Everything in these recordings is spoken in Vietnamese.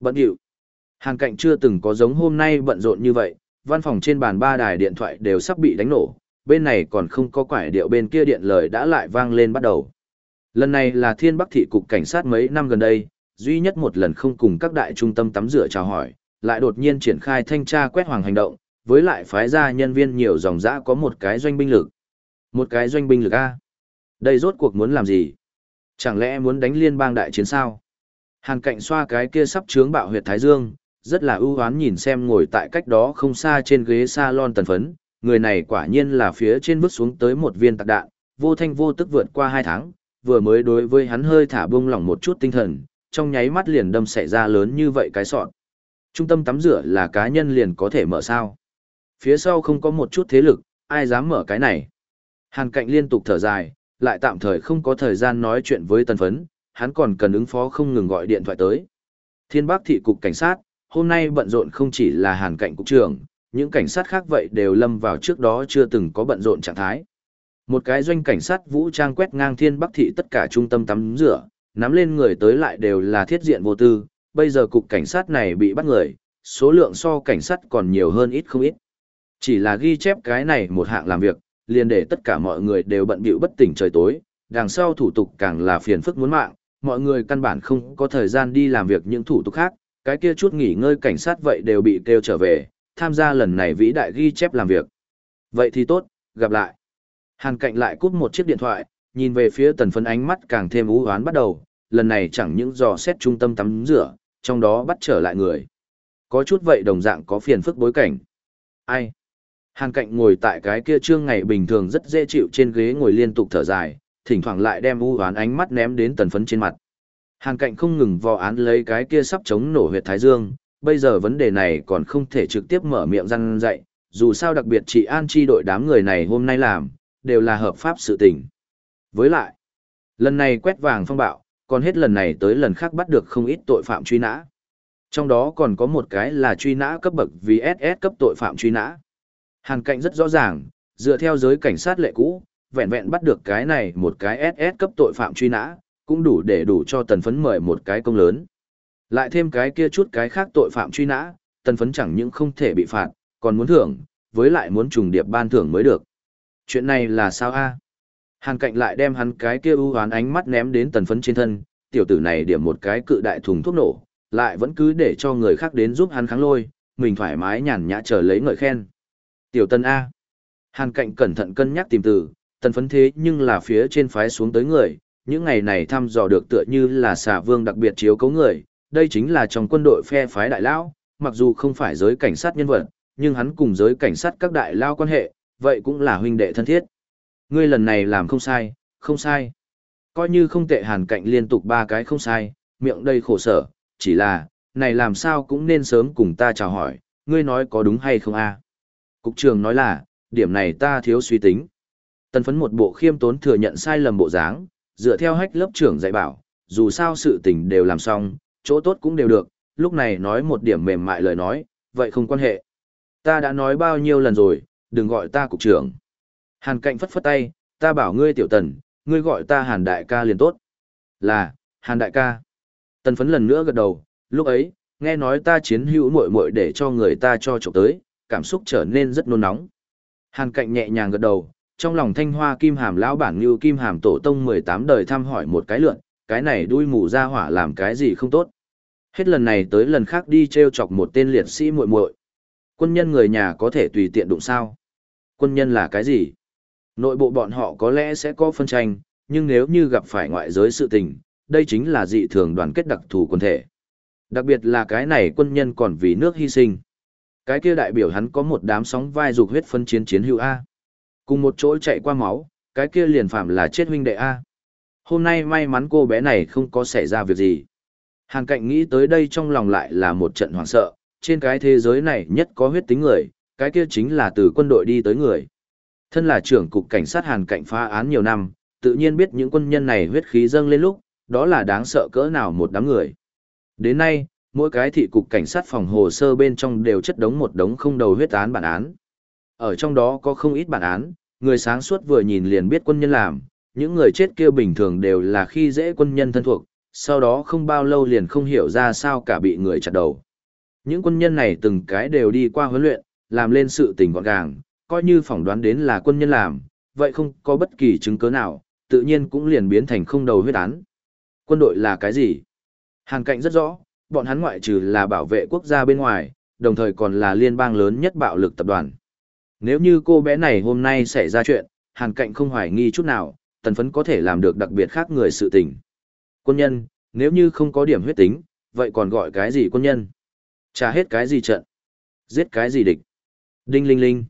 Bận điệu. Hàn cạnh chưa từng có giống hôm nay bận rộn như vậy, văn phòng trên bàn ba đài điện thoại đều sắp bị đánh nổ, bên này còn không có quải điệu bên kia điện lời đã lại vang lên bắt đầu. Lần này là Thiên Bắc thị cục cảnh sát mấy năm gần đây, duy nhất một lần không cùng các đại trung tâm tắm rửa chào hỏi, lại đột nhiên triển khai thanh tra quét hoàng hành động, với lại phái ra nhân viên nhiều dòng dã có một cái doanh binh lực. Một cái doanh binh lực A. Đây rốt cuộc muốn làm gì? Chẳng lẽ muốn đánh liên bang đại chiến sao? Hàn cạnh xoa cái kia sắp trướng bạo huyệt thái dương, rất là ưu hoán nhìn xem ngồi tại cách đó không xa trên ghế salon tần phấn, người này quả nhiên là phía trên bước xuống tới một viên tạc đạn, vô thanh vô tức vượt qua hai tháng, vừa mới đối với hắn hơi thả bông lỏng một chút tinh thần, trong nháy mắt liền đâm xảy ra lớn như vậy cái sọt. Trung tâm tắm rửa là cá nhân liền có thể mở sao. Phía sau không có một chút thế lực, ai dám mở cái này. Hàn cạnh liên tục thở dài, lại tạm thời không có thời gian nói chuyện với tần phấn, hắn còn cần ứng phó không ngừng gọi điện thoại tới. Thiên Bắc thị cục cảnh sát, hôm nay bận rộn không chỉ là hàn cạnh cục trưởng, những cảnh sát khác vậy đều lâm vào trước đó chưa từng có bận rộn trạng thái. Một cái doanh cảnh sát vũ trang quét ngang thiên bắc thị tất cả trung tâm tắm rửa, nắm lên người tới lại đều là thiết diện vô tư, bây giờ cục cảnh sát này bị bắt người, số lượng so cảnh sát còn nhiều hơn ít không ít. Chỉ là ghi chép cái này một hạng làm việc, liền để tất cả mọi người đều bận bịu bất tỉnh trời tối, đằng sau thủ tục càng là phiền phức muốn mạng, mọi người căn bản không có thời gian đi làm việc những thủ tục khác, cái kia chút nghỉ ngơi cảnh sát vậy đều bị kêu trở về, tham gia lần này vĩ đại ghi chép làm việc. Vậy thì tốt, gặp lại. Hàn cạnh lại cúp một chiếc điện thoại, nhìn về phía tần phấn ánh mắt càng thêm ú hoán bắt đầu, lần này chẳng những dò xét trung tâm tắm rửa, trong đó bắt trở lại người. Có chút vậy đồng dạng có phiền phức bối cảnh. Ai? Hàn cạnh ngồi tại cái kia trương ngày bình thường rất dễ chịu trên ghế ngồi liên tục thở dài, thỉnh thoảng lại đem u hoán ánh mắt ném đến tần phấn trên mặt. Hàn cạnh không ngừng vò án lấy cái kia sắp chống nổ huyệt thái dương, bây giờ vấn đề này còn không thể trực tiếp mở miệng răng dạy, dù sao đặc biệt chị An chi đội đám người này hôm nay làm, đều là hợp pháp sự tình. Với lại, lần này quét vàng phong bạo, còn hết lần này tới lần khác bắt được không ít tội phạm truy nã. Trong đó còn có một cái là truy nã cấp bậc VSS cấp tội phạm truy nã. Hàn cạnh rất rõ ràng, dựa theo giới cảnh sát lệ cũ, vẹn vẹn bắt được cái này một cái SS cấp tội phạm truy nã, cũng đủ để đủ cho tần phấn mời một cái công lớn. Lại thêm cái kia chút cái khác tội phạm truy nã, tần phấn chẳng những không thể bị phạt, còn muốn thưởng, với lại muốn trùng điệp ban thưởng mới được. Chuyện này là sao a? Hàn cạnh lại đem hắn cái kia ưu hoán ánh mắt ném đến tần phấn trên thân, tiểu tử này điểm một cái cự đại thùng thuốc nổ, lại vẫn cứ để cho người khác đến giúp hắn kháng lôi, mình thoải mái nhàn nhã chờ lấy ngợi khen. Tiểu tân A. Hàn cạnh cẩn thận cân nhắc tìm từ, tần phấn thế nhưng là phía trên phái xuống tới người, những ngày này thăm dò được tựa như là xà vương đặc biệt chiếu cấu người, đây chính là trong quân đội phe phái đại lão, mặc dù không phải giới cảnh sát nhân vật, nhưng hắn cùng giới cảnh sát các đại lao quan hệ, vậy cũng là huynh đệ thân thiết. Ngươi lần này làm không sai, không sai. Coi như không tệ hàn cạnh liên tục ba cái không sai, miệng đầy khổ sở, chỉ là, này làm sao cũng nên sớm cùng ta chào hỏi, ngươi nói có đúng hay không a? Cục trưởng nói là, điểm này ta thiếu suy tính. Tần phấn một bộ khiêm tốn thừa nhận sai lầm bộ dáng, dựa theo hách lớp trưởng dạy bảo, dù sao sự tình đều làm xong, chỗ tốt cũng đều được, lúc này nói một điểm mềm mại lời nói, vậy không quan hệ. Ta đã nói bao nhiêu lần rồi, đừng gọi ta cục trưởng. Hàn cạnh phất phất tay, ta bảo ngươi tiểu tần, ngươi gọi ta hàn đại ca liền tốt. Là, hàn đại ca. Tần phấn lần nữa gật đầu, lúc ấy, nghe nói ta chiến hữu muội muội để cho người ta cho trộm tới, cảm xúc trở nên rất nôn nóng. Hàn cạnh nhẹ nhàng gật đầu, trong lòng thanh hoa kim hàm lão bản như kim hàm tổ tông 18 đời thăm hỏi một cái lượn, cái này đuôi mù ra hỏa làm cái gì không tốt. Hết lần này tới lần khác đi treo chọc một tên liệt sĩ muội muội. Quân nhân người nhà có thể tùy tiện đụng sao? Quân nhân là cái gì? Nội bộ bọn họ có lẽ sẽ có phân tranh, nhưng nếu như gặp phải ngoại giới sự tình, đây chính là dị thường đoàn kết đặc thù quân thể. Đặc biệt là cái này quân nhân còn vì nước hy sinh. Cái kia đại biểu hắn có một đám sóng vai dục huyết phân chiến chiến hữu A. Cùng một chỗ chạy qua máu, cái kia liền phạm là chết huynh đệ A. Hôm nay may mắn cô bé này không có xảy ra việc gì. Hàn cạnh nghĩ tới đây trong lòng lại là một trận hoảng sợ, trên cái thế giới này nhất có huyết tính người, cái kia chính là từ quân đội đi tới người. Thân là trưởng cục cảnh sát Hàn cạnh phá án nhiều năm, tự nhiên biết những quân nhân này huyết khí dâng lên lúc, đó là đáng sợ cỡ nào một đám người. Đến nay, mỗi cái thị cục cảnh sát phòng hồ sơ bên trong đều chất đống một đống không đầu huyết án bản án. Ở trong đó có không ít bản án, người sáng suốt vừa nhìn liền biết quân nhân làm, những người chết kia bình thường đều là khi dễ quân nhân thân thuộc, sau đó không bao lâu liền không hiểu ra sao cả bị người chặt đầu. Những quân nhân này từng cái đều đi qua huấn luyện, làm lên sự tình gọn gàng, coi như phỏng đoán đến là quân nhân làm, vậy không có bất kỳ chứng cứ nào, tự nhiên cũng liền biến thành không đầu huyết án. Quân đội là cái gì? Hàn cạnh rất rõ, bọn hắn ngoại trừ là bảo vệ quốc gia bên ngoài, đồng thời còn là liên bang lớn nhất bạo lực tập đoàn. Nếu như cô bé này hôm nay xảy ra chuyện, hàn cạnh không hoài nghi chút nào, tần phấn có thể làm được đặc biệt khác người sự tình. Quân nhân, nếu như không có điểm huyết tính, vậy còn gọi cái gì quân nhân? Trả hết cái gì trận? Giết cái gì địch? Đinh linh linh.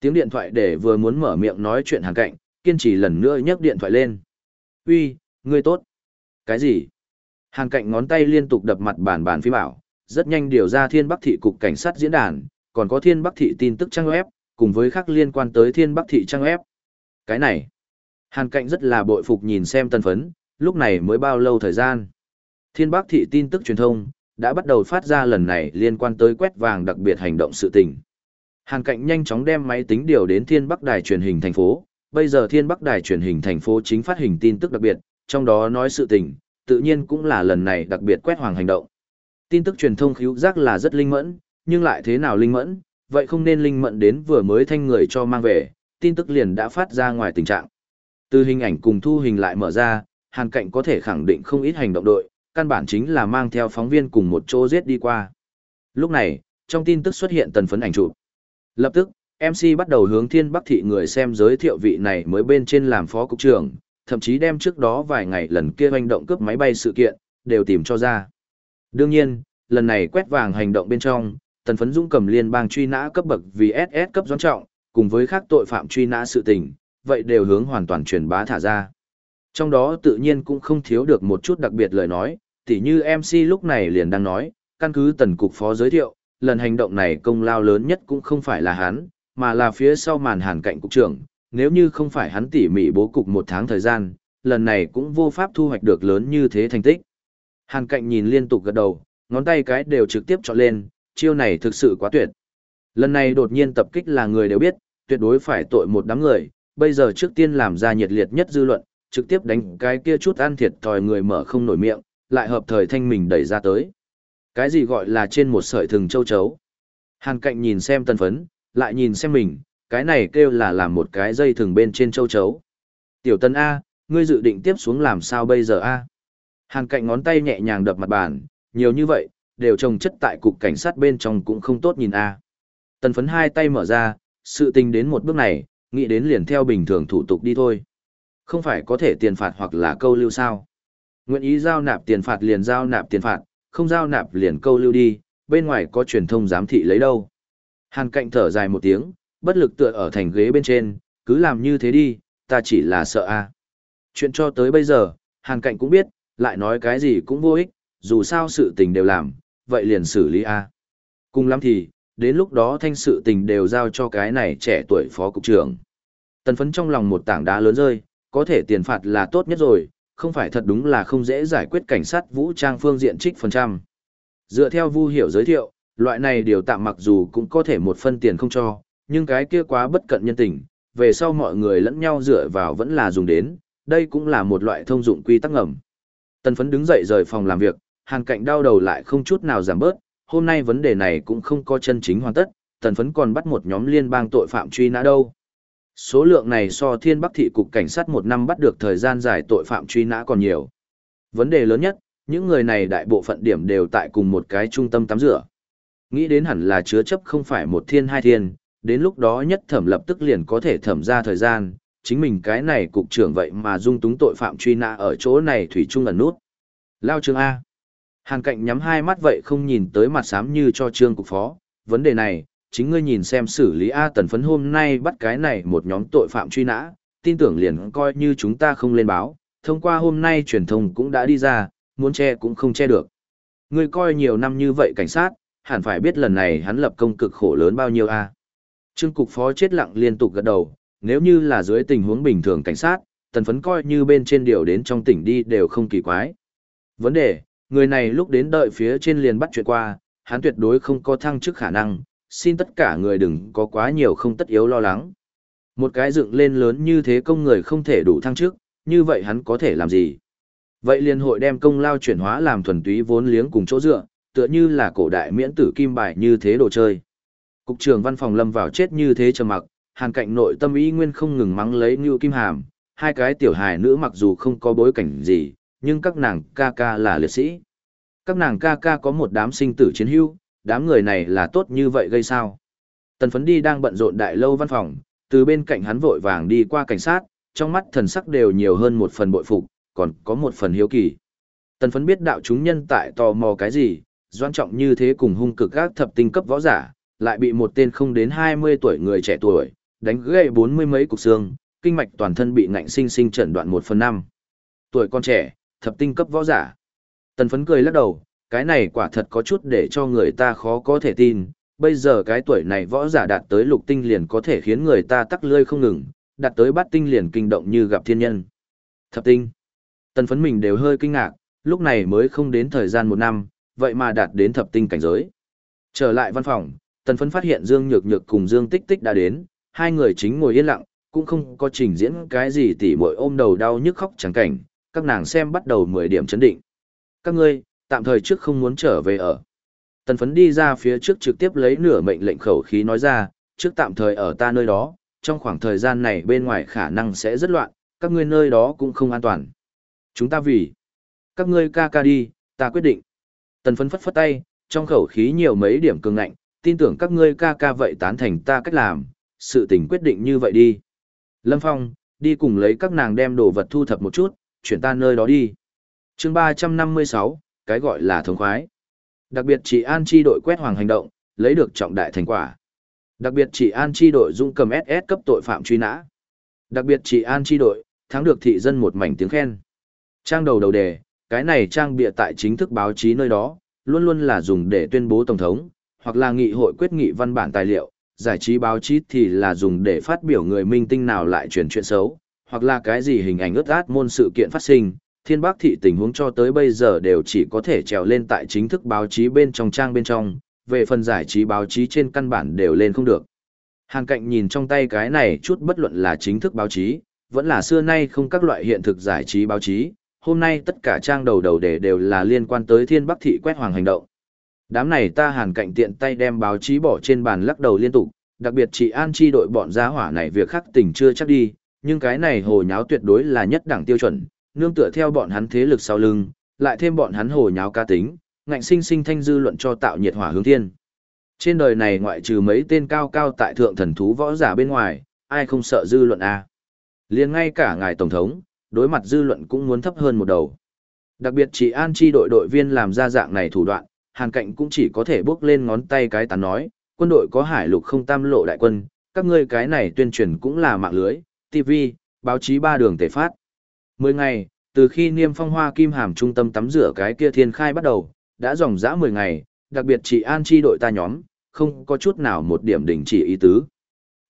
Tiếng điện thoại để vừa muốn mở miệng nói chuyện hàn cạnh, kiên trì lần nữa nhấc điện thoại lên. Uy, ngươi tốt. Cái gì? Hàn cạnh ngón tay liên tục đập mặt bàn bàn phím bảo, rất nhanh điều ra Thiên Bắc thị cục cảnh sát diễn đàn, còn có Thiên Bắc thị tin tức trang web, cùng với khác liên quan tới Thiên Bắc thị trang Ép, Cái này, Hàn cạnh rất là bội phục nhìn xem tân phấn, lúc này mới bao lâu thời gian. Thiên Bắc thị tin tức truyền thông, đã bắt đầu phát ra lần này liên quan tới quét vàng đặc biệt hành động sự tình. Hàn cạnh nhanh chóng đem máy tính điều đến Thiên Bắc đài truyền hình thành phố, bây giờ Thiên Bắc đài truyền hình thành phố chính phát hình tin tức đặc biệt, trong đó nói sự tình, tự nhiên cũng là lần này đặc biệt quét hoàng hành động. Tin tức truyền thông khíu giác là rất linh mẫn, nhưng lại thế nào linh mẫn, vậy không nên linh mẫn đến vừa mới thanh người cho mang về, tin tức liền đã phát ra ngoài tình trạng. Từ hình ảnh cùng thu hình lại mở ra, hàn cạnh có thể khẳng định không ít hành động đội, căn bản chính là mang theo phóng viên cùng một chỗ giết đi qua. Lúc này, trong tin tức xuất hiện tần phấn ảnh chụp. Lập tức, MC bắt đầu hướng thiên bắc thị người xem giới thiệu vị này mới bên trên làm phó cục trưởng, thậm chí đem trước đó vài ngày lần kia hành động cướp máy bay sự kiện, đều tìm cho ra. Đương nhiên, lần này quét vàng hành động bên trong, tần phấn dũng cầm liên bang truy nã cấp bậc vì SS cấp doãn trọng, cùng với các tội phạm truy nã sự tình, vậy đều hướng hoàn toàn truyền bá thả ra. Trong đó tự nhiên cũng không thiếu được một chút đặc biệt lời nói, tỉ như MC lúc này liền đang nói, căn cứ tần cục phó giới thiệu, lần hành động này công lao lớn nhất cũng không phải là hắn, mà là phía sau màn hàn cạnh cục trưởng, nếu như không phải hắn tỉ mỉ bố cục một tháng thời gian, lần này cũng vô pháp thu hoạch được lớn như thế thành tích. Hàn cạnh nhìn liên tục gật đầu, ngón tay cái đều trực tiếp chọn lên, chiêu này thực sự quá tuyệt. Lần này đột nhiên tập kích là người đều biết, tuyệt đối phải tội một đám người, bây giờ trước tiên làm ra nhiệt liệt nhất dư luận, trực tiếp đánh cái kia chút ăn thiệt thòi người mở không nổi miệng, lại hợp thời thanh mình đẩy ra tới. Cái gì gọi là trên một sợi thừng châu chấu? Hàn cạnh nhìn xem tân phấn, lại nhìn xem mình, cái này kêu là làm một cái dây thừng bên trên châu chấu. Tiểu tân A, ngươi dự định tiếp xuống làm sao bây giờ A? Hàn cạnh ngón tay nhẹ nhàng đập mặt bàn, nhiều như vậy, đều trồng chất tại cục cảnh sát bên trong cũng không tốt nhìn A. Tần phấn hai tay mở ra, sự tình đến một bước này, nghĩ đến liền theo bình thường thủ tục đi thôi. Không phải có thể tiền phạt hoặc là câu lưu sao. Nguyện ý giao nạp tiền phạt liền giao nạp tiền phạt, không giao nạp liền câu lưu đi, bên ngoài có truyền thông giám thị lấy đâu. Hàn cạnh thở dài một tiếng, bất lực tựa ở thành ghế bên trên, cứ làm như thế đi, ta chỉ là sợ a. Chuyện cho tới bây giờ, Hàn cạnh cũng biết, lại nói cái gì cũng vô ích, dù sao sự tình đều làm, vậy liền xử lý a. Cùng lắm thì, đến lúc đó thanh sự tình đều giao cho cái này trẻ tuổi phó cục trưởng. Tần phấn trong lòng một tảng đá lớn rơi, có thể tiền phạt là tốt nhất rồi, không phải thật đúng là không dễ giải quyết cảnh sát vũ trang phương diện trích phần trăm. Dựa theo Vu Hiểu giới thiệu, loại này điều tạm mặc dù cũng có thể một phân tiền không cho, nhưng cái kia quá bất cận nhân tình, về sau mọi người lẫn nhau dựa vào vẫn là dùng đến, đây cũng là một loại thông dụng quy tắc ngầm. Tần phấn đứng dậy rời phòng làm việc, hàng cạnh đau đầu lại không chút nào giảm bớt, hôm nay vấn đề này cũng không có chân chính hoàn tất, tần phấn còn bắt một nhóm liên bang tội phạm truy nã đâu. Số lượng này so thiên bắc thị cục cảnh sát một năm bắt được thời gian dài tội phạm truy nã còn nhiều. Vấn đề lớn nhất, những người này đại bộ phận điểm đều tại cùng một cái trung tâm tắm rửa. Nghĩ đến hẳn là chứa chấp không phải một thiên hai thiên, đến lúc đó nhất thẩm lập tức liền có thể thẩm ra thời gian, chính mình cái này cục trưởng vậy mà dung túng tội phạm truy nã ở chỗ này thủy chung ẩn nút. Lao trương A. Hàn cạnh nhắm hai mắt vậy không nhìn tới mặt xám như cho trương cục phó, vấn đề này, chính ngươi nhìn xem xử lý A tần phấn hôm nay bắt cái này một nhóm tội phạm truy nã, tin tưởng liền coi như chúng ta không lên báo, thông qua hôm nay truyền thông cũng đã đi ra, muốn che cũng không che được. Ngươi coi nhiều năm như vậy cảnh sát, hẳn phải biết lần này hắn lập công cực khổ lớn bao nhiêu A. Trương cục phó chết lặng liên tục gật đầu, nếu như là dưới tình huống bình thường cảnh sát, tần phấn coi như bên trên điều đến trong tỉnh đi đều không kỳ quái. Vấn đề, người này lúc đến đợi phía trên liền bắt chuyện qua, hắn tuyệt đối không có thăng chức khả năng, xin tất cả người đừng có quá nhiều không tất yếu lo lắng. Một cái dựng lên lớn như thế công người không thể đủ thăng chức, như vậy hắn có thể làm gì? Vậy liền hội đem công lao chuyển hóa làm thuần túy vốn liếng cùng chỗ dựa, tựa như là cổ đại miễn tử kim bài như thế đồ chơi. Cục trưởng văn phòng lâm vào chết như thế trầm mặc, hàn cạnh nội tâm ý nguyên không ngừng mắng lấy như kim hàm, hai cái tiểu hài nữ mặc dù không có bối cảnh gì, nhưng các nàng ca ca là liệt sĩ. Các nàng ca ca có một đám sinh tử chiến hữu, đám người này là tốt như vậy gây sao. Tần phấn đi đang bận rộn đại lâu văn phòng, từ bên cạnh hắn vội vàng đi qua cảnh sát, trong mắt thần sắc đều nhiều hơn một phần bội phục, còn có một phần hiếu kỳ. Tần phấn biết đạo chúng nhân tại tò mò cái gì, doan trọng như thế cùng hung cực các thập tinh cấp võ giả, lại bị một tên không đến 20 tuổi người trẻ tuổi, đánh gãy bốn mươi mấy cục xương, kinh mạch toàn thân bị ngạnh sinh sinh chẩn đoạn một phần năm. Tuổi con trẻ, thập tinh cấp võ giả. Tần phấn cười lắc đầu, cái này quả thật có chút để cho người ta khó có thể tin, bây giờ cái tuổi này võ giả đạt tới lục tinh liền có thể khiến người ta tắc lươi không ngừng, đạt tới bát tinh liền kinh động như gặp thiên nhân. Thập tinh. Tần phấn mình đều hơi kinh ngạc, lúc này mới không đến thời gian một năm, vậy mà đạt đến thập tinh cảnh giới. Trở lại văn phòng, tần phấn phát hiện Dương Nhược Nhược cùng Dương Tích Tích đã đến, hai người chính ngồi yên lặng, cũng không có trình diễn cái gì tỉ mội ôm đầu đau nhức khóc chẳng cảnh, các nàng xem bắt đầu 10 điểm chấn định. Các ngươi, tạm thời trước không muốn trở về ở. Tần phấn đi ra phía trước trực tiếp lấy nửa mệnh lệnh khẩu khí nói ra, trước tạm thời ở ta nơi đó, trong khoảng thời gian này bên ngoài khả năng sẽ rất loạn, các ngươi nơi đó cũng không an toàn. Chúng ta vì, các ngươi ca ca đi, ta quyết định. Tần phấn phất phất tay, trong khẩu khí nhiều mấy điểm cường ngạnh, tin tưởng các ngươi ca ca vậy tán thành ta cách làm, sự tình quyết định như vậy đi. Lâm Phong, đi cùng lấy các nàng đem đồ vật thu thập một chút, chuyển ta nơi đó đi. chương 356, cái gọi là thống khoái. Đặc biệt chỉ an chi đội quét hoàng hành động, lấy được trọng đại thành quả. Đặc biệt chỉ an chi đội dung cầm SS cấp tội phạm truy nã. Đặc biệt chỉ an chi đội, thắng được thị dân một mảnh tiếng khen. Trang đầu đầu đề, cái này trang bịa tại chính thức báo chí nơi đó, luôn luôn là dùng để tuyên bố Tổng thống, hoặc là nghị hội quyết nghị văn bản tài liệu, giải trí báo chí thì là dùng để phát biểu người minh tinh nào lại truyền chuyện xấu, hoặc là cái gì hình ảnh ướt át môn sự kiện phát sinh. Thiên Bắc thị tình huống cho tới bây giờ đều chỉ có thể trèo lên tại chính thức báo chí bên trong trang bên trong, về phần giải trí báo chí trên căn bản đều lên không được. Hàn cạnh nhìn trong tay cái này chút bất luận là chính thức báo chí, vẫn là xưa nay không các loại hiện thực giải trí báo chí, hôm nay tất cả trang đầu đầu đề đều là liên quan tới thiên bắc thị quét hoàng hành động. Đám này ta hàn cạnh tiện tay đem báo chí bỏ trên bàn lắc đầu liên tục, đặc biệt chị An chi đội bọn giá hỏa này việc khắc tình chưa chắc đi, nhưng cái này hồ nháo tuyệt đối là nhất đẳng tiêu chuẩn, nương tựa theo bọn hắn thế lực sau lưng, lại thêm bọn hắn hồ nháo ca tính, ngạnh sinh sinh thanh dư luận cho tạo nhiệt hỏa hướng thiên. Trên đời này ngoại trừ mấy tên cao cao tại thượng thần thú võ giả bên ngoài, ai không sợ dư luận a? À? Liền ngay cả ngài tổng thống, đối mặt dư luận cũng muốn thấp hơn một đầu. Đặc biệt chỉ an chi đội đội viên làm ra dạng này thủ đoạn, hàn cạnh cũng chỉ có thể bước lên ngón tay cái tán nói, quân đội có hải lục không tam lộ đại quân, các ngươi cái này tuyên truyền cũng là mạng lưới, TV, báo chí ba đường tể phát. Mười ngày, từ khi niêm phong hoa kim hàm trung tâm tắm rửa cái kia thiên khai bắt đầu, đã dòng dã mười ngày, đặc biệt chỉ an chi đội ta nhóm, không có chút nào một điểm đình chỉ ý tứ.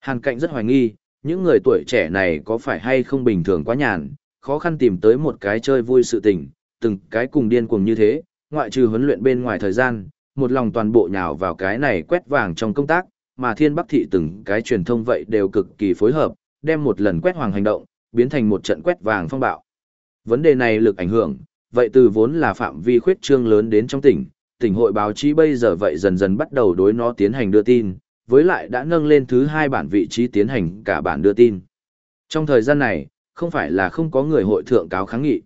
Hàn cạnh rất hoài nghi, những người tuổi trẻ này có phải hay không bình thường quá nhàn, khó khăn tìm tới một cái chơi vui sự tình, từng cái cùng điên cuồng như thế, ngoại trừ huấn luyện bên ngoài thời gian, một lòng toàn bộ nhào vào cái này quét vàng trong công tác, mà Thiên Bắc thị từng cái truyền thông vậy đều cực kỳ phối hợp, đem một lần quét hoàng hành động, biến thành một trận quét vàng phong bạo. Vấn đề này lực ảnh hưởng, vậy từ vốn là phạm vi khuyết trương lớn đến trong tỉnh, tỉnh hội báo chí bây giờ vậy dần dần bắt đầu đối nó tiến hành đưa tin, với lại đã nâng lên thứ hai bản vị trí tiến hành cả bản đưa tin. Trong thời gian này, không phải là không có người hội thượng cáo kháng nghị.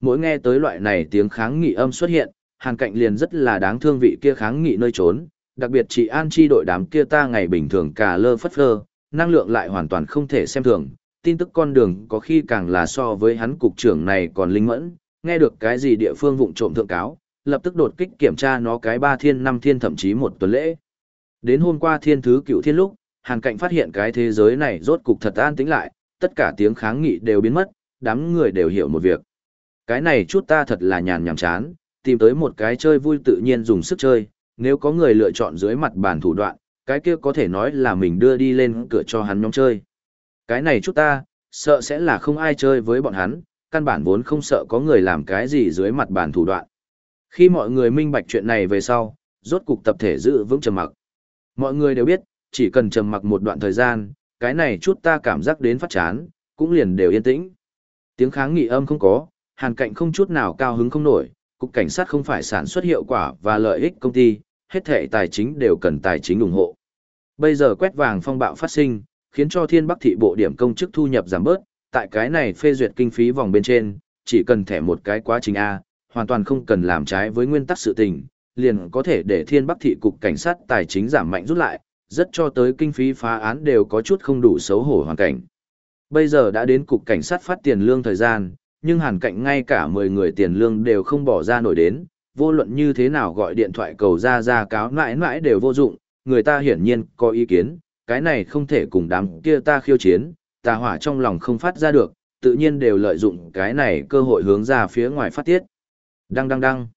Mỗi nghe tới loại này tiếng kháng nghị âm xuất hiện, hàng cạnh liền rất là đáng thương vị kia kháng nghị nơi trốn, đặc biệt chỉ an chi đội đám kia ta ngày bình thường cả lơ phất phơ, năng lượng lại hoàn toàn không thể xem thường, tin tức con đường có khi càng là so với hắn cục trưởng này còn linh mẫn, nghe được cái gì địa phương vụng trộm thượng cáo, lập tức đột kích kiểm tra nó cái ba thiên năm thiên thậm chí một tuần lễ. Đến hôm qua thiên thứ cựu thiên lúc, hàn cạnh phát hiện cái thế giới này rốt cục thật an tĩnh lại, tất cả tiếng kháng nghị đều biến mất, đám người đều hiểu một việc. Cái này chút ta thật là nhàn nhảm chán, tìm tới một cái chơi vui tự nhiên dùng sức chơi, nếu có người lựa chọn dưới mặt bàn thủ đoạn, cái kia có thể nói là mình đưa đi lên cửa cho hắn nhóm chơi. Cái này chút ta, sợ sẽ là không ai chơi với bọn hắn, căn bản vốn không sợ có người làm cái gì dưới mặt bàn thủ đoạn. Khi mọi người minh bạch chuyện này về sau, rốt cục tập thể giữ vững trầm mặc. Mọi người đều biết, chỉ cần trầm mặc một đoạn thời gian, cái này chút ta cảm giác đến phát chán, cũng liền đều yên tĩnh. Tiếng kháng nghị âm không có, hàn cạnh không chút nào cao hứng không nổi, cục cảnh sát không phải sản xuất hiệu quả và lợi ích công ty, hết thệ tài chính đều cần tài chính ủng hộ. Bây giờ quét vàng phong bạo phát sinh, khiến cho thiên bắc thị bộ điểm công chức thu nhập giảm bớt, tại cái này phê duyệt kinh phí vòng bên trên, chỉ cần thẻ một cái quá trình A, hoàn toàn không cần làm trái với nguyên tắc sự tình, liền có thể để thiên bắc thị cục cảnh sát tài chính giảm mạnh rút lại, rất cho tới kinh phí phá án đều có chút không đủ xấu hổ hoàn cảnh. Bây giờ đã đến cục cảnh sát phát tiền lương thời gian, nhưng hàn cạnh ngay cả 10 người tiền lương đều không bỏ ra nổi đến, vô luận như thế nào gọi điện thoại cầu ra ra cáo mãi mãi đều vô dụng, người ta hiển nhiên có ý kiến, cái này không thể cùng đám kia ta khiêu chiến, tà hỏa trong lòng không phát ra được, tự nhiên đều lợi dụng cái này cơ hội hướng ra phía ngoài phát tiết. Đăng đăng đăng.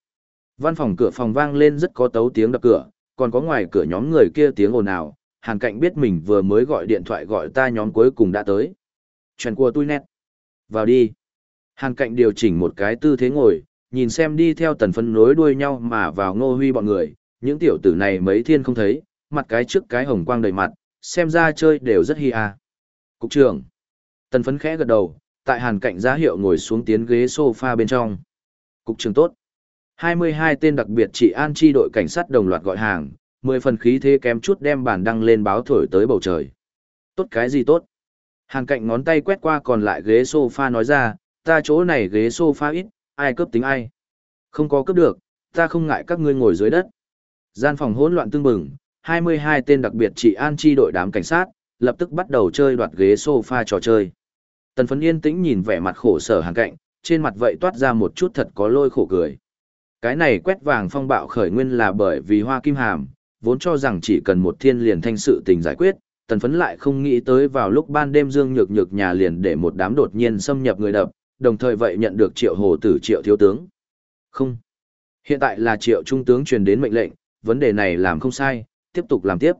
Văn phòng cửa phòng vang lên rất có tấu tiếng đập cửa, còn có ngoài cửa nhóm người kia tiếng ồn ào, Hàn Cạnh biết mình vừa mới gọi điện thoại gọi ta nhóm cuối cùng đã tới. Chuyện của tôi nét. Vào đi. Hàn Cạnh điều chỉnh một cái tư thế ngồi, nhìn xem đi theo tần phân nối đuôi nhau mà vào ngô huy bọn người, những tiểu tử này mấy thiên không thấy, mặt cái trước cái hồng quang đầy mặt, xem ra chơi đều rất hi à. Cục trưởng. Tần phấn khẽ gật đầu, tại hàn cạnh giá hiệu ngồi xuống tiến ghế sofa bên trong. Cục trưởng tốt. 22 tên đặc biệt trị an chi đội cảnh sát đồng loạt gọi hàng, 10 phần khí thế kém chút đem bản đăng lên báo thổi tới bầu trời. Tốt cái gì tốt? Hàn cạnh ngón tay quét qua còn lại ghế sofa nói ra, ta chỗ này ghế sofa ít, ai cướp tính ai. Không có cướp được, ta không ngại các ngươi ngồi dưới đất. Gian phòng hỗn loạn tương bừng, 22 tên đặc biệt trị an chi đội đám cảnh sát, lập tức bắt đầu chơi đoạt ghế sofa trò chơi. Tần phấn yên tĩnh nhìn vẻ mặt khổ sở hàng cạnh, trên mặt vậy toát ra một chút thật có lôi khổ cười. Cái này quét vàng phong bạo khởi nguyên là bởi vì hoa kim hàm, vốn cho rằng chỉ cần một thiên liền thanh sự tình giải quyết, tần phấn lại không nghĩ tới vào lúc ban đêm dương nhược nhược nhà liền để một đám đột nhiên xâm nhập người đập, đồng thời vậy nhận được triệu hồ tử triệu thiếu tướng. Không. Hiện tại là triệu trung tướng truyền đến mệnh lệnh, vấn đề này làm không sai, tiếp tục làm tiếp.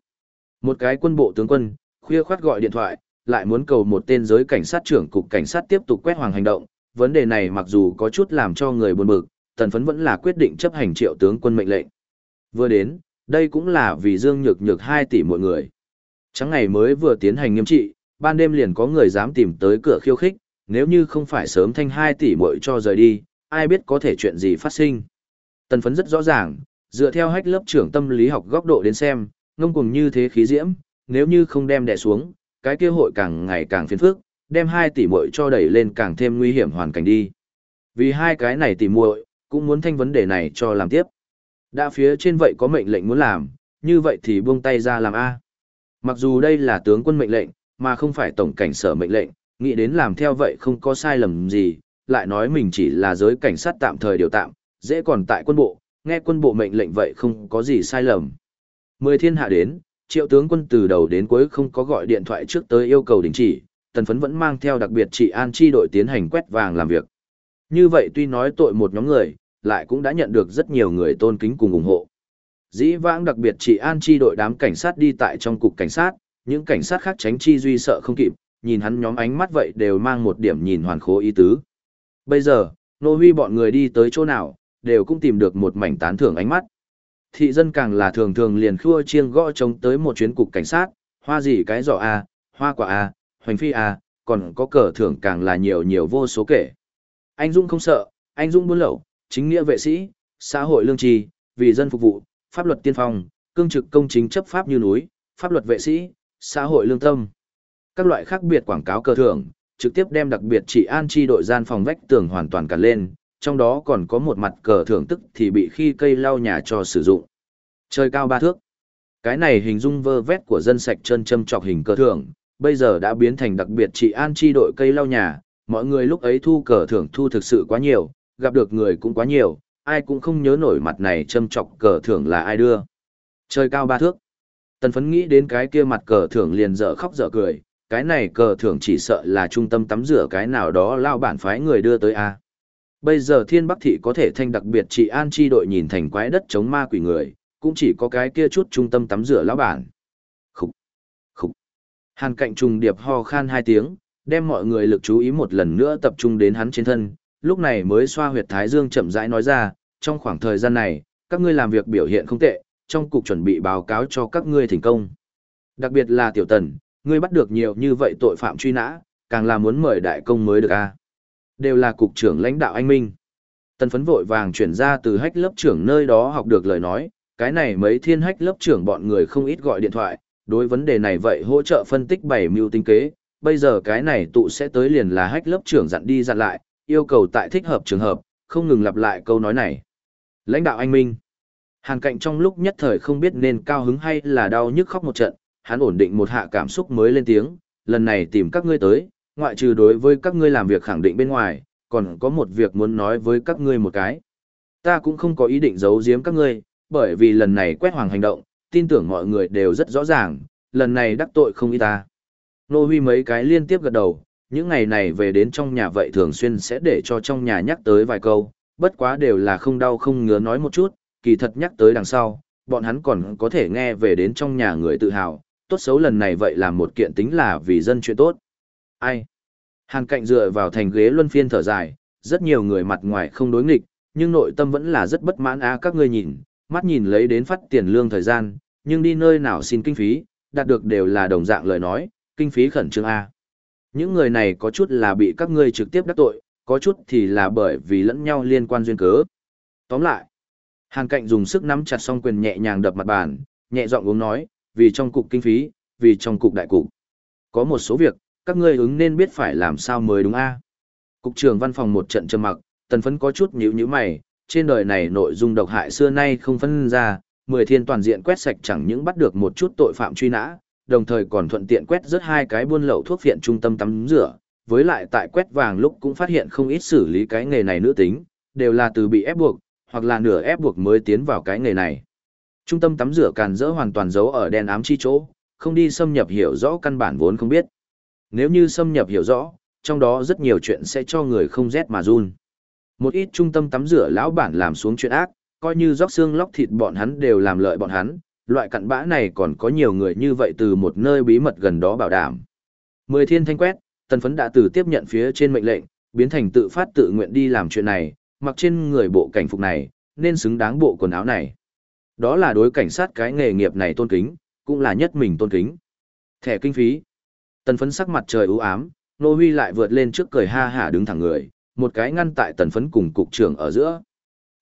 Một cái quân bộ tướng quân, khuya khoát gọi điện thoại, lại muốn cầu một tên giới cảnh sát trưởng cục cảnh sát tiếp tục quét hoàng hành động. Vấn đề này mặc dù có chút làm cho người buồn bực, tần phấn vẫn là quyết định chấp hành triệu tướng quân mệnh lệnh. Vừa đến, đây cũng là vì Dương Nhược Nhược 2 tỷ mọi người. Trắng ngày mới vừa tiến hành nghiêm trị, ban đêm liền có người dám tìm tới cửa khiêu khích, nếu như không phải sớm thanh hai tỷ muội cho rời đi, ai biết có thể chuyện gì phát sinh. Tần phấn rất rõ ràng, dựa theo hách lớp trưởng tâm lý học góc độ đến xem, ngông cuồng như thế khí diễm, nếu như không đem đè xuống, cái kia hội càng ngày càng phiền phức, đem hai tỷ muội cho đẩy lên càng thêm nguy hiểm hoàn cảnh đi. Vì hai cái này tỷ muội cũng muốn thanh vấn đề này cho làm tiếp. Đã phía trên vậy có mệnh lệnh muốn làm, như vậy thì buông tay ra làm A. Mặc dù đây là tướng quân mệnh lệnh, mà không phải tổng cảnh sở mệnh lệnh, nghĩ đến làm theo vậy không có sai lầm gì, lại nói mình chỉ là giới cảnh sát tạm thời điều tạm, dễ còn tại quân bộ, nghe quân bộ mệnh lệnh vậy không có gì sai lầm. Mười thiên hạ đến, triệu tướng quân từ đầu đến cuối không có gọi điện thoại trước tới yêu cầu đình chỉ, tần phấn vẫn mang theo đặc biệt trị an chi đội tiến hành quét vàng làm việc. Như vậy tuy nói tội một nhóm người, lại cũng đã nhận được rất nhiều người tôn kính cùng ủng hộ. Dĩ vãng đặc biệt trị an chi đội đám cảnh sát đi tại trong cục cảnh sát, những cảnh sát khác tránh chi duy sợ không kịp, nhìn hắn nhóm ánh mắt vậy đều mang một điểm nhìn hoàn khố ý tứ. Bây giờ, nô huy bọn người đi tới chỗ nào, đều cũng tìm được một mảnh tán thưởng ánh mắt. Thị dân càng là thường thường liền khua chiêng gõ trống tới một chuyến cục cảnh sát, hoa gì cái giỏ A, hoa quả A, hoành phi A, còn có cờ thưởng càng là nhiều nhiều vô số kể. Anh Dung không sợ, anh Dung buôn lậu, chính nghĩa vệ sĩ, xã hội lương trì, vì dân phục vụ, pháp luật tiên phong, cương trực công chính chấp pháp như núi, pháp luật vệ sĩ, xã hội lương tâm. Các loại khác biệt quảng cáo cờ thưởng, trực tiếp đem đặc biệt trị an chi đội gian phòng vách tường hoàn toàn cản lên, trong đó còn có một mặt cờ thưởng tức thì bị khi cây lau nhà cho sử dụng. Trời cao ba thước. Cái này hình dung vơ vét của dân sạch chân châm trọc hình cờ thưởng, bây giờ đã biến thành đặc biệt trị an chi đội cây lau nhà, mọi người lúc ấy thu cờ thưởng thu thực sự quá nhiều, gặp được người cũng quá nhiều, ai cũng không nhớ nổi mặt này châm trọc cờ thưởng là ai đưa. Trời cao ba thước. Tần phấn nghĩ đến cái kia mặt cờ thưởng liền dở khóc dở cười, cái này cờ thưởng chỉ sợ là trung tâm tắm rửa cái nào đó lao bản phái người đưa tới a Bây giờ thiên bắc thị có thể thanh đặc biệt trị an chi đội nhìn thành quái đất chống ma quỷ người, cũng chỉ có cái kia chút trung tâm tắm rửa lão bản. khục khục Hàn cạnh trùng điệp ho khan hai tiếng, đem mọi người lực chú ý một lần nữa tập trung đến hắn trên thân, lúc này mới xoa huyệt thái dương chậm rãi nói ra, trong khoảng thời gian này, các ngươi làm việc biểu hiện không tệ, trong cục chuẩn bị báo cáo cho các ngươi thành công. Đặc biệt là tiểu tần, ngươi bắt được nhiều như vậy tội phạm truy nã, càng là muốn mời đại công mới được a. Đều là cục trưởng lãnh đạo anh Minh. Tần phấn vội vàng chuyển ra từ hách lớp trưởng nơi đó học được lời nói, cái này mấy thiên hách lớp trưởng bọn người không ít gọi điện thoại, đối vấn đề này vậy hỗ trợ phân tích bảy mưu tinh kế, bây giờ cái này tụ sẽ tới liền là hách lớp trưởng dặn đi dặn lại, yêu cầu tại thích hợp trường hợp, không ngừng lặp lại câu nói này. Lãnh đạo anh Minh. hàng cạnh trong lúc nhất thời không biết nên cao hứng hay là đau nhức khóc một trận, hắn ổn định một hạ cảm xúc mới lên tiếng, lần này tìm các ngươi tới, ngoại trừ đối với các ngươi làm việc khẳng định bên ngoài, còn có một việc muốn nói với các ngươi một cái. Ta cũng không có ý định giấu giếm các ngươi, bởi vì lần này quét hoàng hành động, tin tưởng mọi người đều rất rõ ràng, lần này đắc tội không ít ta. Nô Huy mấy cái liên tiếp gật đầu, những ngày này về đến trong nhà vậy thường xuyên sẽ để cho trong nhà nhắc tới vài câu, bất quá đều là không đau không ngứa nói một chút, kỳ thật nhắc tới đằng sau, bọn hắn còn có thể nghe về đến trong nhà người tự hào, tốt xấu lần này vậy là một kiện tính là vì dân chuyện tốt. Ai? Hàn cạnh dựa vào thành ghế luân phiên thở dài, rất nhiều người mặt ngoài không đối nghịch, nhưng nội tâm vẫn là rất bất mãn á các ngươi nhìn, mắt nhìn lấy đến phát tiền lương thời gian, nhưng đi nơi nào xin kinh phí, đạt được đều là đồng dạng lời nói, kinh phí khẩn trương A. Những người này có chút là bị các ngươi trực tiếp đắc tội, có chút thì là bởi vì lẫn nhau liên quan duyên cớ. Tóm lại, hàng Cạnh dùng sức nắm chặt song quyền nhẹ nhàng đập mặt bàn, nhẹ giọng uống nói, vì trong cục kinh phí, vì trong cục đại cục. Có một số việc, các ngươi ứng nên biết phải làm sao mới đúng a. Cục trưởng văn phòng một trận trầm mặc, tần phấn có chút nhíu nhíu mày, trên đời này nội dung độc hại xưa nay không phân ra, mười thiên toàn diện quét sạch chẳng những bắt được một chút tội phạm truy nã, đồng thời còn thuận tiện quét rất hai cái buôn lậu thuốc viện trung tâm tắm rửa, với lại tại quét vàng lúc cũng phát hiện không ít xử lý cái nghề này nữ tính, đều là từ bị ép buộc, hoặc là nửa ép buộc mới tiến vào cái nghề này. Trung tâm tắm rửa càn dỡ hoàn toàn giấu ở đen ám chi chỗ, không đi xâm nhập hiểu rõ căn bản vốn không biết. Nếu như xâm nhập hiểu rõ, trong đó rất nhiều chuyện sẽ cho người không rét mà run. Một ít trung tâm tắm rửa lão bản làm xuống chuyện ác, coi như róc xương lóc thịt bọn hắn đều làm lợi bọn hắn, loại cặn bã này còn có nhiều người như vậy từ một nơi bí mật gần đó bảo đảm. Mười thiên thanh quét, tần phấn đã từ tiếp nhận phía trên mệnh lệnh, biến thành tự phát tự nguyện đi làm chuyện này, mặc trên người bộ cảnh phục này, nên xứng đáng bộ quần áo này. Đó là đối cảnh sát cái nghề nghiệp này tôn kính, cũng là nhất mình tôn kính. Thẻ kinh phí. Tần phấn sắc mặt trời ưu ám, Nô Huy lại vượt lên trước cười ha hả đứng thẳng người, một cái ngăn tại tần phấn cùng cục trưởng ở giữa.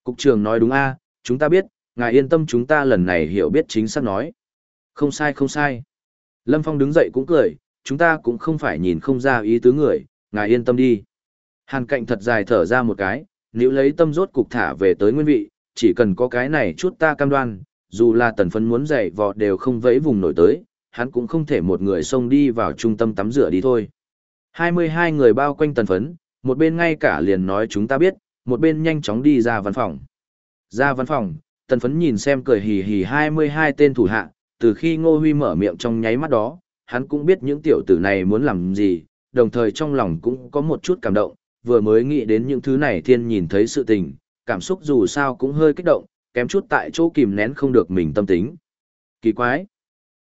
Cục trưởng nói đúng a chúng ta biết, ngài yên tâm chúng ta lần này hiểu biết chính xác nói. Không sai không sai. Lâm Phong đứng dậy cũng cười, chúng ta cũng không phải nhìn không ra ý tứ người, ngài yên tâm đi. Hàn cạnh thật dài thở ra một cái, nếu lấy tâm rốt cục thả về tới nguyên vị, chỉ cần có cái này chút ta cam đoan, dù là tần phấn muốn dậy vọt đều không vẫy vùng nổi tới, hắn cũng không thể một người xông đi vào trung tâm tắm rửa đi thôi. 22 người bao quanh tần phấn, một bên ngay cả liền nói chúng ta biết, một bên nhanh chóng đi ra văn phòng. Ra văn phòng, tần phấn nhìn xem cười hì hì 22 tên thủ hạ, từ khi Ngô Huy mở miệng trong nháy mắt đó, hắn cũng biết những tiểu tử này muốn làm gì, đồng thời trong lòng cũng có một chút cảm động, vừa mới nghĩ đến những thứ này thiên nhìn thấy sự tình, cảm xúc dù sao cũng hơi kích động, kém chút tại chỗ kìm nén không được mình tâm tính. Kỳ quái!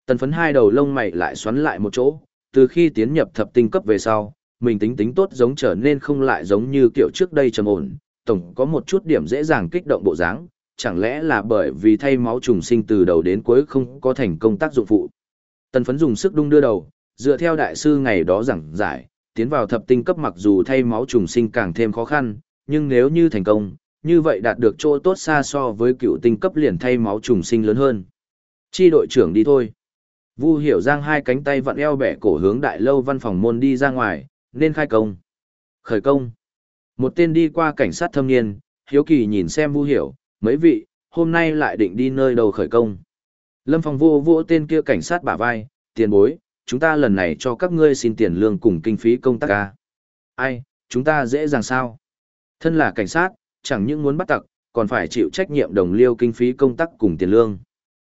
Tần phấn hai đầu lông mày lại xoắn lại một chỗ, từ khi tiến nhập thập tinh cấp về sau, mình tính tính tốt giống trở nên không lại giống như kiểu trước đây trầm ổn, tổng có một chút điểm dễ dàng kích động bộ dáng, chẳng lẽ là bởi vì thay máu trùng sinh từ đầu đến cuối không có thành công tác dụng phụ. Tần phấn dùng sức đung đưa đầu, dựa theo đại sư ngày đó giảng giải, tiến vào thập tinh cấp mặc dù thay máu trùng sinh càng thêm khó khăn, nhưng nếu như thành công, như vậy đạt được chỗ tốt xa so với cựu tinh cấp liền thay máu trùng sinh lớn hơn. Chi đội trưởng đi thôi. Vu hiểu giang hai cánh tay vặn eo bẻ cổ hướng đại lâu văn phòng môn đi ra ngoài, nên khai công. Khởi công. Một tên đi qua cảnh sát thâm niên, hiếu kỳ nhìn xem Vu hiểu, mấy vị, hôm nay lại định đi nơi đầu khởi công. Lâm Phong vô vô tên kia cảnh sát bả vai, tiền bối, chúng ta lần này cho các ngươi xin tiền lương cùng kinh phí công tác ca. Ai, chúng ta dễ dàng sao? Thân là cảnh sát, chẳng những muốn bắt tặc, còn phải chịu trách nhiệm đồng liêu kinh phí công tác cùng tiền lương.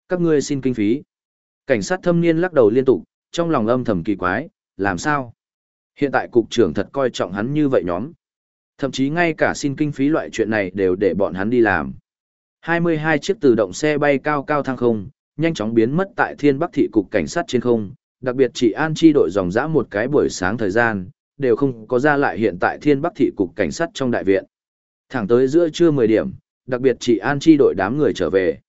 Các ngươi xin kinh phí. Cảnh sát thâm niên lắc đầu liên tục, trong lòng âm thầm kỳ quái, làm sao? Hiện tại cục trưởng thật coi trọng hắn như vậy nhóm. Thậm chí ngay cả xin kinh phí loại chuyện này đều để bọn hắn đi làm. 22 chiếc tự động xe bay cao cao thăng không, nhanh chóng biến mất tại Thiên Bắc thị cục cảnh sát trên không, đặc biệt chỉ an chi đội dòng dã một cái buổi sáng thời gian, đều không có ra lại hiện tại Thiên Bắc thị cục cảnh sát trong đại viện. Thẳng tới giữa trưa 10 điểm, đặc biệt chỉ an chi đội đám người trở về.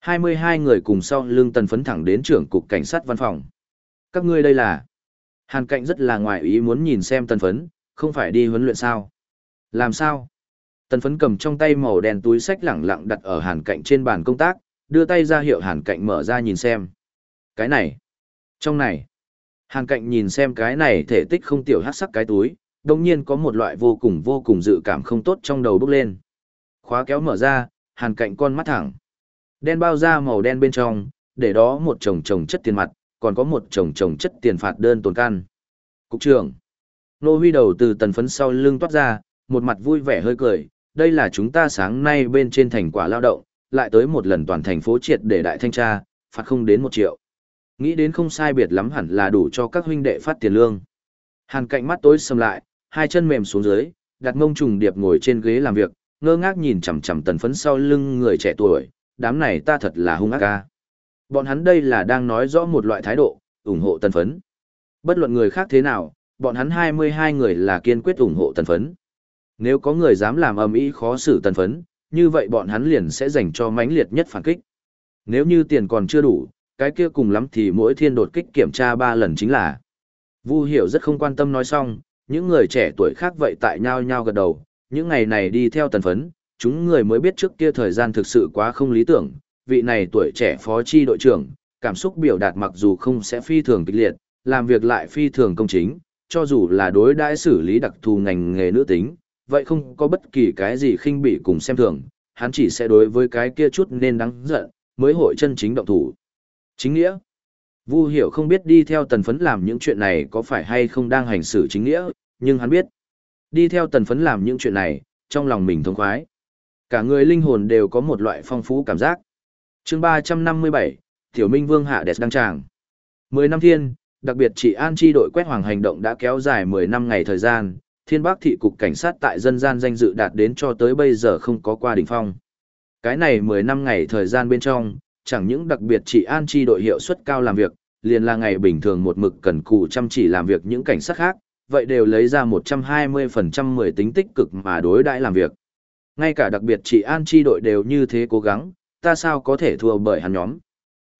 22 người cùng sau lưng tần phấn thẳng đến trưởng cục cảnh sát văn phòng. Các ngươi đây là... Hàn cạnh rất là ngoài ý muốn nhìn xem tần phấn, không phải đi huấn luyện sao. Làm sao? Tần phấn cầm trong tay màu đen túi sách lẳng lặng đặt ở hàn cạnh trên bàn công tác, đưa tay ra hiệu hàn cạnh mở ra nhìn xem. Cái này, trong này, hàn cạnh nhìn xem cái này thể tích không tiểu hát sắc cái túi, đồng nhiên có một loại vô cùng vô cùng dự cảm không tốt trong đầu bước lên. Khóa kéo mở ra, hàn cạnh con mắt thẳng. Đen bao da màu đen bên trong, để đó một chồng chồng chất tiền mặt, còn có một chồng chồng chất tiền phạt đơn tồn can. Cục trưởng, nô huy đầu từ tần phấn sau lưng toát ra, một mặt vui vẻ hơi cười, đây là chúng ta sáng nay bên trên thành quả lao động, lại tới một lần toàn thành phố triệt để đại thanh tra, phạt không đến một triệu. Nghĩ đến không sai biệt lắm hẳn là đủ cho các huynh đệ phát tiền lương. Hàn cạnh mắt tối sầm lại, hai chân mềm xuống dưới, đặt mông trùng điệp ngồi trên ghế làm việc, ngơ ngác nhìn chằm chằm tần phấn sau lưng người trẻ tuổi, đám này ta thật là hung ác ca. Bọn hắn đây là đang nói rõ một loại thái độ, ủng hộ tần phấn. Bất luận người khác thế nào, bọn hắn 22 người là kiên quyết ủng hộ tần phấn. Nếu có người dám làm âm ý khó xử tần phấn, như vậy bọn hắn liền sẽ dành cho mãnh liệt nhất phản kích. Nếu như tiền còn chưa đủ, cái kia cùng lắm thì mỗi thiên đột kích kiểm tra 3 lần chính là. Vu Hiểu rất không quan tâm nói xong, những người trẻ tuổi khác vậy tại nhau nhau gật đầu, những ngày này đi theo tần phấn, chúng người mới biết trước kia thời gian thực sự quá không lý tưởng, vị này tuổi trẻ phó chi đội trưởng, cảm xúc biểu đạt mặc dù không sẽ phi thường kịch liệt, làm việc lại phi thường công chính, cho dù là đối đãi xử lý đặc thù ngành nghề nữ tính, vậy không có bất kỳ cái gì khinh bị cùng xem thường, hắn chỉ sẽ đối với cái kia chút nên đáng giận, mới hội chân chính động thủ. Chính nghĩa Vu hiểu không biết đi theo tần phấn làm những chuyện này có phải hay không đang hành xử chính nghĩa, nhưng hắn biết. Đi theo tần phấn làm những chuyện này, trong lòng mình thông khoái. Cả người linh hồn đều có một loại phong phú cảm giác. chương 357, Tiểu Minh Vương Hạ Đẹp đăng tràng. 10 năm thiên, đặc biệt trị an chi đội quét hoàng hành động đã kéo dài 10 năm ngày thời gian, thiên bắc thị cục cảnh sát tại dân gian danh dự đạt đến cho tới bây giờ không có qua đỉnh phong. Cái này 10 năm ngày thời gian bên trong, chẳng những đặc biệt trị an chi đội hiệu suất cao làm việc, liền là ngày bình thường một mực cần cù chăm chỉ làm việc những cảnh sát khác, vậy đều lấy ra 120% 10 tính tích cực mà đối đãi làm việc. Ngay cả đặc biệt chị an chi đội đều như thế cố gắng, ta sao có thể thua bởi hắn nhóm.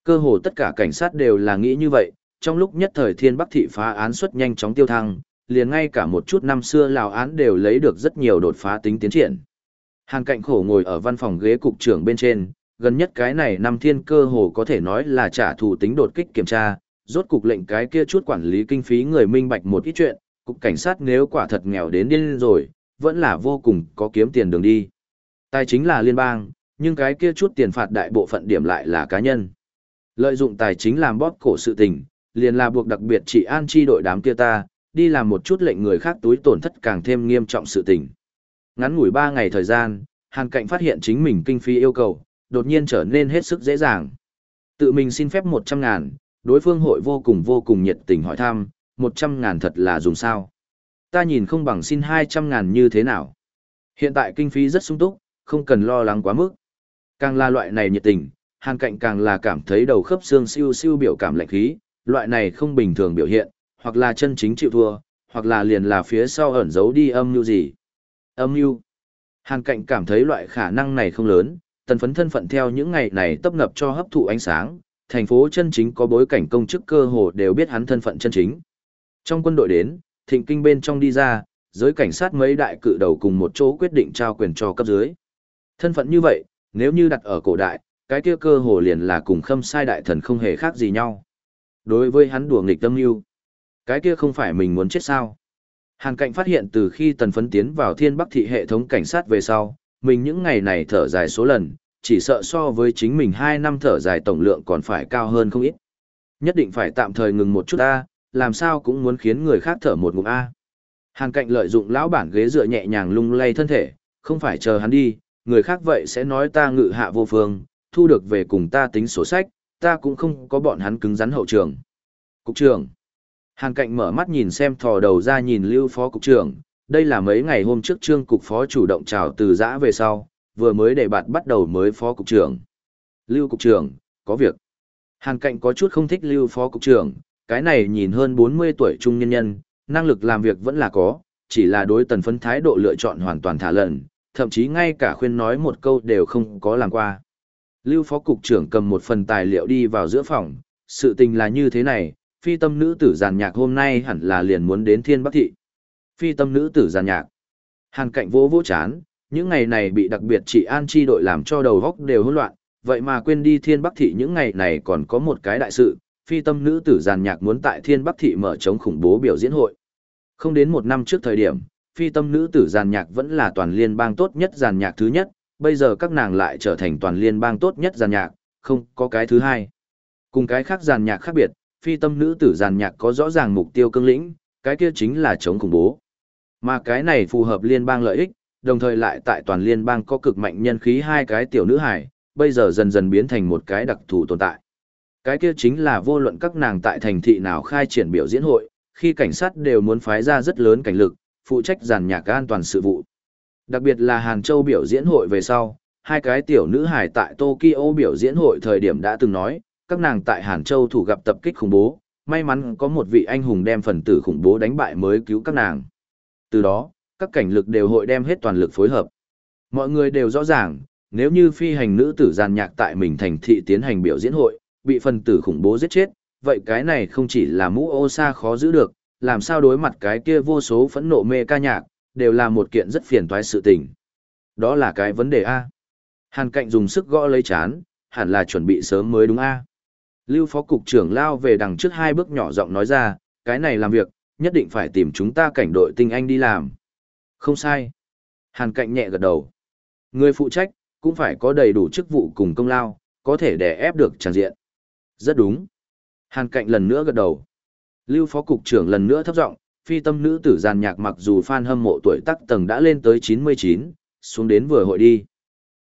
Cơ hồ tất cả cảnh sát đều là nghĩ như vậy, trong lúc nhất thời thiên bắc thị phá án suất nhanh chóng tiêu thăng, liền ngay cả một chút năm xưa lào án đều lấy được rất nhiều đột phá tính tiến triển. Hàng cạnh khổ ngồi ở văn phòng ghế cục trưởng bên trên, gần nhất cái này năm thiên cơ hồ có thể nói là trả thù tính đột kích kiểm tra, rốt cục lệnh cái kia chút quản lý kinh phí người minh bạch một ít chuyện, cục cảnh sát nếu quả thật nghèo đến điên rồi, vẫn là vô cùng có kiếm tiền đường đi. Tài chính là liên bang, nhưng cái kia chút tiền phạt đại bộ phận điểm lại là cá nhân. Lợi dụng tài chính làm bóp cổ sự tình, liền là buộc đặc biệt chỉ an chi đội đám kia ta, đi làm một chút lệnh người khác túi tổn thất càng thêm nghiêm trọng sự tình. Ngắn ngủi 3 ngày thời gian, Hàn Cạnh phát hiện chính mình kinh phí yêu cầu, đột nhiên trở nên hết sức dễ dàng. Tự mình xin phép 100 ngàn, đối phương hội vô cùng vô cùng nhiệt tình hỏi thăm, 100 ngàn thật là dùng sao. Ta nhìn không bằng xin 200 ngàn như thế nào. Hiện tại kinh phí rất sung túc, không cần lo lắng quá mức. Càng là loại này nhiệt tình, Hàn Cạnh càng là cảm thấy đầu khớp xương siêu siêu biểu cảm lạnh khí, loại này không bình thường biểu hiện, hoặc là chân chính chịu thua, hoặc là liền là phía sau ẩn giấu đi âm mưu gì. Âm mưu. Hàn Cạnh cảm thấy loại khả năng này không lớn, tần phấn thân phận theo những ngày này tấp nập cho hấp thụ ánh sáng, thành phố chân chính có bối cảnh công chức cơ hồ đều biết hắn thân phận chân chính. Trong quân đội đến, thịnh kinh bên trong đi ra, giới cảnh sát mấy đại cự đầu cùng một chỗ quyết định trao quyền cho cấp dưới. Thân phận như vậy, nếu như đặt ở cổ đại, cái kia cơ hồ liền là cùng khâm sai đại thần không hề khác gì nhau. Đối với hắn đùa nghịch tâm yêu, cái kia không phải mình muốn chết sao. hàng cạnh phát hiện từ khi tần phấn tiến vào thiên bắc thị hệ thống cảnh sát về sau, mình những ngày này thở dài số lần, chỉ sợ so với chính mình 2 năm thở dài tổng lượng còn phải cao hơn không ít. Nhất định phải tạm thời ngừng một chút A, làm sao cũng muốn khiến người khác thở một ngụm A. Hàn cạnh lợi dụng lão bản ghế dựa nhẹ nhàng lung lay thân thể, không phải chờ hắn đi, người khác vậy sẽ nói ta ngự hạ vô phương, thu được về cùng ta tính sổ sách, ta cũng không có bọn hắn cứng rắn hậu trường. Cục trưởng. Hàn cạnh mở mắt nhìn xem thò đầu ra nhìn lưu phó cục trưởng, đây là mấy ngày hôm trước trương cục phó chủ động chào từ giã về sau, vừa mới để bạn bắt đầu mới phó cục trưởng. Lưu cục trưởng, có việc. Hàn cạnh có chút không thích lưu phó cục trưởng, cái này nhìn hơn 40 tuổi trung nhân nhân, năng lực làm việc vẫn là có, chỉ là đối tần phấn thái độ lựa chọn hoàn toàn thả lận, thậm chí ngay cả khuyên nói một câu đều không có làm qua. Lưu phó cục trưởng cầm một phần tài liệu đi vào giữa phòng, sự tình là như thế này, phi tâm nữ tử giàn nhạc hôm nay hẳn là liền muốn đến thiên bắc thị. Phi tâm nữ tử giàn nhạc. Hàn cạnh vô vô chán, những ngày này bị đặc biệt trị an chi đội làm cho đầu góc đều hỗn loạn, vậy mà quên đi thiên bắc thị những ngày này còn có một cái đại sự, phi tâm nữ tử giàn nhạc muốn tại thiên bắc thị mở chống khủng bố biểu diễn hội. Không đến một năm trước thời điểm, phi tâm nữ tử giàn nhạc vẫn là toàn liên bang tốt nhất giàn nhạc thứ nhất, bây giờ các nàng lại trở thành toàn liên bang tốt nhất giàn nhạc, không có cái thứ hai. Cùng cái khác giàn nhạc khác biệt, phi tâm nữ tử giàn nhạc có rõ ràng mục tiêu cương lĩnh, cái kia chính là chống khủng bố. Mà cái này phù hợp liên bang lợi ích, đồng thời lại tại toàn liên bang có cực mạnh nhân khí hai cái tiểu nữ hải, bây giờ dần dần biến thành một cái đặc thù tồn tại. Cái kia chính là vô luận các nàng tại thành thị nào khai triển biểu diễn hội, khi cảnh sát đều muốn phái ra rất lớn cảnh lực, phụ trách giàn nhạc an toàn sự vụ. Đặc biệt là Hàn Châu biểu diễn hội về sau, hai cái tiểu nữ hải tại Tokyo biểu diễn hội thời điểm đã từng nói, các nàng tại Hàn Châu thủ gặp tập kích khủng bố, may mắn có một vị anh hùng đem phần tử khủng bố đánh bại mới cứu các nàng. Từ đó, các cảnh lực đều hội đem hết toàn lực phối hợp. Mọi người đều rõ ràng, nếu như phi hành nữ tử giàn nhạc tại mình thành thị tiến hành biểu diễn hội, bị phần tử khủng bố giết chết, vậy cái này không chỉ là mũ ô sa khó giữ được, làm sao đối mặt cái kia vô số phẫn nộ mê ca nhạc, đều là một kiện rất phiền toái sự tình. Đó là cái vấn đề A. Hàn cạnh dùng sức gõ lấy chán, hẳn là chuẩn bị sớm mới đúng A. Lưu phó cục trưởng lao về đằng trước hai bước nhỏ giọng nói ra, cái này làm việc, nhất định phải tìm chúng ta cảnh đội tinh anh đi làm. Không sai. Hàn cạnh nhẹ gật đầu. Người phụ trách, cũng phải có đầy đủ chức vụ cùng công lao, có thể để ép được tràn diện. Rất đúng. Hàn cạnh lần nữa gật đầu. Lưu phó cục trưởng lần nữa thấp giọng, phi tâm nữ tử giàn nhạc mặc dù fan hâm mộ tuổi tác tầng đã lên tới 99, xuống đến vừa hội đi.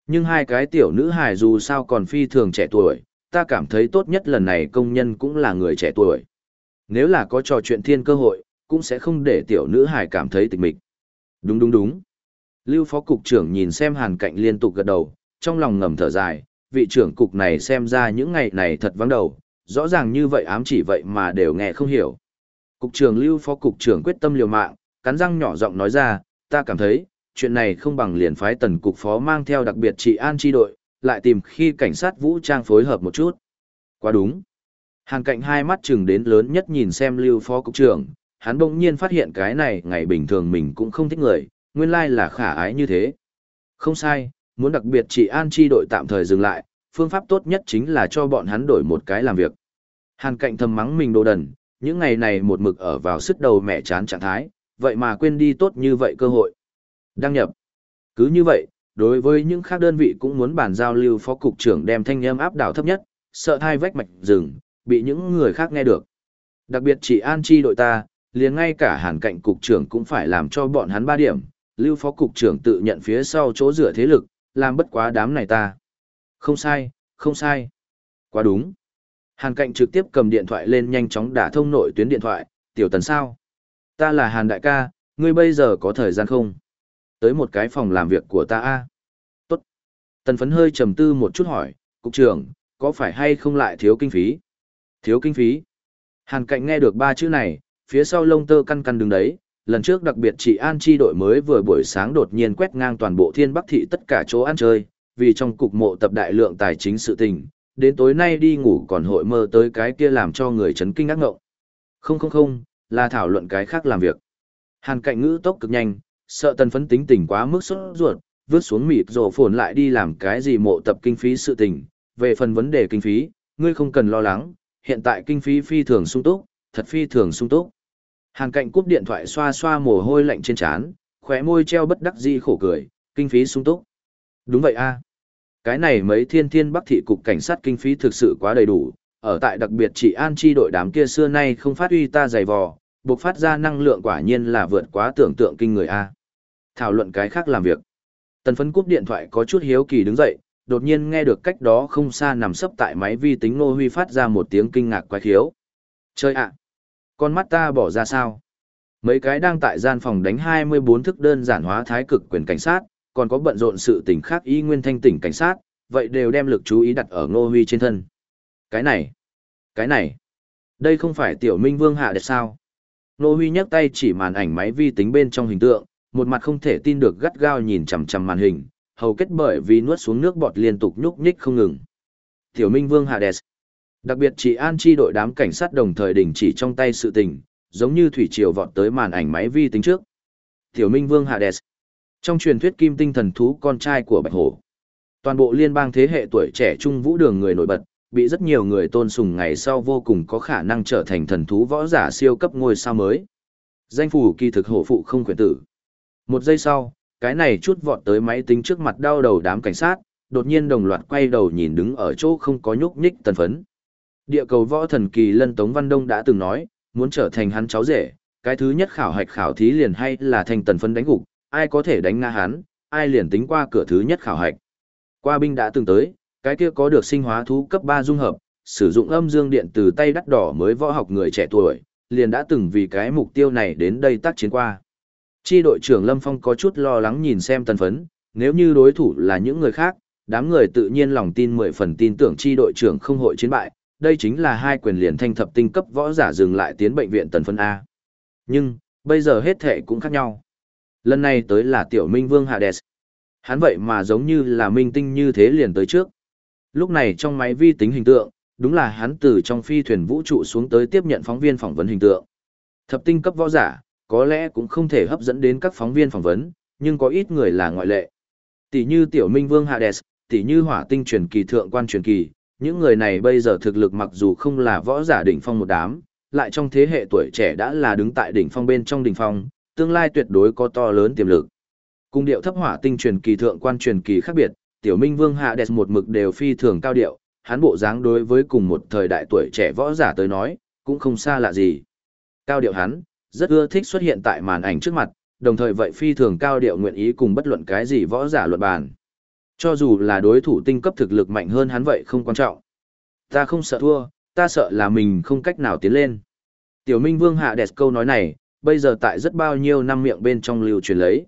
Nhưng hai cái tiểu nữ hài dù sao còn phi thường trẻ tuổi, ta cảm thấy tốt nhất lần này công nhân cũng là người trẻ tuổi. Nếu là có trò chuyện thiên cơ hội, cũng sẽ không để tiểu nữ hài cảm thấy tịch mịch. Đúng đúng đúng. Lưu phó cục trưởng nhìn xem hàn cạnh liên tục gật đầu, trong lòng ngầm thở dài, vị trưởng cục này xem ra những ngày này thật vắng đầu, rõ ràng như vậy ám chỉ vậy mà đều nghe không hiểu. Cục trưởng Lưu phó cục trưởng quyết tâm liều mạng, cắn răng nhỏ giọng nói ra, ta cảm thấy, chuyện này không bằng liền phái tần cục phó mang theo đặc biệt trị an chi đội, lại tìm khi cảnh sát vũ trang phối hợp một chút. Quá đúng. Hàng cạnh hai mắt chừng đến lớn nhất nhìn xem lưu phó cục trưởng, hắn bỗng nhiên phát hiện cái này ngày bình thường mình cũng không thích người, nguyên lai là khả ái như thế. Không sai, muốn đặc biệt chỉ an chi đội tạm thời dừng lại, phương pháp tốt nhất chính là cho bọn hắn đổi một cái làm việc. Hàn cạnh thầm mắng mình đồ đần, những ngày này một mực ở vào sức đầu mẹ chán trạng thái, vậy mà quên đi tốt như vậy cơ hội. Đăng nhập. Cứ như vậy, đối với những khác đơn vị cũng muốn bàn giao lưu phó cục trưởng đem thanh âm áp đảo thấp nhất, sợ thai vách mạch rừng, bị những người khác nghe được. Đặc biệt chỉ an chi đội ta, liền ngay cả hàn cạnh cục trưởng cũng phải làm cho bọn hắn ba điểm, lưu phó cục trưởng tự nhận phía sau chỗ dựa thế lực, làm bất quá đám này ta. Không sai, không sai. Quá đúng. Hàn cạnh trực tiếp cầm điện thoại lên nhanh chóng đả thông nội tuyến điện thoại, tiểu tần sao? Ta là Hàn đại ca, ngươi bây giờ có thời gian không? Tới một cái phòng làm việc của ta a. Tốt. Tần phấn hơi trầm tư một chút hỏi, cục trưởng, có phải hay không lại thiếu kinh phí? Thiếu kinh phí. Hàn cạnh nghe được ba chữ này, phía sau lông tơ căn căn đứng đấy, lần trước đặc biệt chị An chi đội mới vừa buổi sáng đột nhiên quét ngang toàn bộ thiên bắc thị tất cả chỗ ăn chơi, vì trong cục mộ tập đại lượng tài chính sự tình, đến tối nay đi ngủ còn hội mơ tới cái kia làm cho người chấn kinh ác ngộng. Không không không, là thảo luận cái khác làm việc. Hàn cạnh ngữ tốc cực nhanh, sợ tần phấn tính tình quá mức sốt ruột, vứt xuống mịt rổ phồn lại đi làm cái gì mộ tập kinh phí sự tình. Về phần vấn đề kinh phí, ngươi không cần lo lắng, hiện tại kinh phí phi thường sung túc, thật phi thường sung túc. Hàn cạnh cúp điện thoại xoa xoa mồ hôi lạnh trên trán, khóe môi treo bất đắc dĩ khổ cười, kinh phí sung túc. Đúng vậy a. Cái này mấy thiên thiên bắc thị cục cảnh sát kinh phí thực sự quá đầy đủ, ở tại đặc biệt chỉ an chi đội đám kia xưa nay không phát uy ta dày vò, buộc phát ra năng lượng quả nhiên là vượt quá tưởng tượng kinh người a. Thảo luận cái khác làm việc. Tần phấn cúp điện thoại có chút hiếu kỳ đứng dậy, đột nhiên nghe được cách đó không xa nằm sấp tại máy vi tính nô huy phát ra một tiếng kinh ngạc quái khiếu. Chơi ạ! Con mắt ta bỏ ra sao? Mấy cái đang tại gian phòng đánh 24 thức đơn giản hóa thái cực quyền cảnh sát, còn có bận rộn sự tình khác y nguyên thanh tỉnh cảnh sát, vậy đều đem lực chú ý đặt ở Ngô Huy trên thân. Cái này, cái này, đây không phải tiểu minh vương hạ đẹp sao? Ngô Huy nhấc tay chỉ màn ảnh máy vi tính bên trong hình tượng, một mặt không thể tin được gắt gao nhìn chằm chằm màn hình, hầu kết bởi vì nuốt xuống nước bọt liên tục nhúc nhích không ngừng. Tiểu Minh Vương Hades. Đặc biệt chỉ an chi đội đám cảnh sát đồng thời đình chỉ trong tay sự tình, giống như thủy triều vọt tới màn ảnh máy vi tính trước. Tiểu Minh Vương Hades. Trong truyền thuyết kim tinh thần thú con trai của Bạch Hổ, toàn bộ liên bang thế hệ tuổi trẻ trung vũ đường người nổi bật, bị rất nhiều người tôn sùng ngày sau vô cùng có khả năng trở thành thần thú võ giả siêu cấp ngôi sao mới. Danh phủ kỳ thực hổ phụ không quyền tử. Một giây sau, cái này chút vọt tới máy tính trước mặt đau đầu đám cảnh sát, đột nhiên đồng loạt quay đầu nhìn đứng ở chỗ không có nhúc nhích tần phấn. Địa cầu võ thần kỳ lân Tống Văn Đông đã từng nói, muốn trở thành hắn cháu rể, cái thứ nhất khảo hạch khảo thí liền hay là thành tần phân đánh gục, ai có thể đánh ngã hắn, ai liền tính qua cửa thứ nhất khảo hạch. Qua binh đã từng tới, cái kia có được sinh hóa thú cấp 3 dung hợp, sử dụng âm dương điện từ tay đắt đỏ mới võ học người trẻ tuổi, liền đã từng vì cái mục tiêu này đến đây tác chiến qua. Chi đội trưởng Lâm Phong có chút lo lắng nhìn xem tần phấn, nếu như đối thủ là những người khác, đám người tự nhiên lòng tin mười phần tin tưởng chi đội trưởng không hội chiến bại, đây chính là hai quyền liền thanh thập tinh cấp võ giả dừng lại tiến bệnh viện tần phân A. Nhưng, bây giờ hết thệ cũng khác nhau. Lần này tới là tiểu minh vương Hades. Hắn vậy mà giống như là minh tinh như thế liền tới trước. Lúc này trong máy vi tính hình tượng, đúng là hắn từ trong phi thuyền vũ trụ xuống tới tiếp nhận phóng viên phỏng vấn hình tượng. Thập tinh cấp võ giả, có lẽ cũng không thể hấp dẫn đến các phóng viên phỏng vấn, nhưng có ít người là ngoại lệ. Tỷ như tiểu minh vương Hades, tỷ như hỏa tinh truyền kỳ thượng quan truyền kỳ, những người này bây giờ thực lực mặc dù không là võ giả đỉnh phong một đám, lại trong thế hệ tuổi trẻ đã là đứng tại đỉnh phong bên trong đỉnh phong, tương lai tuyệt đối có to lớn tiềm lực. Cung điệu thấp hỏa tinh truyền kỳ thượng quan truyền kỳ khác biệt, tiểu minh vương hạ đẹp một mực đều phi thường cao điệu, hắn bộ dáng đối với cùng một thời đại tuổi trẻ võ giả tới nói, cũng không xa lạ gì. Cao điệu hắn, rất ưa thích xuất hiện tại màn ảnh trước mặt, đồng thời vậy phi thường cao điệu nguyện ý cùng bất luận cái gì võ giả luận bàn. Cho dù là đối thủ tinh cấp thực lực mạnh hơn hắn vậy không quan trọng. Ta không sợ thua, ta sợ là mình không cách nào tiến lên. Tiểu Minh Vương hạ đẹp câu nói này, bây giờ tại rất bao nhiêu năm miệng bên trong lưu truyền lấy.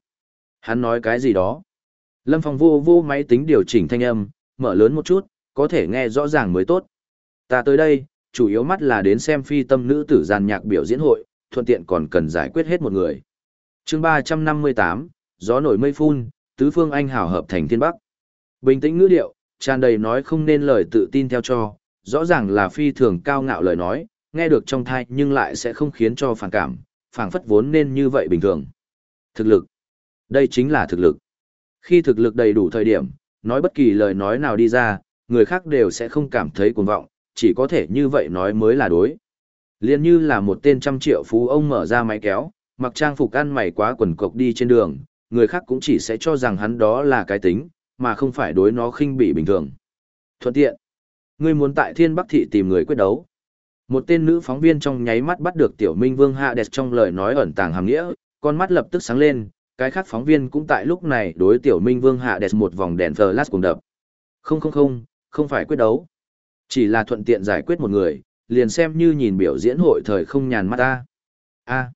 Hắn nói cái gì đó? Lâm Phong vô vô máy tính điều chỉnh thanh âm, mở lớn một chút, có thể nghe rõ ràng mới tốt. Ta tới đây, chủ yếu mắt là đến xem phi tâm nữ tử giàn nhạc biểu diễn hội, thuận tiện còn cần giải quyết hết một người. chương 358, gió nổi mây phun, tứ phương anh hảo hợp thành thiên bắc. Bình tĩnh ngữ điệu, tràn đầy nói không nên lời tự tin theo cho, rõ ràng là phi thường cao ngạo lời nói, nghe được trong thai nhưng lại sẽ không khiến cho phản cảm, phảng phất vốn nên như vậy bình thường. Thực lực. Đây chính là thực lực. Khi thực lực đầy đủ thời điểm, nói bất kỳ lời nói nào đi ra, người khác đều sẽ không cảm thấy cuồng vọng, chỉ có thể như vậy nói mới là đối. Liên như là một tên trăm triệu phú ông mở ra máy kéo, mặc trang phục ăn mày quá quần cộc đi trên đường, người khác cũng chỉ sẽ cho rằng hắn đó là cái tính, mà không phải đối nó khinh bỉ bình thường. Thuận tiện, ngươi muốn tại Thiên Bắc thị tìm người quyết đấu. Một tên nữ phóng viên trong nháy mắt bắt được Tiểu Minh Vương Hạ Đẹp trong lời nói ẩn tàng hàm nghĩa, con mắt lập tức sáng lên, cái khác phóng viên cũng tại lúc này đối Tiểu Minh Vương Hạ Đẹp một vòng đèn flash cùng đập. Không không không, không phải quyết đấu. Chỉ là thuận tiện giải quyết một người, liền xem như nhìn biểu diễn hội thời không nhàn mắt ta. A.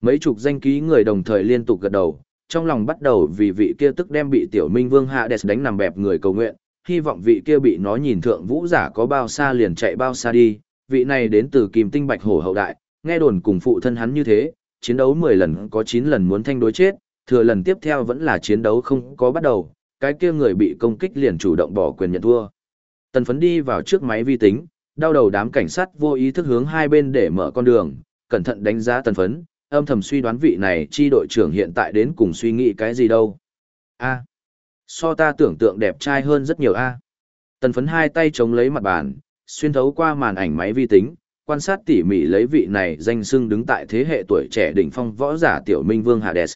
Mấy chục danh ký người đồng thời liên tục gật đầu, trong lòng bắt đầu vì vị kia tức đem bị tiểu minh vương hạ đẹp đánh nằm bẹp người cầu nguyện, hy vọng vị kia bị nó nhìn thượng vũ giả có bao xa liền chạy bao xa đi, vị này đến từ kim tinh bạch hổ hậu đại, nghe đồn cùng phụ thân hắn như thế, chiến đấu 10 lần có 9 lần muốn thanh đối chết, thừa lần tiếp theo vẫn là chiến đấu không có bắt đầu, cái kia người bị công kích liền chủ động bỏ quyền nhận thua. Tần phấn đi vào trước máy vi tính, đau đầu đám cảnh sát vô ý thức hướng hai bên để mở con đường, cẩn thận đánh giá tần phấn, âm thầm suy đoán vị này chi đội trưởng hiện tại đến cùng suy nghĩ cái gì đâu. A. So ta tưởng tượng đẹp trai hơn rất nhiều A. Tần phấn hai tay chống lấy mặt bàn, xuyên thấu qua màn ảnh máy vi tính, quan sát tỉ mỉ lấy vị này danh xưng đứng tại thế hệ tuổi trẻ đỉnh phong võ giả tiểu minh vương Hades.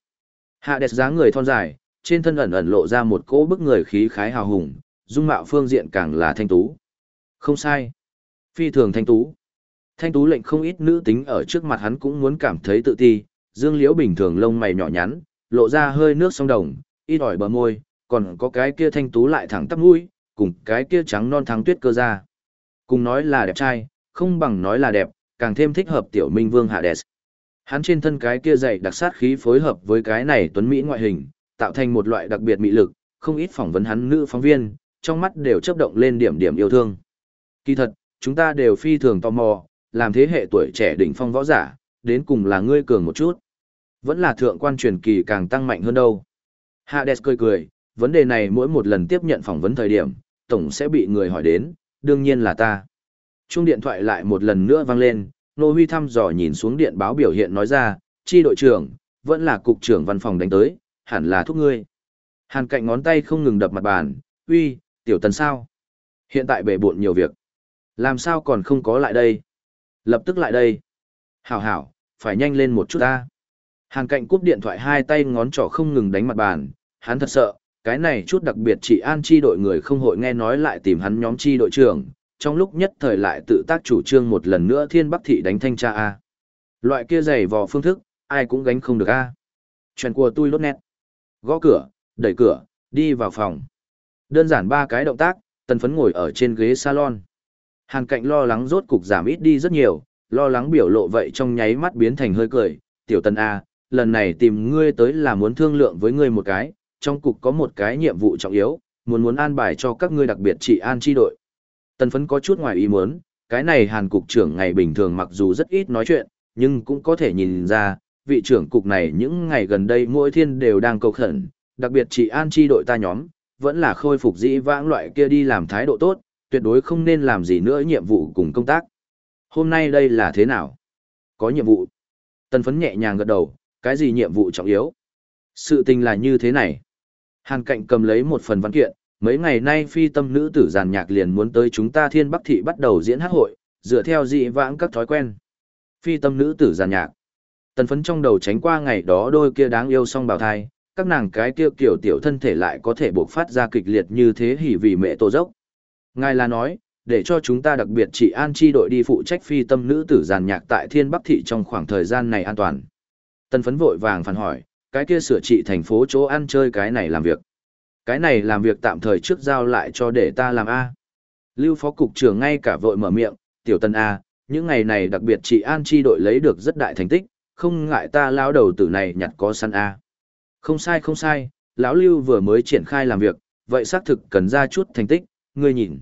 Hades dáng người thon dài, trên thân ẩn ẩn lộ ra một cỗ bức người khí khái hào hùng, dung mạo phương diện càng là thanh tú. Không sai. Phi thường thanh tú. Thanh tú lệnh không ít nữ tính ở trước mặt hắn cũng muốn cảm thấy tự ti, dương liễu bình thường lông mày nhỏ nhắn, lộ ra hơi nước sông đồng, ít ỏi bờ môi, còn có cái kia thanh tú lại thẳng tắp mũi, cùng cái kia trắng non thắng tuyết cơ ra. Cùng nói là đẹp trai, không bằng nói là đẹp, càng thêm thích hợp tiểu minh vương Hades. Hắn trên thân cái kia dày đặc sát khí phối hợp với cái này tuấn mỹ ngoại hình, tạo thành một loại đặc biệt mị lực, không ít phỏng vấn hắn nữ phóng viên, trong mắt đều chớp động lên điểm điểm yêu thương. Kỳ thật, chúng ta đều phi thường tò mò, làm thế hệ tuổi trẻ đỉnh phong võ giả, đến cùng là ngươi cường một chút. Vẫn là thượng quan truyền kỳ càng tăng mạnh hơn đâu. Hades cười cười, vấn đề này mỗi một lần tiếp nhận phỏng vấn thời điểm, tổng sẽ bị người hỏi đến, đương nhiên là ta. Chuông điện thoại lại một lần nữa vang lên, Nô Huy thăm dò nhìn xuống điện báo biểu hiện nói ra, chi đội trưởng, vẫn là cục trưởng văn phòng đánh tới, hẳn là thúc ngươi. Hàn cạnh ngón tay không ngừng đập mặt bàn, uy, tiểu tần sao? Hiện tại bể bộn nhiều việc. Làm sao còn không có lại đây? Lập tức lại đây. Hảo hảo, phải nhanh lên một chút ta. Hàng cạnh cúp điện thoại hai tay ngón trỏ không ngừng đánh mặt bàn, hắn thật sợ, cái này chút đặc biệt chỉ an chi đội người không hội nghe nói lại tìm hắn nhóm chi đội trưởng, trong lúc nhất thời lại tự tác chủ trương một lần nữa thiên bắc thị đánh thanh tra A. Loại kia giày vò phương thức, ai cũng gánh không được A. Chuyện của tôi lốt nét. Gõ cửa, đẩy cửa, đi vào phòng. Đơn giản ba cái động tác, tần phấn ngồi ở trên ghế salon. Hàn cạnh lo lắng rốt cục giảm ít đi rất nhiều, lo lắng biểu lộ vậy trong nháy mắt biến thành hơi cười. Tiểu tần A, lần này tìm ngươi tới là muốn thương lượng với ngươi một cái, trong cục có một cái nhiệm vụ trọng yếu, muốn muốn an bài cho các ngươi đặc biệt trị an chi đội. Tần phấn có chút ngoài ý muốn, cái này hàn cục trưởng ngày bình thường mặc dù rất ít nói chuyện, nhưng cũng có thể nhìn ra, vị trưởng cục này những ngày gần đây mỗi thiên đều đang cầu khẩn, đặc biệt trị an chi đội ta nhóm, vẫn là khôi phục dĩ vãng loại kia đi làm thái độ tốt, tuyệt đối không nên làm gì nữa nhiệm vụ cùng công tác. Hôm nay đây là thế nào? Có nhiệm vụ. Tần phấn nhẹ nhàng gật đầu, cái gì nhiệm vụ trọng yếu? Sự tình là như thế này. Hàn cạnh cầm lấy một phần văn kiện, mấy ngày nay phi tâm nữ tử giàn nhạc liền muốn tới chúng ta thiên bắc thị bắt đầu diễn hát hội, dựa theo dị vãng các thói quen. Phi tâm nữ tử giàn nhạc. Tần phấn trong đầu tránh qua ngày đó đôi kia đáng yêu song bào thai, các nàng cái kia kiểu tiểu thân thể lại có thể bộc phát ra kịch liệt như thế hỉ vì mẹ tổ dốc. Ngài là nói, để cho chúng ta đặc biệt chỉ an chi đội đi phụ trách phi tâm nữ tử giàn nhạc tại thiên bắc thị trong khoảng thời gian này an toàn. Tần phấn vội vàng phản hỏi, cái kia sửa trị thành phố chỗ ăn chơi cái này làm việc. Cái này làm việc tạm thời trước giao lại cho để ta làm A. Lưu phó cục trưởng ngay cả vội mở miệng, tiểu tân A, những ngày này đặc biệt chị An chi đội lấy được rất đại thành tích, không ngại ta lao đầu tử này nhặt có săn A. Không sai không sai, lão Lưu vừa mới triển khai làm việc, vậy xác thực cần ra chút thành tích, ngươi nhìn.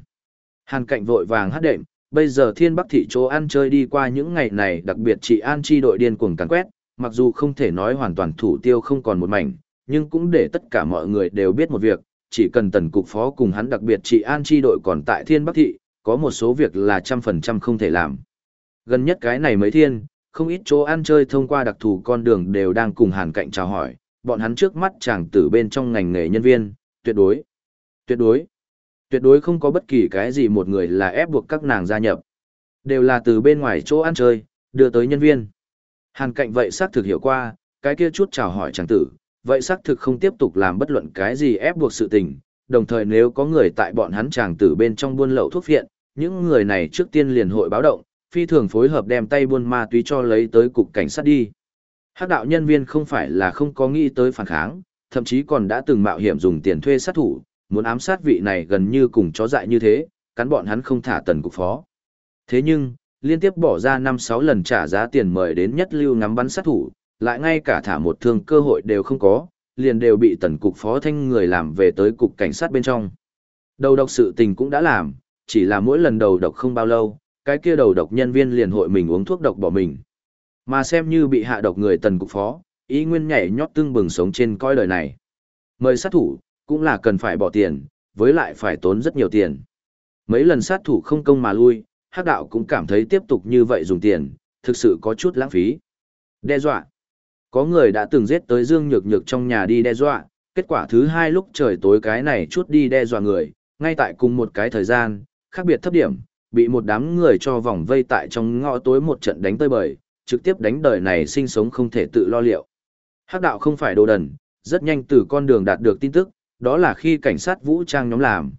Hàn cạnh vội vàng hát đệm, bây giờ thiên bắc thị chỗ ăn chơi đi qua những ngày này đặc biệt chị An chi đội điên cuồng càn quét, mặc dù không thể nói hoàn toàn thủ tiêu không còn một mảnh, nhưng cũng để tất cả mọi người đều biết một việc, chỉ cần tần cục phó cùng hắn đặc biệt chị an chi đội còn tại thiên bắc thị, có một số việc là trăm phần trăm không thể làm. Gần nhất cái này mấy thiên, không ít chỗ ăn chơi thông qua đặc thù con đường đều đang cùng hàn cạnh chào hỏi, bọn hắn trước mắt chàng tử bên trong ngành nghề nhân viên, tuyệt đối, tuyệt đối, tuyệt đối không có bất kỳ cái gì một người là ép buộc các nàng gia nhập. Đều là từ bên ngoài chỗ ăn chơi, đưa tới nhân viên. Hàn cạnh vậy xác thực hiểu qua, cái kia chút chào hỏi chàng tử, vậy xác thực không tiếp tục làm bất luận cái gì ép buộc sự tình, đồng thời nếu có người tại bọn hắn chàng tử bên trong buôn lậu thuốc viện, những người này trước tiên liền hội báo động, phi thường phối hợp đem tay buôn ma túy cho lấy tới cục cảnh sát đi. Hắc đạo nhân viên không phải là không có nghĩ tới phản kháng, thậm chí còn đã từng mạo hiểm dùng tiền thuê sát thủ, muốn ám sát vị này gần như cùng chó dại như thế, cắn bọn hắn không thả tần cục phó. Thế nhưng, liên tiếp bỏ ra 5-6 lần trả giá tiền mời đến nhất lưu ngắm bắn sát thủ, lại ngay cả thả một thương cơ hội đều không có, liền đều bị tần cục phó thanh người làm về tới cục cảnh sát bên trong. Đầu độc sự tình cũng đã làm, chỉ là mỗi lần đầu độc không bao lâu, cái kia đầu độc nhân viên liền hội mình uống thuốc độc bỏ mình. Mà xem như bị hạ độc người tần cục phó, ý nguyên nhảy nhót tương bừng sống trên coi đời này. Mời sát thủ, cũng là cần phải bỏ tiền, với lại phải tốn rất nhiều tiền. Mấy lần sát thủ không công mà lui, hắc đạo cũng cảm thấy tiếp tục như vậy dùng tiền, thực sự có chút lãng phí. Đe dọa. Có người đã từng giết tới Dương Nhược Nhược trong nhà đi đe dọa, kết quả thứ hai lúc trời tối cái này chút đi đe dọa người, ngay tại cùng một cái thời gian, khác biệt thấp điểm, bị một đám người cho vòng vây tại trong ngõ tối một trận đánh tơi bời, trực tiếp đánh đời này sinh sống không thể tự lo liệu. Hắc đạo không phải đồ đần, rất nhanh từ con đường đạt được tin tức, đó là khi cảnh sát vũ trang nhóm làm.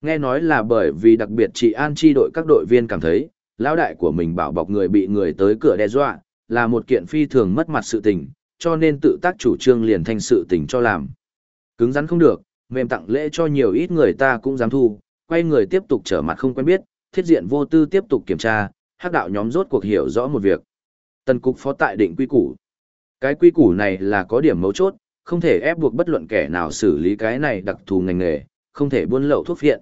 Nghe nói là bởi vì đặc biệt chị an chi đội các đội viên cảm thấy, lão đại của mình bảo bọc người bị người tới cửa đe dọa, là một kiện phi thường mất mặt sự tình, cho nên tự tác chủ trương liền thành sự tình cho làm. Cứng rắn không được, mềm tặng lễ cho nhiều ít người ta cũng dám thu, quay người tiếp tục trở mặt không quen biết, thiết diện vô tư tiếp tục kiểm tra, hắc đạo nhóm rốt cuộc hiểu rõ một việc. Tần cục phó tại định quy củ. Cái quy củ này là có điểm mấu chốt, không thể ép buộc bất luận kẻ nào xử lý cái này đặc thù ngành nghề, không thể buôn lậu thuốc phiện.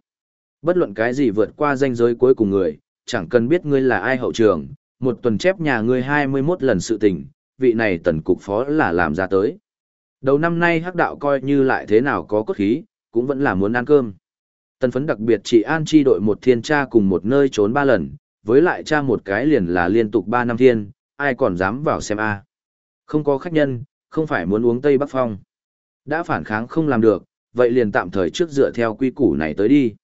Bất luận cái gì vượt qua danh giới cuối cùng người, chẳng cần biết ngươi là ai hậu trường, một tuần chép nhà ngươi 21 lần sự tình, vị này tần cục phó là làm ra tới. Đầu năm nay hắc đạo coi như lại thế nào có cốt khí, cũng vẫn là muốn ăn cơm. Tần phấn đặc biệt chỉ an chi đội một thiên tra cùng một nơi trốn ba lần, với lại tra một cái liền là liên tục 3 năm thiên, ai còn dám vào xem a Không có khách nhân, không phải muốn uống Tây Bắc Phong. Đã phản kháng không làm được, vậy liền tạm thời trước dựa theo quy củ này tới đi.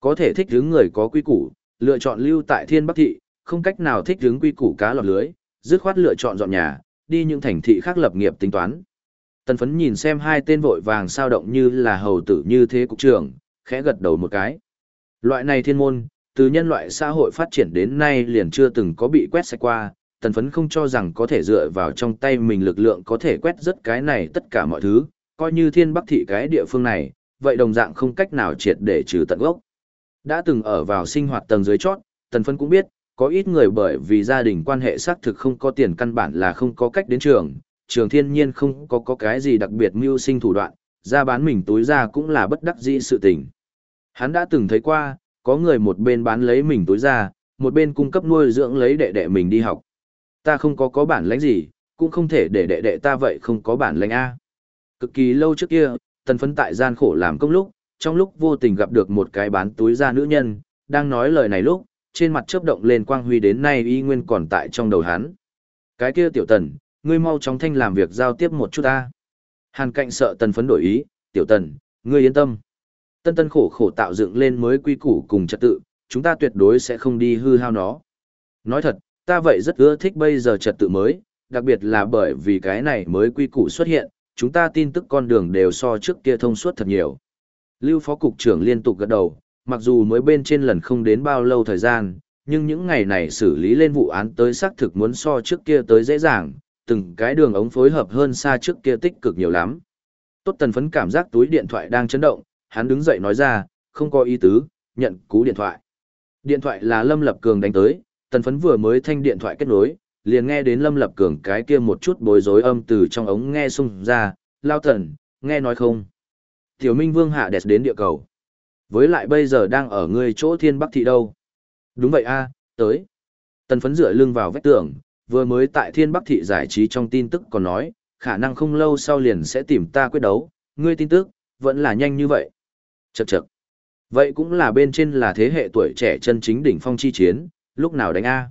Có thể thích hướng người có quy củ, lựa chọn lưu tại Thiên Bắc Thị, không cách nào thích hướng quy củ cá lọt lưới, dứt khoát lựa chọn dọn nhà, đi những thành thị khác lập nghiệp tính toán. Tần phấn nhìn xem hai tên vội vàng sao động như là hầu tử như thế cục trưởng, khẽ gật đầu một cái. Loại này thiên môn, từ nhân loại xã hội phát triển đến nay liền chưa từng có bị quét sạch qua, tần phấn không cho rằng có thể dựa vào trong tay mình lực lượng có thể quét rất cái này tất cả mọi thứ, coi như thiên bắc thị cái địa phương này, vậy đồng dạng không cách nào triệt để trừ tận gốc. Đã từng ở vào sinh hoạt tầng dưới chót, tần phấn cũng biết, có ít người bởi vì gia đình quan hệ xác thực không có tiền căn bản là không có cách đến trường, trường thiên nhiên không có có cái gì đặc biệt mưu sinh thủ đoạn, ra bán mình túi ra cũng là bất đắc dĩ sự tình. Hắn đã từng thấy qua, có người một bên bán lấy mình túi ra, một bên cung cấp nuôi dưỡng lấy đệ đệ mình đi học. Ta không có có bản lãnh gì, cũng không thể để đệ đệ ta vậy không có bản lãnh A. Cực kỳ lâu trước kia, tần phấn tại gian khổ làm công lúc, trong lúc vô tình gặp được một cái bán túi ra nữ nhân, đang nói lời này lúc, trên mặt chớp động lên quang huy đến nay y nguyên còn tại trong đầu hắn. Cái kia tiểu tần, ngươi mau chóng thanh làm việc giao tiếp một chút ta. Hàn cạnh sợ tần phấn đổi ý, tiểu tần, ngươi yên tâm. Tân tân khổ khổ tạo dựng lên mới quy củ cùng trật tự, chúng ta tuyệt đối sẽ không đi hư hao nó. Nói thật, ta vậy rất ưa thích bây giờ trật tự mới, đặc biệt là bởi vì cái này mới quy củ xuất hiện, chúng ta tin tức con đường đều so trước kia thông suốt thật nhiều. Lưu Phó Cục trưởng liên tục gật đầu, mặc dù mới bên trên lần không đến bao lâu thời gian, nhưng những ngày này xử lý lên vụ án tới xác thực muốn so trước kia tới dễ dàng, từng cái đường ống phối hợp hơn xa trước kia tích cực nhiều lắm. Tốt tần phấn cảm giác túi điện thoại đang chấn động, hắn đứng dậy nói ra, không có ý tứ, nhận cú điện thoại. Điện thoại là Lâm Lập Cường đánh tới, tần phấn vừa mới thanh điện thoại kết nối, liền nghe đến Lâm Lập Cường cái kia một chút bối rối âm từ trong ống nghe xung ra, lao tần, nghe nói không. Tiểu Minh Vương hạ đẹp đến địa cầu. Với lại bây giờ đang ở người chỗ thiên bắc thị đâu. Đúng vậy a tới. Tần phấn dựa lưng vào vách tường, vừa mới tại thiên bắc thị giải trí trong tin tức còn nói, khả năng không lâu sau liền sẽ tìm ta quyết đấu, ngươi tin tức, vẫn là nhanh như vậy. Chậc chậc. Vậy cũng là bên trên là thế hệ tuổi trẻ chân chính đỉnh phong chi chiến, lúc nào đánh A.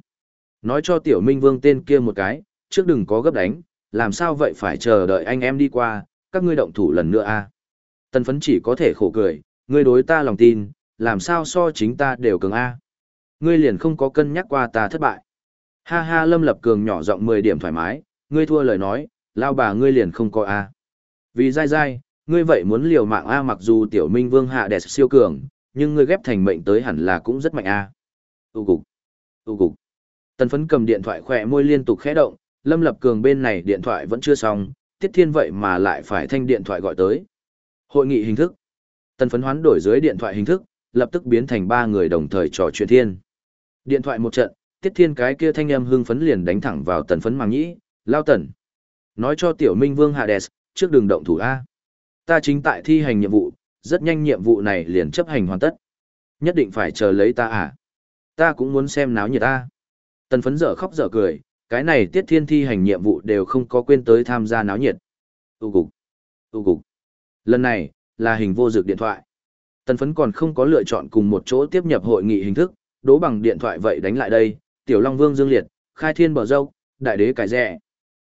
Nói cho tiểu minh vương tên kia một cái, trước đừng có gấp đánh, làm sao vậy phải chờ đợi anh em đi qua, các ngươi động thủ lần nữa A. Tần phấn chỉ có thể khổ cười, ngươi đối ta lòng tin, làm sao so chính ta đều cường A. Ngươi liền không có cân nhắc qua ta thất bại. Ha ha lâm lập cường nhỏ giọng 10 điểm thoải mái, ngươi thua lời nói, lao bà ngươi liền không có A. Vì dai dai, ngươi vậy muốn liều mạng A mặc dù tiểu minh vương hạ đẹp siêu cường, nhưng ngươi ghép thành mệnh tới hẳn là cũng rất mạnh A. Tu cục, tu cục. Tần phấn cầm điện thoại khỏe môi liên tục khẽ động, lâm lập cường bên này điện thoại vẫn chưa xong, tiết thiên vậy mà lại phải thanh điện thoại gọi tới. Hội nghị hình thức. Tần phấn hoán đổi dưới điện thoại hình thức, lập tức biến thành ba người đồng thời trò chuyện thiên. Điện thoại một trận, tiết thiên cái kia thanh âm hưng phấn liền đánh thẳng vào tần phấn màng nhĩ, lao tần. Nói cho tiểu minh vương Hades, trước đường động thủ A. Ta chính tại thi hành nhiệm vụ, rất nhanh nhiệm vụ này liền chấp hành hoàn tất. Nhất định phải chờ lấy ta à? Ta cũng muốn xem náo nhiệt ta. Tần phấn dở khóc dở cười, cái này tiết thiên thi hành nhiệm vụ đều không có quên tới tham gia náo nhiệt. Tu cục. Tu cục. Lần này, là hình vô dược điện thoại. Tần phấn còn không có lựa chọn cùng một chỗ tiếp nhập hội nghị hình thức, đố bằng điện thoại vậy đánh lại đây, Tiểu Long Vương Dương Liệt, Khai Thiên Bờ Dâu, Đại Đế Cải Rẻ.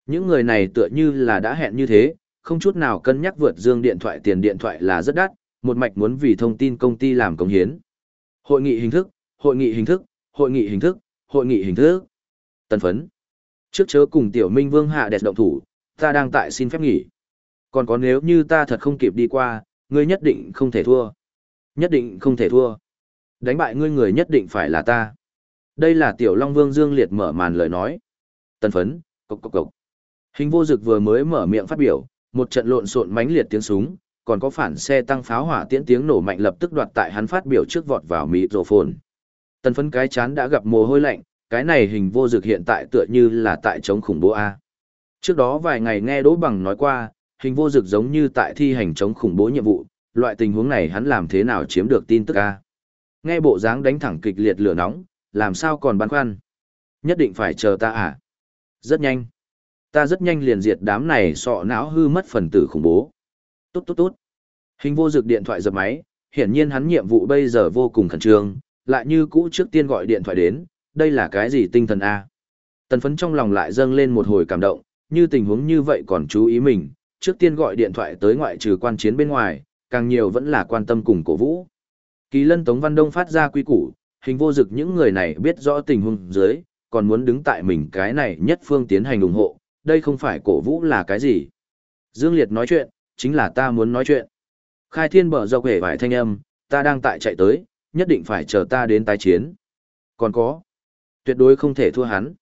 Những người này tựa như là đã hẹn như thế, không chút nào cân nhắc vượt dương điện thoại tiền điện thoại là rất đắt, một mạch muốn vì thông tin công ty làm công hiến. Hội nghị hình thức, hội nghị hình thức, hội nghị hình thức, hội nghị hình thức. Tân phấn. Trước chớ cùng tiểu minh vương hạ đẹp động thủ, ta đang tại xin phép nghỉ. Còn có nếu như ta thật không kịp đi qua, ngươi nhất định không thể thua. Nhất định không thể thua. Đánh bại ngươi người nhất định phải là ta. Đây là tiểu long vương dương liệt mở màn lời nói. Tân phấn, cộc cộc cộc. Hình vô dực vừa mới mở miệng phát biểu, một trận lộn xộn mãnh liệt tiếng súng, còn có phản xe tăng pháo hỏa tiễn tiếng nổ mạnh lập tức đoạt tại hắn phát biểu trước vọt vào microphone. Tần phấn cái chán đã gặp mồ hôi lạnh, cái này hình vô dực hiện tại tựa như là tại chống khủng bố A. Trước đó vài ngày nghe Đỗ Bằng nói qua, hình vô dực giống như tại thi hành chống khủng bố nhiệm vụ, loại tình huống này hắn làm thế nào chiếm được tin tức A. Nghe bộ dáng đánh thẳng kịch liệt lửa nóng, làm sao còn băn khoăn. Nhất định phải chờ ta à. Rất nhanh. Ta rất nhanh liền diệt đám này sọ não hư mất phần tử khủng bố. Tốt tốt tốt. Hình vô dực điện thoại dập máy, hiển nhiên hắn nhiệm vụ bây giờ vô cùng khẩn trương, lại như cũ trước tiên gọi điện thoại đến, đây là cái gì tinh thần A. Tần phấn trong lòng lại dâng lên một hồi cảm động, như tình huống như vậy còn chú ý mình, trước tiên gọi điện thoại tới ngoại trừ quan chiến bên ngoài, càng nhiều vẫn là quan tâm cùng cổ vũ. Kỳ lân Tống Văn Đông phát ra quy củ, hình vô dực những người này biết rõ tình huống dưới, còn muốn đứng tại mình cái này nhất phương tiến hành ủng hộ, đây không phải cổ vũ là cái gì. Dương Liệt nói chuyện, chính là ta muốn nói chuyện. Khai thiên bờ dọc hề vải thanh âm, ta đang tại chạy tới, nhất định phải chờ ta đến tái chiến. Còn có, tuyệt đối không thể thua hắn.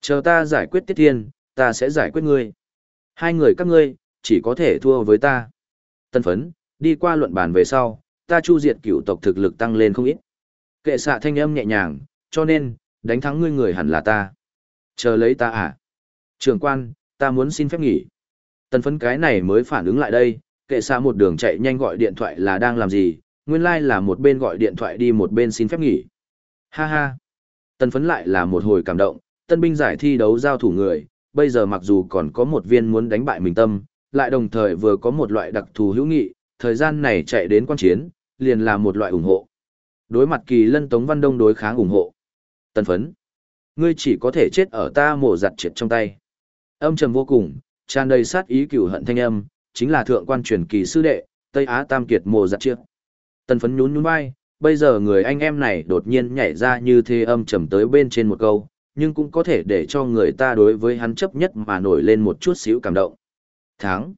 Chờ ta giải quyết tiết thiên, ta sẽ giải quyết ngươi. Hai người các ngươi, chỉ có thể thua với ta. Tân phấn, đi qua luận bàn về sau, ta chu diệt cựu tộc thực lực tăng lên không ít. Kệ xạ thanh âm nhẹ nhàng, cho nên, đánh thắng ngươi người hẳn là ta. Chờ lấy ta à? Trường quan, ta muốn xin phép nghỉ. Tần phấn cái này mới phản ứng lại đây, kệ xạ một đường chạy nhanh gọi điện thoại là đang làm gì, nguyên lai like là một bên gọi điện thoại đi một bên xin phép nghỉ. Ha ha. Tần phấn lại là một hồi cảm động, tân binh giải thi đấu giao thủ người, bây giờ mặc dù còn có một viên muốn đánh bại mình tâm, lại đồng thời vừa có một loại đặc thù hữu nghị, thời gian này chạy đến quan chiến, liền là một loại ủng hộ. Đối mặt kỳ lân Tống Văn Đông đối kháng ủng hộ. Tần phấn. Ngươi chỉ có thể chết ở ta mổ giặt triệt trong tay. Âm trầm vô cùng, tràn đầy sát ý cửu hận thanh âm, chính là thượng quan truyền kỳ sư đệ, Tây Á Tam Kiệt mổ giặt triệt. Tần phấn nhún nhún vai, bây giờ người anh em này đột nhiên nhảy ra như thế âm trầm tới bên trên một câu, nhưng cũng có thể để cho người ta đối với hắn chấp nhất mà nổi lên một chút xíu cảm động. Tháng.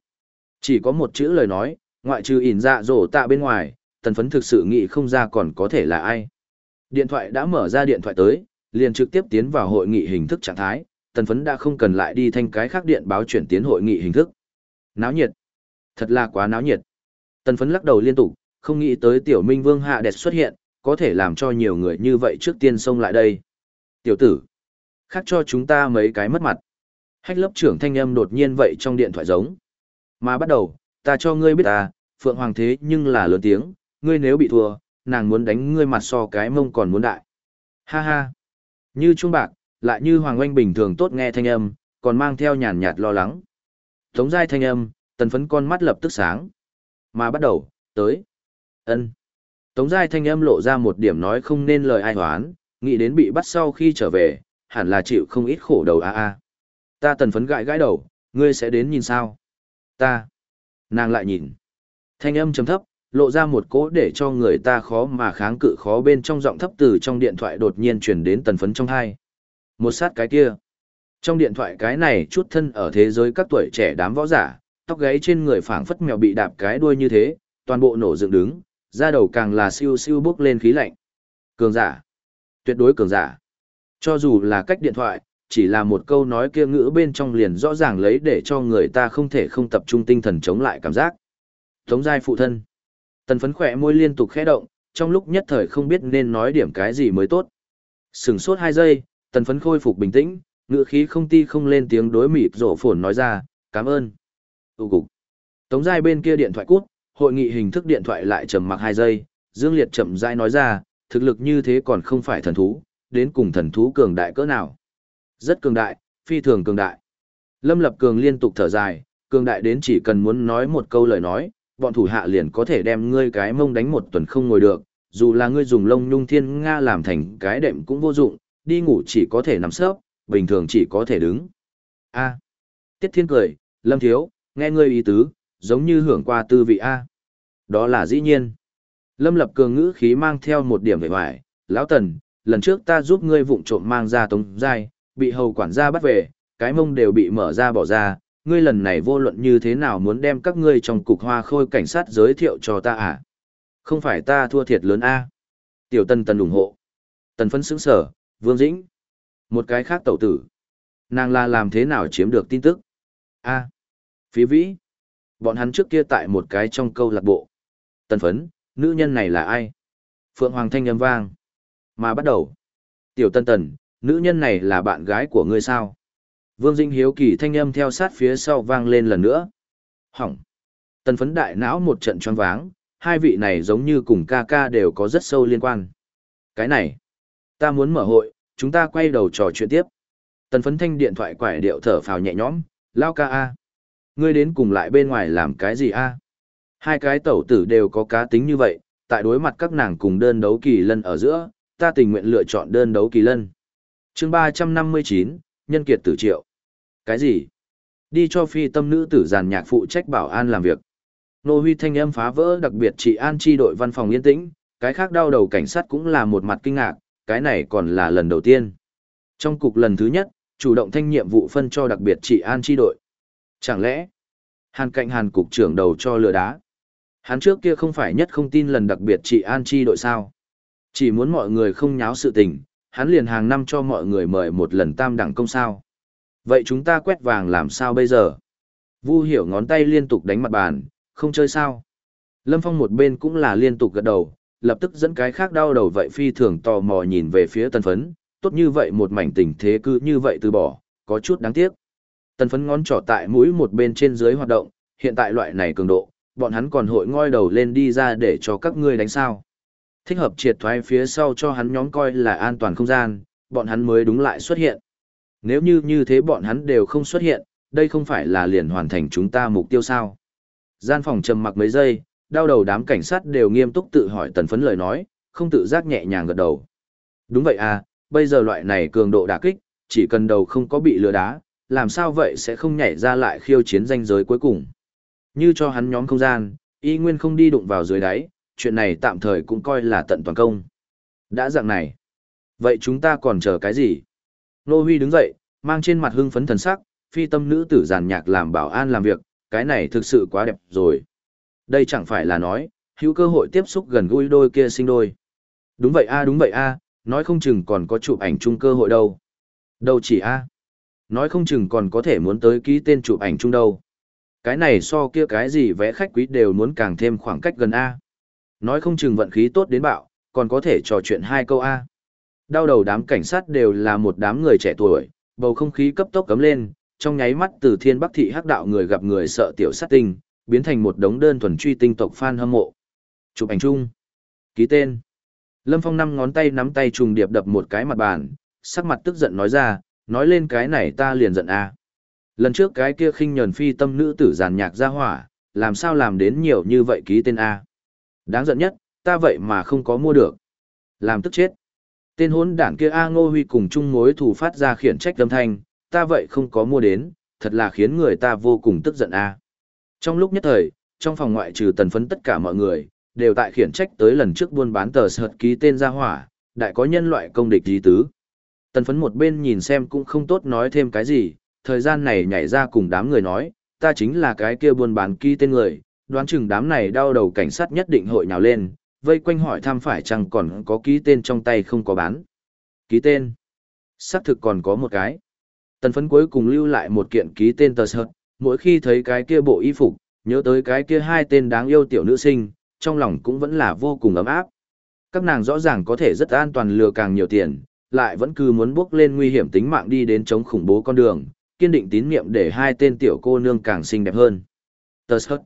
Chỉ có một chữ lời nói, ngoại trừ ỉn dạ dỗ tạ bên ngoài, tần phấn thực sự nghĩ không ra còn có thể là ai. Điện thoại đã mở ra điện thoại tới, liền trực tiếp tiến vào hội nghị hình thức trạng thái, tần phấn đã không cần lại đi thanh cái khác điện báo chuyển tiến hội nghị hình thức. Náo nhiệt. Thật là quá náo nhiệt. Tần phấn lắc đầu liên tục, không nghĩ tới tiểu minh vương hạ đẹp xuất hiện, có thể làm cho nhiều người như vậy trước tiên xông lại đây. Tiểu tử, khác cho chúng ta mấy cái mất mặt. Hách lớp trưởng thanh âm đột nhiên vậy trong điện thoại giống. Mà bắt đầu, ta cho ngươi biết ta, Phượng Hoàng thế nhưng là lớn tiếng, ngươi nếu bị thua, nàng muốn đánh ngươi mặt so cái mông còn muốn đại. Ha ha. Như trung bạc, lại như Hoàng Oanh bình thường tốt nghe thanh âm, còn mang theo nhàn nhạt lo lắng. Tống giai thanh âm, tần phấn con mắt lập tức sáng. Mà bắt đầu, tới ân Tống giai thanh âm lộ ra một điểm nói không nên lời ai hoán, nghĩ đến bị bắt sau khi trở về, hẳn là chịu không ít khổ đầu a a. Ta tần phấn gãi gãi đầu, ngươi sẽ đến nhìn sao? Ta. Nàng lại nhìn. Thanh âm trầm thấp, lộ ra một cỗ để cho người ta khó mà kháng cự khó bên trong giọng thấp từ trong điện thoại đột nhiên chuyển đến tần phấn trong hai. Một sát cái kia. Trong điện thoại cái này chút thân ở thế giới các tuổi trẻ đám võ giả, tóc gáy trên người phảng phất mèo bị đạp cái đuôi như thế, toàn bộ nổ dựng đứng, da đầu càng là siêu siêu bốc lên khí lạnh. Cường giả. Tuyệt đối cường giả. Cho dù là cách điện thoại, chỉ là một câu nói kia ngữ bên trong liền rõ ràng lấy để cho người ta không thể không tập trung tinh thần chống lại cảm giác. Tống giai phụ thân. Tần phấn khỏe môi liên tục khẽ động, trong lúc nhất thời không biết nên nói điểm cái gì mới tốt. Sừng sốt hai giây, tần phấn khôi phục bình tĩnh, ngữ khí không ti không lên tiếng đối mịp rổ phổn nói ra, cảm ơn. Tụ cục. Tống giai bên kia điện thoại cút, hội nghị hình thức điện thoại lại trầm mặc hai giây, Dương Liệt chậm rãi nói ra, thực lực như thế còn không phải thần thú, đến cùng thần thú cường đại cỡ nào. Rất cường đại, phi thường cường đại. Lâm Lập Cường liên tục thở dài, cường đại đến chỉ cần muốn nói một câu lời nói, bọn thủ hạ liền có thể đem ngươi cái mông đánh một tuần không ngồi được, dù là ngươi dùng lông nhung thiên nga làm thành cái đệm cũng vô dụng, đi ngủ chỉ có thể nằm sấp, bình thường chỉ có thể đứng. A. Tiết Thiên cười, Lâm Thiếu, nghe ngươi ý tứ, giống như hưởng qua tư vị A. Đó là dĩ nhiên. Lâm Lập Cường ngữ khí mang theo một điểm vẻ hoài, lão tần, lần trước ta giúp ngươi vụng trộm mang ra tống giai, bị hầu quản gia bắt về, cái mông đều bị mở ra bỏ ra, ngươi lần này vô luận như thế nào muốn đem các ngươi trong cục hoa khôi cảnh sát giới thiệu cho ta à? Không phải ta thua thiệt lớn a Tiểu tân tần ủng hộ. Tần phấn xứng sở, vương dĩnh. Một cái khác tẩu tử. Nàng là làm thế nào chiếm được tin tức? a à. Phí vĩ. Bọn hắn trước kia tại một cái trong câu lạc bộ. Tần phấn, nữ nhân này là ai? Phượng Hoàng Thanh âm vang. Mà bắt đầu. Tiểu tân tần, nữ nhân này là bạn gái của ngươi sao? Vương Dinh hiếu kỳ thanh âm theo sát phía sau vang lên lần nữa. Hỏng. Tần phấn đại não một trận choáng váng, hai vị này giống như cùng ca ca đều có rất sâu liên quan. Cái này, ta muốn mở hội, chúng ta quay đầu trò chuyện tiếp. Tần phấn thanh điện thoại quải điệu thở phào nhẹ nhõm, lao ca a. Ngươi đến cùng lại bên ngoài làm cái gì a? Hai cái tẩu tử đều có cá tính như vậy, tại đối mặt các nàng cùng đơn đấu kỳ lân ở giữa, ta tình nguyện lựa chọn đơn đấu kỳ lân. chương 359, nhân kiệt tử triệu. Cái gì? Đi cho phi tâm nữ tử giàn nhạc phụ trách bảo an làm việc. Nô Huy thanh âm phá vỡ đặc biệt trị an chi đội văn phòng yên tĩnh, cái khác đau đầu cảnh sát cũng là một mặt kinh ngạc, cái này còn là lần đầu tiên. Trong cục lần thứ nhất, chủ động thanh nhiệm vụ phân cho đặc biệt trị an chi đội. Chẳng lẽ, hàn cạnh hàn cục trưởng đầu cho lừa đá? Hắn trước kia không phải nhất không tin lần đặc biệt trị an chi đội sao? Chỉ muốn mọi người không nháo sự tình, hắn liền hàng năm cho mọi người mời một lần tam đẳng công sao. Vậy chúng ta quét vàng làm sao bây giờ? Vu hiểu ngón tay liên tục đánh mặt bàn, không chơi sao? Lâm Phong một bên cũng là liên tục gật đầu, lập tức dẫn cái khác đau đầu vậy phi thường tò mò nhìn về phía tân phấn, tốt như vậy một mảnh tình thế cứ như vậy từ bỏ, có chút đáng tiếc. Tần phấn ngón trỏ tại mũi một bên trên dưới hoạt động, hiện tại loại này cường độ, bọn hắn còn hội ngoi đầu lên đi ra để cho các ngươi đánh sao. Thích hợp triệt thoái phía sau cho hắn nhóm coi là an toàn không gian, bọn hắn mới đúng lại xuất hiện. Nếu như như thế bọn hắn đều không xuất hiện, đây không phải là liền hoàn thành chúng ta mục tiêu sao. Gian phòng trầm mặc mấy giây, đau đầu đám cảnh sát đều nghiêm túc tự hỏi tần phấn lời nói, không tự giác nhẹ nhàng gật đầu. Đúng vậy à, bây giờ loại này cường độ đả kích, chỉ cần đầu không có bị lừa đá, làm sao vậy sẽ không nhảy ra lại khiêu chiến danh giới cuối cùng. Như cho hắn nhóm không gian, y nguyên không đi đụng vào dưới đáy, chuyện này tạm thời cũng coi là tận toàn công. Đã dạng này. Vậy chúng ta còn chờ cái gì? Nô Huy đứng dậy, mang trên mặt hưng phấn thần sắc, phi tâm nữ tử giàn nhạc làm bảo an làm việc, cái này thực sự quá đẹp rồi. Đây chẳng phải là nói, hữu cơ hội tiếp xúc gần gũi đôi kia sinh đôi. Đúng vậy a đúng vậy a nói không chừng còn có chụp ảnh chung cơ hội đâu. Đâu chỉ a Nói không chừng còn có thể muốn tới ký tên chụp ảnh chung đâu. Cái này so kia cái gì vẽ khách quý đều muốn càng thêm khoảng cách gần a Nói không chừng vận khí tốt đến bạo, còn có thể trò chuyện hai câu A. Đau đầu đám cảnh sát đều là một đám người trẻ tuổi, bầu không khí cấp tốc cấm lên, trong nháy mắt từ thiên bắc thị hắc đạo người gặp người sợ tiểu sát tinh, biến thành một đống đơn thuần truy tinh tộc fan hâm mộ. Chụp ảnh chung. Ký tên. Lâm Phong năm ngón tay nắm tay trùng điệp đập một cái mặt bàn, sắc mặt tức giận nói ra, nói lên cái này ta liền giận a. Lần trước cái kia khinh nhờn phi tâm nữ tử giàn nhạc ra hỏa, làm sao làm đến nhiều như vậy ký tên a. Đáng giận nhất, ta vậy mà không có mua được. Làm tức chết. Tên hốn đản kia A Ngô Huy cùng chung mối thủ phát ra khiển trách âm thanh, ta vậy không có mua đến, thật là khiến người ta vô cùng tức giận A. Trong lúc nhất thời, trong phòng ngoại trừ tần phấn tất cả mọi người, đều tại khiển trách tới lần trước buôn bán tờ sợt ký tên ra hỏa, đại có nhân loại công địch gì tứ. Tần phấn một bên nhìn xem cũng không tốt nói thêm cái gì, thời gian này nhảy ra cùng đám người nói, ta chính là cái kia buôn bán ký tên người, đoán chừng đám này đau đầu cảnh sát nhất định hội nhào lên, vây quanh hỏi thăm phải chăng còn có ký tên trong tay không có bán. Ký tên. Xác thực còn có một cái. Tần phấn cuối cùng lưu lại một kiện ký tên tờ sợt, mỗi khi thấy cái kia bộ y phục, nhớ tới cái kia hai tên đáng yêu tiểu nữ sinh, trong lòng cũng vẫn là vô cùng ấm áp. Các nàng rõ ràng có thể rất an toàn lừa càng nhiều tiền, lại vẫn cứ muốn bước lên nguy hiểm tính mạng đi đến chống khủng bố con đường, kiên định tín nhiệm để hai tên tiểu cô nương càng xinh đẹp hơn. Tờ sớt.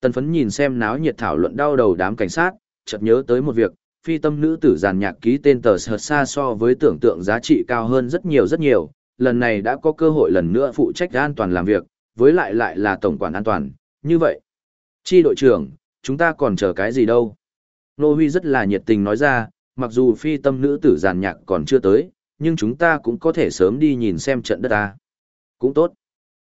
Tần phấn nhìn xem náo nhiệt thảo luận đau đầu đám cảnh sát, chợt nhớ tới một việc, phi tâm nữ tử giàn nhạc ký tên tờ sớt xa so với tưởng tượng giá trị cao hơn rất nhiều rất nhiều, lần này đã có cơ hội lần nữa phụ trách an toàn làm việc, với lại lại là tổng quản an toàn, như vậy. Chi đội trưởng, chúng ta còn chờ cái gì đâu? Nô Huy rất là nhiệt tình nói ra, mặc dù phi tâm nữ tử giàn nhạc còn chưa tới, nhưng chúng ta cũng có thể sớm đi nhìn xem trận đất ta. Cũng tốt.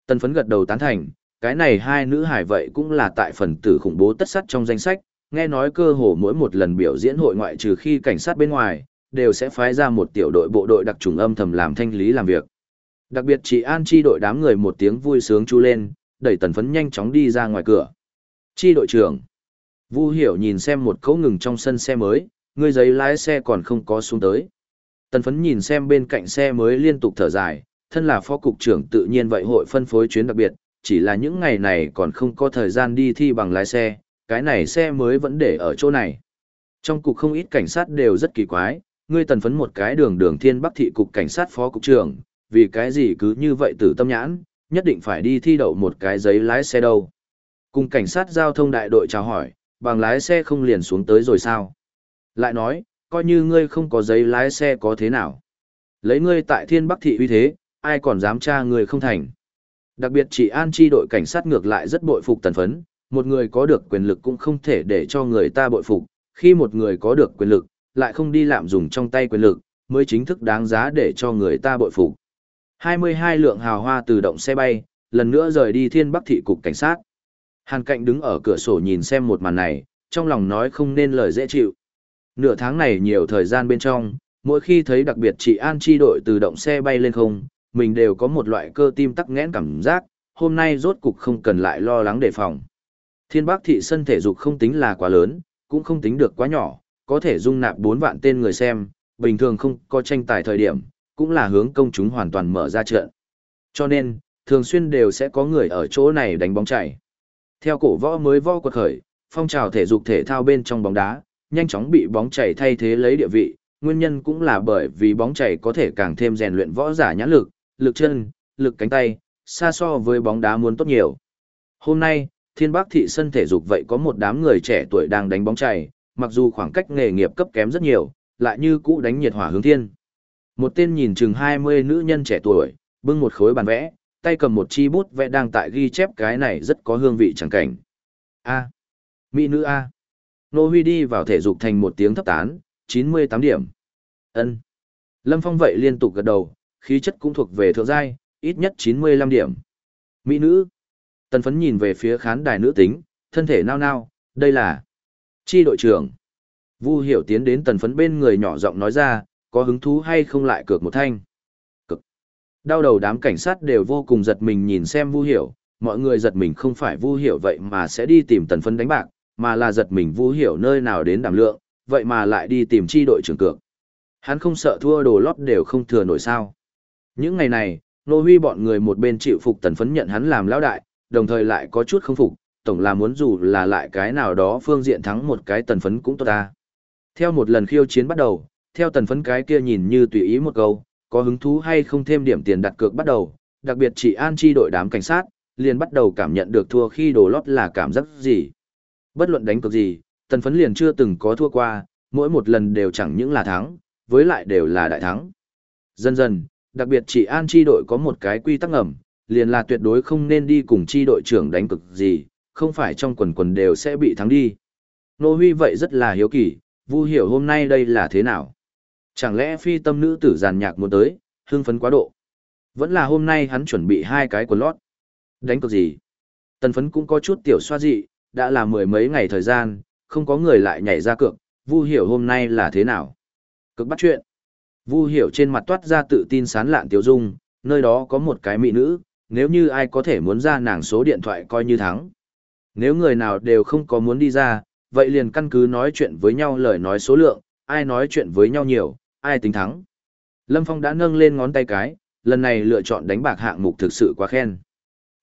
Tân phấn gật đầu tán thành, cái này hai nữ hải vậy cũng là tại phần tử khủng bố tất sắt trong danh sách, nghe nói cơ hồ mỗi một lần biểu diễn hội ngoại trừ khi cảnh sát bên ngoài, đều sẽ phái ra một tiểu đội bộ đội đặc trùng âm thầm làm thanh lý làm việc. Đặc biệt chỉ an chi đội đám người một tiếng vui sướng chu lên, đẩy tần phấn nhanh chóng đi ra ngoài cửa. Chi đội trưởng. Vu hiểu nhìn xem một cấu ngừng trong sân xe mới, người giấy lái xe còn không có xuống tới. Tần phấn nhìn xem bên cạnh xe mới liên tục thở dài, thân là phó cục trưởng tự nhiên vậy hội phân phối chuyến đặc biệt, chỉ là những ngày này còn không có thời gian đi thi bằng lái xe, cái này xe mới vẫn để ở chỗ này. Trong cục không ít cảnh sát đều rất kỳ quái, ngươi tần phấn một cái đường đường thiên bắc thị cục cảnh sát phó cục trưởng, vì cái gì cứ như vậy tử tâm nhãn, nhất định phải đi thi đậu một cái giấy lái xe đâu. Cùng cảnh sát giao thông đại đội chào hỏi, bằng lái xe không liền xuống tới rồi sao? Lại nói, coi như ngươi không có giấy lái xe có thế nào? Lấy ngươi tại thiên bắc thị uy thế, ai còn dám tra ngươi không thành? Đặc biệt chỉ an chi đội cảnh sát ngược lại rất bội phục tần phấn, một người có được quyền lực cũng không thể để cho người ta bội phục, khi một người có được quyền lực, lại không đi lạm dùng trong tay quyền lực, mới chính thức đáng giá để cho người ta bội phục. 22 lượng hào hoa từ động xe bay, lần nữa rời đi thiên bắc thị cục cảnh sát. Hàn cạnh đứng ở cửa sổ nhìn xem một màn này, trong lòng nói không nên lời dễ chịu. Nửa tháng này nhiều thời gian bên trong, mỗi khi thấy đặc biệt chị An chi đội từ động xe bay lên không, mình đều có một loại cơ tim tắc nghẽn cảm giác, hôm nay rốt cục không cần lại lo lắng đề phòng. Thiên Bắc thị sân thể dục không tính là quá lớn, cũng không tính được quá nhỏ, có thể dung nạp 4 vạn tên người xem, bình thường không có tranh tài thời điểm, cũng là hướng công chúng hoàn toàn mở ra trận. Cho nên, thường xuyên đều sẽ có người ở chỗ này đánh bóng chảy. Theo cổ võ mới võ quật khởi, phong trào thể dục thể thao bên trong bóng đá, nhanh chóng bị bóng chảy thay thế lấy địa vị, nguyên nhân cũng là bởi vì bóng chảy có thể càng thêm rèn luyện võ giả nhãn lực, lực chân, lực cánh tay, xa so với bóng đá muốn tốt nhiều. Hôm nay, Thiên Bắc thị sân thể dục vậy có một đám người trẻ tuổi đang đánh bóng chảy, mặc dù khoảng cách nghề nghiệp cấp kém rất nhiều, lại như cũ đánh nhiệt hỏa hướng thiên. Một tên nhìn chừng 20 nữ nhân trẻ tuổi, bưng một khối bàn vẽ, tay cầm một chi bút vẽ đang tại ghi chép cái này rất có hương vị chẳng cảnh. A. Mỹ nữ A. Nô Huy đi vào thể dục thành một tiếng thấp tán, 98 điểm. ân Lâm Phong vậy liên tục gật đầu, khí chất cũng thuộc về thượng giai, ít nhất 95 điểm. Mỹ nữ. Tần phấn nhìn về phía khán đài nữ tính, thân thể nao nao, đây là chi đội trưởng. Vu hiểu tiến đến tần phấn bên người nhỏ giọng nói ra, có hứng thú hay không lại cược một thanh. Cực. Đau đầu đám cảnh sát đều vô cùng giật mình nhìn xem Vu hiểu, mọi người giật mình không phải Vu hiểu vậy mà sẽ đi tìm tần phấn đánh bạc, mà là giật mình vũ hiểu nơi nào đến đảm lượng, vậy mà lại đi tìm chi đội trưởng cược. Hắn không sợ thua đồ lót đều không thừa nổi sao. Những ngày này, Nô Huy bọn người một bên chịu phục tần phấn nhận hắn làm lão đại, đồng thời lại có chút không phục, tổng là muốn dù là lại cái nào đó phương diện thắng một cái tần phấn cũng tốt ta. Theo một lần khiêu chiến bắt đầu, theo tần phấn cái kia nhìn như tùy ý một câu, có hứng thú hay không thêm điểm tiền đặt cược bắt đầu, đặc biệt chỉ an chi đội đám cảnh sát, liền bắt đầu cảm nhận được thua khi đồ lót là cảm giác gì. Bất luận đánh cược gì, tần phấn liền chưa từng có thua qua, mỗi một lần đều chẳng những là thắng, với lại đều là đại thắng. Dần dần, đặc biệt chỉ an chi đội có một cái quy tắc ẩm, liền là tuyệt đối không nên đi cùng chi đội trưởng đánh cực gì, không phải trong quần quần đều sẽ bị thắng đi. Nô Huy vậy rất là hiếu kỳ, Vu hiểu hôm nay đây là thế nào? Chẳng lẽ phi tâm nữ tử giàn nhạc muốn tới, hưng phấn quá độ? Vẫn là hôm nay hắn chuẩn bị hai cái quần lót. Đánh cực gì? Tần phấn cũng có chút tiểu xoa dị, đã là mười mấy ngày thời gian, không có người lại nhảy ra cược, Vu hiểu hôm nay là thế nào? Cực bắt chuyện. Vu hiểu trên mặt toát ra tự tin sán lạn tiểu dung, nơi đó có một cái mỹ nữ, nếu như ai có thể muốn ra nàng số điện thoại coi như thắng. Nếu người nào đều không có muốn đi ra, vậy liền căn cứ nói chuyện với nhau lời nói số lượng, ai nói chuyện với nhau nhiều, ai tính thắng. Lâm Phong đã nâng lên ngón tay cái, lần này lựa chọn đánh bạc hạng mục thực sự quá khen.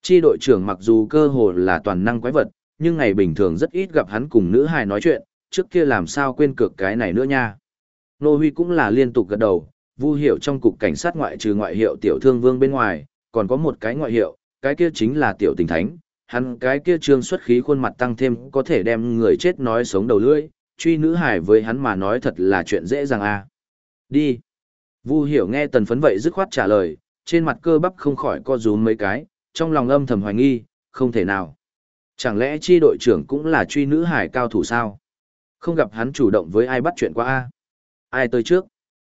Chi đội trưởng mặc dù cơ hồ là toàn năng quái vật, nhưng ngày bình thường rất ít gặp hắn cùng nữ hài nói chuyện, trước kia làm sao quên cược cái này nữa nha. Nô Huy cũng là liên tục gật đầu, vu hiệu trong cục cảnh sát ngoại trừ ngoại hiệu tiểu thương vương bên ngoài, còn có một cái ngoại hiệu, cái kia chính là tiểu tình thánh, hắn cái kia trương xuất khí khuôn mặt tăng thêm có thể đem người chết nói sống đầu lưỡi, truy nữ hải với hắn mà nói thật là chuyện dễ dàng à. Đi. Vu hiểu nghe tần phấn vậy dứt khoát trả lời, trên mặt cơ bắp không khỏi co rúm mấy cái, trong lòng âm thầm hoài nghi, không thể nào. Chẳng lẽ chi đội trưởng cũng là truy nữ hải cao thủ sao? Không gặp hắn chủ động với ai bắt chuyện qua a Ai tới trước?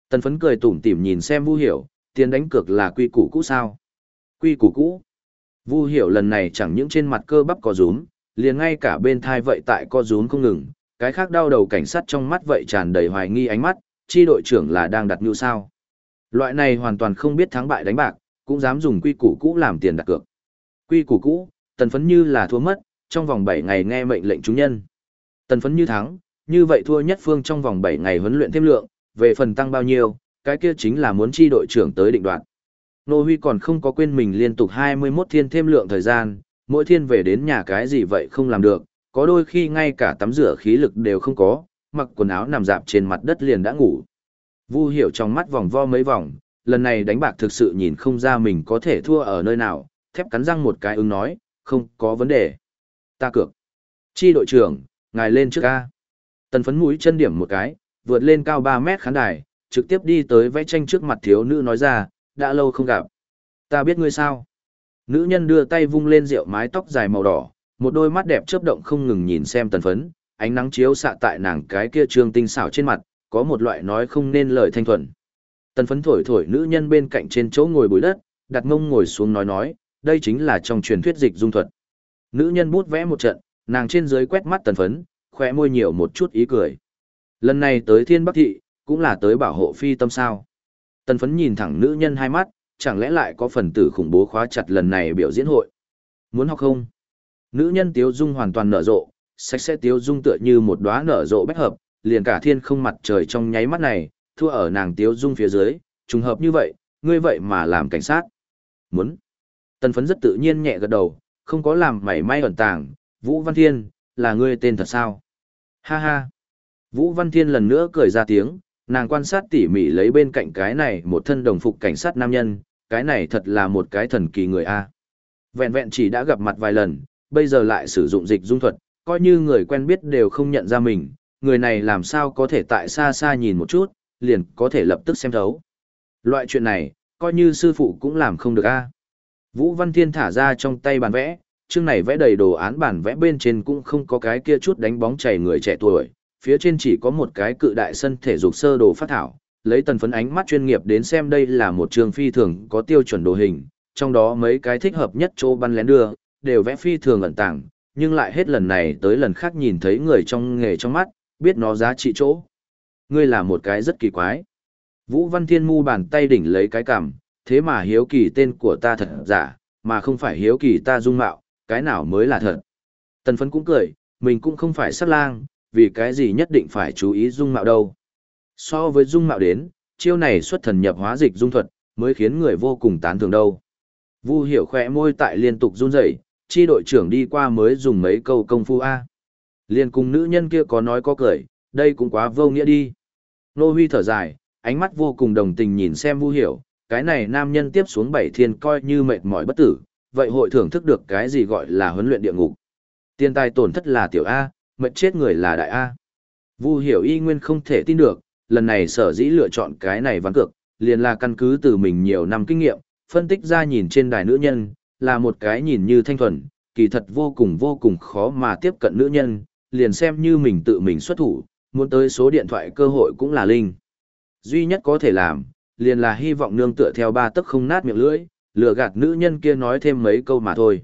Tần phấn cười tủm tỉm nhìn xem Vu hiểu, tiền đánh cược là quy củ cũ sao? Quy củ cũ. Vu hiểu lần này chẳng những trên mặt cơ bắp có rúm, liền ngay cả bên thai vậy tại co rúm không ngừng, cái khác đau đầu cảnh sát trong mắt vậy tràn đầy hoài nghi ánh mắt, chi đội trưởng là đang đặt như sao. Loại này hoàn toàn không biết thắng bại đánh bạc, cũng dám dùng quy củ cũ làm tiền đặt cược. Quy củ cũ, tần phấn như là thua mất, trong vòng 7 ngày nghe mệnh lệnh chúng nhân. Tần phấn như thắng, như vậy thua nhất phương trong vòng 7 ngày huấn luyện thêm lượng, về phần tăng bao nhiêu, cái kia chính là muốn chi đội trưởng tới định đoạt. Nô Huy còn không có quên mình liên tục 21 thiên thêm lượng thời gian, mỗi thiên về đến nhà cái gì vậy không làm được, có đôi khi ngay cả tắm rửa khí lực đều không có, mặc quần áo nằm dạp trên mặt đất liền đã ngủ. Vu hiểu trong mắt vòng vo mấy vòng, lần này đánh bạc thực sự nhìn không ra mình có thể thua ở nơi nào, thép cắn răng một cái ứng nói, không có vấn đề. Ta cược. Chi đội trưởng, ngài lên trước ca. Tần phấn mũi chân điểm một cái, vượt lên cao 3 mét khán đài, trực tiếp đi tới vẽ tranh trước mặt thiếu nữ nói ra, đã lâu không gặp. Ta biết ngươi sao. Nữ nhân đưa tay vung lên rượu mái tóc dài màu đỏ, một đôi mắt đẹp chớp động không ngừng nhìn xem tần phấn, ánh nắng chiếu xạ tại nàng cái kia trương tinh xảo trên mặt, có một loại nói không nên lời thanh thuần. Tần phấn thổi thổi nữ nhân bên cạnh trên chỗ ngồi bụi đất, đặt mông ngồi xuống nói nói, đây chính là trong truyền thuyết dịch dung thuật. Nữ nhân bút vẽ một trận, nàng trên dưới quét mắt tần phấn, khỏe môi nhiều một chút ý cười. Lần này tới thiên bắc thị, cũng là tới bảo hộ phi tâm sao. Tần phấn nhìn thẳng nữ nhân hai mắt, chẳng lẽ lại có phần tử khủng bố khóa chặt lần này biểu diễn hội. Muốn học không? Nữ nhân tiếu dung hoàn toàn nở rộ, sạch sẽ tiếu dung tựa như một đóa nở rộ bách hợp, liền cả thiên không mặt trời trong nháy mắt này, thua ở nàng tiếu dung phía dưới, trùng hợp như vậy, ngươi vậy mà làm cảnh sát. Muốn. Tần phấn rất tự nhiên nhẹ gật đầu, không có làm mảy may ẩn tàng, Vũ Văn Thiên, là ngươi tên thật sao? Ha ha. Vũ Văn Thiên lần nữa cười ra tiếng, nàng quan sát tỉ mỉ lấy bên cạnh cái này một thân đồng phục cảnh sát nam nhân, cái này thật là một cái thần kỳ người A. Vẹn vẹn chỉ đã gặp mặt vài lần, bây giờ lại sử dụng dịch dung thuật, coi như người quen biết đều không nhận ra mình, người này làm sao có thể tại xa xa nhìn một chút, liền có thể lập tức xem thấu. Loại chuyện này, coi như sư phụ cũng làm không được a. Vũ Văn Thiên thả ra trong tay bàn vẽ, chương này vẽ đầy đồ án bản vẽ bên trên cũng không có cái kia chút đánh bóng chảy người trẻ tuổi, phía trên chỉ có một cái cự đại sân thể dục sơ đồ phát thảo, lấy tần phấn ánh mắt chuyên nghiệp đến xem đây là một trường phi thường có tiêu chuẩn đồ hình, trong đó mấy cái thích hợp nhất chỗ bắn lén đưa, đều vẽ phi thường ẩn tàng, nhưng lại hết lần này tới lần khác nhìn thấy người trong nghề trong mắt, biết nó giá trị chỗ. Ngươi là một cái rất kỳ quái. Vũ Văn Thiên mu bàn tay đỉnh lấy cái cằm, thế mà hiếu kỳ tên của ta thật giả, mà không phải hiếu kỳ ta dung mạo, cái nào mới là thật. Tần phấn cũng cười, mình cũng không phải sát lang, vì cái gì nhất định phải chú ý dung mạo đâu. So với dung mạo đến, chiêu này xuất thần nhập hóa dịch dung thuật, mới khiến người vô cùng tán thưởng đâu. Vu hiểu khỏe môi tại liên tục run rẩy, chi đội trưởng đi qua mới dùng mấy câu công phu A. Liên cùng nữ nhân kia có nói có cười, đây cũng quá vô nghĩa đi. Nô Huy thở dài, ánh mắt vô cùng đồng tình nhìn xem Vu hiểu, cái này nam nhân tiếp xuống bảy thiên coi như mệt mỏi bất tử, vậy hội thưởng thức được cái gì gọi là huấn luyện địa ngục. Tiên tài tổn thất là tiểu A, mệt chết người là đại A. Vu hiểu y nguyên không thể tin được, lần này sở dĩ lựa chọn cái này ván cược, liền là căn cứ từ mình nhiều năm kinh nghiệm, phân tích ra nhìn trên đài nữ nhân, là một cái nhìn như thanh thuần, kỳ thật vô cùng vô cùng khó mà tiếp cận nữ nhân, liền xem như mình tự mình xuất thủ, muốn tới số điện thoại cơ hội cũng là linh. Duy nhất có thể làm, liền là hy vọng nương tựa theo ba tức không nát miệng lưỡi, lừa gạt nữ nhân kia nói thêm mấy câu mà thôi.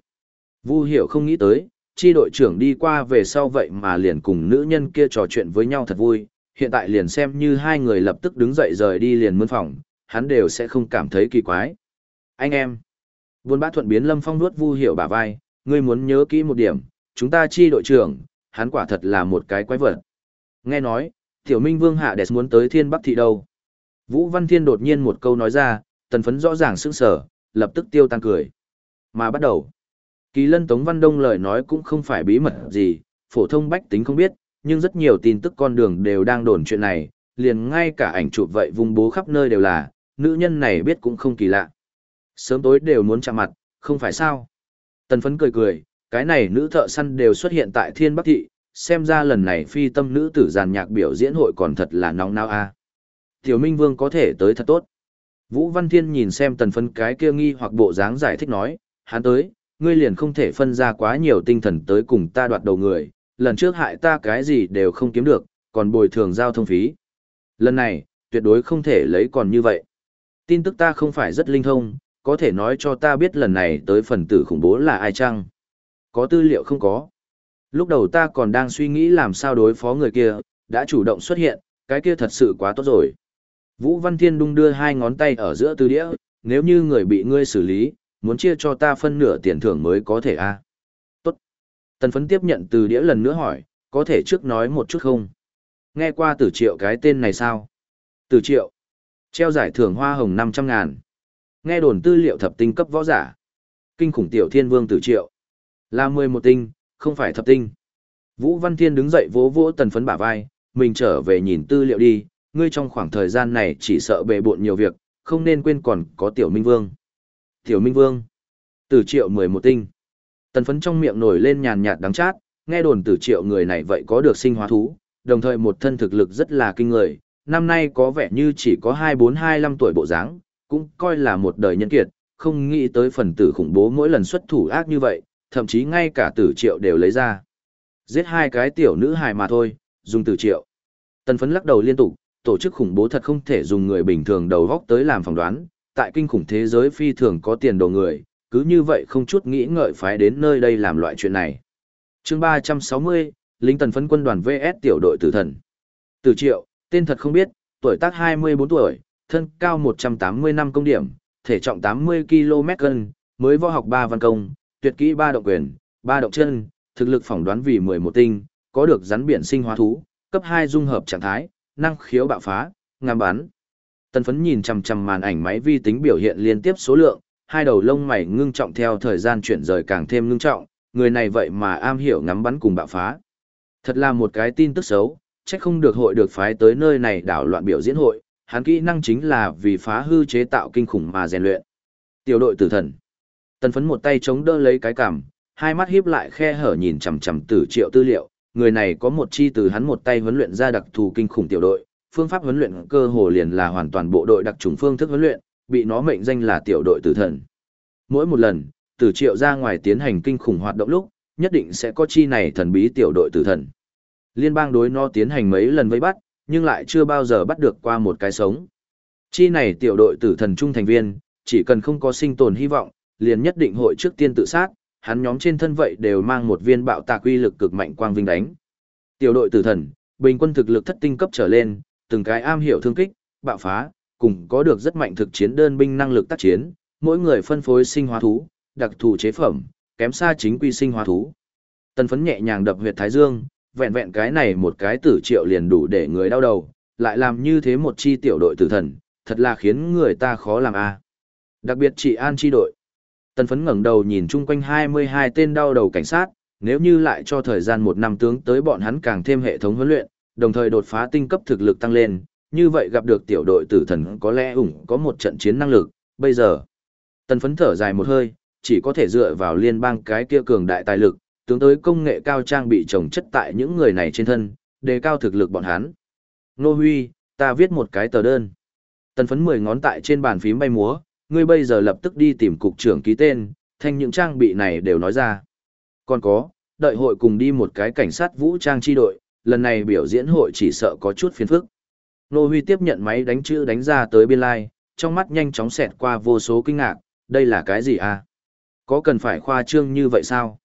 Vu hiểu không nghĩ tới, chi đội trưởng đi qua về sau vậy mà liền cùng nữ nhân kia trò chuyện với nhau thật vui, hiện tại liền xem như hai người lập tức đứng dậy rời đi liền mướn phòng, hắn đều sẽ không cảm thấy kỳ quái. Anh em, buôn bã thuận biến lâm phong nuốt vu hiểu bả vai, ngươi muốn nhớ kỹ một điểm, chúng ta chi đội trưởng, hắn quả thật là một cái quái vật. Nghe nói, tiểu minh vương hạ đẹp muốn tới thiên bắc thị đâu. Vũ Văn Thiên đột nhiên một câu nói ra, tần phấn rõ ràng sững sở, lập tức tiêu tan cười. Mà bắt đầu, kỳ lân Tống Văn Đông lời nói cũng không phải bí mật gì, phổ thông bách tính không biết, nhưng rất nhiều tin tức con đường đều đang đồn chuyện này, liền ngay cả ảnh chụp vậy vùng bố khắp nơi đều là, nữ nhân này biết cũng không kỳ lạ. Sớm tối đều muốn chạm mặt, không phải sao. Tần phấn cười cười, cái này nữ thợ săn đều xuất hiện tại thiên bắc thị, xem ra lần này phi tâm nữ tử giàn nhạc biểu diễn hội còn thật là nóng nao a. Tiểu Minh Vương có thể tới thật tốt. Vũ Văn Thiên nhìn xem tần phấn cái kia nghi hoặc bộ dáng giải thích nói, hắn tới, ngươi liền không thể phân ra quá nhiều tinh thần tới cùng ta đoạt đầu người, lần trước hại ta cái gì đều không kiếm được, còn bồi thường giao thông phí. Lần này, tuyệt đối không thể lấy còn như vậy. Tin tức ta không phải rất linh thông, có thể nói cho ta biết lần này tới phần tử khủng bố là ai chăng? Có tư liệu không có? Lúc đầu ta còn đang suy nghĩ làm sao đối phó người kia, đã chủ động xuất hiện, cái kia thật sự quá tốt rồi. Vũ Văn Thiên đung đưa hai ngón tay ở giữa tư đĩa, nếu như người bị ngươi xử lý, muốn chia cho ta phân nửa tiền thưởng mới có thể a. À? Tốt. Tần phấn tiếp nhận từ đĩa lần nữa hỏi, có thể trước nói một chút không? Nghe qua tử triệu cái tên này sao? Tử triệu. Treo giải thưởng hoa hồng 500 ngàn. Nghe đồn tư liệu thập tinh cấp võ giả. Kinh khủng tiểu thiên vương tử triệu. Là 11 tinh, không phải thập tinh. Vũ Văn Thiên đứng dậy vỗ vỗ tần phấn bả vai, mình trở về nhìn tư liệu đi, ngươi trong khoảng thời gian này chỉ sợ bề bộn nhiều việc, không nên quên còn có Tiểu Minh Vương. Tiểu Minh Vương. Tử triệu 11 tinh. Tần phấn trong miệng nổi lên nhàn nhạt đắng chát, nghe đồn tử triệu người này vậy có được sinh hóa thú, đồng thời một thân thực lực rất là kinh người, năm nay có vẻ như chỉ có 24-25 tuổi bộ dáng, cũng coi là một đời nhân kiệt, không nghĩ tới phần tử khủng bố mỗi lần xuất thủ ác như vậy, thậm chí ngay cả tử triệu đều lấy ra. Giết hai cái tiểu nữ hài mà thôi, dùng tử triệu. Tần phấn lắc đầu liên tục, tổ chức khủng bố thật không thể dùng người bình thường đầu góc tới làm phỏng đoán, tại kinh khủng thế giới phi thường có tiền đồ người, cứ như vậy không chút nghĩ ngợi phái đến nơi đây làm loại chuyện này. chương 360, lính tần phấn quân đoàn VS tiểu đội tử thần. Tử triệu, tên thật không biết, tuổi tác 24 tuổi, thân cao 180 năm công điểm, thể trọng 80 km cân, mới võ học 3 văn công, tuyệt kỹ 3 động quyền, 3 động chân, thực lực phỏng đoán vì 11 tinh, có được rắn biển sinh hóa thú, cấp 2 dung hợp trạng thái, năng khiếu bạo phá, ngắm bắn. Tần phấn nhìn chằm chằm màn ảnh máy vi tính biểu hiện liên tiếp số lượng, hai đầu lông mày ngưng trọng theo thời gian chuyển rời càng thêm ngưng trọng, người này vậy mà am hiểu ngắm bắn cùng bạo phá. Thật là một cái tin tức xấu, chắc không được hội được phái tới nơi này đảo loạn biểu diễn hội, hắn kỹ năng chính là vì phá hư chế tạo kinh khủng mà rèn luyện. Tiểu đội tử thần. Tần phấn một tay chống đỡ lấy cái cằm, hai mắt híp lại khe hở nhìn chằm chằm tử triệu tư liệu, người này có một chi từ hắn một tay huấn luyện ra đặc thù kinh khủng tiểu đội, phương pháp huấn luyện cơ hồ liền là hoàn toàn bộ đội đặc trùng phương thức huấn luyện, bị nó mệnh danh là tiểu đội tử thần. Mỗi một lần, tử triệu ra ngoài tiến hành kinh khủng hoạt động lúc, nhất định sẽ có chi này thần bí tiểu đội tử thần. Liên bang đối nó tiến hành mấy lần vây bắt, nhưng lại chưa bao giờ bắt được qua một cái sống. Chi này tiểu đội tử thần trung thành viên, chỉ cần không có sinh tồn hy vọng, liền nhất định hội trước tiên tự sát, hắn nhóm trên thân vậy đều mang một viên bạo tạc uy lực cực mạnh quang vinh đánh. Tiểu đội tử thần, bình quân thực lực thất tinh cấp trở lên, từng cái am hiểu thương kích, bạo phá, cùng có được rất mạnh thực chiến đơn binh năng lực tác chiến, mỗi người phân phối sinh hóa thú, đặc thù chế phẩm, kém xa chính quy sinh hóa thú. Tần phấn nhẹ nhàng đập huyệt thái dương, vẹn vẹn cái này một cái tử triệu liền đủ để người đau đầu, lại làm như thế một chi tiểu đội tử thần, thật là khiến người ta khó làm a. Đặc biệt chị An chi đội. Tần phấn ngẩng đầu nhìn chung quanh 22 tên đau đầu cảnh sát, nếu như lại cho thời gian một năm tướng tới bọn hắn càng thêm hệ thống huấn luyện, đồng thời đột phá tinh cấp thực lực tăng lên, như vậy gặp được tiểu đội tử thần có lẽ ủng có một trận chiến năng lực, bây giờ. Tần phấn thở dài một hơi, chỉ có thể dựa vào liên bang cái kia cường đại tài lực, tướng tới công nghệ cao trang bị trồng chất tại những người này trên thân, đề cao thực lực bọn hắn. Nô Huy, ta viết một cái tờ đơn. Tần phấn 10 ngón tại trên bàn phím bay múa, ngươi bây giờ lập tức đi tìm cục trưởng ký tên, thanh những trang bị này đều nói ra. Còn có, đợi hội cùng đi một cái cảnh sát vũ trang chi đội, lần này biểu diễn hội chỉ sợ có chút phiền phức. Nô Huy tiếp nhận máy đánh chữ đánh ra tới biên lai, trong mắt nhanh chóng xẹt qua vô số kinh ngạc, đây là cái gì à? Có cần phải khoa trương như vậy sao?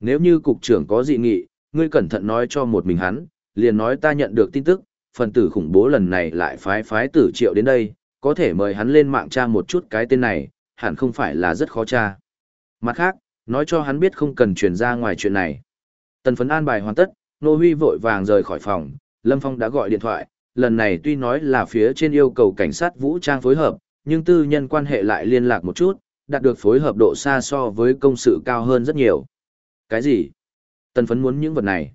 Nếu như cục trưởng có dị nghị, ngươi cẩn thận nói cho một mình hắn, liền nói ta nhận được tin tức, phần tử khủng bố lần này lại phái phái tử triệu đến đây, có thể mời hắn lên mạng tra một chút cái tên này, hẳn không phải là rất khó tra. Mặt khác, nói cho hắn biết không cần truyền ra ngoài chuyện này. Tần phấn an bài hoàn tất, Nô Huy vội vàng rời khỏi phòng, Lâm Phong đã gọi điện thoại, lần này tuy nói là phía trên yêu cầu cảnh sát vũ trang phối hợp, nhưng tư nhân quan hệ lại liên lạc một chút, đạt được phối hợp độ xa so với công sự cao hơn rất nhiều. Cái gì? Tần phấn muốn những vật này.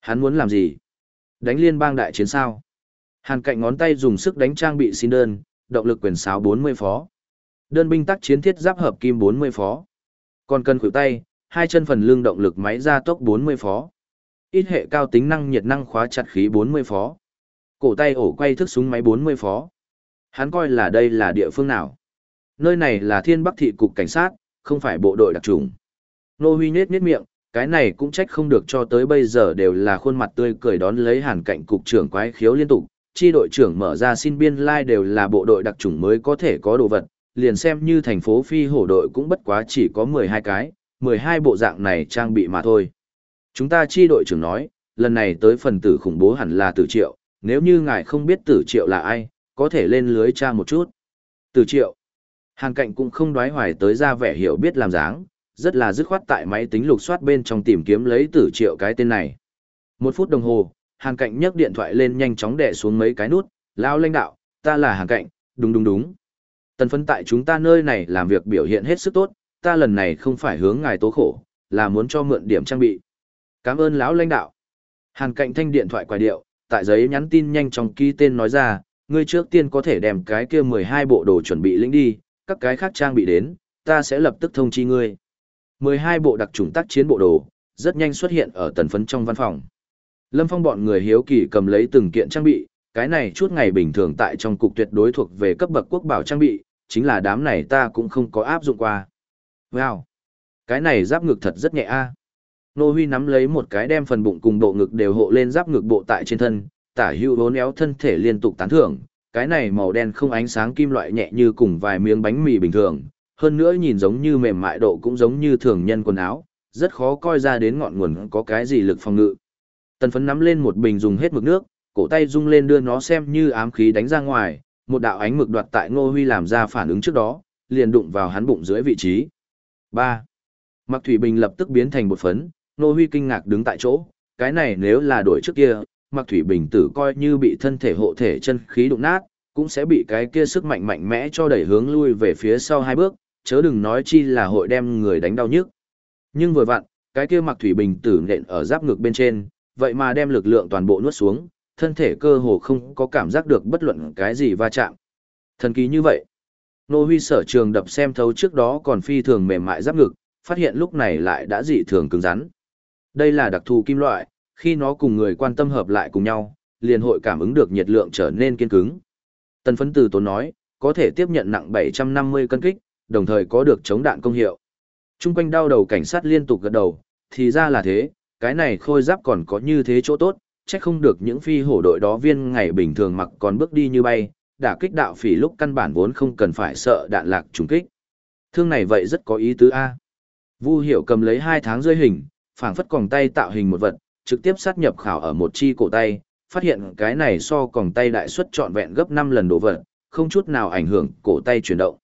Hắn muốn làm gì? Đánh liên bang đại chiến sao? Hàn cạnh ngón tay dùng sức đánh trang bị xin đơn, động lực quyền sáo 40 phó. Đơn binh tác chiến thiết giáp hợp kim 40 phó. Còn cần khuỷu tay, hai chân phần lưng động lực máy gia tốc 40 phó. Ít hệ cao tính năng nhiệt năng khóa chặt khí 40 phó. Cổ tay ổ quay thức súng máy 40 phó. Hắn coi là đây là địa phương nào? Nơi này là Thiên Bắc thị cục cảnh sát, không phải bộ đội đặc trùng. Nô Huy nhếch nhếch miệng, cái này cũng trách không được cho tới bây giờ đều là khuôn mặt tươi cười đón lấy hàn cạnh cục trưởng quái khiếu liên tục. Chi đội trưởng mở ra xin biên lai like đều là bộ đội đặc trùng mới có thể có đồ vật, liền xem như thành phố phi hổ đội cũng bất quá chỉ có 12 cái, 12 bộ dạng này trang bị mà thôi. Chúng ta chi đội trưởng nói, lần này tới phần tử khủng bố hẳn là tử triệu, nếu như ngài không biết tử triệu là ai, có thể lên lưới tra một chút. Tử triệu. Hàng cạnh cũng không đoái hoài tới ra vẻ hiểu biết làm dáng, rất là dứt khoát tại máy tính lục soát bên trong tìm kiếm lấy tử triệu cái tên này. Một phút đồng hồ, hàng cạnh nhấc điện thoại lên nhanh chóng đè xuống mấy cái nút, lao lãnh đạo, ta là hàng cạnh, đúng đúng đúng. Tần phấn tại chúng ta nơi này làm việc biểu hiện hết sức tốt, ta lần này không phải hướng ngài tố khổ, là muốn cho mượn điểm trang bị. Cảm ơn lão lãnh đạo. Hàn cạnh thanh điện thoại quài điệu, tại giấy nhắn tin nhanh chóng ký tên nói ra, ngươi trước tiên có thể đem cái kia 12 bộ đồ chuẩn bị lĩnh đi, các cái khác trang bị đến, ta sẽ lập tức thông chi ngươi. 12 bộ đặc trùng tác chiến bộ đồ, rất nhanh xuất hiện ở tần phấn trong văn phòng. Lâm Phong bọn người hiếu kỳ cầm lấy từng kiện trang bị, cái này chút ngày bình thường tại trong cục tuyệt đối thuộc về cấp bậc quốc bảo trang bị, chính là đám này ta cũng không có áp dụng qua. Wow! Cái này giáp ngực thật rất nhẹ a. Nô Huy nắm lấy một cái đem phần bụng cùng bộ ngực đều hộ lên giáp ngực bộ tại trên thân, tả hưu bốn éo thân thể liên tục tán thưởng, cái này màu đen không ánh sáng kim loại nhẹ như cùng vài miếng bánh mì bình thường, hơn nữa nhìn giống như mềm mại độ cũng giống như thường nhân quần áo, rất khó coi ra đến ngọn nguồn có cái gì lực phòng ngự. Tần phấn nắm lên một bình dùng hết mực nước, cổ tay rung lên đưa nó xem như ám khí đánh ra ngoài, một đạo ánh mực đoạt tại Ngô Huy làm ra phản ứng trước đó, liền đụng vào hắn bụng dưới vị trí. 3. Mặc thủy bình lập tức biến thành một phấn, Ngô Huy kinh ngạc đứng tại chỗ, cái này nếu là đổi trước kia, Mặc thủy bình tử coi như bị thân thể hộ thể chân khí đụng nát, cũng sẽ bị cái kia sức mạnh mạnh mẽ cho đẩy hướng lui về phía sau hai bước, chớ đừng nói chi là hội đem người đánh đau nhức. Nhưng vừa vặn, cái kia Mặc thủy bình tử nện ở giáp ngực bên trên, vậy mà đem lực lượng toàn bộ nuốt xuống, thân thể cơ hồ không có cảm giác được bất luận cái gì va chạm. Thần kỳ như vậy. Nô Huy sở trường đập xem thấu trước đó còn phi thường mềm mại giáp ngực, phát hiện lúc này lại đã dị thường cứng rắn. Đây là đặc thù kim loại, khi nó cùng người quan tâm hợp lại cùng nhau, liền hội cảm ứng được nhiệt lượng trở nên kiên cứng. Tần phấn từ tốn nói, có thể tiếp nhận nặng 750 cân kích, đồng thời có được chống đạn công hiệu. Trung quanh đau đầu cảnh sát liên tục gật đầu, thì ra là thế, cái này khôi giáp còn có như thế chỗ tốt, chắc không được những phi hổ đội đó viên ngày bình thường mặc còn bước đi như bay, đả kích đạo phỉ lúc căn bản vốn không cần phải sợ đạn lạc trùng kích. Thương này vậy rất có ý tứ A. Vu hiểu cầm lấy hai tháng rơi hình, phảng phất còng tay tạo hình một vật, trực tiếp sát nhập khảo ở một chi cổ tay, phát hiện cái này so còng tay đại suất trọn vẹn gấp 5 lần đồ vật, không chút nào ảnh hưởng cổ tay chuyển động.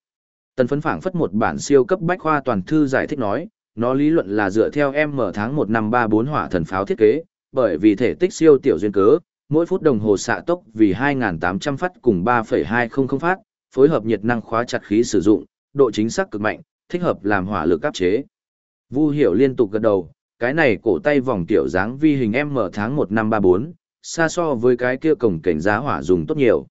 Tần phấn phảng phất một bản siêu cấp bách khoa toàn thư giải thích nói, nó lý luận là dựa theo M tháng 1 năm 34 hỏa thần pháo thiết kế, bởi vì thể tích siêu tiểu duyên cớ, mỗi phút đồng hồ xạ tốc vì 2.800 phát cùng 3,200 phát, phối hợp nhiệt năng khóa chặt khí sử dụng, độ chính xác cực mạnh, thích hợp làm hỏa lực áp chế. Vu Hiểu liên tục gật đầu, cái này cổ tay vòng tiểu dáng vi hình M tháng 1 năm 34, xa so với cái kia cổng cảnh giá hỏa dùng tốt nhiều.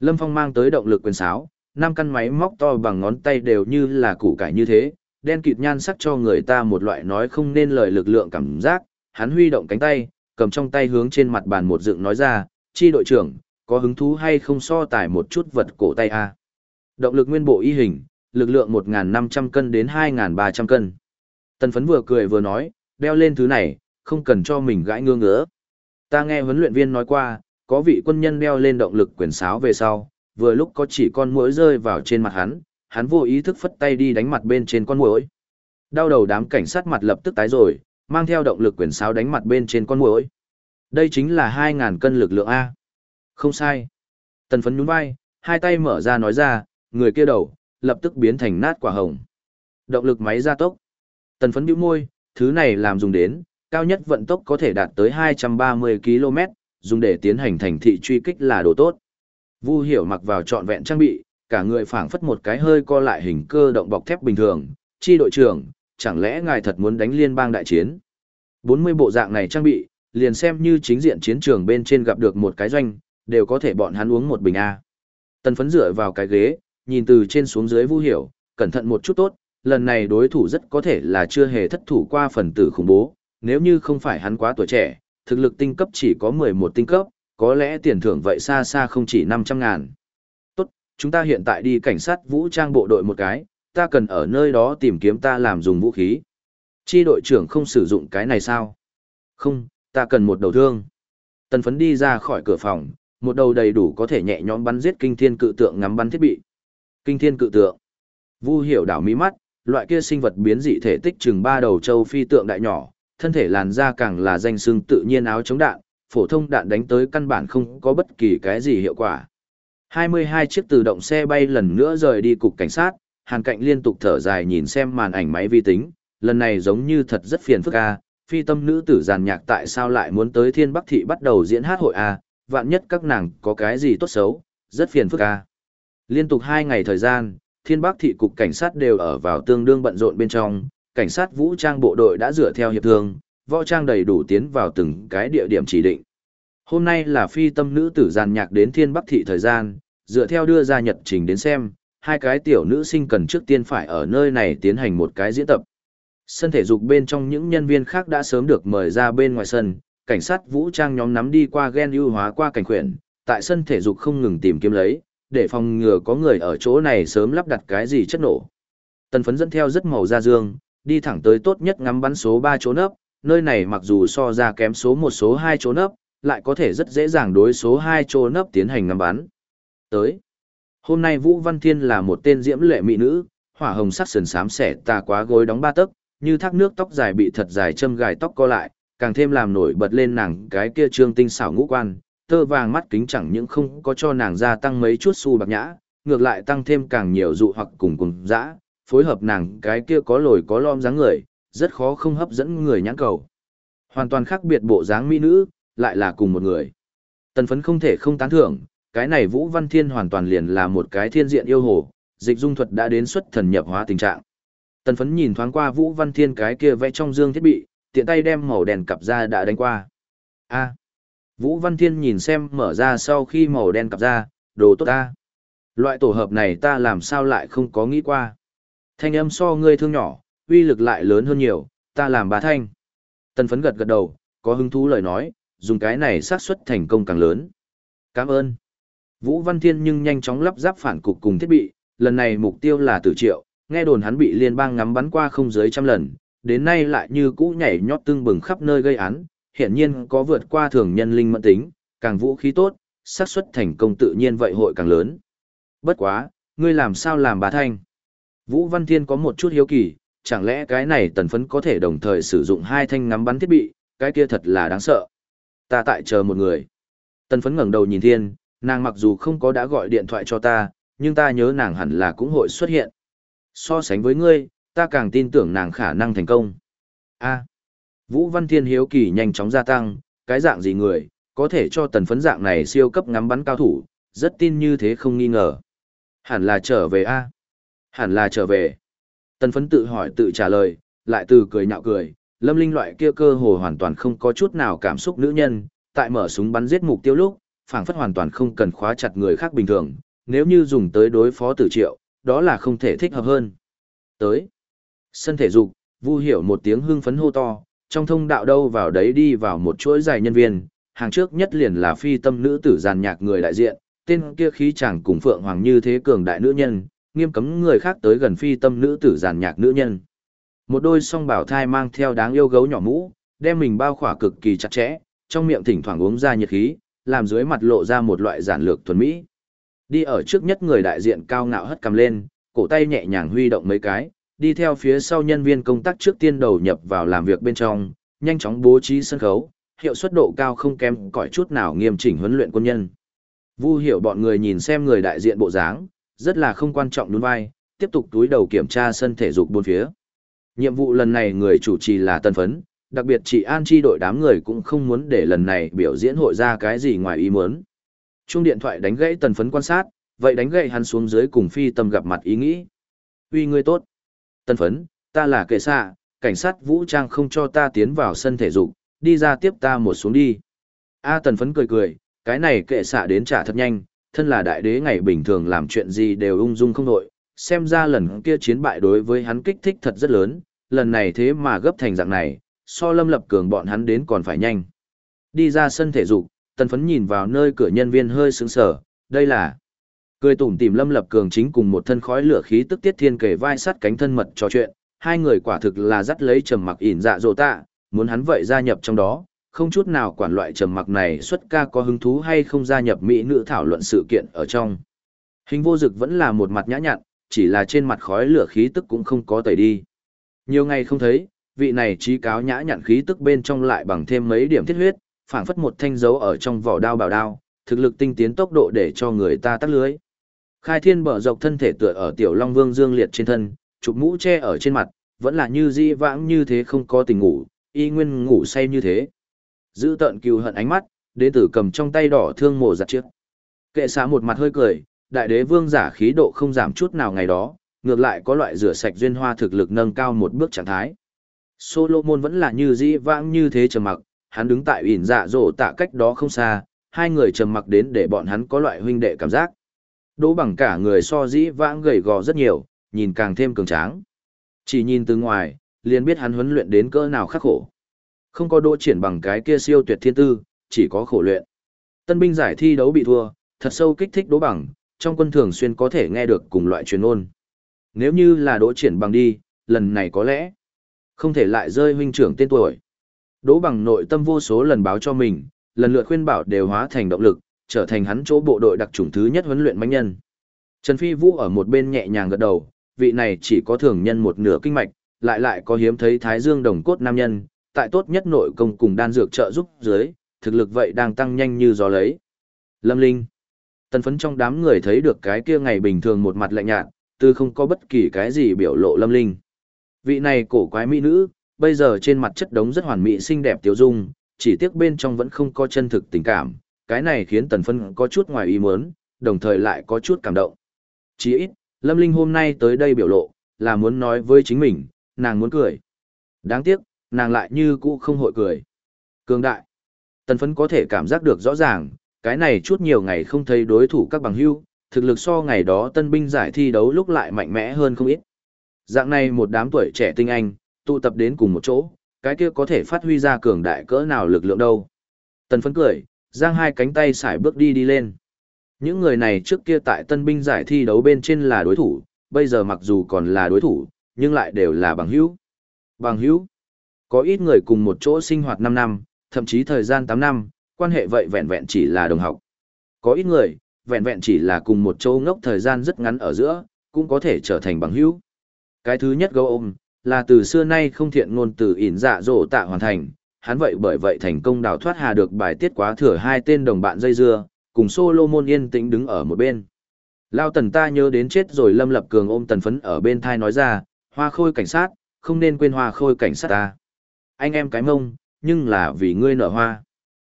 Lâm Phong mang tới động lực quyền sáo, năm căn máy móc to bằng ngón tay đều như là củ cải như thế, đen kịt nhan sắc cho người ta một loại nói không nên lời lực lượng cảm giác, hắn huy động cánh tay, cầm trong tay hướng trên mặt bàn một dựng nói ra, chi đội trưởng, có hứng thú hay không so tải một chút vật cổ tay a Động lực nguyên bộ y hình, lực lượng 1.500 cân đến 2.300 cân. Tần phấn vừa cười vừa nói, đeo lên thứ này, không cần cho mình gãi ngương ngỡ. Ta nghe huấn luyện viên nói qua, có vị quân nhân đeo lên động lực quyền sáo về sau, vừa lúc có chỉ con muỗi rơi vào trên mặt hắn, hắn vô ý thức phất tay đi đánh mặt bên trên con muỗi. Đau đầu đám cảnh sát mặt lập tức tái rồi, mang theo động lực quyền sáo đánh mặt bên trên con muỗi. Đây chính là 2.000 cân lực lượng A. Không sai. Tần phấn nhún vai, hai tay mở ra nói ra, người kia đầu, lập tức biến thành nát quả hồng. Động lực máy gia tốc. Tần phấn bĩu môi, thứ này làm dùng đến, cao nhất vận tốc có thể đạt tới 230 km, dùng để tiến hành thành thị truy kích là đồ tốt. Vu hiểu mặc vào trọn vẹn trang bị, cả người phảng phất một cái hơi co lại hình cơ động bọc thép bình thường, chi đội trưởng, chẳng lẽ ngài thật muốn đánh liên bang đại chiến? 40 bộ dạng này trang bị, liền xem như chính diện chiến trường bên trên gặp được một cái doanh, đều có thể bọn hắn uống một bình A. Tần phấn dựa vào cái ghế, nhìn từ trên xuống dưới vu hiểu, cẩn thận một chút tốt, lần này đối thủ rất có thể là chưa hề thất thủ qua phần tử khủng bố, nếu như không phải hắn quá tuổi trẻ, thực lực tinh cấp chỉ có 11 tinh cấp, có lẽ tiền thưởng vậy xa xa không chỉ 500 ngàn. Chúng ta hiện tại đi cảnh sát vũ trang bộ đội một cái, ta cần ở nơi đó tìm kiếm ta làm dùng vũ khí. Chi đội trưởng không sử dụng cái này sao? Không, ta cần một đầu thương. Tần phấn đi ra khỏi cửa phòng, một đầu đầy đủ có thể nhẹ nhõm bắn giết kinh thiên cự tượng ngắm bắn thiết bị. Kinh thiên cự tượng. Vu hiểu đảo mí mắt, loại kia sinh vật biến dị thể tích chừng ba đầu châu phi tượng đại nhỏ, thân thể làn da càng là danh xương tự nhiên áo chống đạn, phổ thông đạn đánh tới căn bản không có bất kỳ cái gì hiệu quả. 22 chiếc tự động xe bay lần nữa rời đi cục cảnh sát, hàn cạnh liên tục thở dài nhìn xem màn ảnh máy vi tính, lần này giống như thật rất phiền phức a phi tâm nữ tử giàn nhạc tại sao lại muốn tới thiên bắc thị bắt đầu diễn hát hội a vạn nhất các nàng có cái gì tốt xấu rất phiền phức a. Liên tục hai ngày thời gian thiên bắc thị cục cảnh sát đều ở vào tương đương bận rộn bên trong cảnh sát vũ trang bộ đội đã dựa theo hiệp thương võ trang đầy đủ tiến vào từng cái địa điểm chỉ định. Hôm nay là phi tâm nữ tử giàn nhạc đến thiên bắc thị thời gian dựa theo đưa ra nhật trình đến xem hai cái tiểu nữ sinh cần trước tiên phải ở nơi này tiến hành một cái diễn tập Sân thể dục bên trong những nhân viên khác đã sớm được mời ra bên ngoài sân, cảnh sát vũ trang nhóm nắm đi qua gen ưu hóa qua cảnh quyển, tại sân thể dục không ngừng tìm kiếm lấy, để phòng ngừa có người ở chỗ này sớm lắp đặt cái gì chất nổ. Tần phấn dẫn theo rất màu da dương, đi thẳng tới tốt nhất ngắm bắn số 3 chỗ nấp, nơi này mặc dù so ra kém số 1 số 2 chỗ nấp, lại có thể rất dễ dàng đối số 2 chỗ nấp tiến hành ngắm bắn. Tới. Hôm nay Vũ Văn Thiên là một tên diễm lệ mỹ nữ, hỏa hồng sắc sườn xám xẻ tà quá gối đóng ba tấc, như thác nước tóc dài bị thật dài châm gài tóc co lại, càng thêm làm nổi bật lên nàng cái kia trương tinh xảo ngũ quan, tơ vàng mắt kính chẳng những không có cho nàng gia tăng mấy chút xu bạc nhã, ngược lại tăng thêm càng nhiều dụ hoặc cùng cùng dã, phối hợp nàng cái kia có lồi có lõm dáng người, rất khó không hấp dẫn người nhãn cầu. Hoàn toàn khác biệt bộ dáng mỹ nữ, lại là cùng một người. Tần phấn không thể không tán thưởng, cái này Vũ Văn Thiên hoàn toàn liền là một cái thiên diện yêu hồ, dịch dung thuật đã đến xuất thần nhập hóa tình trạng. Tần phấn nhìn thoáng qua Vũ Văn Thiên cái kia vẽ trong dương thiết bị, tiện tay đem màu đèn cặp ra đã đánh qua. A. Vũ Văn Thiên nhìn xem mở ra sau khi màu đen cặp ra, đồ tốt ta. Loại tổ hợp này ta làm sao lại không có nghĩ qua. Thanh âm so ngươi thương nhỏ, uy lực lại lớn hơn nhiều, ta làm bà thanh. Tần phấn gật gật đầu, có hứng thú lời nói, dùng cái này xác suất thành công càng lớn. Cảm ơn. Vũ Văn Thiên nhưng nhanh chóng lắp ráp phản cục cùng thiết bị, lần này mục tiêu là tử triệu, nghe đồn hắn bị liên bang ngắm bắn qua không dưới trăm lần, đến nay lại như cũ nhảy nhót tương bừng khắp nơi gây án, hiện nhiên có vượt qua thường nhân linh mẫn tính, càng vũ khí tốt, xác suất thành công tự nhiên vậy hội càng lớn. Bất quá, ngươi làm sao làm bà thanh? Vũ Văn Thiên có một chút hiếu kỳ, chẳng lẽ cái này tần phấn có thể đồng thời sử dụng hai thanh ngắm bắn thiết bị, cái kia thật là đáng sợ. Ta tại chờ một người. Tần phấn ngẩng đầu nhìn thiên, nàng mặc dù không có đã gọi điện thoại cho ta, nhưng ta nhớ nàng hẳn là cũng hội xuất hiện. So sánh với ngươi, ta càng tin tưởng nàng khả năng thành công. A. Vũ Văn Thiên hiếu kỳ nhanh chóng gia tăng, cái dạng gì người, có thể cho tần phấn dạng này siêu cấp ngắm bắn cao thủ, rất tin như thế không nghi ngờ. Hẳn là trở về A. Hẳn là trở về. Tần phấn tự hỏi tự trả lời, lại từ cười nhạo cười, lâm linh loại kia cơ hồ hoàn toàn không có chút nào cảm xúc nữ nhân, tại mở súng bắn giết mục tiêu lúc, phảng phất hoàn toàn không cần khóa chặt người khác bình thường, nếu như dùng tới đối phó tử triệu, đó là không thể thích hợp hơn. Tới. Sân thể dục, Vu hiểu một tiếng hưng phấn hô to, trong thông đạo đâu vào đấy đi vào một chuỗi dài nhân viên, hàng trước nhất liền là phi tâm nữ tử giàn nhạc người đại diện, tên kia khí chàng cùng phượng hoàng như thế cường đại nữ nhân, nghiêm cấm người khác tới gần phi tâm nữ tử giàn nhạc nữ nhân. Một đôi song bảo thai mang theo đáng yêu gấu nhỏ mũ, đem mình bao khỏa cực kỳ chặt chẽ, trong miệng thỉnh thoảng uống ra nhiệt khí, làm dưới mặt lộ ra một loại giản lược thuần mỹ. Đi ở trước nhất người đại diện cao ngạo hất cầm lên, cổ tay nhẹ nhàng huy động mấy cái, đi theo phía sau nhân viên công tác trước tiên đầu nhập vào làm việc bên trong, nhanh chóng bố trí sân khấu, hiệu suất độ cao không kém cỏi chút nào nghiêm chỉnh huấn luyện quân nhân. Vu hiểu bọn người nhìn xem người đại diện bộ dáng, rất là không quan trọng đúng vai, tiếp tục túi đầu kiểm tra sân thể dục bốn phía. Nhiệm vụ lần này người chủ trì là tân phấn, đặc biệt chị An chi đội đám người cũng không muốn để lần này biểu diễn hội ra cái gì ngoài ý muốn. Chuông điện thoại đánh gãy tần phấn quan sát, vậy đánh gãy hắn xuống dưới cùng phi tâm gặp mặt ý nghĩ. Uy ngươi tốt. tần phấn, ta là kệ xạ, cảnh sát vũ trang không cho ta tiến vào sân thể dục, đi ra tiếp ta một xuống đi. A tần phấn cười cười, cái này kệ xạ đến trả thật nhanh, thân là đại đế ngày bình thường làm chuyện gì đều ung dung không nội, xem ra lần kia chiến bại đối với hắn kích thích thật rất lớn, lần này thế mà gấp thành dạng này, so lâm lập cường bọn hắn đến còn phải nhanh. Đi ra sân thể dục, tần phấn nhìn vào nơi cửa nhân viên hơi sướng sở, đây là... Cười tủm tìm lâm lập cường chính cùng một thân khói lửa khí tức tiết thiên kể vai sắt cánh thân mật trò chuyện, hai người quả thực là dắt lấy trầm mặc ỉn dạ dỗ tạ, muốn hắn vậy gia nhập trong đó, không chút nào quản loại trầm mặc này xuất ca có hứng thú hay không gia nhập mỹ nữ thảo luận sự kiện ở trong. Hình vô dực vẫn là một mặt nhã nhặn, chỉ là trên mặt khói lửa khí tức cũng không có tẩy đi. Nhiều ngày không thấy, vị này trí cáo nhã nhặn khí tức bên trong lại bằng thêm mấy điểm thiết huyết, phảng phất một thanh dấu ở trong vỏ đao bảo đao, thực lực tinh tiến tốc độ để cho người ta tắt lưới. Khai thiên bờ dọc thân thể tựa ở tiểu long vương dương liệt trên thân, chụp mũ che ở trên mặt, vẫn là như di vãng như thế không có tình ngủ, y nguyên ngủ say như thế. Giữ tận cừu hận ánh mắt, đế tử cầm trong tay đỏ thương mổ giặt chiếc. Kệ xá một mặt hơi cười, đại đế vương giả khí độ không giảm chút nào ngày đó, ngược lại có loại rửa sạch duyên hoa thực lực nâng cao một bước trạng thái. Solomon vẫn là như di vãng như thế trầm mặc, hắn đứng tại ỉn dạ dỗ tạ cách đó không xa, hai người trầm mặc đến để bọn hắn có loại huynh đệ cảm giác. Đỗ bằng cả người so dĩ vãng gầy gò rất nhiều, nhìn càng thêm cường tráng. Chỉ nhìn từ ngoài, liền biết hắn huấn luyện đến cỡ nào khắc khổ. Không có đỗ triển bằng cái kia siêu tuyệt thiên tư, chỉ có khổ luyện. Tân binh giải thi đấu bị thua, thật sâu kích thích đỗ bằng, trong quân thường xuyên có thể nghe được cùng loại truyền ôn. Nếu như là đỗ triển bằng đi, lần này có lẽ không thể lại rơi huynh trưởng tên tuổi. Đỗ bằng nội tâm vô số lần báo cho mình, lần lượt khuyên bảo đều hóa thành động lực, trở thành hắn chỗ bộ đội đặc chủng thứ nhất huấn luyện mãnh nhân. Trần Phi Vũ ở một bên nhẹ nhàng gật đầu, vị này chỉ có thường nhân một nửa kinh mạch, lại lại có hiếm thấy thái dương đồng cốt nam nhân, tại tốt nhất nội công cùng đan dược trợ giúp dưới, thực lực vậy đang tăng nhanh như gió lấy. Lâm Linh. Tần phấn trong đám người thấy được cái kia ngày bình thường một mặt lạnh nhạt, từ không có bất kỳ cái gì biểu lộ Lâm Linh. Vị này cổ quái mỹ nữ, bây giờ trên mặt chất đống rất hoàn mỹ xinh đẹp tiểu dung, chỉ tiếc bên trong vẫn không có chân thực tình cảm, cái này khiến tần phân có chút ngoài ý muốn, đồng thời lại có chút cảm động. Chỉ ít, Lâm Linh hôm nay tới đây biểu lộ, là muốn nói với chính mình, nàng muốn cười. Đáng tiếc, nàng lại như cũ không hội cười. Cường đại. Tần phấn có thể cảm giác được rõ ràng, cái này chút nhiều ngày không thấy đối thủ các bằng hưu, thực lực so ngày đó tân binh giải thi đấu lúc lại mạnh mẽ hơn không ít. Dạng này một đám tuổi trẻ tinh anh, tụ tập đến cùng một chỗ, cái kia có thể phát huy ra cường đại cỡ nào lực lượng đâu. Tần phấn cười, giang hai cánh tay xải bước đi đi lên. Những người này trước kia tại tân binh giải thi đấu bên trên là đối thủ, bây giờ mặc dù còn là đối thủ, nhưng lại đều là bằng hữu. Bằng hữu. Có ít người cùng một chỗ sinh hoạt 5 năm, thậm chí thời gian 8 năm, quan hệ vậy vẹn vẹn chỉ là đồng học. Có ít người, vẹn vẹn chỉ là cùng một chỗ ngốc thời gian rất ngắn ở giữa, cũng có thể trở thành bằng hữu. Cái thứ nhất gấu ôm, là từ xưa nay không thiện ngôn từ ỉn dạ dỗ tạ hoàn thành, hắn vậy bởi vậy thành công đào thoát hà được bài tiết quá thừa hai tên đồng bạn dây dưa, cùng Solomon yên tĩnh đứng ở một bên. Lao tần ta nhớ đến chết rồi lâm lập cường ôm tần phấn ở bên thai nói ra, hoa khôi cảnh sát, không nên quên hoa khôi cảnh sát ta. Anh em cái mông, nhưng là vì ngươi nở hoa.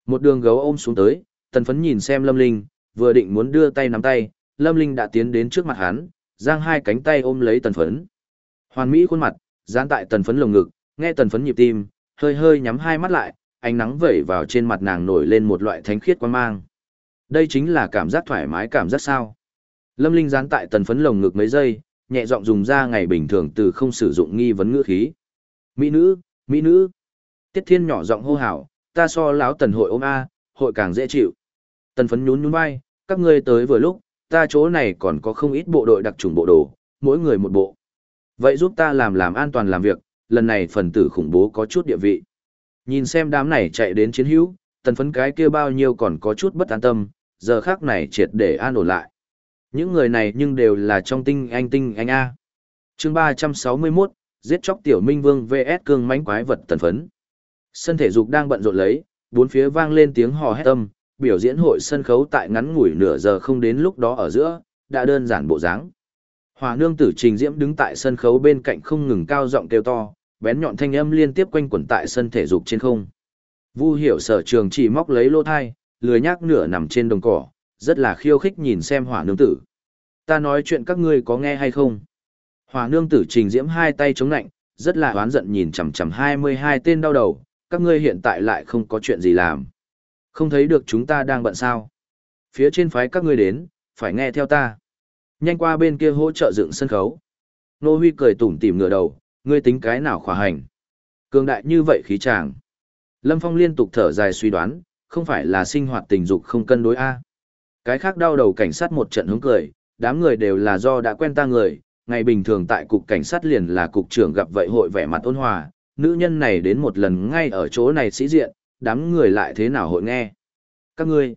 Một đường gấu ôm xuống tới, tần phấn nhìn xem lâm linh, vừa định muốn đưa tay nắm tay, lâm linh đã tiến đến trước mặt hắn, giang hai cánh tay ôm lấy tần phấn. Hoàn mỹ khuôn mặt, dán tại tần phấn lồng ngực, nghe tần phấn nhịp tim, hơi hơi nhắm hai mắt lại, ánh nắng vẩy vào trên mặt nàng nổi lên một loại thánh khiết quan mang. Đây chính là cảm giác thoải mái cảm giác sao. Lâm Linh dán tại tần phấn lồng ngực mấy giây, nhẹ giọng dùng ra ngày bình thường từ không sử dụng nghi vấn ngữ khí. Mỹ nữ, mỹ nữ. Tiết Thiên nhỏ giọng hô hào, ta so láo tần hội ôm A, hội càng dễ chịu. Tần phấn nhún nhún vai, các ngươi tới vừa lúc, ta chỗ này còn có không ít bộ đội đặc trùng bộ đồ, mỗi người một bộ. Vậy giúp ta làm làm an toàn làm việc, lần này phần tử khủng bố có chút địa vị. Nhìn xem đám này chạy đến chiến hữu, tần phấn cái kia bao nhiêu còn có chút bất an tâm, giờ khác này triệt để an ổn lại. Những người này nhưng đều là trong tinh anh tinh anh A. chương 361, giết chóc tiểu minh vương vs cương mánh quái vật tần phấn. Sân thể dục đang bận rộn lấy, bốn phía vang lên tiếng hò hét tâm, biểu diễn hội sân khấu tại ngắn ngủi nửa giờ không đến lúc đó ở giữa, đã đơn giản bộ dáng. Hòa nương tử trình diễm đứng tại sân khấu bên cạnh không ngừng cao giọng kêu to, bén nhọn thanh âm liên tiếp quanh quẩn tại sân thể dục trên không. Vu hiểu sở trường chỉ móc lấy lô thai, lười nhác nửa nằm trên đồng cỏ, rất là khiêu khích nhìn xem hỏa nương tử. Ta nói chuyện các ngươi có nghe hay không? Hỏa nương tử trình diễm hai tay chống nạnh, rất là oán giận nhìn chằm chằm 22 tên đau đầu, các ngươi hiện tại lại không có chuyện gì làm. Không thấy được chúng ta đang bận sao. Phía trên phái các ngươi đến, phải nghe theo ta. Nhanh qua bên kia hỗ trợ dựng sân khấu. Nô Huy cười tủm tỉm ngửa đầu, ngươi tính cái nào khỏa hành. Cường đại như vậy khí chàng. Lâm Phong liên tục thở dài suy đoán, không phải là sinh hoạt tình dục không cân đối A. Cái khác đau đầu cảnh sát một trận hướng cười, đám người đều là do đã quen ta người, ngày bình thường tại cục cảnh sát liền là cục trưởng gặp vậy hội vẻ mặt ôn hòa, nữ nhân này đến một lần ngay ở chỗ này sĩ diện, đám người lại thế nào hội nghe. Các ngươi,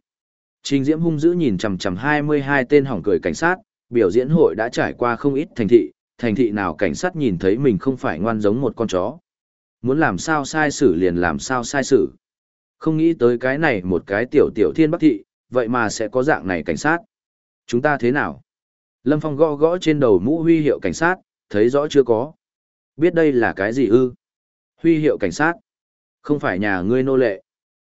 Trình Diễm hung dữ nhìn chằm chằm 22 tên hỏng cười cảnh sát, biểu diễn hội đã trải qua không ít thành thị, thành thị nào cảnh sát nhìn thấy mình không phải ngoan giống một con chó. Muốn làm sao sai xử liền làm sao sai xử. Không nghĩ tới cái này một cái tiểu tiểu thiên bắc thị, vậy mà sẽ có dạng này cảnh sát. Chúng ta thế nào? Lâm Phong gõ gõ trên đầu mũ huy hiệu cảnh sát, thấy rõ chưa có. Biết đây là cái gì ư? Huy hiệu cảnh sát. Không phải nhà ngươi nô lệ.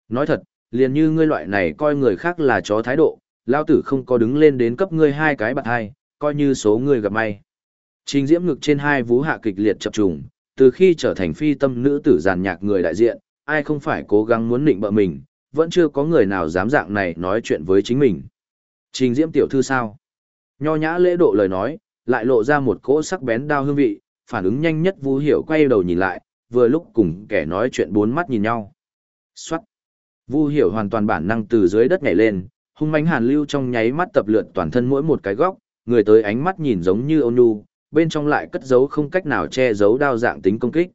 Nói thật, liền như ngươi loại này coi người khác là chó thái độ, lao tử không có đứng lên đến cấp ngươi hai cái bạc hai, coi như số ngươi gặp may. Trình diễm ngực trên hai vú hạ kịch liệt chập trùng, từ khi trở thành phi tâm nữ tử giàn nhạc người đại diện, ai không phải cố gắng muốn định bợ mình, vẫn chưa có người nào dám dạng này nói chuyện với chính mình. Trình diễm tiểu thư sao? Nho nhã lễ độ lời nói, lại lộ ra một cỗ sắc bén đao hương vị, phản ứng nhanh nhất Vu Hiểu quay đầu nhìn lại, vừa lúc cùng kẻ nói chuyện bốn mắt nhìn nhau. Xoát. Vu Hiểu hoàn toàn bản năng từ dưới đất nhảy lên, hung mãnh hàn lưu trong nháy mắt tập lượn toàn thân mỗi một cái góc, người tới ánh mắt nhìn giống như ôn nhu, bên trong lại cất giấu không cách nào che giấu đao dạng tính công kích.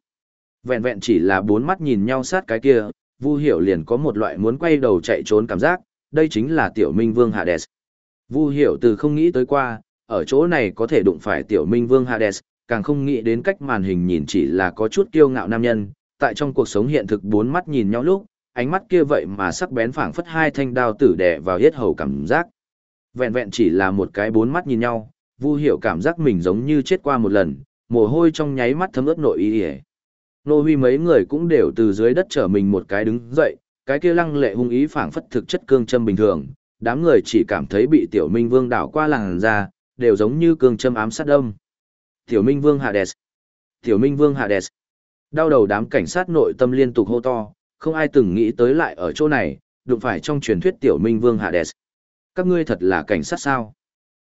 Vẹn vẹn chỉ là bốn mắt nhìn nhau sát cái kia, Vu Hiểu liền có một loại muốn quay đầu chạy trốn cảm giác, đây chính là tiểu minh vương Hades. Vu Hiểu từ không nghĩ tới qua, ở chỗ này có thể đụng phải tiểu minh vương Hades, càng không nghĩ đến cách màn hình nhìn chỉ là có chút kiêu ngạo nam nhân, tại trong cuộc sống hiện thực bốn mắt nhìn nhau lúc, ánh mắt kia vậy mà sắc bén phảng phất hai thanh đao tử đè vào hết hầu cảm giác. Vẹn vẹn chỉ là một cái bốn mắt nhìn nhau, Vu Hiểu cảm giác mình giống như chết qua một lần, mồ hôi trong nháy mắt thấm ướt nội y. Nô Huy mấy người cũng đều từ dưới đất trở mình một cái đứng dậy, cái kia lăng lệ hung ý phảng phất thực chất cương châm bình thường, đám người chỉ cảm thấy bị Tiểu Minh Vương đảo qua làn ra, đều giống như cương châm ám sát đâm. Tiểu Minh Vương Hades. Tiểu Minh Vương Hades. Đau đầu đám cảnh sát nội tâm liên tục hô to, không ai từng nghĩ tới lại ở chỗ này, đụng phải trong truyền thuyết Tiểu Minh Vương Hades. Các ngươi thật là cảnh sát sao?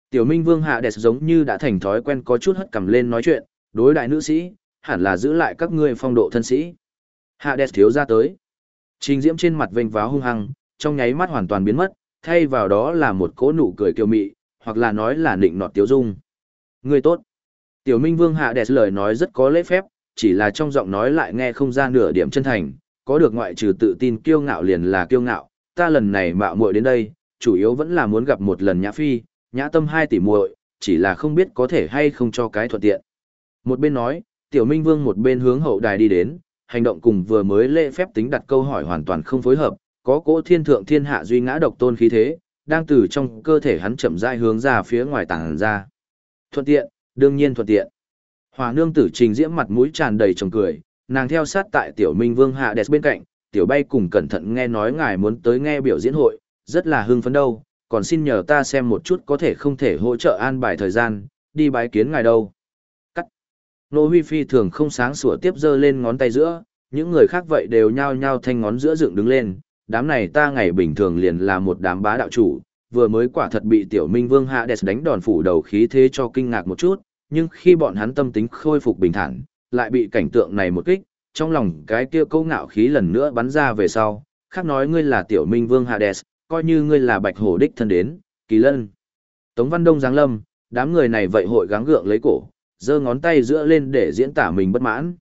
Tiểu Minh Vương Hades giống như đã thành thói quen có chút hất cầm lên nói chuyện, đối đại nữ sĩ, hẳn là giữ lại các ngươi phong độ thân sĩ. Hades thiếu ra tới. Trình diễm trên mặt vênh váo hung hăng, trong nháy mắt hoàn toàn biến mất, thay vào đó là một cỗ nụ cười kiều mị, hoặc là nói là nịnh nọt tiếu dung. Ngươi tốt. Tiểu Minh Vương hạ đẹp lời nói rất có lễ phép, chỉ là trong giọng nói lại nghe không ra nửa điểm chân thành, có được ngoại trừ tự tin kiêu ngạo liền là kiêu ngạo, ta lần này mạo muội đến đây, chủ yếu vẫn là muốn gặp một lần Nhã Phi, Nhã Tâm hai tỷ muội, chỉ là không biết có thể hay không cho cái thuận tiện. Một bên nói, Tiểu Minh Vương một bên hướng hậu đài đi đến, hành động cùng vừa mới lễ phép tính đặt câu hỏi hoàn toàn không phối hợp, có cỗ thiên thượng thiên hạ duy ngã độc tôn khí thế, đang từ trong cơ thể hắn chậm rãi hướng ra phía ngoài tản ra. Thuận tiện, đương nhiên thuận tiện. Hòa nương tử trình diễm mặt mũi tràn đầy trồng cười, nàng theo sát tại tiểu minh vương hạ đẹp bên cạnh, tiểu bay cùng cẩn thận nghe nói ngài muốn tới nghe biểu diễn hội, rất là hưng phấn đâu, còn xin nhờ ta xem một chút có thể không thể hỗ trợ an bài thời gian, đi bái kiến ngài đâu. Cắt. Nô Huy Phi thường không sáng sủa tiếp dơ lên ngón tay giữa, những người khác vậy đều nhao nhao thanh ngón giữa dựng đứng lên, đám này ta ngày bình thường liền là một đám bá đạo chủ, vừa mới quả thật bị tiểu minh vương hạ đẹp đánh đòn phủ đầu khí thế cho kinh ngạc một chút, nhưng khi bọn hắn tâm tính khôi phục bình thản, lại bị cảnh tượng này một kích, trong lòng cái kia câu ngạo khí lần nữa bắn ra về sau, khác nói ngươi là tiểu minh vương Hades, coi như ngươi là bạch hổ đích thân đến, kỳ lân. Tống Văn Đông giáng lâm, đám người này vậy hội gắng gượng lấy cổ, giơ ngón tay giữa lên để diễn tả mình bất mãn.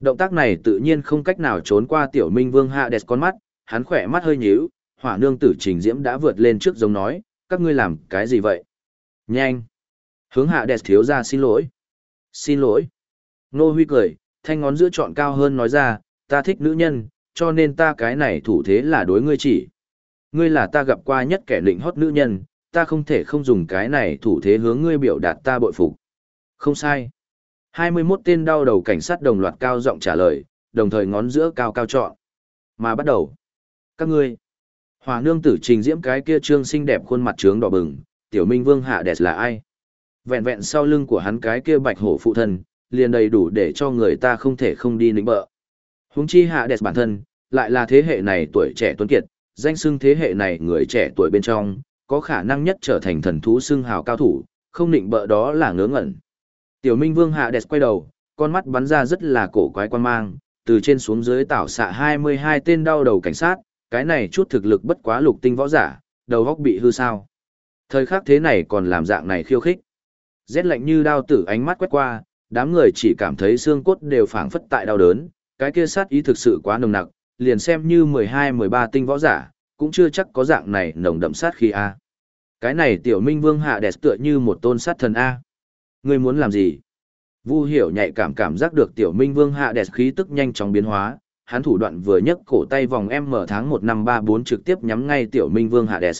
Động tác này tự nhiên không cách nào trốn qua tiểu minh vương Hades con mắt, hắn khỏe mắt hơi nhíu, hỏa nương tử trình diễm đã vượt lên trước giống nói, các ngươi làm cái gì vậy? Nhanh! Hướng hạ thiếu ra xin lỗi. Xin lỗi. Nô Huy cười, thanh ngón giữa chọn cao hơn nói ra, ta thích nữ nhân, cho nên ta cái này thủ thế là đối ngươi chỉ. Ngươi là ta gặp qua nhất kẻ lĩnh hót nữ nhân, ta không thể không dùng cái này thủ thế hướng ngươi biểu đạt ta bội phục. Không sai. 21 tên đau đầu cảnh sát đồng loạt cao giọng trả lời, đồng thời ngón giữa cao cao chọn. Mà bắt đầu. Các ngươi. Hòa nương tử trình diễm cái kia trương xinh đẹp khuôn mặt trướng đỏ bừng, tiểu minh vương hạ đẹp là ai? Vẹn vẹn sau lưng của hắn cái kia bạch hổ phụ thân, liền đầy đủ để cho người ta không thể không đi nịnh bợ. Huống chi hạ đẹp bản thân, lại là thế hệ này tuổi trẻ tuấn kiệt, danh xưng thế hệ này người trẻ tuổi bên trong, có khả năng nhất trở thành thần thú xưng hào cao thủ, không nịnh bợ đó là ngớ ngẩn. Tiểu Minh Vương hạ đẹp quay đầu, con mắt bắn ra rất là cổ quái quan mang, từ trên xuống dưới tảo xạ 22 tên đau đầu cảnh sát, cái này chút thực lực bất quá lục tinh võ giả, đầu góc bị hư sao. Thời khắc thế này còn làm dạng này khiêu khích. Rét lạnh như đao tử ánh mắt quét qua, đám người chỉ cảm thấy xương cốt đều phảng phất tại đau đớn, cái kia sát ý thực sự quá nồng nặc, liền xem như 12-13 tinh võ giả, cũng chưa chắc có dạng này nồng đậm sát khí a. Cái này tiểu minh vương hạ đẹp tựa như một tôn sát thần a. Ngươi muốn làm gì? Vu hiểu nhạy cảm cảm giác được tiểu minh vương hạ đẹp khí tức nhanh chóng biến hóa, hắn thủ đoạn vừa nhấc cổ tay vòng em mở tháng 1 năm 34 trực tiếp nhắm ngay tiểu minh vương hạ đẹp.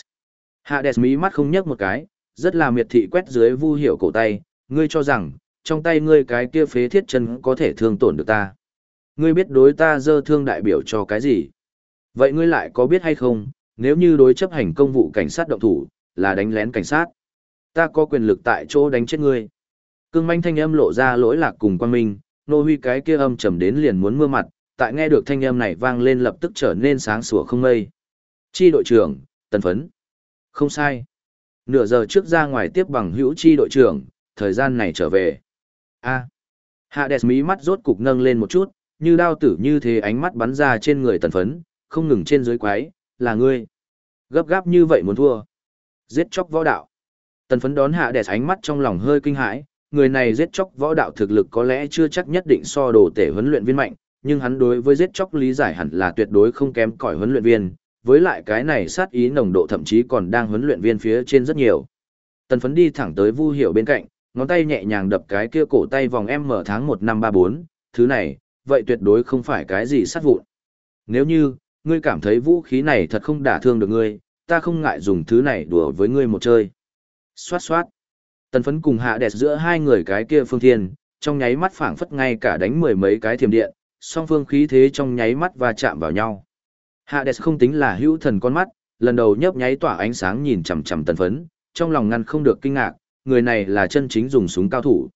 Hạ đẹp mí mắt không nhấc một cái, rất là miệt thị quét dưới vu hiểu cổ tay, ngươi cho rằng, trong tay ngươi cái kia phế thiết chân có thể thương tổn được ta. Ngươi biết đối ta dơ thương đại biểu cho cái gì? Vậy ngươi lại có biết hay không, nếu như đối chấp hành công vụ cảnh sát động thủ, là đánh lén cảnh sát. Ta có quyền lực tại chỗ đánh chết ngươi. Cương manh thanh âm lộ ra lỗi lạc cùng quan minh, nô huy cái kia âm trầm đến liền muốn mưa mặt, tại nghe được thanh âm này vang lên lập tức trở nên sáng sủa không mây. Chi đội trưởng, tần phấn. Không sai. Nửa giờ trước ra ngoài tiếp bằng hữu chi đội trưởng, thời gian này trở về. A. Hạ đẹp mí mắt rốt cục nâng lên một chút, như đao tử như thế ánh mắt bắn ra trên người tần phấn, không ngừng trên dưới quái, là ngươi. Gấp gáp như vậy muốn thua. Giết chóc võ đạo. Tần phấn đón hạ đẹp ánh mắt trong lòng hơi kinh hãi, người này giết chóc võ đạo thực lực có lẽ chưa chắc nhất định so đồ tể huấn luyện viên mạnh, nhưng hắn đối với giết chóc lý giải hẳn là tuyệt đối không kém cỏi huấn luyện viên, với lại cái này sát ý nồng độ thậm chí còn đang huấn luyện viên phía trên rất nhiều. Tần phấn đi thẳng tới Vu Hiểu bên cạnh, ngón tay nhẹ nhàng đập cái kia cổ tay vòng em mở tháng 1 năm 34, thứ này, vậy tuyệt đối không phải cái gì sát vụn. Nếu như, ngươi cảm thấy vũ khí này thật không đả thương được ngươi, ta không ngại dùng thứ này đùa với ngươi một chơi. Xoát xoát. Tần phấn cùng hạ đẹp giữa hai người cái kia phương thiên, trong nháy mắt phảng phất ngay cả đánh mười mấy cái thiềm điện, song phương khí thế trong nháy mắt và chạm vào nhau. Hạ đẹp không tính là hữu thần con mắt, lần đầu nhấp nháy tỏa ánh sáng nhìn chằm chằm tần phấn, trong lòng ngăn không được kinh ngạc, người này là chân chính dùng súng cao thủ.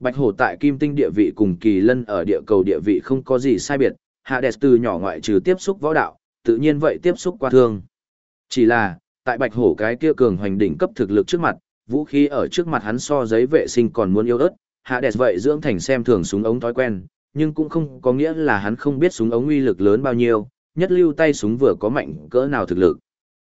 Bạch hổ tại kim tinh địa vị cùng kỳ lân ở địa cầu địa vị không có gì sai biệt, hạ từ nhỏ ngoại trừ tiếp xúc võ đạo, tự nhiên vậy tiếp xúc qua thương. Chỉ là, tại bạch hổ cái kia cường hoành đỉnh cấp thực lực trước mặt, vũ khí ở trước mặt hắn so giấy vệ sinh còn muốn yêu ớt, hạ vậy dưỡng thành xem thường súng ống thói quen, nhưng cũng không có nghĩa là hắn không biết súng ống uy lực lớn bao nhiêu, nhất lưu tay súng vừa có mạnh cỡ nào thực lực.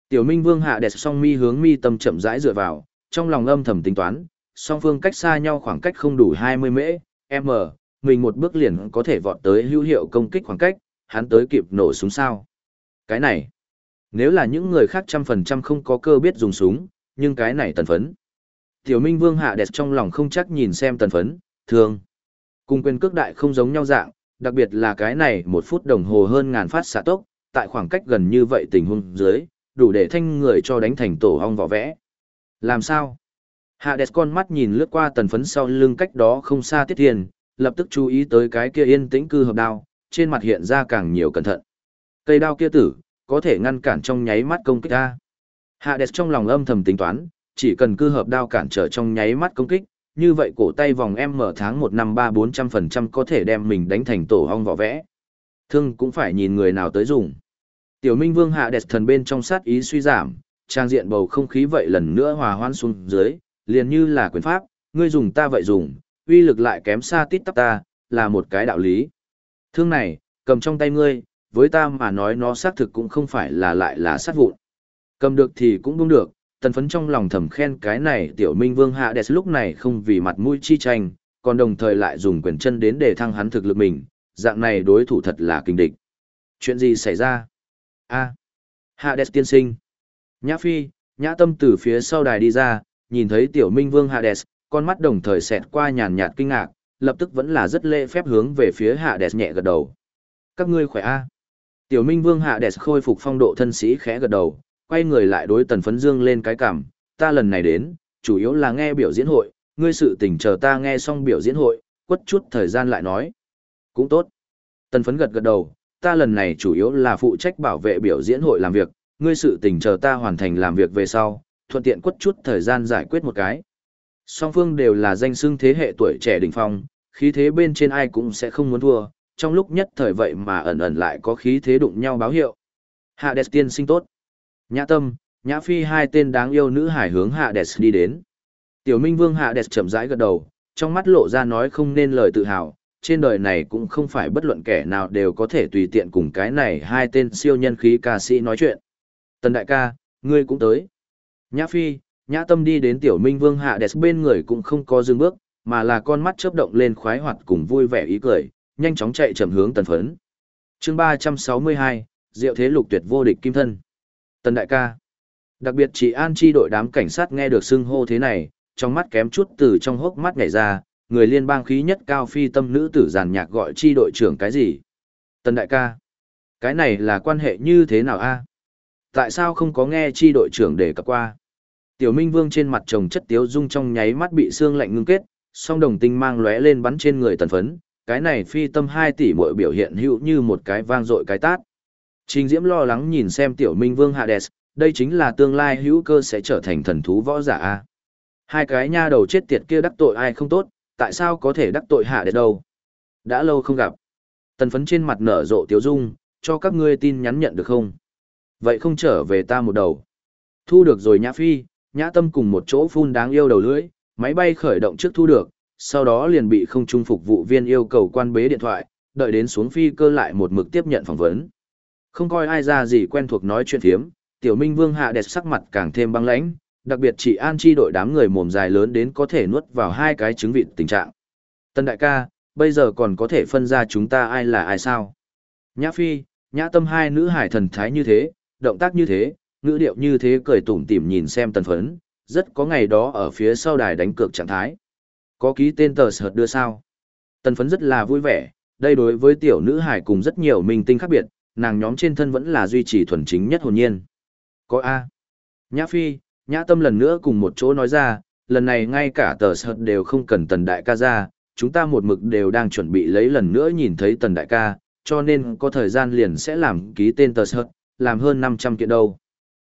Tiểu Minh Vương hạ đẹp song mi hướng mi tâm chậm rãi dựa vào, trong lòng âm thầm tính toán, song phương cách xa nhau khoảng cách không đủ 20 mễ, m, mình một bước liền có thể vọt tới hữu hiệu công kích khoảng cách, hắn tới kịp nổ súng sao. Cái này, nếu là những người khác trăm phần trăm không có cơ biết dùng súng, nhưng cái này tần phấn. Tiểu Minh Vương hạ đẹp trong lòng không chắc nhìn xem tần phấn, thường. Cùng quyền cước đại không giống nhau dạng, đặc biệt là cái này một phút đồng hồ hơn ngàn phát xạ tốc, tại khoảng cách gần như vậy tình huống dưới, đủ để thanh người cho đánh thành tổ hong vỏ vẽ. Làm sao? Hạ đẹp con mắt nhìn lướt qua tần phấn sau lưng cách đó không xa tiết tiền, lập tức chú ý tới cái kia yên tĩnh cư hợp đao, trên mặt hiện ra càng nhiều cẩn thận. Cây đao kia tử, có thể ngăn cản trong nháy mắt công kích ta. Hạ đẹp trong lòng âm thầm tính toán, chỉ cần cư hợp đao cản trở trong nháy mắt công kích, như vậy cổ tay vòng em mở tháng 1 năm 3 400% có thể đem mình đánh thành tổ hong vỏ vẽ. Thương cũng phải nhìn người nào tới dùng. Tiểu Minh Vương hạ đẹp thần bên trong sát ý suy giảm, trang diện bầu không khí vậy lần nữa hòa hoan xuống dưới, liền như là quyền pháp, ngươi dùng ta vậy dùng, uy lực lại kém xa tít tắp ta, là một cái đạo lý. Thương này, cầm trong tay ngươi, với ta mà nói nó xác thực cũng không phải là lại là sát vụn. Cầm được thì cũng đúng được, tần phấn trong lòng thầm khen cái này tiểu minh vương hạ đẹp lúc này không vì mặt mũi chi tranh, còn đồng thời lại dùng quyền chân đến để thăng hắn thực lực mình, dạng này đối thủ thật là kinh địch. Chuyện gì xảy ra? a hạ đẹp tiên sinh. Nhã phi, nhã tâm từ phía sau đài đi ra, nhìn thấy tiểu minh vương Hades, con mắt đồng thời xẹt qua nhàn nhạt kinh ngạc, lập tức vẫn là rất lễ phép hướng về phía Hades nhẹ gật đầu. Các ngươi khỏe a? Tiểu minh vương Hades khôi phục phong độ thân sĩ khẽ gật đầu, quay người lại đối tần phấn dương lên cái cảm, ta lần này đến, chủ yếu là nghe biểu diễn hội, ngươi sự tình chờ ta nghe xong biểu diễn hội, quất chút thời gian lại nói. Cũng tốt. Tần phấn gật gật đầu, ta lần này chủ yếu là phụ trách bảo vệ biểu diễn hội làm việc, ngươi sự tình chờ ta hoàn thành làm việc về sau, thuận tiện quất chút thời gian giải quyết một cái. Song phương đều là danh xưng thế hệ tuổi trẻ đỉnh phong, khí thế bên trên ai cũng sẽ không muốn thua, trong lúc nhất thời vậy mà ẩn ẩn lại có khí thế đụng nhau báo hiệu. Hạ Đẹp tiên sinh tốt. Nhã Tâm, Nhã Phi hai tên đáng yêu nữ hải hướng Hạ Đẹp đi đến. Tiểu Minh Vương Hạ Đẹp chậm rãi gật đầu, trong mắt lộ ra nói không nên lời tự hào, trên đời này cũng không phải bất luận kẻ nào đều có thể tùy tiện cùng cái này hai tên siêu nhân khí ca sĩ nói chuyện. Tần đại ca, ngươi cũng tới. Nhã Phi, Nhã Tâm đi đến Tiểu Minh Vương Hạ Đẹp bên người cũng không có dừng bước, mà là con mắt chớp động lên khoái hoạt cùng vui vẻ ý cười, nhanh chóng chạy chậm hướng tần phấn. chương 362, Diệu Thế Lục Tuyệt vô địch kim thân. Tần đại ca. Đặc biệt chỉ an chi đội đám cảnh sát nghe được xưng hô thế này, trong mắt kém chút từ trong hốc mắt nhảy ra, người liên bang khí nhất cao phi tâm nữ tử giàn nhạc gọi chi đội trưởng cái gì? Tần đại ca. Cái này là quan hệ như thế nào a Tại sao không có nghe chi đội trưởng đề cập qua? Tiểu Minh Vương trên mặt trồng chất tiếu dung trong nháy mắt bị xương lạnh ngưng kết, song đồng tinh mang lóe lên bắn trên người tần phấn, cái này phi tâm 2 tỷ mỗi biểu hiện hữu như một cái vang dội cái tát. Trình Diễm lo lắng nhìn xem Tiểu Minh Vương Hades, đây chính là tương lai hữu cơ sẽ trở thành thần thú võ giả a. Hai cái nha đầu chết tiệt kia đắc tội ai không tốt, tại sao có thể đắc tội hạ đến đâu? Đã lâu không gặp. Tần phấn trên mặt nở rộ tiếu dung, cho các ngươi tin nhắn nhận được không? Vậy không trở về ta một đầu. Thu được rồi Nhã Phi, Nhã Tâm cùng một chỗ phun đáng yêu đầu lưỡi, máy bay khởi động trước thu được, sau đó liền bị không trung phục vụ viên yêu cầu quan bế điện thoại, đợi đến xuống phi cơ lại một mực tiếp nhận phỏng vấn. Không coi ai ra gì quen thuộc nói chuyện thiếm, Tiểu Minh Vương hạ đẹp sắc mặt càng thêm băng lãnh, đặc biệt chỉ an chi đội đám người mồm dài lớn đến có thể nuốt vào hai cái trứng vịt tình trạng. Tân đại ca, bây giờ còn có thể phân ra chúng ta ai là ai sao? Nhã Phi, Nhã Tâm hai nữ hải thần thái như thế, động tác như thế, ngữ điệu như thế cười tủm tỉm nhìn xem tần phấn, rất có ngày đó ở phía sau đài đánh cược trạng thái. Có ký tên tờ sợt đưa sao? Tần phấn rất là vui vẻ, đây đối với tiểu nữ hải cùng rất nhiều minh tinh khác biệt, nàng nhóm trên thân vẫn là duy trì thuần chính nhất hồn nhiên. Có A. Nhã Phi, Nhã Tâm lần nữa cùng một chỗ nói ra, lần này ngay cả tờ sợt đều không cần tần đại ca ra, chúng ta một mực đều đang chuẩn bị lấy lần nữa nhìn thấy tần đại ca, cho nên có thời gian liền sẽ làm ký tên tờ sợt, làm hơn 500 kiện đâu.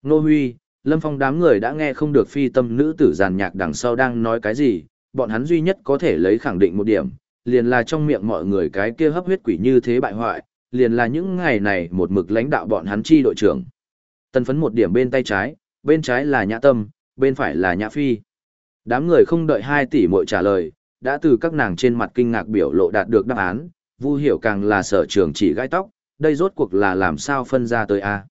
Nô Huy, Lâm Phong đám người đã nghe không được phi tâm nữ tử giàn nhạc đằng sau đang nói cái gì, bọn hắn duy nhất có thể lấy khẳng định một điểm, liền là trong miệng mọi người cái kia hấp huyết quỷ như thế bại hoại, liền là những ngày này một mực lãnh đạo bọn hắn chi đội trưởng. Tân phấn một điểm bên tay trái, bên trái là nhã tâm, bên phải là nhã phi. Đám người không đợi 2 tỷ muội trả lời, đã từ các nàng trên mặt kinh ngạc biểu lộ đạt được đáp án, Vu hiểu càng là sở trường chỉ gai tóc, đây rốt cuộc là làm sao phân ra tới a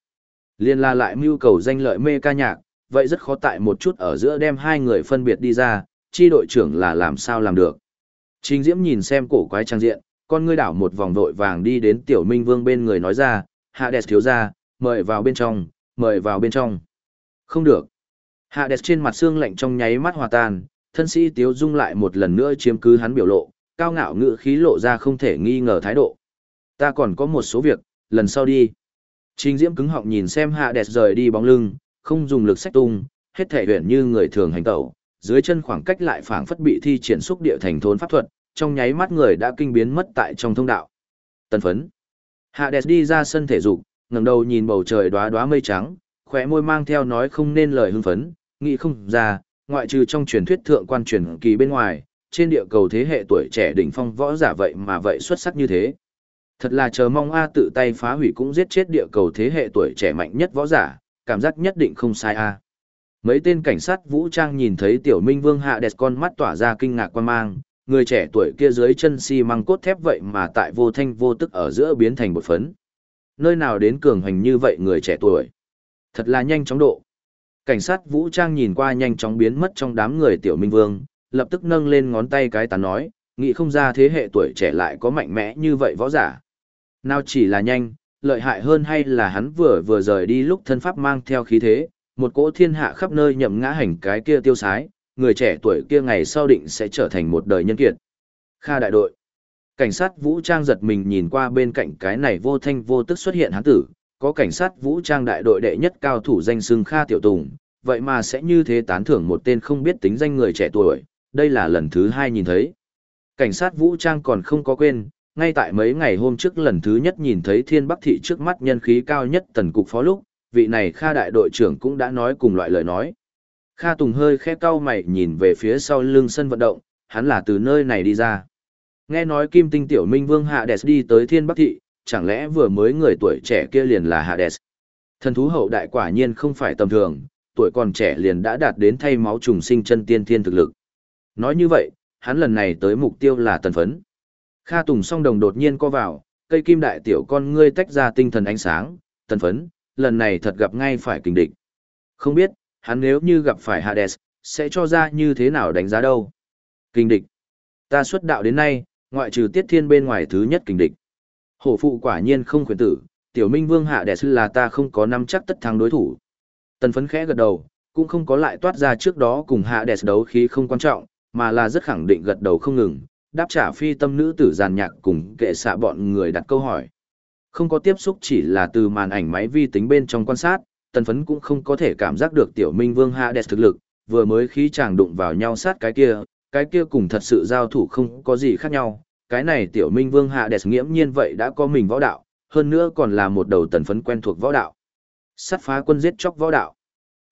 Liên la lại mưu cầu danh lợi mê ca nhạc, vậy rất khó tại một chút ở giữa đem hai người phân biệt đi ra, chi đội trưởng là làm sao làm được. Trình Diễm nhìn xem cổ quái trang diện, con ngươi đảo một vòng vội vàng đi đến Tiểu Minh Vương bên người nói ra, Hạ Đẹp thiếu ra, mời vào bên trong, mời vào bên trong. Không được. Hạ Đẹp trên mặt xương lạnh trong nháy mắt hòa tan, thân sĩ Tiếu Dung lại một lần nữa chiếm cứ hắn biểu lộ, cao ngạo ngự khí lộ ra không thể nghi ngờ thái độ. Ta còn có một số việc, lần sau đi. Trình Diễm cứng họng nhìn xem Hạ Đẹp rời đi bóng lưng, không dùng lực sách tung, hết thể huyện như người thường hành tẩu, dưới chân khoảng cách lại phảng phất bị thi triển xúc địa thành thốn pháp thuật, trong nháy mắt người đã kinh biến mất tại trong thông đạo. Tần phấn. Hạ Đẹp đi ra sân thể dục, ngẩng đầu nhìn bầu trời đóa đóa mây trắng, khóe môi mang theo nói không nên lời hưng phấn, nghĩ không ra, ngoại trừ trong truyền thuyết thượng quan truyền kỳ bên ngoài, trên địa cầu thế hệ tuổi trẻ đỉnh phong võ giả vậy mà vậy xuất sắc như thế. Thật là chờ mong A tự tay phá hủy cũng giết chết địa cầu thế hệ tuổi trẻ mạnh nhất võ giả, cảm giác nhất định không sai A. Mấy tên cảnh sát vũ trang nhìn thấy tiểu minh vương hạ đẹp con mắt tỏa ra kinh ngạc quan mang, người trẻ tuổi kia dưới chân xi si măng cốt thép vậy mà tại vô thanh vô tức ở giữa biến thành một phấn. Nơi nào đến cường hành như vậy người trẻ tuổi. Thật là nhanh chóng độ. Cảnh sát vũ trang nhìn qua nhanh chóng biến mất trong đám người tiểu minh vương, lập tức nâng lên ngón tay cái tán nói, nghĩ không ra thế hệ tuổi trẻ lại có mạnh mẽ như vậy võ giả. Nào chỉ là nhanh, lợi hại hơn hay là hắn vừa vừa rời đi lúc thân pháp mang theo khí thế, một cỗ thiên hạ khắp nơi nhậm ngã hành cái kia tiêu sái, người trẻ tuổi kia ngày sau định sẽ trở thành một đời nhân kiệt. Kha đại đội. Cảnh sát vũ trang giật mình nhìn qua bên cạnh cái này vô thanh vô tức xuất hiện hắn tử, có cảnh sát vũ trang đại đội đệ nhất cao thủ danh xưng Kha Tiểu Tùng, vậy mà sẽ như thế tán thưởng một tên không biết tính danh người trẻ tuổi, đây là lần thứ hai nhìn thấy. Cảnh sát vũ trang còn không có quên, ngay tại mấy ngày hôm trước lần thứ nhất nhìn thấy thiên bắc thị trước mắt nhân khí cao nhất tần cục phó lúc, vị này Kha đại đội trưởng cũng đã nói cùng loại lời nói. Kha Tùng hơi khẽ cau mày nhìn về phía sau lưng sân vận động, hắn là từ nơi này đi ra. Nghe nói Kim Tinh Tiểu Minh Vương Hạ đès đi tới Thiên Bắc Thị, chẳng lẽ vừa mới người tuổi trẻ kia liền là Hạ đès Thần thú hậu đại quả nhiên không phải tầm thường, tuổi còn trẻ liền đã đạt đến thay máu trùng sinh chân tiên thiên thực lực. Nói như vậy, hắn lần này tới mục tiêu là tần phấn. Kha Tùng song đồng đột nhiên co vào, cây kim đại tiểu con ngươi tách ra tinh thần ánh sáng, tần phấn, lần này thật gặp ngay phải kình địch. Không biết, hắn nếu như gặp phải Hades, sẽ cho ra như thế nào đánh giá đâu. Kình địch. Ta xuất đạo đến nay, ngoại trừ tiết thiên bên ngoài thứ nhất kình địch. Hổ phụ quả nhiên không khuyến tử, tiểu minh vương Hades là ta không có năm chắc tất thắng đối thủ. Tần phấn khẽ gật đầu, cũng không có lại toát ra trước đó cùng Hades đấu khí không quan trọng, mà là rất khẳng định gật đầu không ngừng, đáp trả phi tâm nữ tử giàn nhạc cùng kệ xạ bọn người đặt câu hỏi. Không có tiếp xúc chỉ là từ màn ảnh máy vi tính bên trong quan sát, tần phấn cũng không có thể cảm giác được tiểu minh vương hạ đẹp thực lực, vừa mới khí chàng đụng vào nhau sát cái kia, cái kia cùng thật sự giao thủ không có gì khác nhau, cái này tiểu minh vương hạ đẹp nghiễm nhiên vậy đã có mình võ đạo, hơn nữa còn là một đầu tần phấn quen thuộc võ đạo. Sát phá quân giết chóc võ đạo.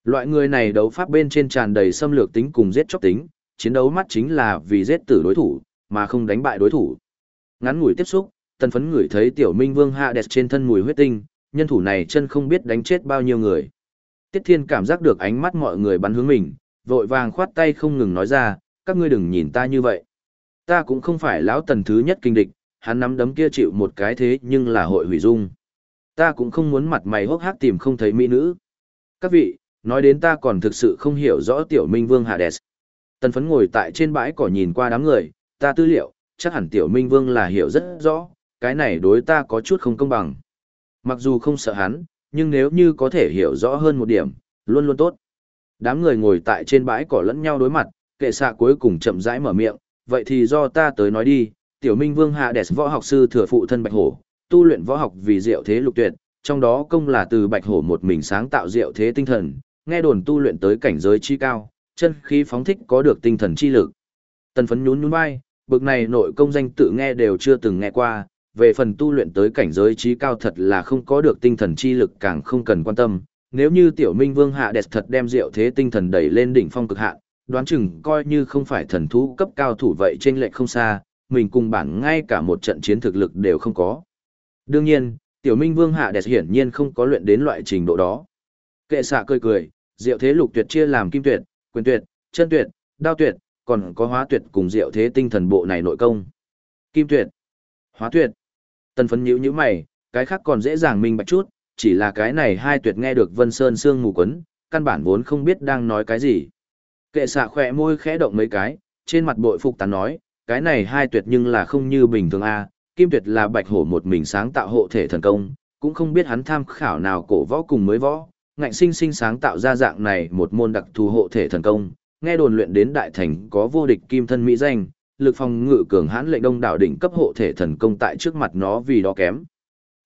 Loại người này đấu pháp bên trên tràn đầy xâm lược tính cùng giết chóc tính, chiến đấu mắt chính là vì giết tử đối thủ, mà không đánh bại đối thủ. Ngắn ngủi tiếp xúc, tần phấn ngửi thấy tiểu minh vương hạ đẹp trên thân mùi huyết tinh, nhân thủ này chân không biết đánh chết bao nhiêu người. Tiết Thiên cảm giác được ánh mắt mọi người bắn hướng mình, vội vàng khoát tay không ngừng nói ra, các ngươi đừng nhìn ta như vậy. Ta cũng không phải lão tần thứ nhất kinh địch, hắn nắm đấm kia chịu một cái thế nhưng là hội hủy dung. Ta cũng không muốn mặt mày hốc hác tìm không thấy mỹ nữ. Các vị, nói đến ta còn thực sự không hiểu rõ tiểu minh vương Hades. Tần phấn ngồi tại trên bãi cỏ nhìn qua đám người, ta tư liệu, chắc hẳn tiểu minh vương là hiểu rất rõ, cái này đối ta có chút không công bằng. Mặc dù không sợ hắn, nhưng nếu như có thể hiểu rõ hơn một điểm, luôn luôn tốt. Đám người ngồi tại trên bãi cỏ lẫn nhau đối mặt, kệ xạ cuối cùng chậm rãi mở miệng, vậy thì do ta tới nói đi, tiểu minh vương hạ đẹp võ học sư thừa phụ thân bạch hổ, tu luyện võ học vì diệu thế lục tuyệt, trong đó công là từ bạch hổ một mình sáng tạo diệu thế tinh thần, nghe đồn tu luyện tới cảnh giới chi cao, chân khí phóng thích có được tinh thần chi lực. Tần phấn nhún nhún vai, bực này nội công danh tự nghe đều chưa từng nghe qua, về phần tu luyện tới cảnh giới trí cao thật là không có được tinh thần chi lực càng không cần quan tâm. Nếu như tiểu minh vương hạ đẹp thật đem diệu thế tinh thần đẩy lên đỉnh phong cực hạn, đoán chừng coi như không phải thần thú cấp cao thủ vậy trên lệch không xa, mình cùng bản ngay cả một trận chiến thực lực đều không có. Đương nhiên, tiểu minh vương hạ đẹp hiển nhiên không có luyện đến loại trình độ đó. Kệ xạ cười cười, diệu thế lục tuyệt chia làm kim tuyệt, quyền tuyệt, chân tuyệt, đao tuyệt, còn có hóa tuyệt cùng diệu thế tinh thần bộ này nội công. Kim tuyệt, hóa tuyệt. Tần phấn nhữ như mày, cái khác còn dễ dàng minh bạch chút, chỉ là cái này hai tuyệt nghe được Vân Sơn Sương mù quấn, căn bản vốn không biết đang nói cái gì. Kệ xạ khỏe môi khẽ động mấy cái, trên mặt bội phục tán nói, cái này hai tuyệt nhưng là không như bình thường a kim tuyệt là bạch hổ một mình sáng tạo hộ thể thần công, cũng không biết hắn tham khảo nào cổ võ cùng mới võ, ngạnh sinh sinh sáng tạo ra dạng này một môn đặc thù hộ thể thần công, nghe đồn luyện đến đại thành có vô địch kim thân mỹ danh, lực phòng ngự cường hãn lệnh đông đảo đỉnh cấp hộ thể thần công tại trước mặt nó vì đó kém.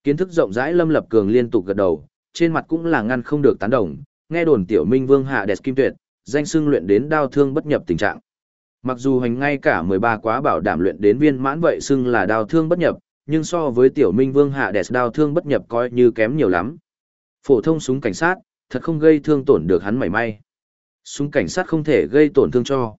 Kiến thức rộng rãi Lâm Lập Cường liên tục gật đầu, trên mặt cũng là ngăn không được tán đồng, nghe đồn tiểu Minh Vương hạ đẹp kim tuyệt, danh xưng luyện đến đao thương bất nhập tình trạng. Mặc dù hành ngay cả 13 quá bảo đảm luyện đến viên mãn vậy xưng là đao thương bất nhập, nhưng so với tiểu Minh Vương hạ đẹp đao thương bất nhập coi như kém nhiều lắm. Phổ thông súng cảnh sát, thật không gây thương tổn được hắn mảy may. Súng cảnh sát không thể gây tổn thương cho.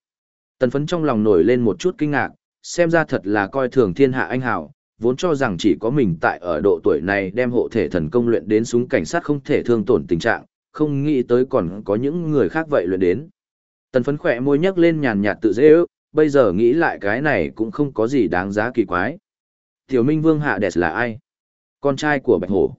Tần phấn trong lòng nổi lên một chút kinh ngạc, xem ra thật là coi thường thiên hạ anh hảo, vốn cho rằng chỉ có mình tại ở độ tuổi này đem hộ thể thần công luyện đến súng cảnh sát không thể thương tổn tình trạng, không nghĩ tới còn có những người khác vậy luyện đến. Tần phấn khỏe môi nhấc lên nhàn nhạt tự dễ ước, bây giờ nghĩ lại cái này cũng không có gì đáng giá kỳ quái. Tiểu Minh Vương Hạ Đẹp là ai? Con trai của Bạch Hổ.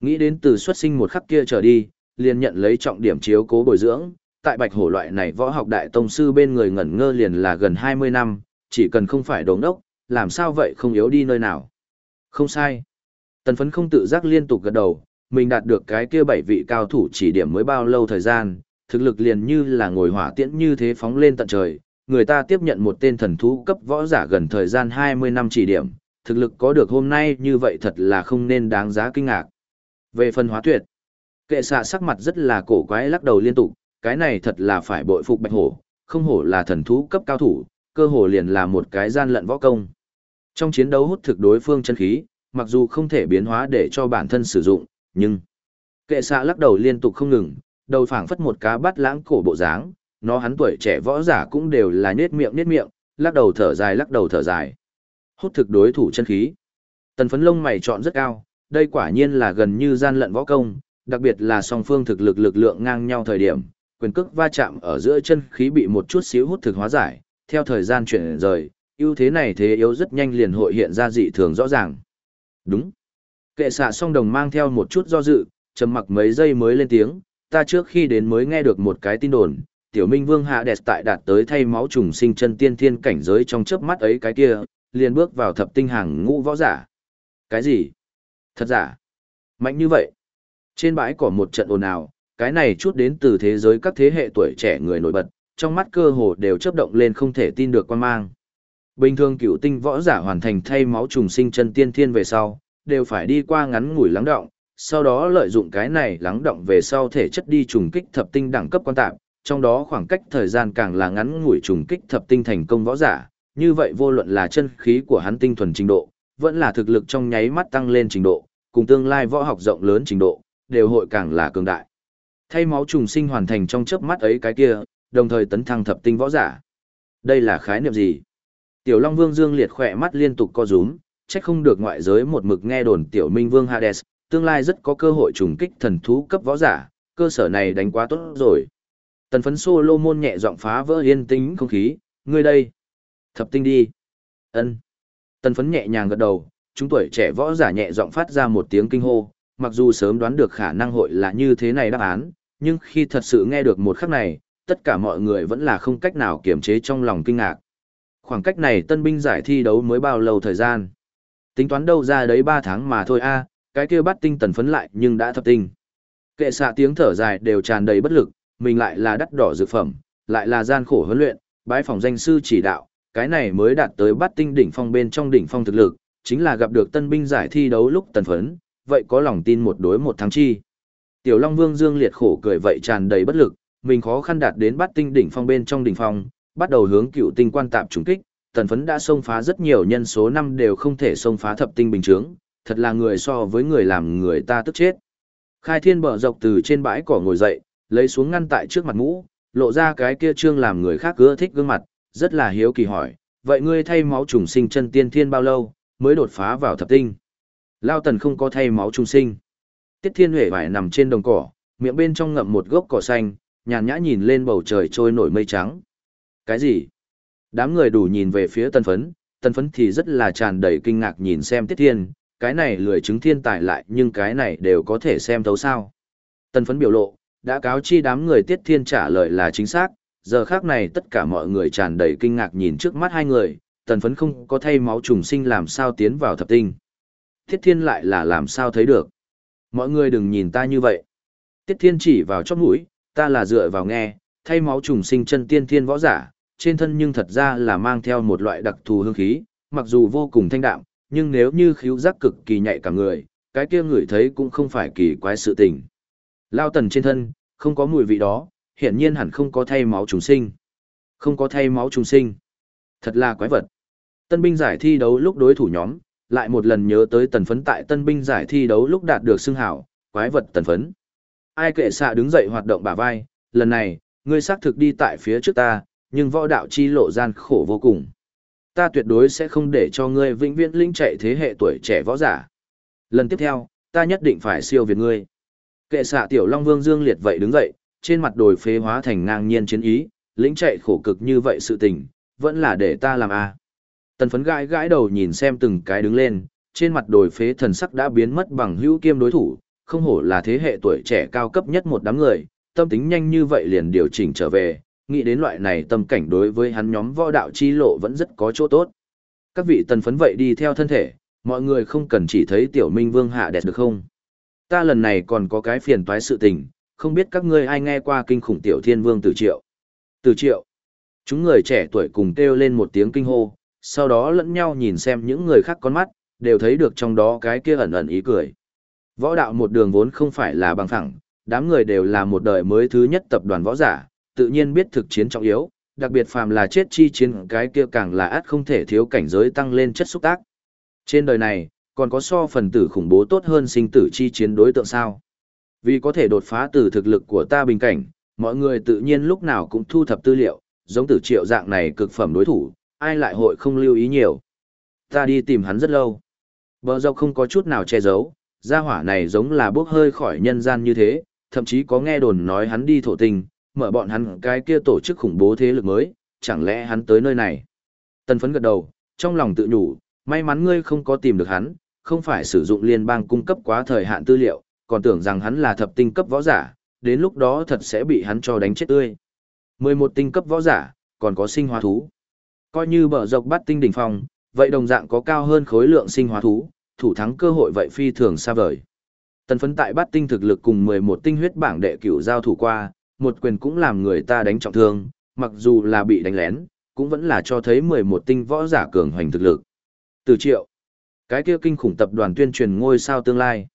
Nghĩ đến từ xuất sinh một khắc kia trở đi, liền nhận lấy trọng điểm chiếu cố bồi dưỡng, tại Bạch Hổ loại này võ học đại tông sư bên người ngẩn ngơ liền là gần 20 năm, chỉ cần không phải đống đốc, làm sao vậy không yếu đi nơi nào. Không sai. Tần phấn không tự giác liên tục gật đầu, mình đạt được cái kia bảy vị cao thủ chỉ điểm mới bao lâu thời gian, thực lực liền như là ngồi hỏa tiễn như thế phóng lên tận trời, người ta tiếp nhận một tên thần thú cấp võ giả gần thời gian 20 năm chỉ điểm, thực lực có được hôm nay như vậy thật là không nên đáng giá kinh ngạc. Về phần hóa tuyệt, kệ xạ sắc mặt rất là cổ quái lắc đầu liên tục, cái này thật là phải bội phục bạch hổ, không hổ là thần thú cấp cao thủ, cơ hồ liền là một cái gian lận võ công. Trong chiến đấu hút thực đối phương chân khí, mặc dù không thể biến hóa để cho bản thân sử dụng, nhưng kệ xạ lắc đầu liên tục không ngừng, đầu phảng phất một cá bắt lãng cổ bộ dáng, nó hắn tuổi trẻ võ giả cũng đều là nết miệng nết miệng, lắc đầu thở dài lắc đầu thở dài. Hút thực đối thủ chân khí. Tần phấn lông mày chọn rất cao, đây quả nhiên là gần như gian lận võ công, đặc biệt là song phương thực lực lực lượng ngang nhau thời điểm, quyền cước va chạm ở giữa chân khí bị một chút xíu hút thực hóa giải, theo thời gian chuyển rời, ưu thế này thế yếu rất nhanh liền hội hiện ra dị thường rõ ràng. Đúng. Kệ xạ song đồng mang theo một chút do dự, trầm mặc mấy giây mới lên tiếng, ta trước khi đến mới nghe được một cái tin đồn, tiểu minh vương hạ đẹp tại đạt tới thay máu trùng sinh chân tiên thiên cảnh giới trong chớp mắt ấy cái kia, liền bước vào thập tinh hàng ngũ võ giả. Cái gì? Thật giả? Mạnh như vậy? Trên bãi cỏ một trận ồn ào, cái này chút đến từ thế giới các thế hệ tuổi trẻ người nổi bật, trong mắt cơ hồ đều chớp động lên không thể tin được quan mang. Bình thường cựu tinh võ giả hoàn thành thay máu trùng sinh chân tiên thiên về sau, đều phải đi qua ngắn ngủi lắng động, sau đó lợi dụng cái này lắng động về sau thể chất đi trùng kích thập tinh đẳng cấp quan tạp, trong đó khoảng cách thời gian càng là ngắn ngủi trùng kích thập tinh thành công võ giả, như vậy vô luận là chân khí của hắn tinh thuần trình độ, vẫn là thực lực trong nháy mắt tăng lên trình độ, cùng tương lai võ học rộng lớn trình độ, đều hội càng là cường đại. Thay máu trùng sinh hoàn thành trong chớp mắt ấy cái kia, đồng thời tấn thăng thập tinh võ giả. Đây là khái niệm gì? Tiểu Long Vương Dương liệt khỏe mắt liên tục co rúm, trách không được ngoại giới một mực nghe đồn Tiểu Minh Vương Hades, tương lai rất có cơ hội trùng kích thần thú cấp võ giả, cơ sở này đánh quá tốt rồi. Tần phấn Solomon nhẹ giọng phá vỡ yên tĩnh không khí, ngươi đây. Thập tinh đi. ân Tần phấn nhẹ nhàng gật đầu, chúng tuổi trẻ võ giả nhẹ giọng phát ra một tiếng kinh hô, mặc dù sớm đoán được khả năng hội là như thế này đáp án, nhưng khi thật sự nghe được một khắc này, tất cả mọi người vẫn là không cách nào kiềm chế trong lòng kinh ngạc. Khoảng cách này tân binh giải thi đấu mới bao lâu thời gian? Tính toán đâu ra đấy 3 tháng mà thôi a, cái kia bắt tinh tần phấn lại nhưng đã thập tinh. Kệ xạ tiếng thở dài đều tràn đầy bất lực, mình lại là đắt đỏ dược phẩm, lại là gian khổ huấn luyện, bái phòng danh sư chỉ đạo, cái này mới đạt tới bắt tinh đỉnh phong bên trong đỉnh phong thực lực, chính là gặp được tân binh giải thi đấu lúc tần phấn, vậy có lòng tin một đối một thắng chi. Tiểu Long Vương Dương liệt khổ cười vậy tràn đầy bất lực, mình khó khăn đạt đến bắt tinh đỉnh phong bên trong đỉnh phong, bắt đầu hướng cựu tinh quan tạp trùng kích, tần phấn đã xông phá rất nhiều nhân số năm đều không thể xông phá thập tinh bình chướng, thật là người so với người làm người ta tức chết. Khai thiên bờ dọc từ trên bãi cỏ ngồi dậy, lấy xuống ngăn tại trước mặt mũ, lộ ra cái kia trương làm người khác ưa thích gương mặt, rất là hiếu kỳ hỏi, vậy ngươi thay máu trùng sinh chân tiên thiên bao lâu, mới đột phá vào thập tinh? Lao tần không có thay máu trùng sinh. Tiết thiên huệ vải nằm trên đồng cỏ, miệng bên trong ngậm một gốc cỏ xanh, nhàn nhã nhìn lên bầu trời trôi nổi mây trắng. Cái gì? Đám người đủ nhìn về phía tần phấn, tần phấn thì rất là tràn đầy kinh ngạc nhìn xem tiết thiên, cái này lười chứng thiên tài lại nhưng cái này đều có thể xem thấu sao. Tần phấn biểu lộ, đã cáo chi đám người tiết thiên trả lời là chính xác, giờ khác này tất cả mọi người tràn đầy kinh ngạc nhìn trước mắt hai người, tần phấn không có thay máu trùng sinh làm sao tiến vào thập tinh. Tiết thiên lại là làm sao thấy được. Mọi người đừng nhìn ta như vậy. Tiết thiên chỉ vào chóp mũi, ta là dựa vào nghe, thay máu trùng sinh chân tiên thiên võ giả, trên thân nhưng thật ra là mang theo một loại đặc thù hương khí, mặc dù vô cùng thanh đạm, nhưng nếu như khíu giác cực kỳ nhạy cả người, cái kia người thấy cũng không phải kỳ quái sự tình. Lao tần trên thân, không có mùi vị đó, hiển nhiên hẳn không có thay máu trùng sinh. Không có thay máu trùng sinh. Thật là quái vật. Tân binh giải thi đấu lúc đối thủ nhóm, lại một lần nhớ tới tần phấn tại tân binh giải thi đấu lúc đạt được xưng hảo, quái vật tần phấn. Ai kệ xạ đứng dậy hoạt động bả vai, lần này, ngươi xác thực đi tại phía trước ta, nhưng võ đạo chi lộ gian khổ vô cùng. Ta tuyệt đối sẽ không để cho ngươi vĩnh viễn linh chạy thế hệ tuổi trẻ võ giả. Lần tiếp theo, ta nhất định phải siêu việt ngươi. Kệ xạ tiểu Long Vương Dương liệt vậy đứng dậy, trên mặt đồi phế hóa thành ngang nhiên chiến ý, lĩnh chạy khổ cực như vậy sự tình, vẫn là để ta làm a. À. Tần phấn gãi gãi đầu nhìn xem từng cái đứng lên, trên mặt đồi phế thần sắc đã biến mất bằng hữu kiêm đối thủ, không hổ là thế hệ tuổi trẻ cao cấp nhất một đám người, tâm tính nhanh như vậy liền điều chỉnh trở về, nghĩ đến loại này tâm cảnh đối với hắn nhóm võ đạo chi lộ vẫn rất có chỗ tốt. Các vị tần phấn vậy đi theo thân thể, mọi người không cần chỉ thấy tiểu minh vương hạ đẹp được không? Ta lần này còn có cái phiền toái sự tình, không biết các ngươi ai nghe qua kinh khủng tiểu thiên vương từ triệu. Từ triệu. Chúng người trẻ tuổi cùng kêu lên một tiếng kinh hô, sau đó lẫn nhau nhìn xem những người khác con mắt, đều thấy được trong đó cái kia ẩn ẩn ý cười. Võ đạo một đường vốn không phải là bằng phẳng, đám người đều là một đời mới thứ nhất tập đoàn võ giả, tự nhiên biết thực chiến trọng yếu, đặc biệt phàm là chết chi chiến cái kia càng là át không thể thiếu cảnh giới tăng lên chất xúc tác. Trên đời này, còn có so phần tử khủng bố tốt hơn sinh tử chi chiến đối tượng sao? Vì có thể đột phá từ thực lực của ta bình cảnh, mọi người tự nhiên lúc nào cũng thu thập tư liệu, giống tử triệu dạng này cực phẩm đối thủ, ai lại hội không lưu ý nhiều. Ta đi tìm hắn rất lâu. Bờ dọc không có chút nào che giấu, gia hỏa này giống là bốc hơi khỏi nhân gian như thế, thậm chí có nghe đồn nói hắn đi thổ tình, mở bọn hắn cái kia tổ chức khủng bố thế lực mới, chẳng lẽ hắn tới nơi này. Tân phấn gật đầu, trong lòng tự nhủ, may mắn ngươi không có tìm được hắn, không phải sử dụng liên bang cung cấp quá thời hạn tư liệu, còn tưởng rằng hắn là thập tinh cấp võ giả, đến lúc đó thật sẽ bị hắn cho đánh chết tươi. 11 tinh cấp võ giả, còn có sinh hóa thú. Coi như bờ dọc bắt tinh đỉnh phong, vậy đồng dạng có cao hơn khối lượng sinh hóa thú, thủ thắng cơ hội vậy phi thường xa vời. Tần phấn tại bắt tinh thực lực cùng 11 tinh huyết bảng đệ cửu giao thủ qua, một quyền cũng làm người ta đánh trọng thương, mặc dù là bị đánh lén, cũng vẫn là cho thấy 11 tinh võ giả cường hoành thực lực. Từ triệu, cái kia kinh khủng tập đoàn tuyên truyền ngôi sao tương lai.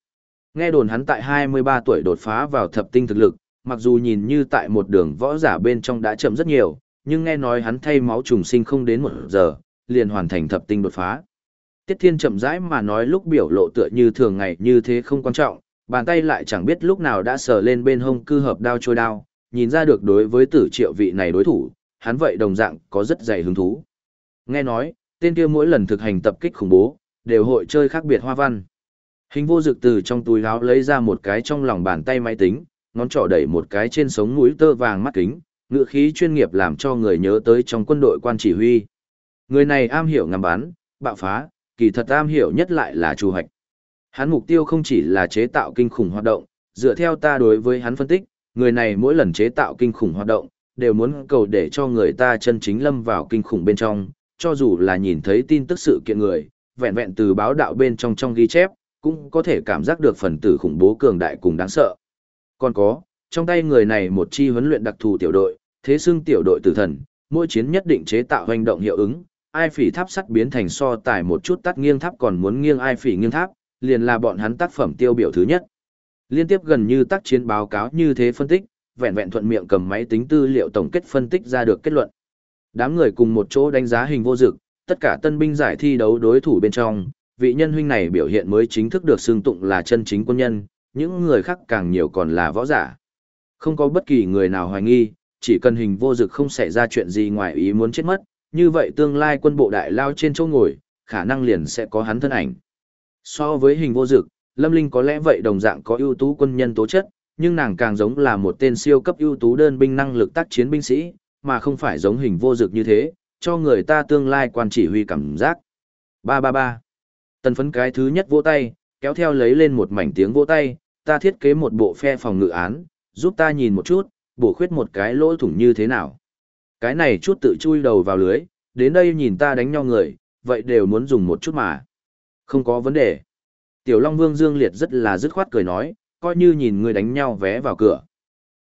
Nghe đồn hắn tại 23 tuổi đột phá vào thập tinh thực lực, mặc dù nhìn như tại một đường võ giả bên trong đã chậm rất nhiều, nhưng nghe nói hắn thay máu trùng sinh không đến một giờ, liền hoàn thành thập tinh đột phá. Tiết Thiên chậm rãi mà nói lúc biểu lộ tựa như thường ngày như thế không quan trọng, bàn tay lại chẳng biết lúc nào đã sờ lên bên hông cư hợp đao trôi đao, nhìn ra được đối với tử triệu vị này đối thủ, hắn vậy đồng dạng có rất dày hứng thú. Nghe nói, tên kia mỗi lần thực hành tập kích khủng bố, đều hội chơi khác biệt hoa văn. Hình vô dực từ trong túi áo lấy ra một cái trong lòng bàn tay máy tính, ngón trỏ đẩy một cái trên sống mũi tơ vàng mắt kính, ngựa khí chuyên nghiệp làm cho người nhớ tới trong quân đội quan chỉ huy. Người này am hiểu ngắm bắn, bạo phá, kỳ thật am hiểu nhất lại là chủ hoạch. Hắn mục tiêu không chỉ là chế tạo kinh khủng hoạt động, dựa theo ta đối với hắn phân tích, người này mỗi lần chế tạo kinh khủng hoạt động, đều muốn cầu để cho người ta chân chính lâm vào kinh khủng bên trong, cho dù là nhìn thấy tin tức sự kiện người, vẹn vẹn từ báo đạo bên trong trong ghi chép, cũng có thể cảm giác được phần tử khủng bố cường đại cùng đáng sợ. Còn có, trong tay người này một chi huấn luyện đặc thù tiểu đội, thế xưng tiểu đội tử thần, mỗi chiến nhất định chế tạo hành động hiệu ứng, ai phỉ tháp sắt biến thành so tài một chút tắt nghiêng tháp còn muốn nghiêng ai phỉ nghiêng tháp, liền là bọn hắn tác phẩm tiêu biểu thứ nhất. Liên tiếp gần như tác chiến báo cáo như thế phân tích, vẹn vẹn thuận miệng cầm máy tính tư liệu tổng kết phân tích ra được kết luận. Đám người cùng một chỗ đánh giá hình vô dực, tất cả tân binh giải thi đấu đối thủ bên trong, vị nhân huynh này biểu hiện mới chính thức được xưng tụng là chân chính quân nhân, những người khác càng nhiều còn là võ giả. Không có bất kỳ người nào hoài nghi, chỉ cần hình vô dực không xảy ra chuyện gì ngoài ý muốn chết mất, như vậy tương lai quân bộ đại lao trên chỗ ngồi, khả năng liền sẽ có hắn thân ảnh. So với hình vô dực, Lâm Linh có lẽ vậy đồng dạng có ưu tú quân nhân tố chất, nhưng nàng càng giống là một tên siêu cấp ưu tú đơn binh năng lực tác chiến binh sĩ, mà không phải giống hình vô dực như thế, cho người ta tương lai quan chỉ huy cảm giác. Ba ba ba. Tần phấn cái thứ nhất vỗ tay, kéo theo lấy lên một mảnh tiếng vỗ tay, ta thiết kế một bộ phe phòng ngự án, giúp ta nhìn một chút, bổ khuyết một cái lỗ thủng như thế nào. Cái này chút tự chui đầu vào lưới, đến đây nhìn ta đánh nhau người, vậy đều muốn dùng một chút mà. Không có vấn đề. Tiểu Long Vương Dương Liệt rất là dứt khoát cười nói, coi như nhìn người đánh nhau vé vào cửa.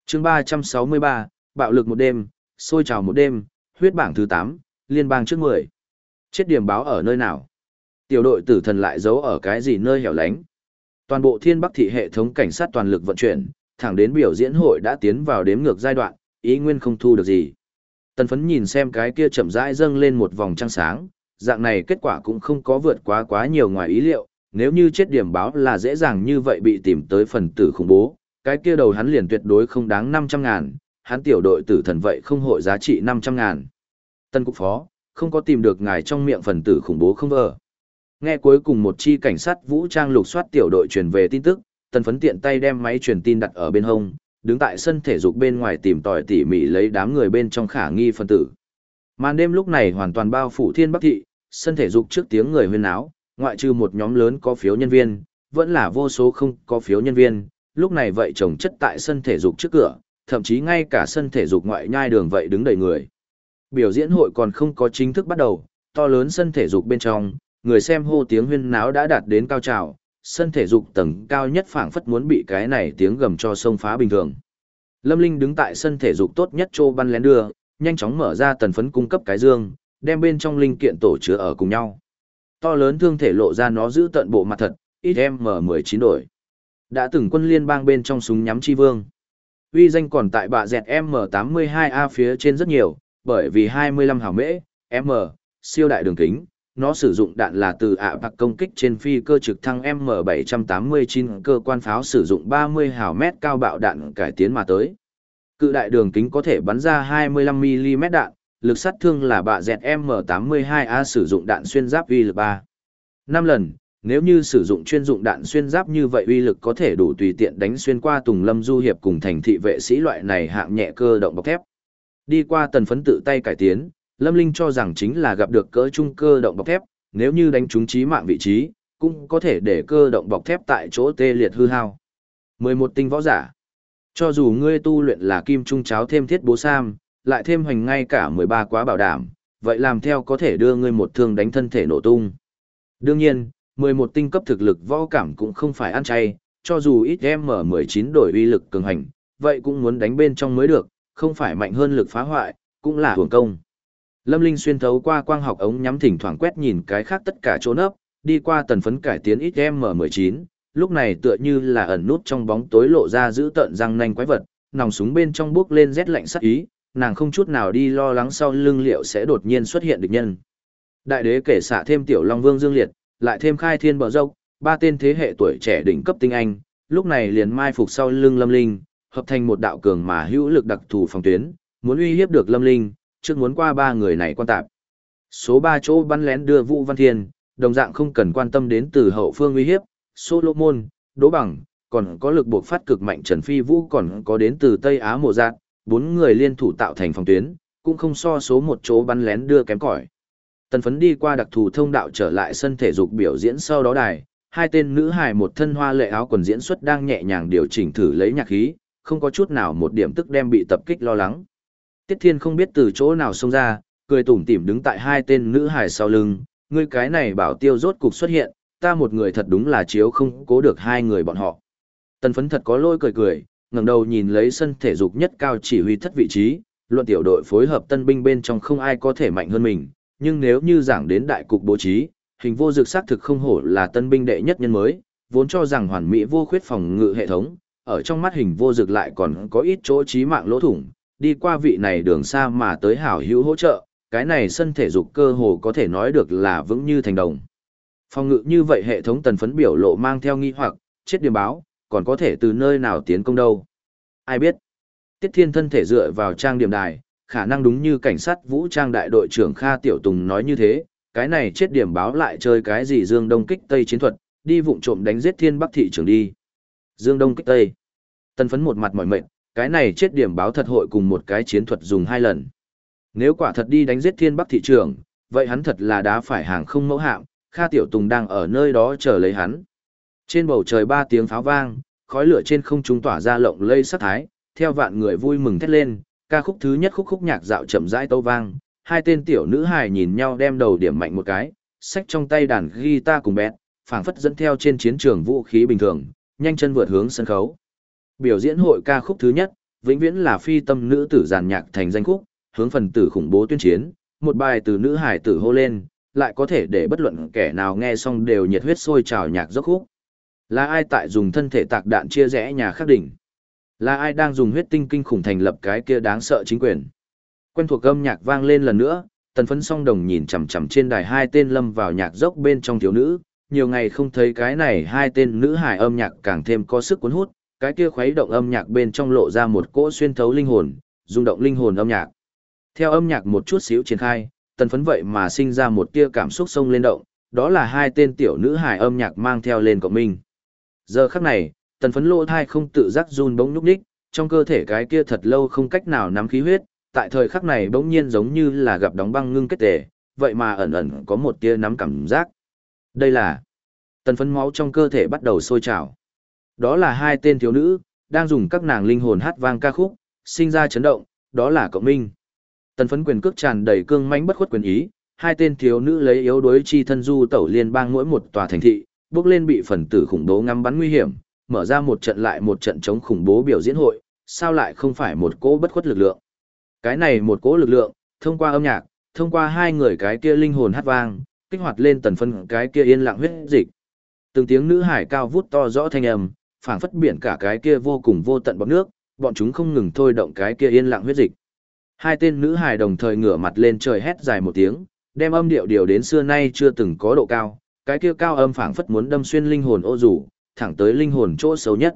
chương 363, bạo lực một đêm, sôi trào một đêm, huyết bảng thứ 8, liên bang trước 10. Chết điểm báo ở nơi nào? Tiểu đội tử thần lại giấu ở cái gì nơi hẻo lánh? Toàn bộ thiên bắc thị hệ thống cảnh sát toàn lực vận chuyển, thẳng đến biểu diễn hội đã tiến vào đếm ngược giai đoạn, ý nguyên không thu được gì. Tần phấn nhìn xem cái kia chậm rãi dâng lên một vòng trăng sáng, dạng này kết quả cũng không có vượt quá quá nhiều ngoài ý liệu, nếu như chết điểm báo là dễ dàng như vậy bị tìm tới phần tử khủng bố, cái kia đầu hắn liền tuyệt đối không đáng 500 ngàn, hắn tiểu đội tử thần vậy không hội giá trị 500 ngàn. Tân cục phó, không có tìm được ngài trong miệng phần tử khủng bố không vợ. Nghe cuối cùng một chi cảnh sát vũ trang lục soát tiểu đội truyền về tin tức, tần phấn tiện tay đem máy truyền tin đặt ở bên hông, đứng tại sân thể dục bên ngoài tìm tòi tỉ mỉ lấy đám người bên trong khả nghi phân tử. Màn đêm lúc này hoàn toàn bao phủ thiên bắc thị, sân thể dục trước tiếng người huyên náo, ngoại trừ một nhóm lớn có phiếu nhân viên, vẫn là vô số không có phiếu nhân viên, lúc này vậy chồng chất tại sân thể dục trước cửa, thậm chí ngay cả sân thể dục ngoại nhai đường vậy đứng đầy người. Biểu diễn hội còn không có chính thức bắt đầu, to lớn sân thể dục bên trong, người xem hô tiếng huyên náo đã đạt đến cao trào, sân thể dục tầng cao nhất phảng phất muốn bị cái này tiếng gầm cho sông phá bình thường. Lâm Linh đứng tại sân thể dục tốt nhất trô băn lén đưa, nhanh chóng mở ra tần phấn cung cấp cái dương, đem bên trong linh kiện tổ chứa ở cùng nhau. To lớn thương thể lộ ra nó giữ tận bộ mặt thật, ít M19 đổi. Đã từng quân liên bang bên trong súng nhắm chi vương. Uy danh còn tại bạ dẹt M82A phía trên rất nhiều, bởi vì 25 hào mễ, M, siêu đại đường kính, nó sử dụng đạn là từ ạ bạc công kích trên phi cơ trực thăng M789 cơ quan pháo sử dụng 30 hào mét cao bạo đạn cải tiến mà tới. Cự đại đường kính có thể bắn ra 25mm đạn, lực sát thương là bạ dẹt M82A sử dụng đạn xuyên giáp uy lực 3. 5 lần, nếu như sử dụng chuyên dụng đạn xuyên giáp như vậy uy lực có thể đủ tùy tiện đánh xuyên qua Tùng Lâm Du Hiệp cùng thành thị vệ sĩ loại này hạng nhẹ cơ động bọc thép. Đi qua tần phấn tự tay cải tiến, Lâm Linh cho rằng chính là gặp được cỡ trung cơ động bọc thép, nếu như đánh trúng trí mạng vị trí, cũng có thể để cơ động bọc thép tại chỗ tê liệt hư hao. 11 tinh võ giả. Cho dù ngươi tu luyện là kim trung cháo thêm thiết bố sam, lại thêm hoành ngay cả 13 quá bảo đảm, vậy làm theo có thể đưa ngươi một thương đánh thân thể nổ tung. Đương nhiên, 11 tinh cấp thực lực võ cảm cũng không phải ăn chay, cho dù ít em mở 19 đổi uy lực cường hành, vậy cũng muốn đánh bên trong mới được, không phải mạnh hơn lực phá hoại, cũng là hưởng công. Lâm Linh xuyên thấu qua quang học ống nhắm thỉnh thoảng quét nhìn cái khác tất cả chỗ nấp, đi qua tần phấn cải tiến XM19, lúc này tựa như là ẩn nút trong bóng tối lộ ra giữ tợn răng nanh quái vật, nòng súng bên trong bước lên rét lạnh sắc ý, nàng không chút nào đi lo lắng sau lưng liệu sẽ đột nhiên xuất hiện địch nhân. Đại đế kể xạ thêm tiểu Long Vương Dương Liệt, lại thêm khai thiên bờ dốc, ba tên thế hệ tuổi trẻ đỉnh cấp tinh anh, lúc này liền mai phục sau lưng Lâm Linh, hợp thành một đạo cường mà hữu lực đặc thù phòng tuyến, muốn uy hiếp được Lâm Linh, trước muốn qua ba người này quan tạp. Số ba chỗ bắn lén đưa Vũ Văn Thiên, đồng dạng không cần quan tâm đến từ hậu phương uy hiếp, Solomon, Đỗ Bằng, còn có lực buộc phát cực mạnh Trần Phi Vũ còn có đến từ Tây Á mộ dạng, bốn người liên thủ tạo thành phòng tuyến, cũng không so số một chỗ bắn lén đưa kém cỏi. Tần phấn đi qua đặc thù thông đạo trở lại sân thể dục biểu diễn sau đó đài, hai tên nữ hài một thân hoa lệ áo quần diễn xuất đang nhẹ nhàng điều chỉnh thử lấy nhạc khí, không có chút nào một điểm tức đem bị tập kích lo lắng. Tiết Thiên không biết từ chỗ nào xông ra, cười tủm tỉm đứng tại hai tên nữ hài sau lưng, ngươi cái này bảo tiêu rốt cục xuất hiện, ta một người thật đúng là chiếu không cố được hai người bọn họ. Tần phấn thật có lôi cười cười, ngẩng đầu nhìn lấy sân thể dục nhất cao chỉ huy thất vị trí, luận tiểu đội phối hợp tân binh bên trong không ai có thể mạnh hơn mình, nhưng nếu như giảng đến đại cục bố trí, hình vô dược xác thực không hổ là tân binh đệ nhất nhân mới, vốn cho rằng hoàn mỹ vô khuyết phòng ngự hệ thống, ở trong mắt hình vô dược lại còn có ít chỗ trí mạng lỗ thủng, đi qua vị này đường xa mà tới hảo hữu hỗ trợ, cái này sân thể dục cơ hồ có thể nói được là vững như thành đồng. Phòng ngự như vậy hệ thống tần phấn biểu lộ mang theo nghi hoặc, chết điểm báo, còn có thể từ nơi nào tiến công đâu. Ai biết? Tiết Thiên thân thể dựa vào trang điểm đài, khả năng đúng như cảnh sát vũ trang đại đội trưởng Kha Tiểu Tùng nói như thế, cái này chết điểm báo lại chơi cái gì Dương Đông kích Tây chiến thuật, đi vụng trộm đánh giết Thiên Bắc thị trưởng đi. Dương Đông kích Tây. Tân phấn một mặt mỏi mệt, cái này chết điểm báo thật hội cùng một cái chiến thuật dùng hai lần. Nếu quả thật đi đánh giết Thiên Bắc thị trường vậy hắn thật là đá phải hàng không mẫu hạm, Kha Tiểu Tùng đang ở nơi đó chờ lấy hắn. Trên bầu trời ba tiếng pháo vang, khói lửa trên không trung tỏa ra lộng lây sắc thái, theo vạn người vui mừng thét lên, ca khúc thứ nhất khúc khúc nhạc dạo chậm rãi tấu vang, hai tên tiểu nữ hài nhìn nhau đem đầu điểm mạnh một cái, sách trong tay đàn guitar cùng bẹt, phảng phất dẫn theo trên chiến trường vũ khí bình thường, nhanh chân vượt hướng sân khấu. Biểu diễn hội ca khúc thứ nhất, vĩnh viễn là phi tâm nữ tử giàn nhạc thành danh khúc, hướng phần tử khủng bố tuyên chiến, một bài từ nữ hài tử hô lên, lại có thể để bất luận kẻ nào nghe xong đều nhiệt huyết sôi trào nhạc dốc khúc. Là ai tại dùng thân thể tạc đạn chia rẽ nhà khắc đỉnh? Là ai đang dùng huyết tinh kinh khủng thành lập cái kia đáng sợ chính quyền? Quen thuộc âm nhạc vang lên lần nữa, tần phấn song đồng nhìn chằm chằm trên đài hai tên lâm vào nhạc dốc bên trong thiếu nữ, nhiều ngày không thấy cái này hai tên nữ hài âm nhạc càng thêm có sức cuốn hút, cái kia khuấy động âm nhạc bên trong lộ ra một cỗ xuyên thấu linh hồn, rung động linh hồn âm nhạc. Theo âm nhạc một chút xíu triển khai, tần phấn vậy mà sinh ra một tia cảm xúc sông lên động, đó là hai tên tiểu nữ hài âm nhạc mang theo lên cộng minh. Giờ khắc này, tần phấn lỗ thai không tự giác run bỗng nhúc nhích, trong cơ thể cái kia thật lâu không cách nào nắm khí huyết, tại thời khắc này bỗng nhiên giống như là gặp đóng băng ngưng kết tề, vậy mà ẩn ẩn có một tia nắm cảm giác. Đây là tần phấn máu trong cơ thể bắt đầu sôi trào. Đó là hai tên thiếu nữ, đang dùng các nàng linh hồn hát vang ca khúc, sinh ra chấn động, đó là cộng minh. Tần phấn quyền cước tràn đầy cương mãnh bất khuất quyền ý, hai tên thiếu nữ lấy yếu đối chi thân du tẩu liên bang mỗi một tòa thành thị, bước lên bị phần tử khủng bố ngắm bắn nguy hiểm, mở ra một trận lại một trận chống khủng bố biểu diễn hội, sao lại không phải một cỗ bất khuất lực lượng. Cái này một cỗ lực lượng, thông qua âm nhạc, thông qua hai người cái kia linh hồn hát vang, kích hoạt lên tần phân cái kia yên lặng huyết dịch. Từng tiếng nữ hải cao vút to rõ thanh âm, phảng phất biển cả cái kia vô cùng vô tận bọt nước, bọn chúng không ngừng thôi động cái kia yên lặng huyết dịch. Hai tên nữ hài đồng thời ngửa mặt lên trời hét dài một tiếng, đem âm điệu điều đến xưa nay chưa từng có độ cao, cái kia cao âm phảng phất muốn đâm xuyên linh hồn ô rủ, thẳng tới linh hồn chỗ xấu nhất.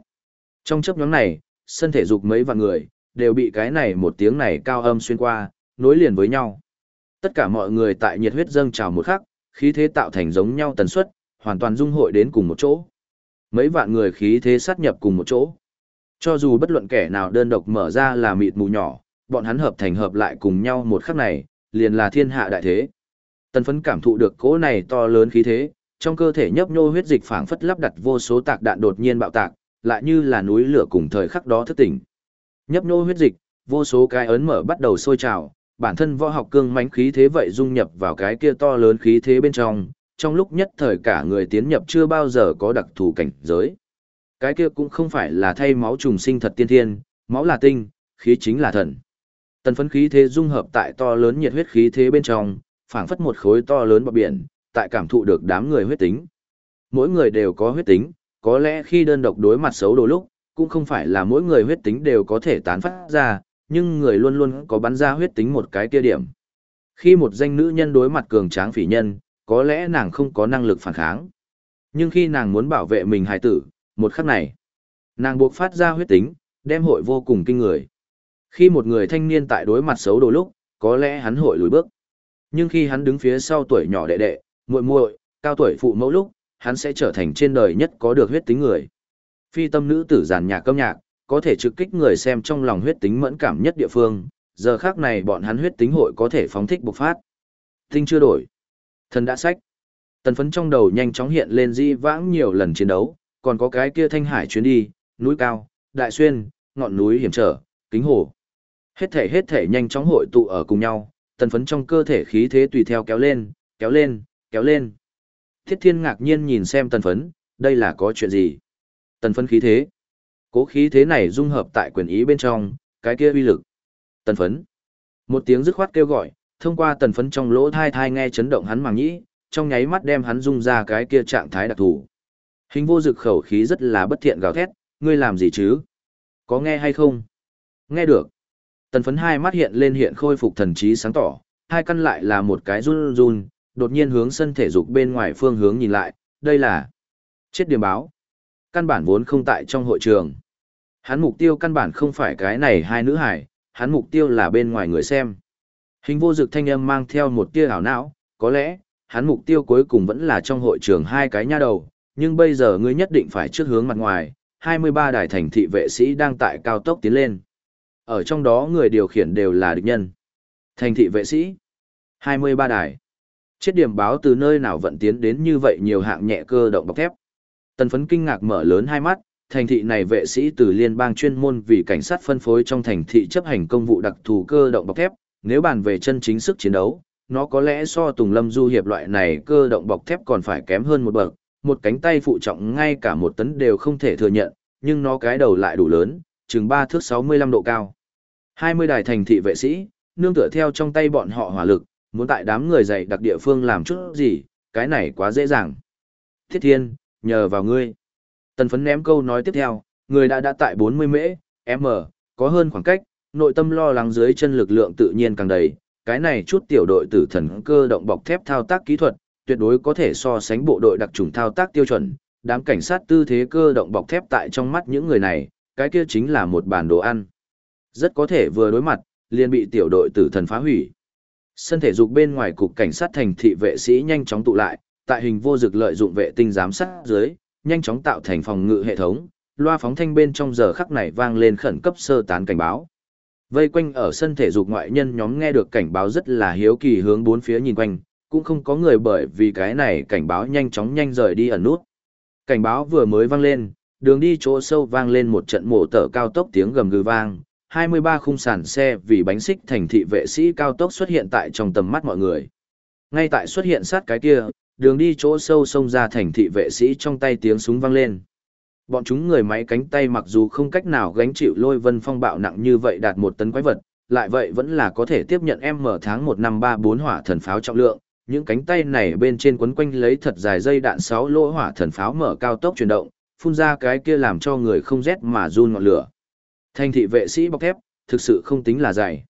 Trong chấp nhóm này, sân thể dục mấy vạn người, đều bị cái này một tiếng này cao âm xuyên qua, nối liền với nhau. Tất cả mọi người tại nhiệt huyết dâng trào một khắc, khí thế tạo thành giống nhau tần suất, hoàn toàn dung hội đến cùng một chỗ. Mấy vạn người khí thế sát nhập cùng một chỗ. Cho dù bất luận kẻ nào đơn độc mở ra là mịt mù nhỏ, bọn hắn hợp thành hợp lại cùng nhau một khắc này, liền là thiên hạ đại thế. Tần phấn cảm thụ được cỗ này to lớn khí thế, trong cơ thể nhấp nhô huyết dịch phảng phất lắp đặt vô số tạc đạn đột nhiên bạo tạc, lại như là núi lửa cùng thời khắc đó thức tỉnh. Nhấp nhô huyết dịch, vô số cái ấn mở bắt đầu sôi trào, bản thân võ học cương mãnh khí thế vậy dung nhập vào cái kia to lớn khí thế bên trong, trong lúc nhất thời cả người tiến nhập chưa bao giờ có đặc thù cảnh giới. Cái kia cũng không phải là thay máu trùng sinh thật tiên thiên, máu là tinh, khí chính là thần. Tần phấn khí thế dung hợp tại to lớn nhiệt huyết khí thế bên trong, phảng phất một khối to lớn bọc biển, tại cảm thụ được đám người huyết tính. Mỗi người đều có huyết tính, có lẽ khi đơn độc đối mặt xấu đồ lúc, cũng không phải là mỗi người huyết tính đều có thể tán phát ra, nhưng người luôn luôn có bắn ra huyết tính một cái kia điểm. Khi một danh nữ nhân đối mặt cường tráng phỉ nhân, có lẽ nàng không có năng lực phản kháng. Nhưng khi nàng muốn bảo vệ mình hài tử, một khắc này, nàng buộc phát ra huyết tính, đem hội vô cùng kinh người. Khi một người thanh niên tại đối mặt xấu đồ lúc, có lẽ hắn hội lùi bước. Nhưng khi hắn đứng phía sau tuổi nhỏ đệ đệ, muội muội, cao tuổi phụ mẫu lúc, hắn sẽ trở thành trên đời nhất có được huyết tính người. Phi tâm nữ tử giàn nhạc câm nhạc, có thể trực kích người xem trong lòng huyết tính mẫn cảm nhất địa phương, giờ khác này bọn hắn huyết tính hội có thể phóng thích bộc phát. Tinh chưa đổi. Thần đã sách. Tần phấn trong đầu nhanh chóng hiện lên di vãng nhiều lần chiến đấu, còn có cái kia thanh hải chuyến đi, núi cao, đại xuyên, ngọn núi hiểm trở, kính hồ. Hết thể hết thể nhanh chóng hội tụ ở cùng nhau, tần phấn trong cơ thể khí thế tùy theo kéo lên, kéo lên, kéo lên. Thiết thiên ngạc nhiên nhìn xem tần phấn, đây là có chuyện gì? Tần phấn khí thế. Cố khí thế này dung hợp tại quyền ý bên trong, cái kia uy lực. Tần phấn. Một tiếng dứt khoát kêu gọi, thông qua tần phấn trong lỗ thai thai nghe chấn động hắn màng nhĩ, trong nháy mắt đem hắn dung ra cái kia trạng thái đặc thù. Hình vô dực khẩu khí rất là bất thiện gào thét, ngươi làm gì chứ? Có nghe hay không? Nghe được. Tần phấn hai mắt hiện lên hiện khôi phục thần trí sáng tỏ, hai căn lại là một cái run run, đột nhiên hướng sân thể dục bên ngoài phương hướng nhìn lại, đây là chết điểm báo. Căn bản vốn không tại trong hội trường. Hắn mục tiêu căn bản không phải cái này hai nữ hải, hắn mục tiêu là bên ngoài người xem. Hình vô dực thanh âm mang theo một tia ảo não, có lẽ, hắn mục tiêu cuối cùng vẫn là trong hội trường hai cái nha đầu, nhưng bây giờ ngươi nhất định phải trước hướng mặt ngoài, 23 đài thành thị vệ sĩ đang tại cao tốc tiến lên. Ở trong đó người điều khiển đều là địch nhân. Thành thị vệ sĩ, 23 đài. Chết điểm báo từ nơi nào vận tiến đến như vậy nhiều hạng nhẹ cơ động bọc thép. Tần phấn kinh ngạc mở lớn hai mắt, thành thị này vệ sĩ từ liên bang chuyên môn vì cảnh sát phân phối trong thành thị chấp hành công vụ đặc thù cơ động bọc thép, nếu bàn về chân chính sức chiến đấu, nó có lẽ so Tùng Lâm Du hiệp loại này cơ động bọc thép còn phải kém hơn một bậc, một cánh tay phụ trọng ngay cả một tấn đều không thể thừa nhận, nhưng nó cái đầu lại đủ lớn, chừng 3 thước 65 độ cao. 20 đài thành thị vệ sĩ, nương tựa theo trong tay bọn họ hỏa lực, muốn tại đám người dạy đặc địa phương làm chút gì, cái này quá dễ dàng. Thiết thiên, nhờ vào ngươi. Tần phấn ném câu nói tiếp theo, người đã đã tại 40 mễ, m, có hơn khoảng cách, nội tâm lo lắng dưới chân lực lượng tự nhiên càng đầy. Cái này chút tiểu đội tử thần cơ động bọc thép thao tác kỹ thuật, tuyệt đối có thể so sánh bộ đội đặc trùng thao tác tiêu chuẩn. Đám cảnh sát tư thế cơ động bọc thép tại trong mắt những người này, cái kia chính là một bản đồ ăn. Rất có thể vừa đối mặt, liền bị tiểu đội tử thần phá hủy. Sân thể dục bên ngoài cục cảnh sát thành thị vệ sĩ nhanh chóng tụ lại, tại hình vô dực lợi dụng vệ tinh giám sát dưới, nhanh chóng tạo thành phòng ngự hệ thống, loa phóng thanh bên trong giờ khắc này vang lên khẩn cấp sơ tán cảnh báo. Vây quanh ở sân thể dục ngoại nhân nhóm nghe được cảnh báo rất là hiếu kỳ hướng bốn phía nhìn quanh, cũng không có người bởi vì cái này cảnh báo nhanh chóng nhanh rời đi ẩn nút. Cảnh báo vừa mới vang lên, đường đi chỗ sâu vang lên một trận mổ tở cao tốc tiếng gầm gừ vang, 23 khung sàn xe vì bánh xích thành thị vệ sĩ cao tốc xuất hiện tại trong tầm mắt mọi người. Ngay tại xuất hiện sát cái kia, đường đi chỗ sâu xông ra thành thị vệ sĩ trong tay tiếng súng vang lên. Bọn chúng người máy cánh tay mặc dù không cách nào gánh chịu lôi vân phong bạo nặng như vậy đạt một tấn quái vật, lại vậy vẫn là có thể tiếp nhận M tháng 1 năm 34 hỏa thần pháo trọng lượng. Những cánh tay này bên trên quấn quanh lấy thật dài dây đạn 6 lỗ hỏa thần pháo mở cao tốc chuyển động, phun ra cái kia làm cho người không rét mà run ngọn lửa. Thành thị vệ sĩ bọc thép, thực sự không tính là dày.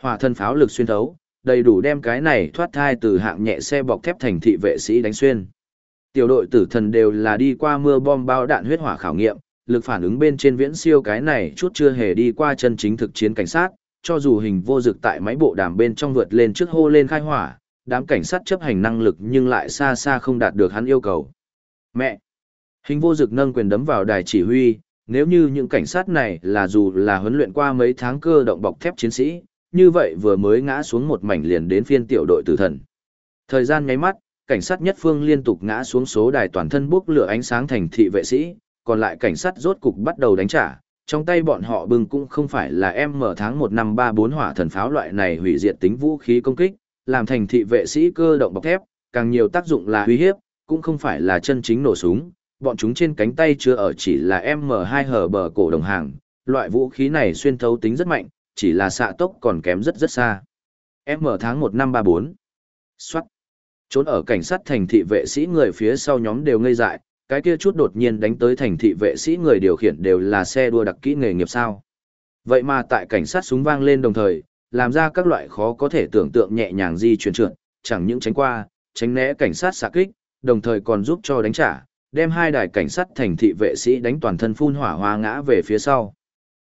Hỏa thần pháo lực xuyên thấu, đầy đủ đem cái này thoát thai từ hạng nhẹ xe bọc thép thành thị vệ sĩ đánh xuyên. Tiểu đội tử thần đều là đi qua mưa bom bao đạn huyết hỏa khảo nghiệm, lực phản ứng bên trên viễn siêu cái này chút chưa hề đi qua chân chính thực chiến cảnh sát, cho dù hình vô dực tại máy bộ đàm bên trong vượt lên trước hô lên khai hỏa, đám cảnh sát chấp hành năng lực nhưng lại xa xa không đạt được hắn yêu cầu. Mẹ! Hình vô dực nâng quyền đấm vào đài chỉ huy, nếu như những cảnh sát này là dù là huấn luyện qua mấy tháng cơ động bọc thép chiến sĩ, như vậy vừa mới ngã xuống một mảnh liền đến phiên tiểu đội tử thần. Thời gian nháy mắt, cảnh sát nhất phương liên tục ngã xuống số đài toàn thân bốc lửa ánh sáng thành thị vệ sĩ, còn lại cảnh sát rốt cục bắt đầu đánh trả. Trong tay bọn họ bưng cũng không phải là em mở tháng 1 năm 34 hỏa thần pháo loại này hủy diệt tính vũ khí công kích, làm thành thị vệ sĩ cơ động bọc thép, càng nhiều tác dụng là uy hiếp, cũng không phải là chân chính nổ súng, bọn chúng trên cánh tay chưa ở chỉ là M2 hở bờ cổ đồng hàng, loại vũ khí này xuyên thấu tính rất mạnh, chỉ là xạ tốc còn kém rất rất xa. M tháng 1 năm 34. Xoát. Trốn ở cảnh sát thành thị vệ sĩ người phía sau nhóm đều ngây dại, cái kia chút đột nhiên đánh tới thành thị vệ sĩ người điều khiển đều là xe đua đặc kỹ nghề nghiệp sao. Vậy mà tại cảnh sát súng vang lên đồng thời, làm ra các loại khó có thể tưởng tượng nhẹ nhàng di chuyển trượt, chẳng những tránh qua, tránh né cảnh sát xạ kích, đồng thời còn giúp cho đánh trả, đem hai đài cảnh sát thành thị vệ sĩ đánh toàn thân phun hỏa hoa ngã về phía sau.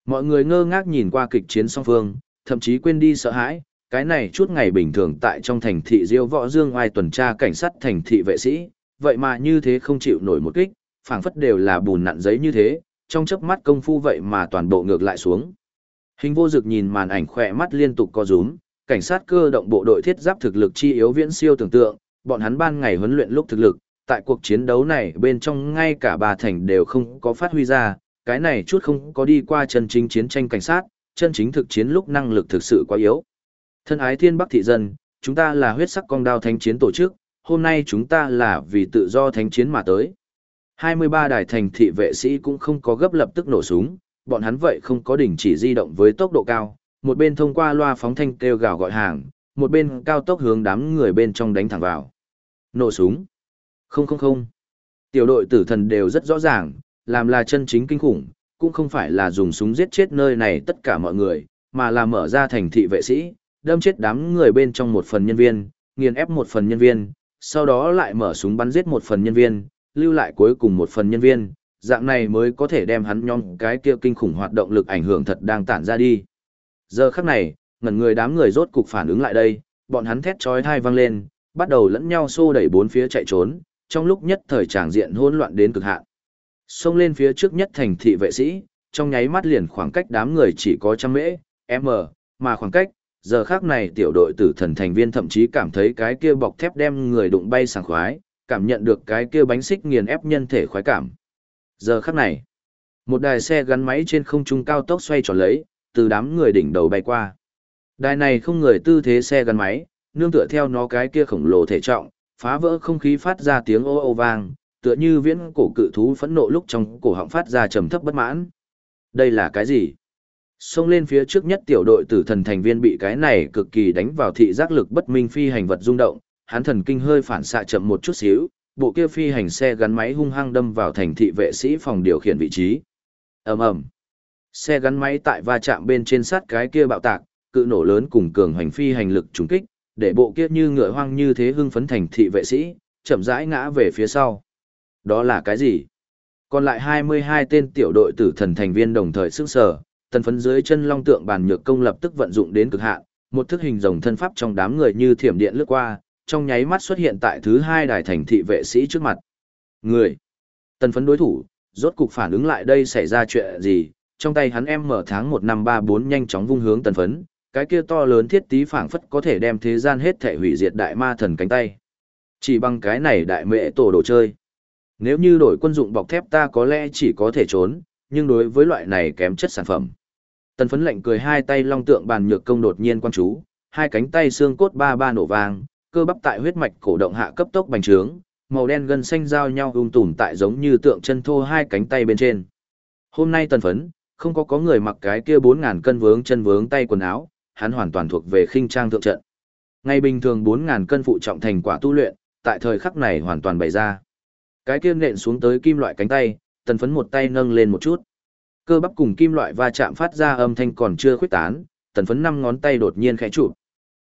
Mọi người ngơ ngác nhìn qua kịch chiến song phương, thậm chí quên đi sợ hãi, cái này chút ngày bình thường tại trong thành thị Diêu Võ Dương oai tuần tra cảnh sát thành thị vệ sĩ, vậy mà như thế không chịu nổi một kích, phảng phất đều là bùn nặn giấy như thế, trong chớp mắt công phu vậy mà toàn bộ ngược lại xuống. Hình vô dực nhìn màn ảnh khỏe mắt liên tục co rúm, cảnh sát cơ động bộ đội thiết giáp thực lực chi yếu viễn siêu tưởng tượng, bọn hắn ban ngày huấn luyện lúc thực lực, tại cuộc chiến đấu này bên trong ngay cả ba thành đều không có phát huy ra, cái này chút không có đi qua chân chính chiến tranh cảnh sát, chân chính thực chiến lúc năng lực thực sự quá yếu. Thân ái thiên bắc thị dân, chúng ta là huyết sắc con đao thánh chiến tổ chức, hôm nay chúng ta là vì tự do thánh chiến mà tới. 23 đài thành thị vệ sĩ cũng không có gấp lập tức nổ súng, bọn hắn vậy không có đình chỉ di động với tốc độ cao, một bên thông qua loa phóng thanh kêu gào gọi hàng, một bên cao tốc hướng đám người bên trong đánh thẳng vào. Nổ súng. Không không không. Tiểu đội tử thần đều rất rõ ràng, làm là chân chính kinh khủng, cũng không phải là dùng súng giết chết nơi này tất cả mọi người, mà là mở ra thành thị vệ sĩ, đâm chết đám người bên trong một phần nhân viên, nghiền ép một phần nhân viên, sau đó lại mở súng bắn giết một phần nhân viên, lưu lại cuối cùng một phần nhân viên, dạng này mới có thể đem hắn nhóm cái kia kinh khủng hoạt động lực ảnh hưởng thật đang tản ra đi. Giờ khắc này, ngẩn người đám người rốt cục phản ứng lại đây, bọn hắn thét chói tai vang lên, bắt đầu lẫn nhau xô đẩy bốn phía chạy trốn, trong lúc nhất thời tràng diện hỗn loạn đến cực hạn. Xông lên phía trước nhất thành thị vệ sĩ, trong nháy mắt liền khoảng cách đám người chỉ có trăm mễ, m, mà khoảng cách, giờ khác này tiểu đội tử thần thành viên thậm chí cảm thấy cái kia bọc thép đem người đụng bay sảng khoái, cảm nhận được cái kia bánh xích nghiền ép nhân thể khoái cảm. Giờ khắc này, một đài xe gắn máy trên không trung cao tốc xoay tròn lấy, từ đám người đỉnh đầu bay qua. Đài này không người tư thế xe gắn máy, nương tựa theo nó cái kia khổng lồ thể trọng, phá vỡ không khí phát ra tiếng ô ô vang, tựa như viễn cổ cự thú phẫn nộ lúc trong cổ họng phát ra trầm thấp bất mãn. Đây là cái gì? Xông lên phía trước nhất tiểu đội tử thần thành viên bị cái này cực kỳ đánh vào thị giác lực bất minh phi hành vật rung động, hắn thần kinh hơi phản xạ chậm một chút xíu, bộ kia phi hành xe gắn máy hung hăng đâm vào thành thị vệ sĩ phòng điều khiển vị trí. Ầm ầm. Xe gắn máy tại va chạm bên trên sát cái kia bạo tạc, cự nổ lớn cùng cường hành phi hành lực trùng kích, để bộ kia như ngựa hoang như thế hưng phấn thành thị vệ sĩ, chậm rãi ngã về phía sau. Đó là cái gì? Còn lại 22 tên tiểu đội tử thần thành viên đồng thời sức sở, tần phấn dưới chân long tượng bàn nhược công lập tức vận dụng đến cực hạn, một thức hình rồng thân pháp trong đám người như thiểm điện lướt qua, trong nháy mắt xuất hiện tại thứ hai đài thành thị vệ sĩ trước mặt. Người. Tần phấn đối thủ, rốt cục phản ứng lại đây xảy ra chuyện gì, trong tay hắn em mở tháng 1 năm 34 nhanh chóng vung hướng tần phấn, cái kia to lớn thiết tí phảng phất có thể đem thế gian hết thể hủy diệt đại ma thần cánh tay. Chỉ bằng cái này đại mệ tổ đồ chơi. Nếu như đổi quân dụng bọc thép ta có lẽ chỉ có thể trốn, nhưng đối với loại này kém chất sản phẩm. Tần phấn lệnh cười hai tay long tượng bàn nhược công đột nhiên quan chú, hai cánh tay xương cốt ba ba nổ vàng, cơ bắp tại huyết mạch cổ động hạ cấp tốc bành trướng, màu đen gân xanh giao nhau ung tùm tại giống như tượng chân thô hai cánh tay bên trên. Hôm nay tần phấn, không có có người mặc cái kia bốn ngàn cân vướng chân vướng tay quần áo, hắn hoàn toàn thuộc về khinh trang thượng trận. Ngày bình thường bốn ngàn cân phụ trọng thành quả tu luyện, tại thời khắc này hoàn toàn bày ra. Cái kia nện xuống tới kim loại cánh tay, tần phấn một tay nâng lên một chút. Cơ bắp cùng kim loại va chạm phát ra âm thanh còn chưa khuyết tán, tần phấn năm ngón tay đột nhiên khẽ chụp.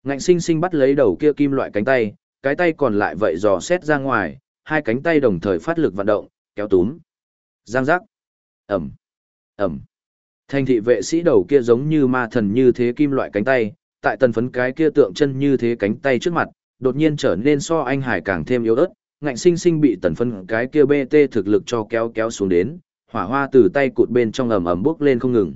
Ngạnh sinh sinh bắt lấy đầu kia kim loại cánh tay, cái tay còn lại vậy dò xét ra ngoài, hai cánh tay đồng thời phát lực vận động, kéo túm. Giang giác. Ẩm. Ẩm. Thành thị vệ sĩ đầu kia giống như ma thần như thế kim loại cánh tay, tại tần phấn cái kia tượng chân như thế cánh tay trước mặt, đột nhiên trở nên so anh hải càng thêm yếu ớt, ngạnh sinh sinh bị tần phấn cái kia BT thực lực cho kéo kéo xuống đến, hỏa hoa từ tay cụt bên trong ầm ầm bước lên không ngừng.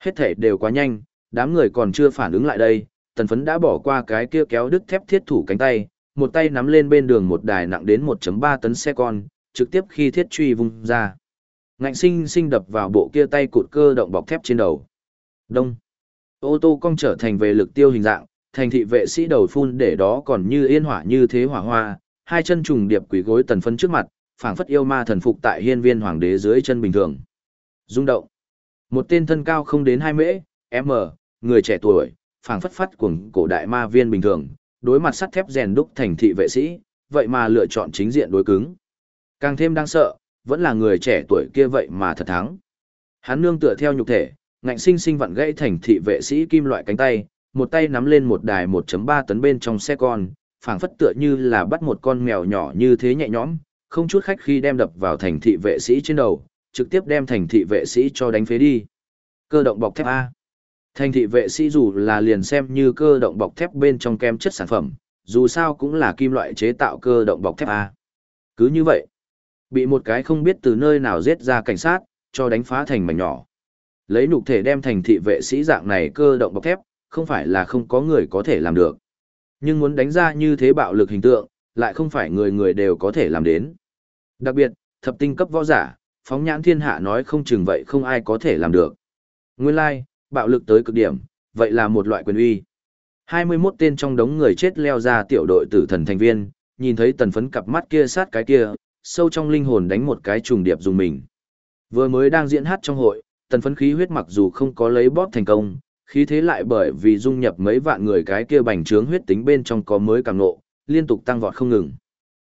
Hết thể đều quá nhanh, đám người còn chưa phản ứng lại đây, tần phấn đã bỏ qua cái kia kéo đứt thép thiết thủ cánh tay, một tay nắm lên bên đường một đài nặng đến 1.3 tấn xe con, trực tiếp khi thiết truy vung ra. Ngạnh sinh sinh đập vào bộ kia tay cụt cơ động bọc thép trên đầu. Đông. Ô tô cong trở thành về lực tiêu hình dạng, thành thị vệ sĩ đầu phun để đó còn như yên hỏa như thế hỏa hoa, hai chân trùng điệp quỷ gối tần phấn trước mặt, phảng phất yêu ma thần phục tại hiên viên hoàng đế dưới chân bình thường. Rung động. Một tên thân cao không đến 2 mễ, m, người trẻ tuổi, phảng phất phát cuồng cổ đại ma viên bình thường, đối mặt sắt thép rèn đúc thành thị vệ sĩ, vậy mà lựa chọn chính diện đối cứng. Càng thêm đáng sợ, vẫn là người trẻ tuổi kia vậy mà thật thắng. Hắn nương tựa theo nhục thể, ngạnh sinh sinh vặn gãy thành thị vệ sĩ kim loại cánh tay, một tay nắm lên một đài 1.3 tấn bên trong xe con, phảng phất tựa như là bắt một con mèo nhỏ như thế nhẹ nhõm, không chút khách khi đem đập vào thành thị vệ sĩ trên đầu, trực tiếp đem thành thị vệ sĩ cho đánh phế đi. Cơ động bọc thép A. Thành thị vệ sĩ dù là liền xem như cơ động bọc thép bên trong kem chất sản phẩm, dù sao cũng là kim loại chế tạo cơ động bọc thép A. Cứ như vậy, bị một cái không biết từ nơi nào giết ra cảnh sát, cho đánh phá thành mảnh nhỏ. Lấy nục thể đem thành thị vệ sĩ dạng này cơ động bọc thép, không phải là không có người có thể làm được. Nhưng muốn đánh ra như thế bạo lực hình tượng, lại không phải người người đều có thể làm đến. Đặc biệt, thập tinh cấp võ giả, phóng nhãn thiên hạ nói không chừng vậy không ai có thể làm được. Nguyên lai, like, bạo lực tới cực điểm, vậy là một loại quyền uy. 21 tên trong đống người chết leo ra tiểu đội tử thần thành viên, nhìn thấy tần phấn cặp mắt kia sát cái kia, sâu trong linh hồn đánh một cái trùng điệp dùng mình. Vừa mới đang diễn hát trong hội, tần phấn khí huyết mặc dù không có lấy bóp thành công, khí thế lại bởi vì dung nhập mấy vạn người cái kia bành trướng huyết tính bên trong có mới càng nộ, liên tục tăng vọt không ngừng.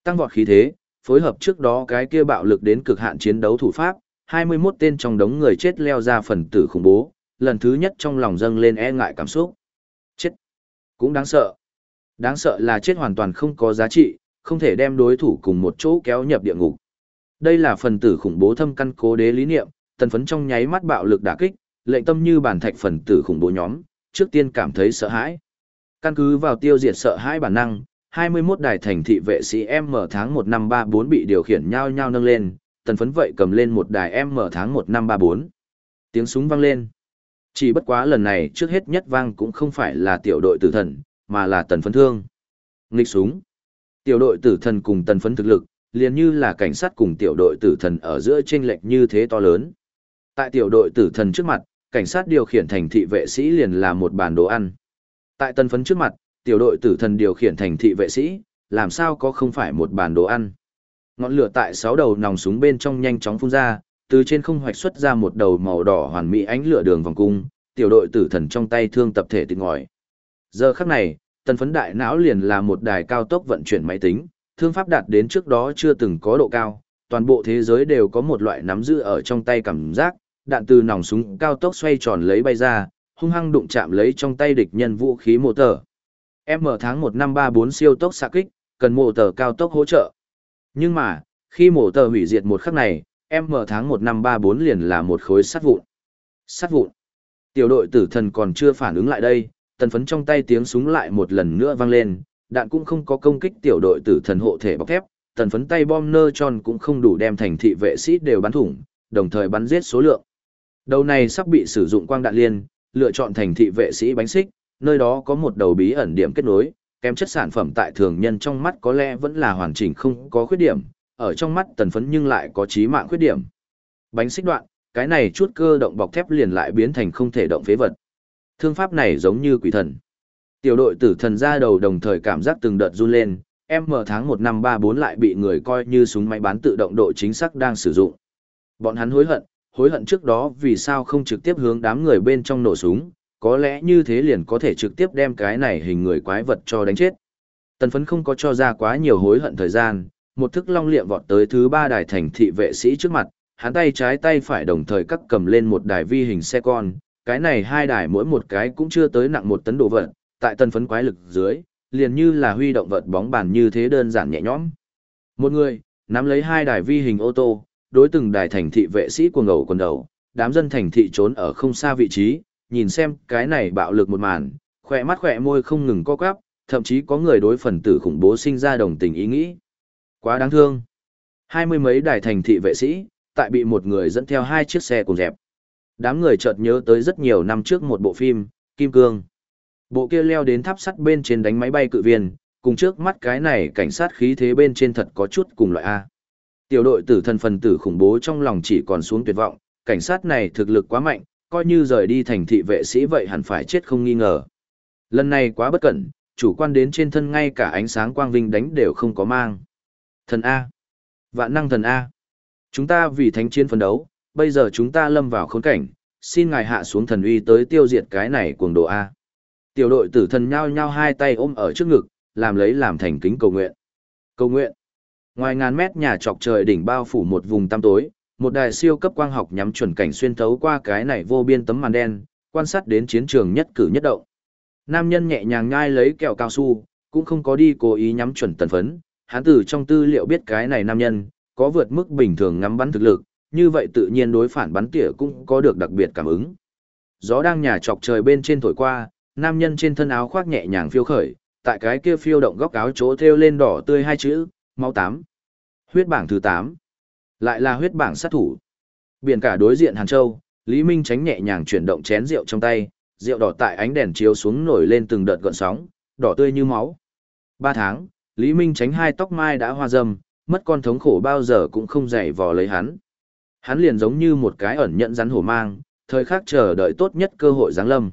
Tăng vọt khí thế, phối hợp trước đó cái kia bạo lực đến cực hạn chiến đấu thủ pháp, 21 tên trong đống người chết leo ra phần tử khủng bố, lần thứ nhất trong lòng dâng lên e ngại cảm xúc. Chết. Cũng đáng sợ. Đáng sợ là chết hoàn toàn không có giá trị, không thể đem đối thủ cùng một chỗ kéo nhập địa ngục. Đây là phần tử khủng bố thâm căn cố đế lý niệm, tần phấn trong nháy mắt bạo lực đả kích, lệnh tâm như bản thạch phần tử khủng bố nhóm, trước tiên cảm thấy sợ hãi. Căn cứ vào tiêu diệt sợ hãi bản năng, 21 đài thành thị vệ sĩ M tháng 1 năm 34 bị điều khiển nhau nhau nâng lên, tần phấn vậy cầm lên một đài M tháng 1 năm 34. Tiếng súng vang lên. Chỉ bất quá lần này trước hết nhất vang cũng không phải là tiểu đội tử thần, mà là tần phấn thương. Nghịch súng. Tiểu đội tử thần cùng tần phấn thực lực, liền như là cảnh sát cùng tiểu đội tử thần ở giữa chênh lệch như thế to lớn. Tại tiểu đội tử thần trước mặt, cảnh sát điều khiển thành thị vệ sĩ liền là một bàn đồ ăn. Tại tần phấn trước mặt, tiểu đội tử thần điều khiển thành thị vệ sĩ, làm sao có không phải một bàn đồ ăn. Ngọn lửa tại sáu đầu nòng súng bên trong nhanh chóng phun ra, từ trên không hoạch xuất ra một đầu màu đỏ hoàn mỹ ánh lửa đường vòng cung, tiểu đội tử thần trong tay thương tập thể tịt ngòi. Giờ khắc này, tần phấn đại não liền là một đài cao tốc vận chuyển máy tính, thương pháp đạt đến trước đó chưa từng có độ cao, toàn bộ thế giới đều có một loại nắm giữ ở trong tay cảm giác, đạn từ nòng súng cao tốc xoay tròn lấy bay ra, hung hăng đụng chạm lấy trong tay địch nhân vũ khí mô tờ. M tháng 1 năm 34 siêu tốc xạ kích, cần mổ tờ cao tốc hỗ trợ. Nhưng mà, khi mổ tờ hủy diệt một khắc này, M tháng 1 năm 34 liền là một khối sắt vụn. Sắt vụn. Tiểu đội tử thần còn chưa phản ứng lại đây, tần phấn trong tay tiếng súng lại một lần nữa vang lên, đạn cũng không có công kích tiểu đội tử thần hộ thể bọc thép, tần phấn tay bom nơ tròn cũng không đủ đem thành thị vệ sĩ đều bắn thủng, đồng thời bắn giết số lượng. Đầu này sắp bị sử dụng quang đạn liên, lựa chọn thành thị vệ sĩ bánh xích, nơi đó có một đầu bí ẩn điểm kết nối, kém chất sản phẩm tại thường nhân trong mắt có lẽ vẫn là hoàn chỉnh không có khuyết điểm, ở trong mắt tần phấn nhưng lại có chí mạng khuyết điểm. Bánh xích đoạn, cái này chút cơ động bọc thép liền lại biến thành không thể động phế vật. Thương pháp này giống như quỷ thần. Tiểu đội tử thần ra đầu đồng thời cảm giác từng đợt run lên, M tháng 1 năm 34 lại bị người coi như súng máy bán tự động độ chính xác đang sử dụng. Bọn hắn hối hận, hối hận trước đó vì sao không trực tiếp hướng đám người bên trong nổ súng, có lẽ như thế liền có thể trực tiếp đem cái này hình người quái vật cho đánh chết. Tần phấn không có cho ra quá nhiều hối hận thời gian, một thức long liệm vọt tới thứ ba đài thành thị vệ sĩ trước mặt, hắn tay trái tay phải đồng thời cắt cầm lên một đài vi hình xe con, cái này hai đài mỗi một cái cũng chưa tới nặng một tấn đồ vật, tại tần phấn quái lực dưới, liền như là huy động vật bóng bàn như thế đơn giản nhẹ nhõm. Một người, nắm lấy hai đài vi hình ô tô, đối từng đài thành thị vệ sĩ của ngầu quần đầu, đám dân thành thị trốn ở không xa vị trí, nhìn xem cái này bạo lực một màn, khỏe mắt khỏe môi không ngừng co quắp, thậm chí có người đối phần tử khủng bố sinh ra đồng tình ý nghĩ. Quá đáng thương. Hai mươi mấy đài thành thị vệ sĩ, tại bị một người dẫn theo hai chiếc xe cùng dẹp. Đám người chợt nhớ tới rất nhiều năm trước một bộ phim, Kim Cương. Bộ kia leo đến tháp sắt bên trên đánh máy bay cự viên, cùng trước mắt cái này cảnh sát khí thế bên trên thật có chút cùng loại A. Tiểu đội tử thần phần tử khủng bố trong lòng chỉ còn xuống tuyệt vọng, cảnh sát này thực lực quá mạnh, coi như rời đi thành thị vệ sĩ vậy hẳn phải chết không nghi ngờ. Lần này quá bất cẩn, chủ quan đến trên thân ngay cả ánh sáng quang vinh đánh đều không có mang. Thần A. Vạn năng thần A. Chúng ta vì thánh chiến phấn đấu, bây giờ chúng ta lâm vào khốn cảnh, xin ngài hạ xuống thần uy tới tiêu diệt cái này cuồng độ A. Tiểu đội tử thần nhao nhao hai tay ôm ở trước ngực, làm lấy làm thành kính cầu nguyện. Cầu nguyện. Ngoài ngàn mét nhà trọc trời đỉnh bao phủ một vùng tăm tối, một đài siêu cấp quang học nhắm chuẩn cảnh xuyên thấu qua cái này vô biên tấm màn đen, quan sát đến chiến trường nhất cử nhất động. Nam nhân nhẹ nhàng nhai lấy kẹo cao su, cũng không có đi cố ý nhắm chuẩn tần phấn, hắn từ trong tư liệu biết cái này nam nhân, có vượt mức bình thường ngắm bắn thực lực, như vậy tự nhiên đối phản bắn tỉa cũng có được đặc biệt cảm ứng. Gió đang nhà chọc trời bên trên thổi qua, nam nhân trên thân áo khoác nhẹ nhàng phiêu khởi, tại cái kia phiêu động góc áo chỗ thêu lên đỏ tươi hai chữ, máu tám. Huyết bảng thứ tám lại là huyết bảng sát thủ. Biển cả đối diện Hàn Châu, Lý Minh tránh nhẹ nhàng chuyển động chén rượu trong tay, rượu đỏ tại ánh đèn chiếu xuống nổi lên từng đợt gợn sóng, đỏ tươi như máu. Ba tháng, Lý Minh tránh hai tóc mai đã hoa râm, mất con thống khổ bao giờ cũng không dày vò lấy hắn. Hắn liền giống như một cái ẩn nhận rắn hổ mang, thời khắc chờ đợi tốt nhất cơ hội giáng lâm.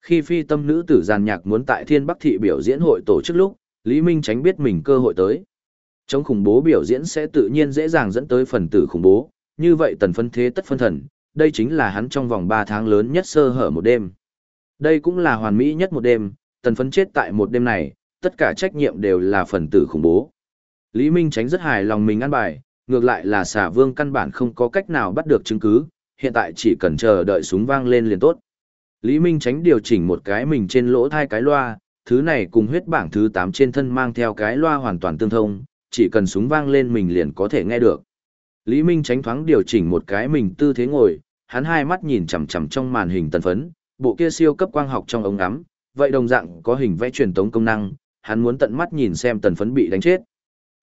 Khi phi tâm nữ tử giàn nhạc muốn tại Thiên Bắc Thị biểu diễn hội tổ chức lúc, Lý Minh tránh biết mình cơ hội tới. Chống khủng bố biểu diễn sẽ tự nhiên dễ dàng dẫn tới phần tử khủng bố, như vậy tần phân thế tất phân thần, đây chính là hắn trong vòng 3 tháng lớn nhất sơ hở một đêm. Đây cũng là hoàn mỹ nhất một đêm, tần phấn chết tại một đêm này, tất cả trách nhiệm đều là phần tử khủng bố. Lý Minh tránh rất hài lòng mình ăn bài, ngược lại là xà vương căn bản không có cách nào bắt được chứng cứ, hiện tại chỉ cần chờ đợi súng vang lên liền tốt. Lý Minh tránh điều chỉnh một cái mình trên lỗ thai cái loa, thứ này cùng huyết bảng thứ 8 trên thân mang theo cái loa hoàn toàn tương thông, chỉ cần súng vang lên mình liền có thể nghe được. Lý Minh tránh thoáng điều chỉnh một cái mình tư thế ngồi, hắn hai mắt nhìn chằm chằm trong màn hình tần phấn, bộ kia siêu cấp quang học trong ống ngắm, vậy đồng dạng có hình vẽ truyền tống công năng, hắn muốn tận mắt nhìn xem tần phấn bị đánh chết.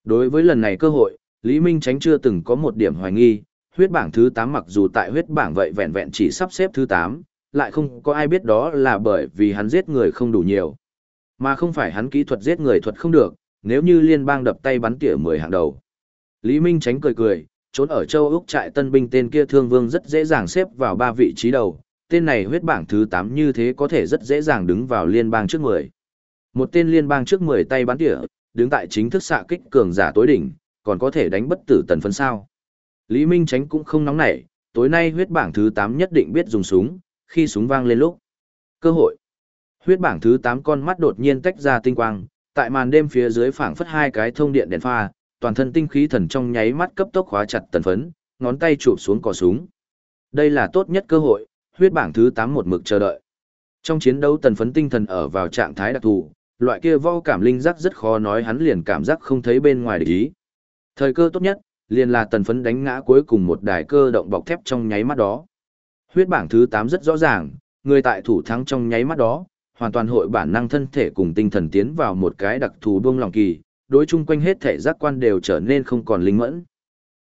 Đối với lần này cơ hội, Lý Minh Tránh chưa từng có một điểm hoài nghi, huyết bảng thứ 8 mặc dù tại huyết bảng vậy vẹn vẹn chỉ sắp xếp thứ 8, lại không có ai biết đó là bởi vì hắn giết người không đủ nhiều. Mà không phải hắn kỹ thuật giết người thuật không được, nếu như liên bang đập tay bắn tỉa 10 hạng đầu. Lý Minh Tránh cười cười, trốn ở châu Úc trại tân binh tên kia thương vương rất dễ dàng xếp vào ba vị trí đầu, tên này huyết bảng thứ 8 như thế có thể rất dễ dàng đứng vào liên bang trước 10. Một tên liên bang trước 10 tay bắn tỉa, đứng tại chính thức xạ kích cường giả tối đỉnh, còn có thể đánh bất tử tần phấn sao. Lý Minh Tránh cũng không nóng nảy, tối nay huyết bảng thứ 8 nhất định biết dùng súng, khi súng vang lên lúc. Cơ hội. Huyết bảng thứ 8 con mắt đột nhiên tách ra tinh quang, tại màn đêm phía dưới phảng phất hai cái thông điện đèn pha, toàn thân tinh khí thần trong nháy mắt cấp tốc khóa chặt tần phấn, ngón tay chụp xuống cò súng. Đây là tốt nhất cơ hội, huyết bảng thứ 8 một mực chờ đợi. Trong chiến đấu tần phấn tinh thần ở vào trạng thái đặc thù, loại kia vo cảm linh giác rất khó nói hắn liền cảm giác không thấy bên ngoài để ý. Thời cơ tốt nhất, liền là tần phấn đánh ngã cuối cùng một đài cơ động bọc thép trong nháy mắt đó. Huyết bảng thứ 8 rất rõ ràng, người tại thủ thắng trong nháy mắt đó, hoàn toàn hội bản năng thân thể cùng tinh thần tiến vào một cái đặc thù buông lòng kỳ, đối chung quanh hết thể giác quan đều trở nên không còn linh mẫn.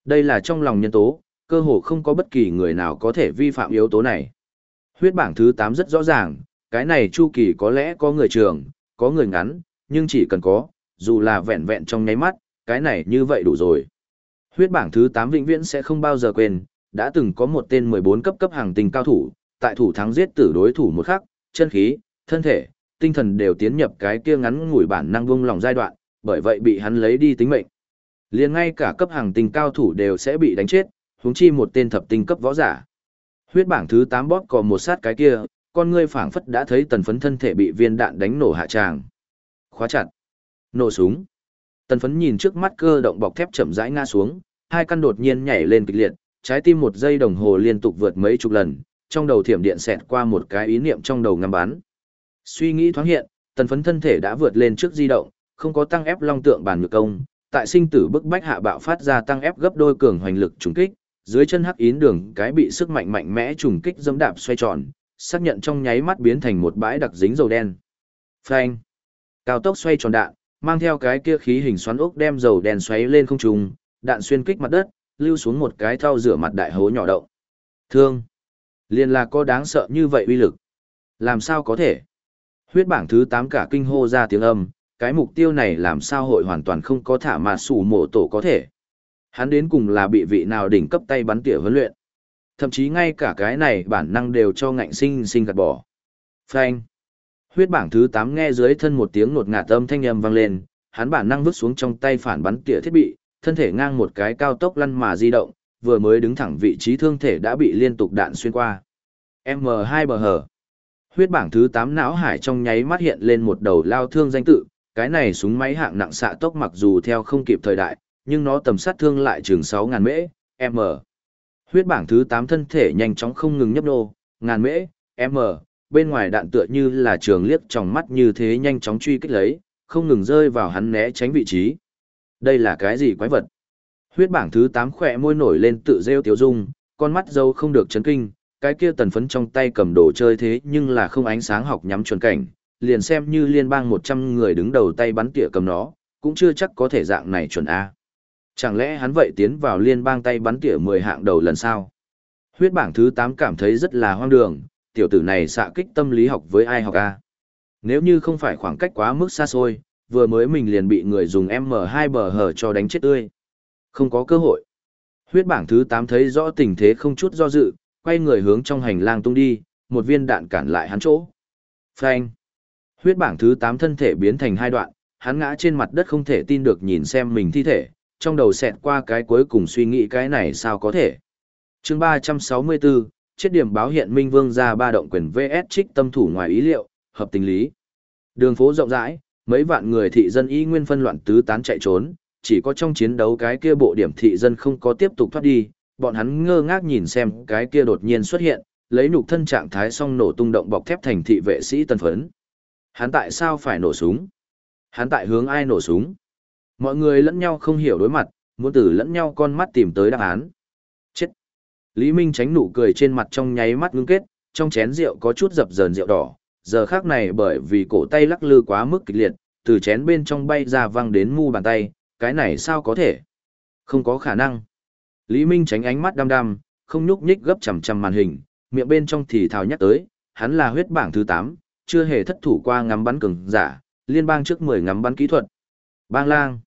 Đây là trong lòng nhân tố, cơ hồ không có bất kỳ người nào có thể vi phạm yếu tố này. Huyết bảng thứ 8 rất rõ ràng, cái này chu kỳ có lẽ có người trường, có người ngắn, nhưng chỉ cần có, dù là vẹn vẹn trong nháy mắt, cái này như vậy đủ rồi. Huyết bảng thứ 8 vĩnh viễn sẽ không bao giờ quên, đã từng có một tên 14 cấp cấp hàng tình cao thủ, tại thủ thắng giết tử đối thủ một khắc, chân khí, thân thể, tinh thần đều tiến nhập cái kia ngắn ngủi bản năng vung lòng giai đoạn, bởi vậy bị hắn lấy đi tính mệnh. Liền ngay cả cấp hàng tinh cao thủ đều sẽ bị đánh chết, huống chi một tên thập tinh cấp võ giả. Huyết bảng thứ 8 bóp còn một sát cái kia, con ngươi phảng phất đã thấy tần phấn thân thể bị viên đạn đánh nổ hạ tràng. Khóa chặt. Nổ súng. Tần phấn nhìn trước mắt cơ động bọc thép chậm rãi ngã xuống, hai căn đột nhiên nhảy lên kịch liệt, trái tim một giây đồng hồ liên tục vượt mấy chục lần, trong đầu thiểm điện xẹt qua một cái ý niệm trong đầu ngắm bắn. Suy nghĩ thoáng hiện, tần phấn thân thể đã vượt lên trước di động, không có tăng ép long tượng bàn nhược công, tại sinh tử bức bách hạ bạo phát ra tăng ép gấp đôi cường hoành lực trùng kích, dưới chân hắc yến đường cái bị sức mạnh mạnh mẽ trùng kích dẫm đạp xoay tròn, xác nhận trong nháy mắt biến thành một bãi đặc dính dầu đen. Phanh. Cao tốc xoay tròn đạn, mang theo cái kia khí hình xoắn ốc đem dầu đen xoáy lên không trung, đạn xuyên kích mặt đất, lưu xuống một cái thau rửa mặt đại hố nhỏ động. Thương. Liên là có đáng sợ như vậy uy lực. Làm sao có thể? Huyết bảng thứ 8 cả kinh hô ra tiếng âm, cái mục tiêu này làm sao hội hoàn toàn không có thả mà sủ mổ tổ có thể. Hắn đến cùng là bị vị nào đỉnh cấp tay bắn tỉa huấn luyện. Thậm chí ngay cả cái này bản năng đều cho ngạnh sinh sinh gạt bỏ. Phanh. Huyết bảng thứ 8 nghe dưới thân một tiếng nột ngạt âm thanh âm vang lên, hắn bản năng vứt xuống trong tay phản bắn tỉa thiết bị, thân thể ngang một cái cao tốc lăn mà di động, vừa mới đứng thẳng vị trí thương thể đã bị liên tục đạn xuyên qua. M2 bờ hở. Huyết bảng thứ 8 não hải trong nháy mắt hiện lên một đầu lao thương danh tự, cái này súng máy hạng nặng xạ tốc mặc dù theo không kịp thời đại, nhưng nó tầm sát thương lại chừng 6.000 mễ, m. Huyết bảng thứ 8 thân thể nhanh chóng không ngừng nhấp nô, ngàn mễ, m, bên ngoài đạn tựa như là trường liếc trong mắt như thế nhanh chóng truy kích lấy, không ngừng rơi vào hắn né tránh vị trí. Đây là cái gì quái vật? Huyết bảng thứ 8 khỏe môi nổi lên tự rêu tiểu dung, con mắt dâu không được chấn kinh, cái kia tần phấn trong tay cầm đồ chơi thế nhưng là không ánh sáng học nhắm chuẩn cảnh, liền xem như liên bang 100 người đứng đầu tay bắn tỉa cầm nó, cũng chưa chắc có thể dạng này chuẩn A. Chẳng lẽ hắn vậy tiến vào liên bang tay bắn tỉa 10 hạng đầu lần sau? Huyết bảng thứ 8 cảm thấy rất là hoang đường, tiểu tử này xạ kích tâm lý học với ai học A. Nếu như không phải khoảng cách quá mức xa xôi, vừa mới mình liền bị người dùng M2 bờ hở cho đánh chết tươi. Không có cơ hội. Huyết bảng thứ 8 thấy rõ tình thế không chút do dự, quay người hướng trong hành lang tung đi, một viên đạn cản lại hắn chỗ. Phanh. Huyết bảng thứ 8 thân thể biến thành hai đoạn, hắn ngã trên mặt đất không thể tin được nhìn xem mình thi thể, trong đầu xẹt qua cái cuối cùng suy nghĩ cái này sao có thể. chương 364, chết điểm báo hiện Minh Vương ra ba động quyền VS trích tâm thủ ngoài ý liệu, hợp tình lý. Đường phố rộng rãi, mấy vạn người thị dân y nguyên phân loạn tứ tán chạy trốn, chỉ có trong chiến đấu cái kia bộ điểm thị dân không có tiếp tục thoát đi, bọn hắn ngơ ngác nhìn xem cái kia đột nhiên xuất hiện, lấy nhục thân trạng thái song nổ tung động bọc thép thành thị vệ sĩ tân phấn. Hắn tại sao phải nổ súng? Hắn tại hướng ai nổ súng? Mọi người lẫn nhau không hiểu đối mặt, muốn tử lẫn nhau con mắt tìm tới đáp án. Chết! Lý Minh tránh nụ cười trên mặt trong nháy mắt ngưng kết, trong chén rượu có chút dập dờn rượu đỏ, giờ khác này bởi vì cổ tay lắc lư quá mức kịch liệt, từ chén bên trong bay ra văng đến mu bàn tay, cái này sao có thể? Không có khả năng. Lý Minh tránh ánh mắt đăm đăm, không nhúc nhích gấp chằm chằm màn hình, miệng bên trong thì thào nhắc tới, hắn là huyết bảng thứ 8, chưa hề thất thủ qua ngắm bắn cường giả, liên bang trước 10 ngắm bắn kỹ thuật. Bang lang.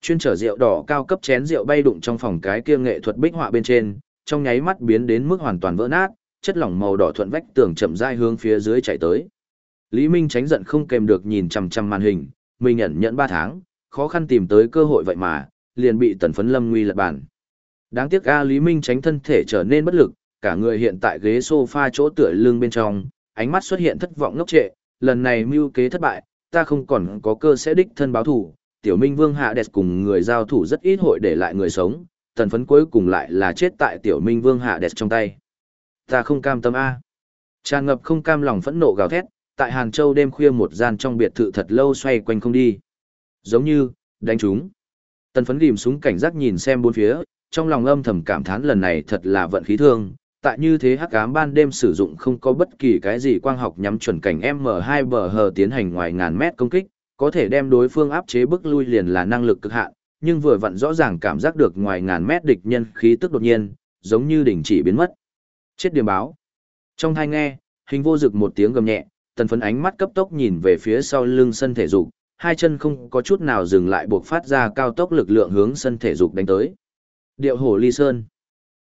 Chuyên trở rượu đỏ cao cấp chén rượu bay đụng trong phòng cái kia nghệ thuật bích họa bên trên, trong nháy mắt biến đến mức hoàn toàn vỡ nát, chất lỏng màu đỏ thuận vách tường chậm rãi hướng phía dưới chảy tới. Lý Minh tránh giận không kèm được nhìn chằm chằm màn hình, mình nhận nhận 3 tháng, khó khăn tìm tới cơ hội vậy mà, liền bị tần phấn lâm nguy lật bản. Đáng tiếc A Lý Minh tránh thân thể trở nên bất lực, cả người hiện tại ghế sofa chỗ tựa lưng bên trong, ánh mắt xuất hiện thất vọng ngốc trệ, lần này mưu kế thất bại, ta không còn có cơ sẽ đích thân báo thủ, tiểu minh vương hạ đẹp cùng người giao thủ rất ít hội để lại người sống, tần phấn cuối cùng lại là chết tại tiểu minh vương hạ đẹp trong tay. Ta không cam tâm A. Tràn ngập không cam lòng phẫn nộ gào thét, tại Hàn Châu đêm khuya một gian trong biệt thự thật lâu xoay quanh không đi. Giống như, đánh chúng. Tần phấn ghim súng cảnh giác nhìn xem bốn phía, trong lòng âm thầm cảm thán lần này thật là vận khí thương. Tại như thế hắc ám ban đêm sử dụng không có bất kỳ cái gì quang học nhắm chuẩn cảnh M2 bờ hờ tiến hành ngoài ngàn mét công kích, có thể đem đối phương áp chế bức lui liền là năng lực cực hạn, nhưng vừa vặn rõ ràng cảm giác được ngoài ngàn mét địch nhân khí tức đột nhiên, giống như đỉnh chỉ biến mất. Chết điểm báo. Trong thai nghe, hình vô dực một tiếng gầm nhẹ, tần phấn ánh mắt cấp tốc nhìn về phía sau lưng sân thể dục, hai chân không có chút nào dừng lại buộc phát ra cao tốc lực lượng hướng sân thể dục đánh tới. Điệu hổ ly sơn.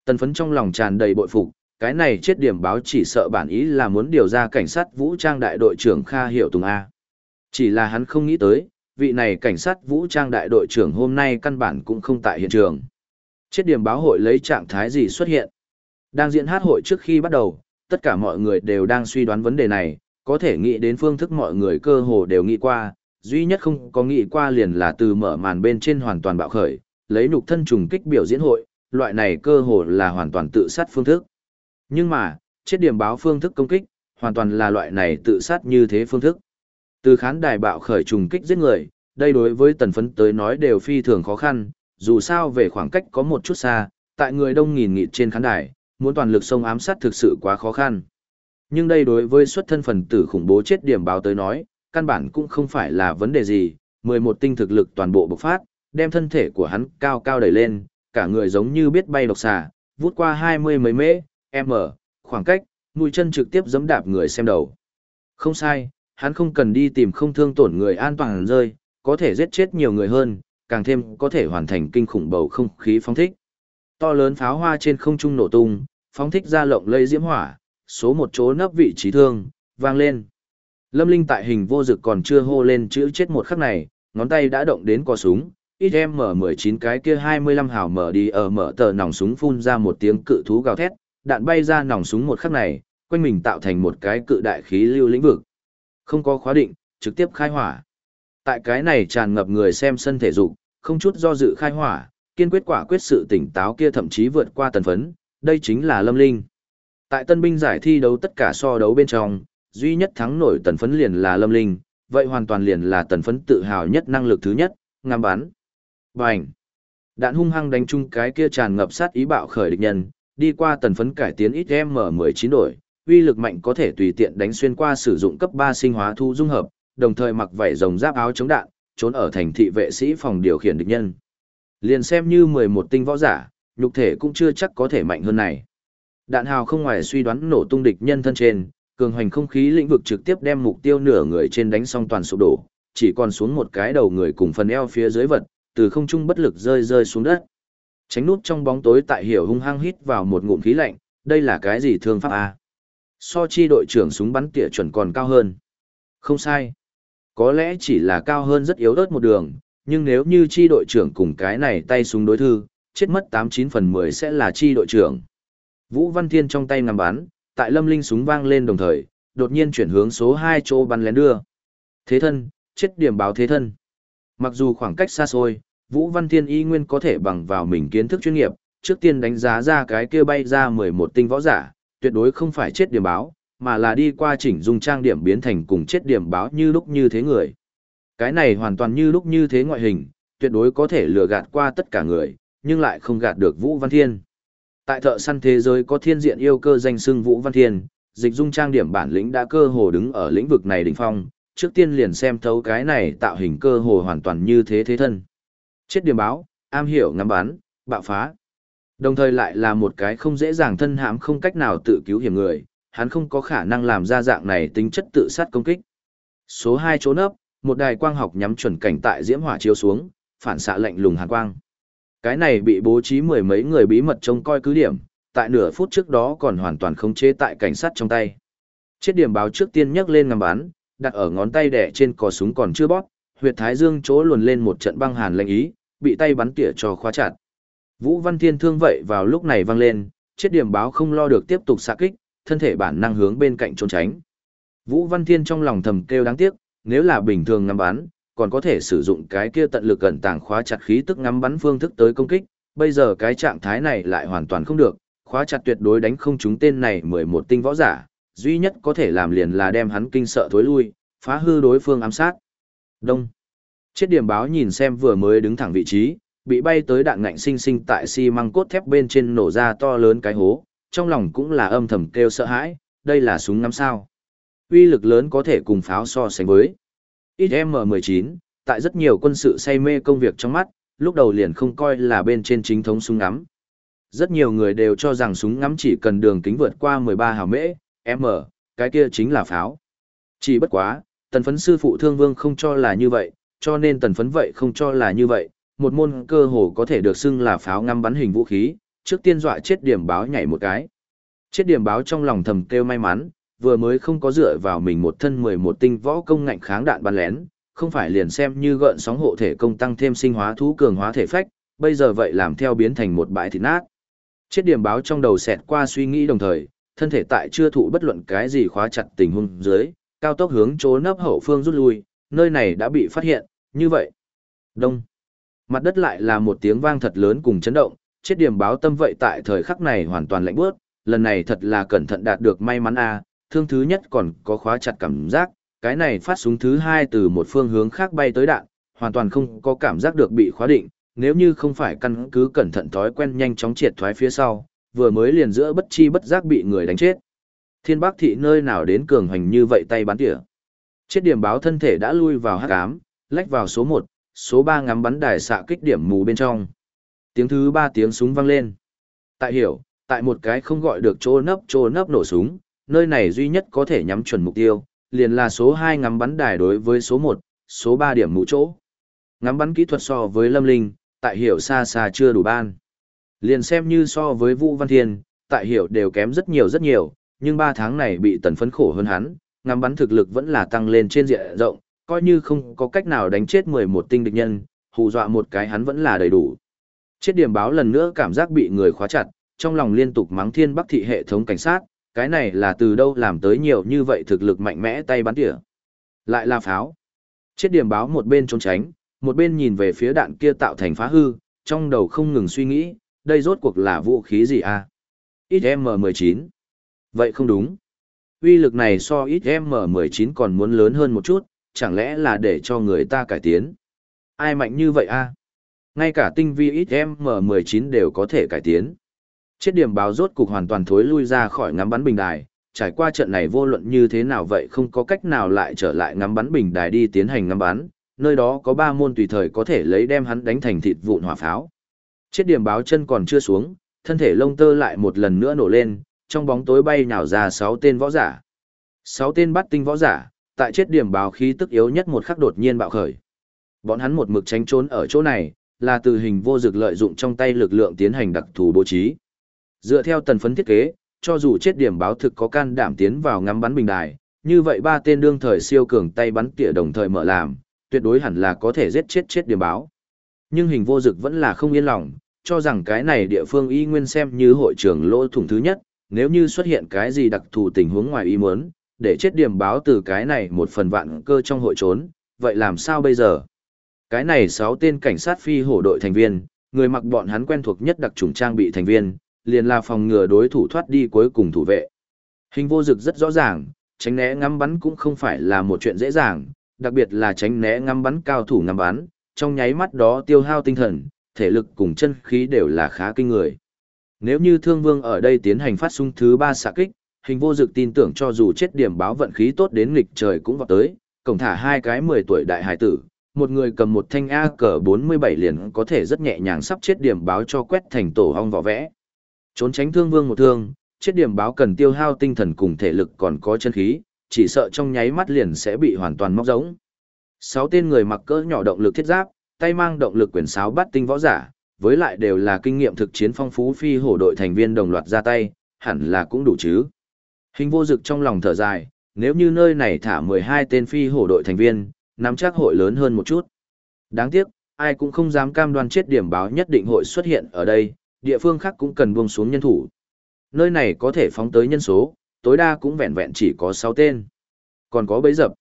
Tần phấn trong lòng tràn đầy bội phục, cái này chết điểm báo chỉ sợ bản ý là muốn điều ra cảnh sát vũ trang đại đội trưởng Kha Hiệu Tùng A. Chỉ là hắn không nghĩ tới, vị này cảnh sát vũ trang đại đội trưởng hôm nay căn bản cũng không tại hiện trường. Chết điểm báo hội lấy trạng thái gì xuất hiện? Đang diễn hát hội trước khi bắt đầu, tất cả mọi người đều đang suy đoán vấn đề này, có thể nghĩ đến phương thức mọi người cơ hồ đều nghĩ qua, duy nhất không có nghĩ qua liền là từ mở màn bên trên hoàn toàn bạo khởi, lấy nhục thân trùng kích biểu diễn hội, loại này cơ hồ là hoàn toàn tự sát phương thức. Nhưng mà, chết điểm báo phương thức công kích, hoàn toàn là loại này tự sát như thế phương thức. Từ khán đài bạo khởi trùng kích giết người, đây đối với tần phấn tới nói đều phi thường khó khăn, dù sao về khoảng cách có một chút xa, tại người đông nghìn nghịt trên khán đài, muốn toàn lực sông ám sát thực sự quá khó khăn. Nhưng đây đối với xuất thân phần tử khủng bố chết điểm báo tới nói, căn bản cũng không phải là vấn đề gì, 11 tinh thực lực toàn bộ bộc phát, đem thân thể của hắn cao cao đẩy lên, cả người giống như biết bay độc xà, vút qua hai mươi mấy mễ, m, khoảng cách, mũi chân trực tiếp giẫm đạp người xem đầu. Không sai, hắn không cần đi tìm không thương tổn người an toàn rơi, có thể giết chết nhiều người hơn, càng thêm có thể hoàn thành kinh khủng bầu không khí phóng thích. To lớn pháo hoa trên không trung nổ tung, phóng thích ra lộng lây diễm hỏa, số một chỗ nấp vị trí thương, vang lên. Lâm Linh tại hình vô dực còn chưa hô lên chữ chết một khắc này, ngón tay đã động đến cò súng, ít em mở 19 cái kia 25 hào mở đi ở mở tờ nòng súng phun ra một tiếng cự thú gào thét, đạn bay ra nòng súng một khắc này, quanh mình tạo thành một cái cự đại khí lưu lĩnh vực. Không có khóa định, trực tiếp khai hỏa. Tại cái này tràn ngập người xem sân thể dục, không chút do dự khai hỏa, kiên quyết quả quyết sự tỉnh táo kia thậm chí vượt qua tần phấn, đây chính là Lâm Linh. Tại tân binh giải thi đấu tất cả so đấu bên trong, duy nhất thắng nổi tần phấn liền là Lâm Linh, vậy hoàn toàn liền là tần phấn tự hào nhất năng lực thứ nhất, ngắm bắn. Bành! Đạn hung hăng đánh chung cái kia tràn ngập sát ý bạo khởi địch nhân, đi qua tần phấn cải tiến ít M19 đổi, uy lực mạnh có thể tùy tiện đánh xuyên qua sử dụng cấp 3 sinh hóa thu dung hợp, đồng thời mặc vảy rồng giáp áo chống đạn, trốn ở thành thị vệ sĩ phòng điều khiển địch nhân. Liền xem như 11 tinh võ giả, nhục thể cũng chưa chắc có thể mạnh hơn này. Đạn hào không ngoài suy đoán nổ tung địch nhân thân trên, cường hoành không khí lĩnh vực trực tiếp đem mục tiêu nửa người trên đánh xong toàn sụp đổ, chỉ còn xuống một cái đầu người cùng phần eo phía dưới vật, từ không trung bất lực rơi rơi xuống đất. Tránh nút trong bóng tối tại hiểu hung hăng hít vào một ngụm khí lạnh, đây là cái gì thương pháp a? So chi đội trưởng súng bắn tỉa chuẩn còn cao hơn. Không sai. Có lẽ chỉ là cao hơn rất yếu ớt một đường, nhưng nếu như chi đội trưởng cùng cái này tay súng đối thư, chết mất 89 phần 10 sẽ là chi đội trưởng. Vũ Văn Thiên trong tay ngắm bắn, tại lâm linh súng vang lên đồng thời, đột nhiên chuyển hướng số 2 chỗ bắn lén đưa. Thế thân, chết điểm báo thế thân. Mặc dù khoảng cách xa xôi, Vũ Văn Thiên y nguyên có thể bằng vào mình kiến thức chuyên nghiệp, trước tiên đánh giá ra cái kia bay ra 11 tinh võ giả, tuyệt đối không phải chết điểm báo, mà là đi qua chỉnh dung trang điểm biến thành cùng chết điểm báo như lúc như thế người. Cái này hoàn toàn như lúc như thế ngoại hình, tuyệt đối có thể lừa gạt qua tất cả người, nhưng lại không gạt được Vũ Văn Thiên. Tại thợ săn thế giới có thiên diện yêu cơ danh xưng Vũ Văn Thiên, dịch dung trang điểm bản lĩnh đã cơ hồ đứng ở lĩnh vực này đỉnh phong, trước tiên liền xem thấu cái này tạo hình cơ hồ hoàn toàn như thế thế thân. Chết điểm báo, am hiểu ngắm bắn, bạo phá. Đồng thời lại là một cái không dễ dàng thân hãm không cách nào tự cứu hiểm người, hắn không có khả năng làm ra dạng này tính chất tự sát công kích. Số 2 chỗ nấp, một đài quang học nhắm chuẩn cảnh tại diễm hỏa chiếu xuống, phản xạ lạnh lùng hàn quang. Cái này bị bố trí mười mấy người bí mật trông coi cứ điểm, tại nửa phút trước đó còn hoàn toàn không chế tại cảnh sát trong tay. Chết điểm báo trước tiên nhấc lên ngắm bắn, đặt ở ngón tay đẻ trên cò súng còn chưa bóp, huyệt thái dương chỗ luồn lên một trận băng hàn lạnh ý, bị tay bắn tỉa cho khóa chặt. Vũ Văn Thiên thương vậy vào lúc này vang lên, chết điểm báo không lo được tiếp tục xạ kích, thân thể bản năng hướng bên cạnh trốn tránh. Vũ Văn Thiên trong lòng thầm kêu đáng tiếc, nếu là bình thường ngắm bắn, còn có thể sử dụng cái kia tận lực cẩn tàng khóa chặt khí tức ngắm bắn phương thức tới công kích, bây giờ cái trạng thái này lại hoàn toàn không được, khóa chặt tuyệt đối đánh không trúng tên này 11 tinh võ giả, duy nhất có thể làm liền là đem hắn kinh sợ thối lui, phá hư đối phương ám sát. Đông. Chết điểm báo nhìn xem vừa mới đứng thẳng vị trí, bị bay tới đạn ngạnh sinh sinh tại xi măng cốt thép bên trên nổ ra to lớn cái hố, trong lòng cũng là âm thầm kêu sợ hãi, đây là súng ngắm sao. Uy lực lớn có thể cùng pháo so sánh với. XM19, tại rất nhiều quân sự say mê công việc trong mắt, lúc đầu liền không coi là bên trên chính thống súng ngắm. Rất nhiều người đều cho rằng súng ngắm chỉ cần đường kính vượt qua 13 hào mễ, M, cái kia chính là pháo. Chỉ bất quá, tần phấn sư phụ thương vương không cho là như vậy, cho nên tần phấn vậy không cho là như vậy, một môn cơ hồ có thể được xưng là pháo ngắm bắn hình vũ khí, trước tiên dọa chết điểm báo nhảy một cái. Chết điểm báo trong lòng thầm kêu may mắn, vừa mới không có dựa vào mình một thân 11 tinh võ công ngạnh kháng đạn bắn lén, không phải liền xem như gợn sóng hộ thể công tăng thêm sinh hóa thú cường hóa thể phách, bây giờ vậy làm theo biến thành một bãi thịt nát. Chết điểm báo trong đầu xẹt qua suy nghĩ đồng thời, thân thể tại chưa thụ bất luận cái gì khóa chặt tình huống dưới, cao tốc hướng chỗ nấp hậu phương rút lui, nơi này đã bị phát hiện, như vậy. Đông. Mặt đất lại là một tiếng vang thật lớn cùng chấn động, chết điểm báo tâm vậy tại thời khắc này hoàn toàn lạnh bước, lần này thật là cẩn thận đạt được may mắn a thương thứ nhất còn có khóa chặt cảm giác, cái này phát súng thứ hai từ một phương hướng khác bay tới đạn, hoàn toàn không có cảm giác được bị khóa định, nếu như không phải căn cứ cẩn thận thói quen nhanh chóng triệt thoái phía sau, vừa mới liền giữa bất chi bất giác bị người đánh chết. Thiên Bắc thị nơi nào đến cường hành như vậy tay bắn tỉa. Chết điểm báo thân thể đã lui vào hắc ám, lách vào số 1, số 3 ngắm bắn đài xạ kích điểm mù bên trong. Tiếng thứ 3 tiếng súng vang lên. Tại hiểu, tại một cái không gọi được chỗ nấp chỗ nấp nổ súng, nơi này duy nhất có thể nhắm chuẩn mục tiêu, liền là số 2 ngắm bắn đài đối với số 1, số 3 điểm mù chỗ. Ngắm bắn kỹ thuật so với Lâm Linh, tại hiểu xa xa chưa đủ ban. Liền xem như so với Vũ Văn Thiên, tại hiểu đều kém rất nhiều rất nhiều, nhưng 3 tháng này bị tần phấn khổ hơn hắn, ngắm bắn thực lực vẫn là tăng lên trên diện rộng, coi như không có cách nào đánh chết 11 tinh địch nhân, hù dọa một cái hắn vẫn là đầy đủ. Chết điểm báo lần nữa cảm giác bị người khóa chặt, trong lòng liên tục mắng thiên bắc thị hệ thống cảnh sát, cái này là từ đâu làm tới nhiều như vậy thực lực mạnh mẽ tay bắn tỉa. Lại là pháo. Chết điểm báo một bên trốn tránh, một bên nhìn về phía đạn kia tạo thành phá hư, trong đầu không ngừng suy nghĩ, đây rốt cuộc là vũ khí gì à? XM19. Vậy không đúng. Uy lực này so XM19 còn muốn lớn hơn một chút, chẳng lẽ là để cho người ta cải tiến? Ai mạnh như vậy a? À? Ngay cả tinh vi XM19 đều có thể cải tiến. Chết điểm báo rốt cục hoàn toàn thối lui ra khỏi ngắm bắn bình đài, trải qua trận này vô luận như thế nào vậy không có cách nào lại trở lại ngắm bắn bình đài đi tiến hành ngắm bắn, nơi đó có ba môn tùy thời có thể lấy đem hắn đánh thành thịt vụn hỏa pháo. Chết điểm báo chân còn chưa xuống, thân thể lông tơ lại một lần nữa nổ lên, trong bóng tối bay nhào ra sáu tên võ giả. Sáu tên bắt tinh võ giả, tại chết điểm báo khí tức yếu nhất một khắc đột nhiên bạo khởi. Bọn hắn một mực tránh trốn ở chỗ này, là từ hình vô dực lợi dụng trong tay lực lượng tiến hành đặc thù bố trí. Dựa theo tần phấn thiết kế, cho dù chết điểm báo thực có can đảm tiến vào ngắm bắn bình đài, như vậy ba tên đương thời siêu cường tay bắn tỉa đồng thời mở làm, tuyệt đối hẳn là có thể giết chết chết điểm báo. Nhưng hình vô dực vẫn là không yên lòng, cho rằng cái này địa phương y nguyên xem như hội trưởng lỗ thủng thứ nhất, nếu như xuất hiện cái gì đặc thù tình huống ngoài ý muốn, để chết điểm báo từ cái này một phần vạn cơ trong hội trốn, vậy làm sao bây giờ? Cái này sáu tên cảnh sát phi hổ đội thành viên, người mặc bọn hắn quen thuộc nhất đặc trùng trang bị thành viên, liền là phòng ngừa đối thủ thoát đi cuối cùng thủ vệ. Hình vô dực rất rõ ràng, tránh né ngắm bắn cũng không phải là một chuyện dễ dàng, đặc biệt là tránh né ngắm bắn cao thủ ngắm bắn, trong nháy mắt đó tiêu hao tinh thần, thể lực cùng chân khí đều là khá kinh người. Nếu như thương vương ở đây tiến hành phát sung thứ ba xạ kích, hình vô dực tin tưởng cho dù chết điểm báo vận khí tốt đến nghịch trời cũng vào tới, cổng thả hai cái 10 tuổi đại hải tử, một người cầm một thanh A cờ 47 liền có thể rất nhẹ nhàng sắp chết điểm báo cho quét thành tổ hong vỏ vẽ. Trốn tránh thương vương một thương, chết điểm báo cần tiêu hao tinh thần cùng thể lực còn có chân khí, chỉ sợ trong nháy mắt liền sẽ bị hoàn toàn móc giống. Sáu tên người mặc cỡ nhỏ động lực thiết giáp, tay mang động lực quyển sáo bắt tinh võ giả, với lại đều là kinh nghiệm thực chiến phong phú phi hổ đội thành viên đồng loạt ra tay, hẳn là cũng đủ chứ. Hình vô dực trong lòng thở dài, nếu như nơi này thả 12 tên phi hổ đội thành viên, nắm chắc hội lớn hơn một chút. Đáng tiếc, ai cũng không dám cam đoan chết điểm báo nhất định hội xuất hiện ở đây, địa phương khác cũng cần buông xuống nhân thủ. Nơi này có thể phóng tới nhân số, tối đa cũng vẹn vẹn chỉ có 6 tên. Còn có bấy dập.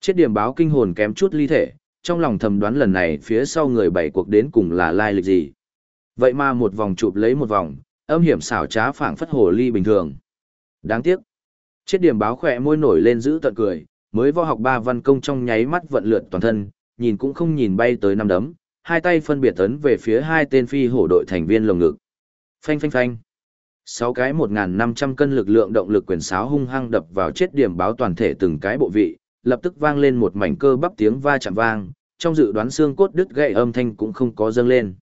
Chết điểm báo kinh hồn kém chút ly thể, trong lòng thầm đoán lần này phía sau người bảy cuộc đến cùng là lai lịch gì. Vậy mà một vòng chụp lấy một vòng, âm hiểm xảo trá phảng phất hồ ly bình thường. Đáng tiếc. Chết điểm báo khỏe môi nổi lên giữ tận cười, mới võ học ba văn công trong nháy mắt vận lượn toàn thân, nhìn cũng không nhìn bay tới năm đấm, hai tay phân biệt tấn về phía hai tên phi hổ đội thành viên lồng ngực. Phanh phanh phanh. Sáu cái 1.500 cân lực lượng động lực quyền sáo hung hăng đập vào chết điểm báo toàn thể từng cái bộ vị, lập tức vang lên một mảnh cơ bắp tiếng va chạm vang, trong dự đoán xương cốt đứt gãy âm thanh cũng không có dâng lên.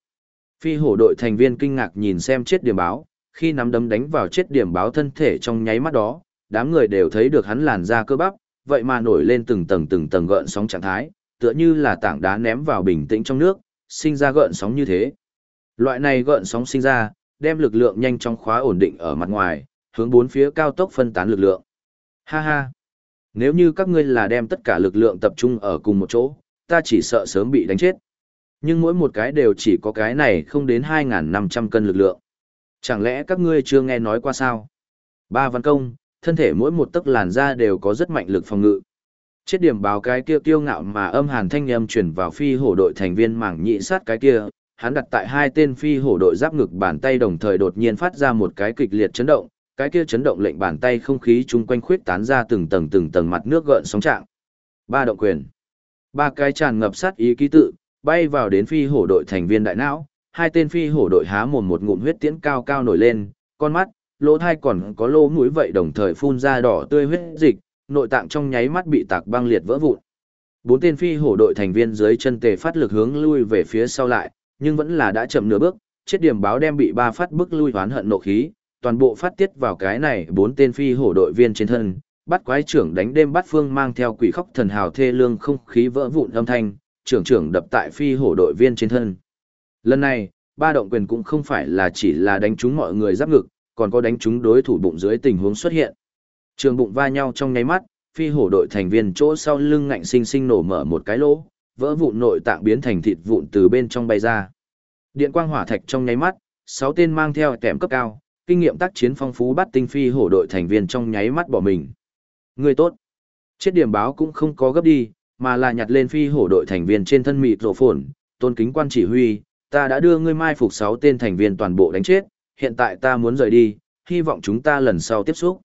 Phi hổ đội thành viên kinh ngạc nhìn xem chết điểm báo, khi nắm đấm đánh vào chết điểm báo thân thể trong nháy mắt đó, đám người đều thấy được hắn làn da cơ bắp, vậy mà nổi lên từng tầng từng tầng gợn sóng trạng thái, tựa như là tảng đá ném vào bình tĩnh trong nước, sinh ra gợn sóng như thế. Loại này gợn sóng sinh ra, đem lực lượng nhanh chóng khóa ổn định ở mặt ngoài, hướng bốn phía cao tốc phân tán lực lượng. Ha ha! Nếu như các ngươi là đem tất cả lực lượng tập trung ở cùng một chỗ, ta chỉ sợ sớm bị đánh chết. Nhưng mỗi một cái đều chỉ có cái này không đến 2.500 cân lực lượng. Chẳng lẽ các ngươi chưa nghe nói qua sao? Ba văn công, thân thể mỗi một tấc làn da đều có rất mạnh lực phòng ngự. Chết điểm báo cái kia tiêu ngạo mà âm hàn thanh âm truyền vào phi hổ đội thành viên mảng nhị sát cái kia, hắn đặt tại hai tên phi hổ đội giáp ngực bàn tay đồng thời đột nhiên phát ra một cái kịch liệt chấn động, cái kia chấn động lệnh bàn tay không khí chung quanh khuyết tán ra từng tầng từng tầng mặt nước gợn sóng trạng. Ba động quyền. Ba cái tràn ngập sát ý ký tự, bay vào đến phi hổ đội thành viên đại não, hai tên phi hổ đội há mồm một ngụm huyết tiễn cao cao nổi lên, con mắt, lỗ thai còn có lỗ mũi vậy đồng thời phun ra đỏ tươi huyết dịch, nội tạng trong nháy mắt bị tạc băng liệt vỡ vụn. Bốn tên phi hổ đội thành viên dưới chân tề phát lực hướng lui về phía sau lại, nhưng vẫn là đã chậm nửa bước, chết điểm báo đem bị ba phát bức lui hoán hận nộ khí, toàn bộ phát tiết vào cái này bốn tên phi hổ đội viên trên thân, bắt quái trưởng đánh đêm bắt phương mang theo quỷ khóc thần hào thê lương không khí vỡ vụn âm thanh, trưởng trưởng đập tại phi hổ đội viên trên thân. Lần này, ba động quyền cũng không phải là chỉ là đánh trúng mọi người giáp ngực, còn có đánh trúng đối thủ bụng dưới tình huống xuất hiện. Trường bụng va nhau trong nháy mắt, phi hổ đội thành viên chỗ sau lưng ngạnh sinh sinh nổ mở một cái lỗ, vỡ vụn nội tạng biến thành thịt vụn từ bên trong bay ra. Điện quang hỏa thạch trong nháy mắt, sáu tên mang theo kèm cấp cao, kinh nghiệm tác chiến phong phú bắt tinh phi hổ đội thành viên trong nháy mắt bỏ mình. Người tốt. Chết điểm báo cũng không có gấp đi, mà là nhặt lên phi hổ đội thành viên trên thân mịt rổ phồn, tôn kính quan chỉ huy, ta đã đưa ngươi mai phục sáu tên thành viên toàn bộ đánh chết, hiện tại ta muốn rời đi, hy vọng chúng ta lần sau tiếp xúc.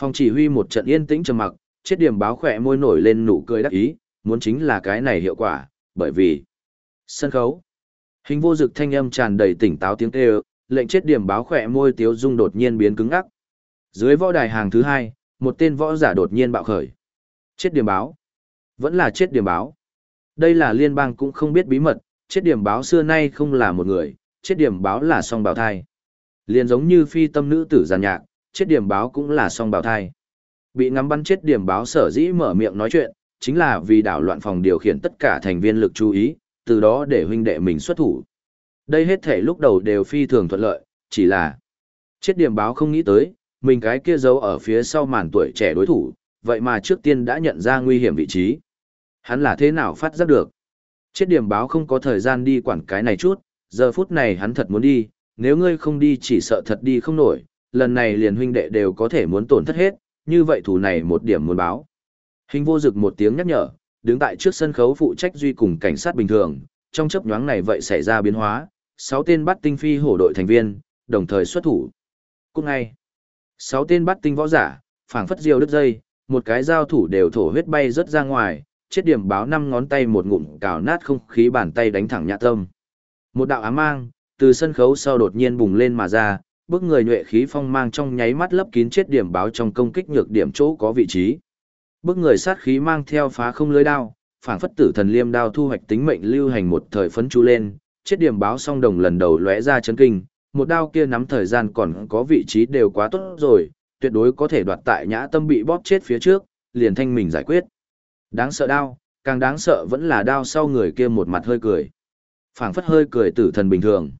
Phòng chỉ huy một trận yên tĩnh trầm mặc, chết điểm báo khỏe môi nổi lên nụ cười đắc ý, muốn chính là cái này hiệu quả, bởi vì sân khấu. Hình vô dực thanh âm tràn đầy tỉnh táo tiếng kêu, lệnh chết điểm báo khỏe môi tiếu dung đột nhiên biến cứng ngắc. Dưới võ đài hàng thứ hai, một tên võ giả đột nhiên bạo khởi. Chết điểm báo. Vẫn là chết điểm báo. Đây là liên bang cũng không biết bí mật, chết điểm báo xưa nay không là một người, chết điểm báo là song bào thai. Liền giống như phi tâm nữ tử giàn nhạc, chết điểm báo cũng là song bào thai. Bị ngắm bắn chết điểm báo sở dĩ mở miệng nói chuyện, chính là vì đảo loạn phòng điều khiển tất cả thành viên lực chú ý, từ đó để huynh đệ mình xuất thủ. Đây hết thể lúc đầu đều phi thường thuận lợi, chỉ là chết điểm báo không nghĩ tới, mình cái kia giấu ở phía sau màn tuổi trẻ đối thủ, vậy mà trước tiên đã nhận ra nguy hiểm vị trí. Hắn là thế nào phát giác được? Chết điểm báo không có thời gian đi quản cái này chút, giờ phút này hắn thật muốn đi, nếu ngươi không đi chỉ sợ thật đi không nổi, lần này liền huynh đệ đều có thể muốn tổn thất hết, như vậy thủ này một điểm muốn báo. Hình vô dực một tiếng nhắc nhở, đứng tại trước sân khấu phụ trách duy cùng cảnh sát bình thường, trong chấp nhoáng này vậy xảy ra biến hóa, sáu tên bắt tinh phi hổ đội thành viên, đồng thời xuất thủ. Cũng ngay, sáu tên bắt tinh võ giả, phảng phất diều đứt dây, một cái giao thủ đều thổ huyết bay rất ra ngoài, chết điểm báo năm ngón tay một ngụm cào nát không khí bàn tay đánh thẳng nhã tâm. Một đạo ám mang, từ sân khấu sau đột nhiên bùng lên mà ra, bước người nhuệ khí phong mang trong nháy mắt lấp kín chết điểm báo trong công kích nhược điểm chỗ có vị trí. Bước người sát khí mang theo phá không lưới đao, phảng phất tử thần liêm đao thu hoạch tính mệnh lưu hành một thời phấn chú lên, chết điểm báo song đồng lần đầu lóe ra chấn kinh, một đao kia nắm thời gian còn có vị trí đều quá tốt rồi, tuyệt đối có thể đoạt tại nhã tâm bị bóp chết phía trước, liền thanh mình giải quyết. Đáng sợ đao, càng đáng sợ vẫn là đao sau người kia một mặt hơi cười. phảng phất hơi cười tử thần bình thường.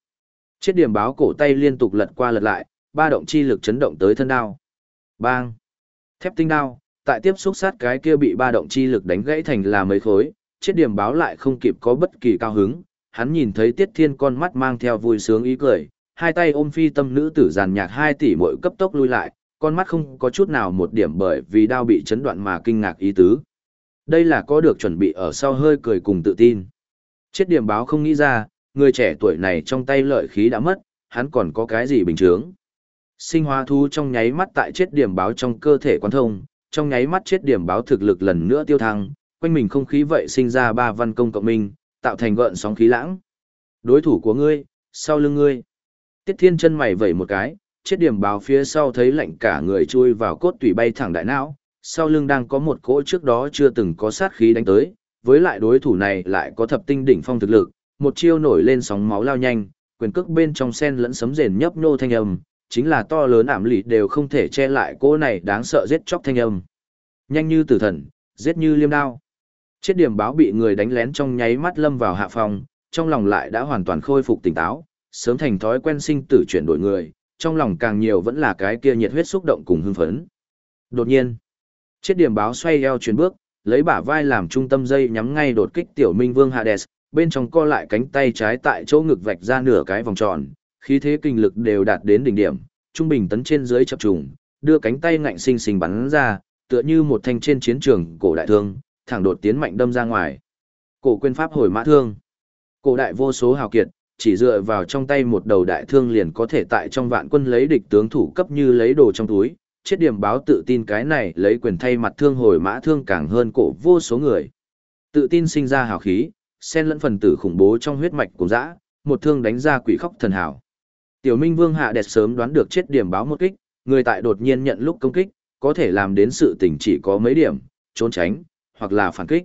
Chết điểm báo cổ tay liên tục lật qua lật lại, ba động chi lực chấn động tới thân đao. Bang! Thép tinh đao, tại tiếp xúc sát cái kia bị ba động chi lực đánh gãy thành là mấy khối, chết điểm báo lại không kịp có bất kỳ cao hứng, hắn nhìn thấy Tiết Thiên con mắt mang theo vui sướng ý cười, hai tay ôm phi tâm nữ tử giàn nhạc hai tỷ mỗi cấp tốc lui lại, con mắt không có chút nào một điểm bởi vì đao bị chấn đoạn mà kinh ngạc ý tứ. Đây là có được chuẩn bị ở sau hơi cười cùng tự tin. Chết điểm báo không nghĩ ra, người trẻ tuổi này trong tay lợi khí đã mất, hắn còn có cái gì bình thường. Sinh hóa thú trong nháy mắt tại chết điểm báo trong cơ thể quan thông, trong nháy mắt chết điểm báo thực lực lần nữa tiêu thăng, quanh mình không khí vậy sinh ra ba văn công cộng minh, tạo thành gợn sóng khí lãng. Đối thủ của ngươi, sau lưng ngươi. Tiết Thiên chân mày vẩy một cái, chết điểm báo phía sau thấy lạnh cả người chui vào cốt tủy bay thẳng đại não, sau lưng đang có một cỗ trước đó chưa từng có sát khí đánh tới, với lại đối thủ này lại có thập tinh đỉnh phong thực lực, một chiêu nổi lên sóng máu lao nhanh, quyền cước bên trong sen lẫn sấm rền nhấp nô thanh âm, chính là to lớn ảm lị đều không thể che lại cỗ này đáng sợ giết chóc thanh âm. Nhanh như tử thần, giết như liêm đao. Chết điểm báo bị người đánh lén trong nháy mắt lâm vào hạ phòng, trong lòng lại đã hoàn toàn khôi phục tỉnh táo, sớm thành thói quen sinh tử chuyển đổi người, trong lòng càng nhiều vẫn là cái kia nhiệt huyết xúc động cùng hưng phấn. Đột nhiên, chết điểm báo xoay eo chuyển bước, lấy bả vai làm trung tâm dây nhắm ngay đột kích tiểu minh vương Hades, bên trong co lại cánh tay trái tại chỗ ngực vạch ra nửa cái vòng tròn, khí thế kinh lực đều đạt đến đỉnh điểm, trung bình tấn trên dưới chập trùng, đưa cánh tay ngạnh sinh sinh bắn ra, tựa như một thanh trên chiến trường cổ đại thương, thẳng đột tiến mạnh đâm ra ngoài. Cổ quyền pháp hồi mã thương. Cổ đại vô số hào kiệt, chỉ dựa vào trong tay một đầu đại thương liền có thể tại trong vạn quân lấy địch tướng thủ cấp như lấy đồ trong túi, chết điểm báo tự tin cái này lấy quyền thay mặt thương hồi mã thương càng hơn cổ vô số người. Tự tin sinh ra hào khí, xen lẫn phần tử khủng bố trong huyết mạch của dã, một thương đánh ra quỷ khóc thần hảo. Tiểu Minh Vương hạ đẹp sớm đoán được chết điểm báo một kích, người tại đột nhiên nhận lúc công kích, có thể làm đến sự tình chỉ có mấy điểm, trốn tránh, hoặc là phản kích.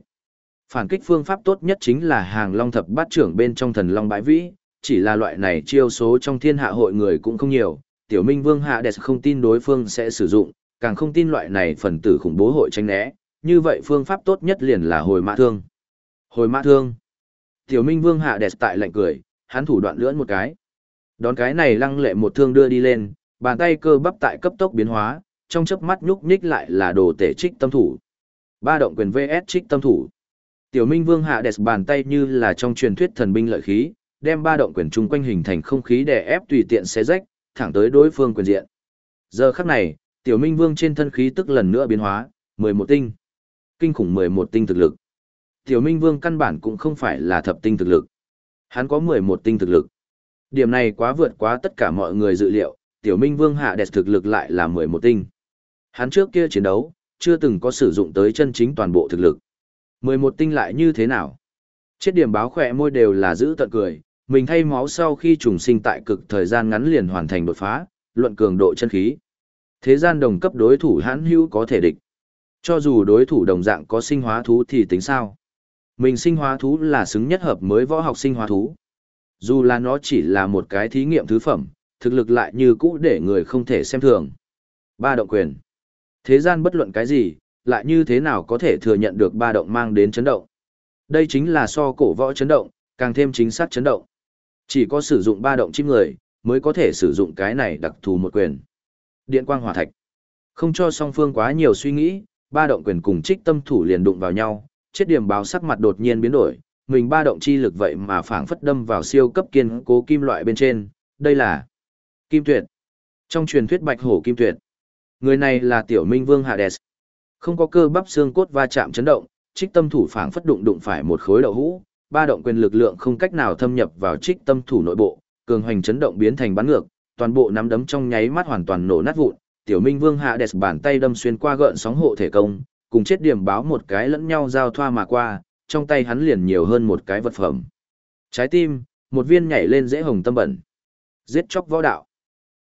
Phản kích phương pháp tốt nhất chính là hàng long thập bát trưởng bên trong thần long bãi vĩ, chỉ là loại này chiêu số trong thiên hạ hội người cũng không nhiều, tiểu minh vương hạ đẹp không tin đối phương sẽ sử dụng, càng không tin loại này phần tử khủng bố hội tranh né, như vậy phương pháp tốt nhất liền là hồi mã thương. Hồi mã thương. Tiểu minh vương hạ đẹp tại lạnh cười, hắn thủ đoạn lưỡn một cái. Đón cái này lăng lệ một thương đưa đi lên, bàn tay cơ bắp tại cấp tốc biến hóa, trong chớp mắt nhúc nhích lại là đồ tể trích tâm thủ. Ba động quyền VS trích tâm thủ. Tiểu Minh Vương hạ đẹp bàn tay như là trong truyền thuyết thần binh lợi khí, đem ba động quyền chung quanh hình thành không khí để ép tùy tiện xé rách, thẳng tới đối phương quyền diện. Giờ khắc này, Tiểu Minh Vương trên thân khí tức lần nữa biến hóa, 11 tinh. Kinh khủng 11 tinh thực lực. Tiểu Minh Vương căn bản cũng không phải là thập tinh thực lực. Hắn có 11 tinh thực lực. Điểm này quá vượt quá tất cả mọi người dự liệu, Tiểu Minh Vương hạ đẹp thực lực lại là 11 tinh. Hắn trước kia chiến đấu, chưa từng có sử dụng tới chân chính toàn bộ thực lực. 11 tinh lại như thế nào? Chết điểm báo khỏe môi đều là giữ tận cười, mình thay máu sau khi trùng sinh tại cực thời gian ngắn liền hoàn thành đột phá, luận cường độ chân khí. Thế gian đồng cấp đối thủ hãn hữu có thể địch. Cho dù đối thủ đồng dạng có sinh hóa thú thì tính sao? Mình sinh hóa thú là xứng nhất hợp mới võ học sinh hóa thú. Dù là nó chỉ là một cái thí nghiệm thứ phẩm, thực lực lại như cũ để người không thể xem thường. Ba động quyền. Thế gian bất luận cái gì, lại như thế nào có thể thừa nhận được ba động mang đến chấn động. Đây chính là so cổ võ chấn động, càng thêm chính xác chấn động. Chỉ có sử dụng ba động chim người, mới có thể sử dụng cái này đặc thù một quyền. Điện quang hỏa thạch. Không cho song phương quá nhiều suy nghĩ, ba động quyền cùng trích tâm thủ liền đụng vào nhau, chết điểm báo sắc mặt đột nhiên biến đổi, mình ba động chi lực vậy mà phảng phất đâm vào siêu cấp kiên cố kim loại bên trên, đây là kim tuyệt. Trong truyền thuyết bạch hổ kim tuyệt, người này là tiểu minh vương Hades. Không có cơ bắp xương cốt va chạm chấn động, trích tâm thủ phảng phất đụng đụng phải một khối đậu hũ, ba động quyền lực lượng không cách nào thâm nhập vào trích tâm thủ nội bộ, cường hoành chấn động biến thành bắn ngược, toàn bộ nắm đấm trong nháy mắt hoàn toàn nổ nát vụn, tiểu minh vương hạ bàn tay đâm xuyên qua gợn sóng hộ thể công, cùng chết điểm báo một cái lẫn nhau giao thoa mà qua, trong tay hắn liền nhiều hơn một cái vật phẩm. Trái tim, một viên nhảy lên dễ hồng tâm bẩn. Giết chóc võ đạo.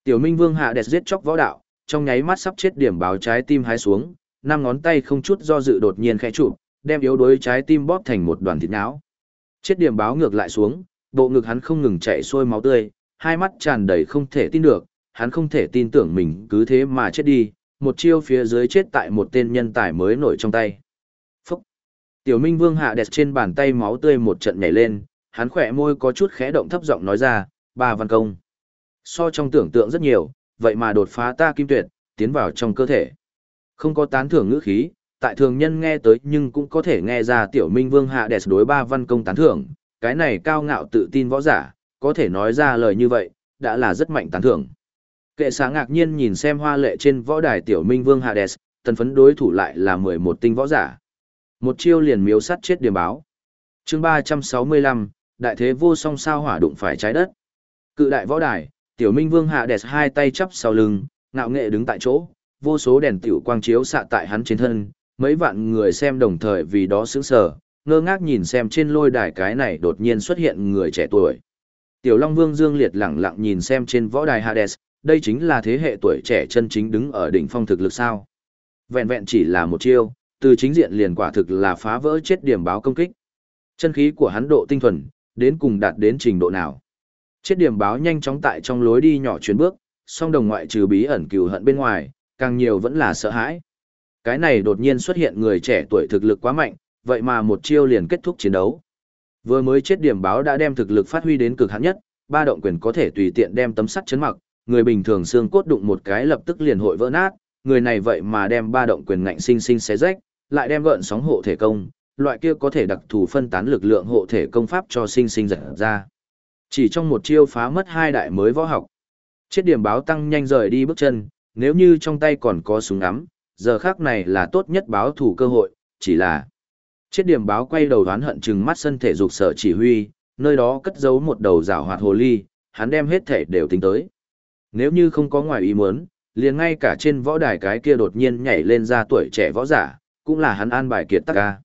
Tiểu minh vương hạ đẹp giết chóc võ đạo, trong nháy mắt sắp chết điểm báo trái tim hái xuống, năm ngón tay không chút do dự đột nhiên khẽ chụp, đem yếu đuối trái tim bóp thành một đoàn thịt não. Chết điểm báo ngược lại xuống, bộ ngực hắn không ngừng chảy xuôi máu tươi, hai mắt tràn đầy không thể tin được, hắn không thể tin tưởng mình cứ thế mà chết đi, một chiêu phía dưới chết tại một tên nhân tài mới nổi trong tay. Phúc! Tiểu Minh Vương hạ đẹp trên bàn tay máu tươi một trận nhảy lên, hắn khỏe môi có chút khẽ động thấp giọng nói ra, ba văn công. So trong tưởng tượng rất nhiều, vậy mà đột phá ta kim tuyệt, tiến vào trong cơ thể. Không có tán thưởng ngữ khí, tại thường nhân nghe tới nhưng cũng có thể nghe ra tiểu minh vương hạ đẹp đối ba văn công tán thưởng, cái này cao ngạo tự tin võ giả, có thể nói ra lời như vậy, đã là rất mạnh tán thưởng. Kệ sáng ngạc nhiên nhìn xem hoa lệ trên võ đài tiểu minh vương Hades, tần phấn đối thủ lại là 11 tinh võ giả. Một chiêu liền miếu sắt chết điểm báo. chương 365, đại thế vô song sao hỏa đụng phải trái đất. Cự đại võ đài, tiểu minh vương Hạ Hades hai tay chắp sau lưng, ngạo nghệ đứng tại chỗ, vô số đèn tiểu quang chiếu xạ tại hắn trên thân, mấy vạn người xem đồng thời vì đó sững sờ, ngơ ngác nhìn xem trên lôi đài cái này đột nhiên xuất hiện người trẻ tuổi. Tiểu Long Vương Dương Liệt lẳng lặng nhìn xem trên võ đài Hades, đây chính là thế hệ tuổi trẻ chân chính đứng ở đỉnh phong thực lực sao. Vẹn vẹn chỉ là một chiêu, từ chính diện liền quả thực là phá vỡ chết điểm báo công kích. Chân khí của hắn độ tinh thuần, đến cùng đạt đến trình độ nào. Chết điểm báo nhanh chóng tại trong lối đi nhỏ chuyển bước, song đồng ngoại trừ bí ẩn cừu hận bên ngoài, càng nhiều vẫn là sợ hãi. Cái này đột nhiên xuất hiện người trẻ tuổi thực lực quá mạnh, vậy mà một chiêu liền kết thúc chiến đấu. Vừa mới chết điểm báo đã đem thực lực phát huy đến cực hạn nhất, ba động quyền có thể tùy tiện đem tấm sắt chấn mặc, người bình thường xương cốt đụng một cái lập tức liền hội vỡ nát, người này vậy mà đem ba động quyền ngạnh sinh sinh xé rách, lại đem gợn sóng hộ thể công, loại kia có thể đặc thù phân tán lực lượng hộ thể công pháp cho sinh sinh giật ra. Chỉ trong một chiêu phá mất hai đại mới võ học. Chết điểm báo tăng nhanh rời đi bước chân, nếu như trong tay còn có súng ngắm, giờ khác này là tốt nhất báo thủ cơ hội, chỉ là Chết điểm báo quay đầu đoán hận chừng mắt sân thể dục sở chỉ huy, nơi đó cất giấu một đầu rào hoạt hồ ly, hắn đem hết thể đều tính tới. Nếu như không có ngoài ý muốn, liền ngay cả trên võ đài cái kia đột nhiên nhảy lên ra tuổi trẻ võ giả, cũng là hắn an bài kiệt tắc ca.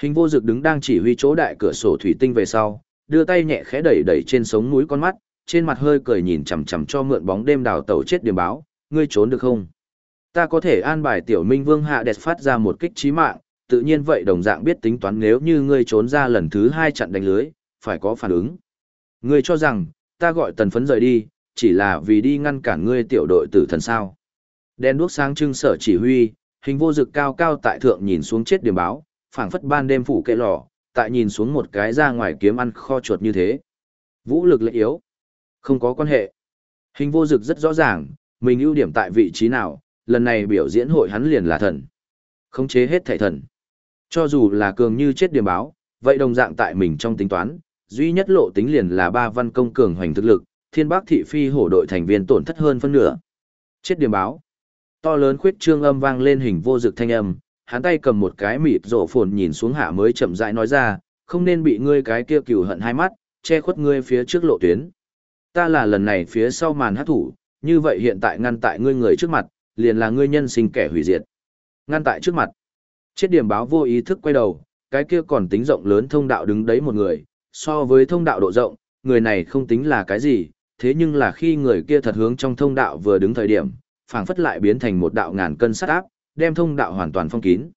Hình vô dực đứng đang chỉ huy chỗ đại cửa sổ thủy tinh về sau, đưa tay nhẹ khẽ đẩy đẩy trên sống mũi con mắt, trên mặt hơi cười nhìn chằm chằm cho mượn bóng đêm đào tẩu chết điểm báo, ngươi trốn được không? Ta có thể an bài tiểu minh vương hạ đẹp phát ra một kích trí mạng, tự nhiên vậy đồng dạng biết tính toán nếu như ngươi trốn ra lần thứ hai chặn đánh lưới, phải có phản ứng. Ngươi cho rằng, ta gọi tần phấn rời đi, chỉ là vì đi ngăn cản ngươi tiểu đội tử thần sao. Đen đuốc sáng trưng sở chỉ huy, hình vô dực cao cao tại thượng nhìn xuống chết điểm báo, phảng phất ban đêm phủ kệ lò, tại nhìn xuống một cái ra ngoài kiếm ăn kho chuột như thế. Vũ lực lệ yếu. Không có quan hệ. Hình vô dực rất rõ ràng, mình ưu điểm tại vị trí nào, lần này biểu diễn hội hắn liền là thần. Khống chế hết thảy thần. Cho dù là cường như chết điểm báo, vậy đồng dạng tại mình trong tính toán, duy nhất lộ tính liền là ba văn công cường hoành thực lực, thiên bác thị phi hổ đội thành viên tổn thất hơn phân nửa. Chết điểm báo. To lớn khuyết trương âm vang lên hình vô dực thanh âm, hắn tay cầm một cái mịt rổ phồn nhìn xuống hạ mới chậm rãi nói ra, không nên bị ngươi cái kia cừu hận hai mắt, che khuất ngươi phía trước lộ tuyến. Ta là lần này phía sau màn hát thủ, như vậy hiện tại ngăn tại ngươi người trước mặt, liền là ngươi nhân sinh kẻ hủy diệt. Ngăn tại trước mặt. Chết điểm báo vô ý thức quay đầu, cái kia còn tính rộng lớn thông đạo đứng đấy một người, so với thông đạo độ rộng, người này không tính là cái gì, thế nhưng là khi người kia thật hướng trong thông đạo vừa đứng thời điểm, phảng phất lại biến thành một đạo ngàn cân sắt áp, đem thông đạo hoàn toàn phong kín.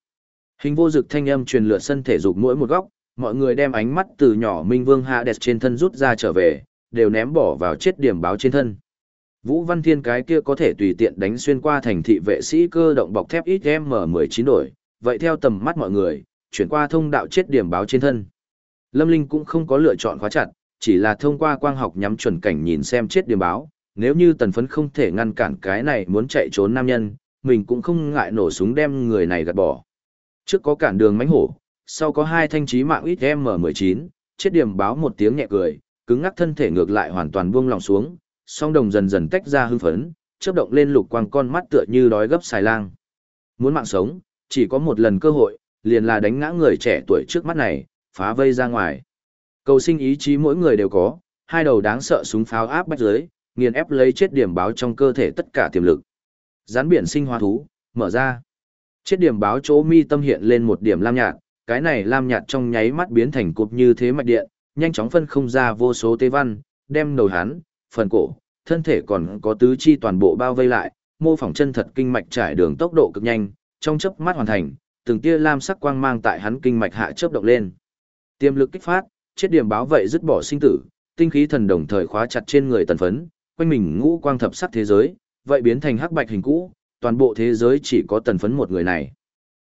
Hình vô dực thanh âm truyền lượn sân thể dục mỗi một góc, mọi người đem ánh mắt từ nhỏ Minh Vương Hades trên thân rút ra trở về, đều ném bỏ vào chết điểm báo trên thân. Vũ Văn Thiên cái kia có thể tùy tiện đánh xuyên qua thành thị vệ sĩ cơ động bọc thép XM19 đổi, vậy theo tầm mắt mọi người, chuyển qua thông đạo chết điểm báo trên thân. Lâm Linh cũng không có lựa chọn khóa chặt, chỉ là thông qua quang học nhắm chuẩn cảnh nhìn xem chết điểm báo, nếu như tần phấn không thể ngăn cản cái này muốn chạy trốn nam nhân, mình cũng không ngại nổ súng đem người này gạt bỏ. Trước có cản đường mánh hổ, sau có hai thanh trí mạng ít M19, chết điểm báo một tiếng nhẹ cười, cứng ngắc thân thể ngược lại hoàn toàn buông lòng xuống, song đồng dần dần tách ra hưng phấn, chớp động lên lục quang con mắt tựa như đói gấp xài lang. Muốn mạng sống, chỉ có một lần cơ hội, liền là đánh ngã người trẻ tuổi trước mắt này, phá vây ra ngoài. Cầu sinh ý chí mỗi người đều có, hai đầu đáng sợ súng pháo áp bách dưới, nghiền ép lấy chết điểm báo trong cơ thể tất cả tiềm lực. Gián biển sinh hóa thú, mở ra. Chết điểm báo chỗ mi tâm hiện lên một điểm lam nhạt, cái này lam nhạt trong nháy mắt biến thành cục như thế mạch điện, nhanh chóng phân không ra vô số tế văn, đem đầu hắn, phần cổ, thân thể còn có tứ chi toàn bộ bao vây lại, mô phỏng chân thật kinh mạch trải đường tốc độ cực nhanh, trong chớp mắt hoàn thành, từng tia lam sắc quang mang tại hắn kinh mạch hạ chớp động lên. Tiềm lực kích phát, chết điểm báo vậy dứt bỏ sinh tử, tinh khí thần đồng thời khóa chặt trên người tần phấn, quanh mình ngũ quang thập sắc thế giới, vậy biến thành hắc bạch hình cũ, toàn bộ thế giới chỉ có tần phấn một người này.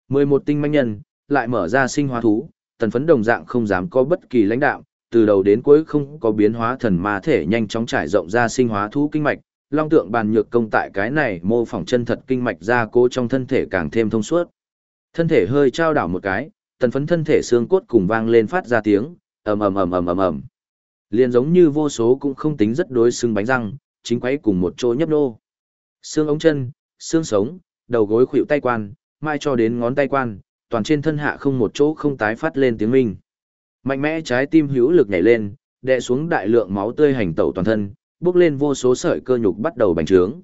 11 tinh manh nhân, lại mở ra sinh hóa thú, tần phấn đồng dạng không dám có bất kỳ lãnh đạo, từ đầu đến cuối không có biến hóa thần ma thể nhanh chóng trải rộng ra sinh hóa thú kinh mạch, long tượng bàn nhược công tại cái này mô phỏng chân thật kinh mạch ra cố trong thân thể càng thêm thông suốt. Thân thể hơi trao đảo một cái, tần phấn thân thể xương cốt cùng vang lên phát ra tiếng, ầm ầm ầm ầm ầm ầm. Liền giống như vô số cũng không tính rất đối xương bánh răng, chính quấy cùng một chỗ nhấp nô. Xương ống chân, xương sống, đầu gối khuỷu tay quan, mai cho đến ngón tay quan, toàn trên thân hạ không một chỗ không tái phát lên tiếng minh. Mạnh mẽ trái tim hữu lực nhảy lên, đè xuống đại lượng máu tươi hành tẩu toàn thân, bước lên vô số sợi cơ nhục bắt đầu bành trướng.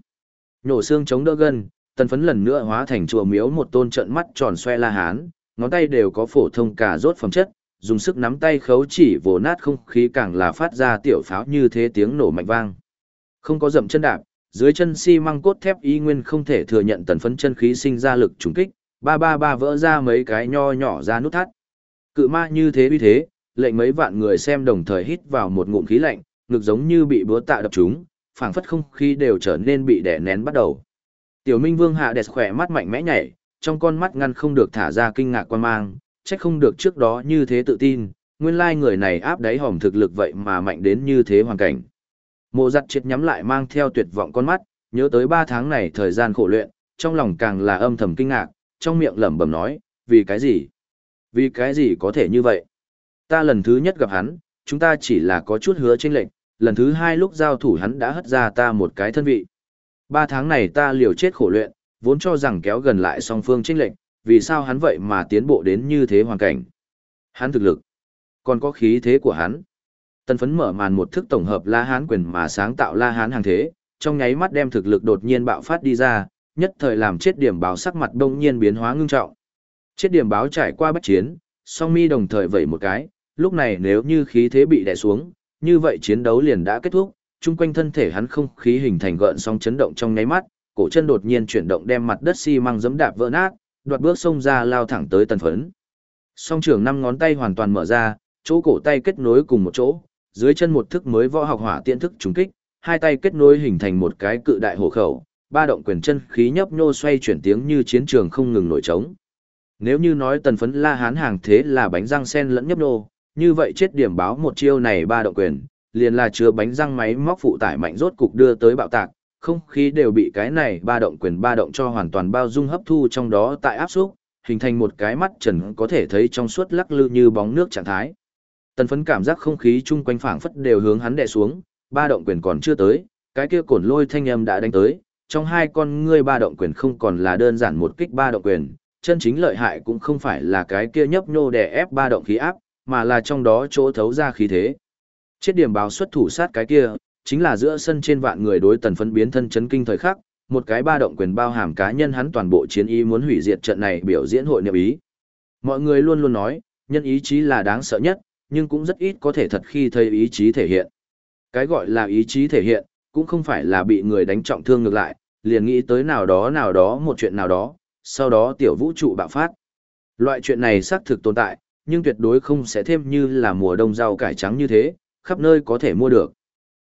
Nhổ xương chống đỡ gân, tần phấn lần nữa hóa thành chùa miếu một tôn trận mắt tròn xoe la hán, ngón tay đều có phổ thông cả rốt phẩm chất, dùng sức nắm tay khấu chỉ vồ nát không khí càng là phát ra tiểu pháo như thế tiếng nổ mạnh vang. Không có dậm chân đạp, dưới chân xi măng cốt thép y nguyên không thể thừa nhận tần phấn chân khí sinh ra lực trùng kích, ba ba ba vỡ ra mấy cái nho nhỏ ra nút thắt. Cự ma như thế uy thế, lệnh mấy vạn người xem đồng thời hít vào một ngụm khí lạnh, ngực giống như bị búa tạ đập chúng, phảng phất không khí đều trở nên bị đè nén bắt đầu. Tiểu Minh Vương hạ đẹp khỏe mắt mạnh mẽ nhảy, trong con mắt ngăn không được thả ra kinh ngạc quan mang, trách không được trước đó như thế tự tin, nguyên lai người này áp đáy hòm thực lực vậy mà mạnh đến như thế hoàn cảnh. Mộ giặt triệt nhắm lại mang theo tuyệt vọng con mắt, nhớ tới ba tháng này thời gian khổ luyện, trong lòng càng là âm thầm kinh ngạc, trong miệng lẩm bẩm nói, vì cái gì? Vì cái gì có thể như vậy? Ta lần thứ nhất gặp hắn, chúng ta chỉ là có chút hứa trên lệnh, lần thứ hai lúc giao thủ hắn đã hất ra ta một cái thân vị. Ba tháng này ta liều chết khổ luyện, vốn cho rằng kéo gần lại song phương chênh lệnh, vì sao hắn vậy mà tiến bộ đến như thế hoàn cảnh. Hắn thực lực, còn có khí thế của hắn. Tân phấn mở màn một thức tổng hợp La Hán quyền mà sáng tạo La Hán hàng thế, trong nháy mắt đem thực lực đột nhiên bạo phát đi ra, nhất thời làm chết điểm báo sắc mặt đông nhiên biến hóa ngưng trọng. Chết điểm báo trải qua bất chiến, song mi đồng thời vẩy một cái, lúc này nếu như khí thế bị đè xuống, như vậy chiến đấu liền đã kết thúc, chung quanh thân thể hắn không khí hình thành gợn sóng chấn động trong nháy mắt, cổ chân đột nhiên chuyển động đem mặt đất xi măng giẫm đạp vỡ nát, đoạt bước xông ra lao thẳng tới tần phấn. Song trưởng năm ngón tay hoàn toàn mở ra, chỗ cổ tay kết nối cùng một chỗ, dưới chân một thức mới võ học hỏa tiện thức trùng kích, hai tay kết nối hình thành một cái cự đại hổ khẩu, ba động quyền chân khí nhấp nhô xoay chuyển tiếng như chiến trường không ngừng nổi trống. Nếu như nói tần phấn la hán hàng thế là bánh răng sen lẫn nhấp nhô, như vậy chết điểm báo một chiêu này ba động quyền, liền là chứa bánh răng máy móc phụ tải mạnh rốt cục đưa tới bạo tạc, không khí đều bị cái này ba động quyền ba động cho hoàn toàn bao dung hấp thu trong đó tại áp xúc, hình thành một cái mắt trần có thể thấy trong suốt lắc lư như bóng nước trạng thái. Tần phấn cảm giác không khí chung quanh phảng phất đều hướng hắn đè xuống, ba động quyền còn chưa tới, cái kia cổn lôi thanh âm đã đánh tới, trong hai con ngươi ba động quyền không còn là đơn giản một kích ba động quyền, chân chính lợi hại cũng không phải là cái kia nhấp nhô đè ép ba động khí áp, mà là trong đó chỗ thấu ra khí thế. Chết điểm báo xuất thủ sát cái kia, chính là giữa sân trên vạn người đối tần phấn biến thân chấn kinh thời khắc, một cái ba động quyền bao hàm cá nhân hắn toàn bộ chiến ý muốn hủy diệt trận này biểu diễn hội niệm ý. Mọi người luôn luôn nói, nhân ý chí là đáng sợ nhất, nhưng cũng rất ít có thể thật khi thấy ý chí thể hiện. Cái gọi là ý chí thể hiện, cũng không phải là bị người đánh trọng thương ngược lại, liền nghĩ tới nào đó nào đó một chuyện nào đó, sau đó tiểu vũ trụ bạo phát. Loại chuyện này xác thực tồn tại, nhưng tuyệt đối không sẽ thêm như là mùa đông rau cải trắng như thế, khắp nơi có thể mua được.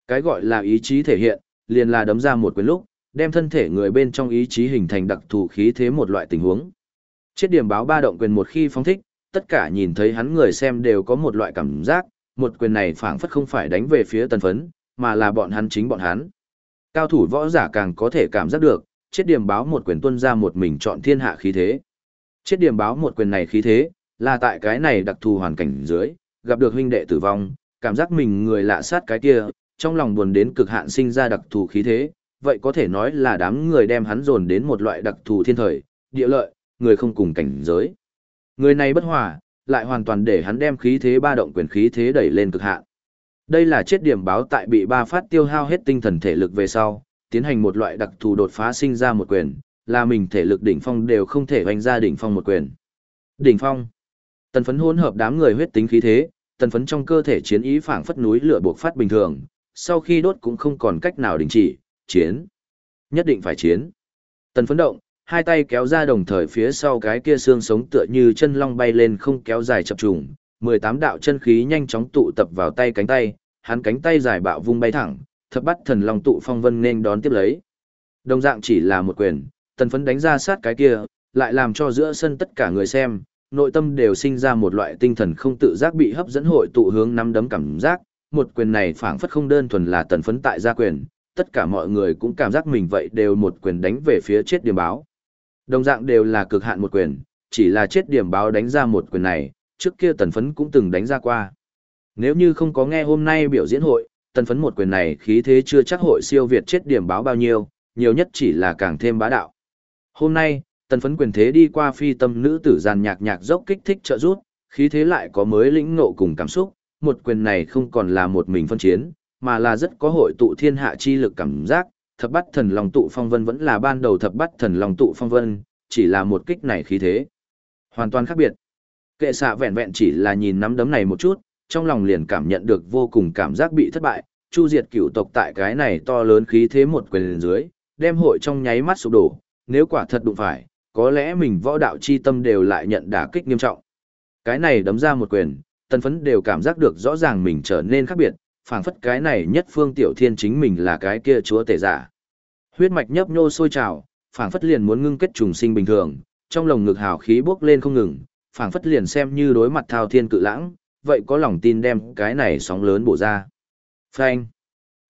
Cái gọi là ý chí thể hiện, liền là đấm ra một quyền lúc, đem thân thể người bên trong ý chí hình thành đặc thù khí thế một loại tình huống. Chết điểm báo ba động quyền một khi phóng thích, tất cả nhìn thấy hắn người xem đều có một loại cảm giác, một quyền này phảng phất không phải đánh về phía tần phấn, mà là bọn hắn chính bọn hắn. Cao thủ võ giả càng có thể cảm giác được, chết điểm báo một quyền tuân ra một mình chọn thiên hạ khí thế. Chết điểm báo một quyền này khí thế, là tại cái này đặc thù hoàn cảnh dưới, gặp được huynh đệ tử vong, cảm giác mình người lạ sát cái kia, trong lòng buồn đến cực hạn sinh ra đặc thù khí thế, vậy có thể nói là đám người đem hắn dồn đến một loại đặc thù thiên thời, địa lợi, người không cùng cảnh giới. Người này bất hòa, lại hoàn toàn để hắn đem khí thế ba động quyền khí thế đẩy lên cực hạn. Đây là chết điểm báo tại bị ba phát tiêu hao hết tinh thần thể lực về sau, tiến hành một loại đặc thù đột phá sinh ra một quyền, là mình thể lực đỉnh phong đều không thể hoành ra đỉnh phong một quyền. Đỉnh phong. Tần phấn hỗn hợp đám người huyết tính khí thế, tần phấn trong cơ thể chiến ý phảng phất núi lửa buộc phát bình thường, sau khi đốt cũng không còn cách nào đình chỉ, chiến. Nhất định phải chiến. Tần phấn động, hai tay kéo ra đồng thời phía sau cái kia xương sống tựa như chân long bay lên không kéo dài chập trùng, 18 đạo chân khí nhanh chóng tụ tập vào tay cánh tay, hắn cánh tay dài bạo vung bay thẳng, thập bắt thần long tụ phong vân nên đón tiếp lấy. Đồng dạng chỉ là một quyền, tần phấn đánh ra sát cái kia, lại làm cho giữa sân tất cả người xem, nội tâm đều sinh ra một loại tinh thần không tự giác bị hấp dẫn hội tụ hướng nắm đấm cảm giác, một quyền này phảng phất không đơn thuần là tần phấn tại gia quyền, tất cả mọi người cũng cảm giác mình vậy đều một quyền đánh về phía chết điểm báo. Đồng dạng đều là cực hạn một quyền, chỉ là chết điểm báo đánh ra một quyền này, trước kia tần phấn cũng từng đánh ra qua. Nếu như không có nghe hôm nay biểu diễn hội, tần phấn một quyền này khí thế chưa chắc hội siêu việt chết điểm báo bao nhiêu, nhiều nhất chỉ là càng thêm bá đạo. Hôm nay, tần phấn quyền thế đi qua phi tâm nữ tử giàn nhạc nhạc dốc kích thích trợ rút, khí thế lại có mới lĩnh ngộ cùng cảm xúc, một quyền này không còn là một mình phân chiến, mà là rất có hội tụ thiên hạ chi lực cảm giác, thập bắt thần lòng tụ phong vân vẫn là ban đầu thập bắt thần lòng tụ phong vân, chỉ là một kích này khí thế. Hoàn toàn khác biệt. Kệ xạ vẹn vẹn chỉ là nhìn nắm đấm này một chút, trong lòng liền cảm nhận được vô cùng cảm giác bị thất bại, chu diệt cửu tộc tại cái này to lớn khí thế một quyền dưới, đem hội trong nháy mắt sụp đổ, nếu quả thật đụng phải, có lẽ mình võ đạo chi tâm đều lại nhận đả kích nghiêm trọng. Cái này đấm ra một quyền, tân phấn đều cảm giác được rõ ràng mình trở nên khác biệt, phảng phất cái này nhất phương tiểu thiên chính mình là cái kia chúa tể giả. Huyết mạch nhấp nhô sôi trào, phảng phất liền muốn ngưng kết trùng sinh bình thường, trong lồng ngực hào khí bốc lên không ngừng, phảng phất liền xem như đối mặt thao thiên cự lãng, vậy có lòng tin đem cái này sóng lớn bổ ra. Phanh.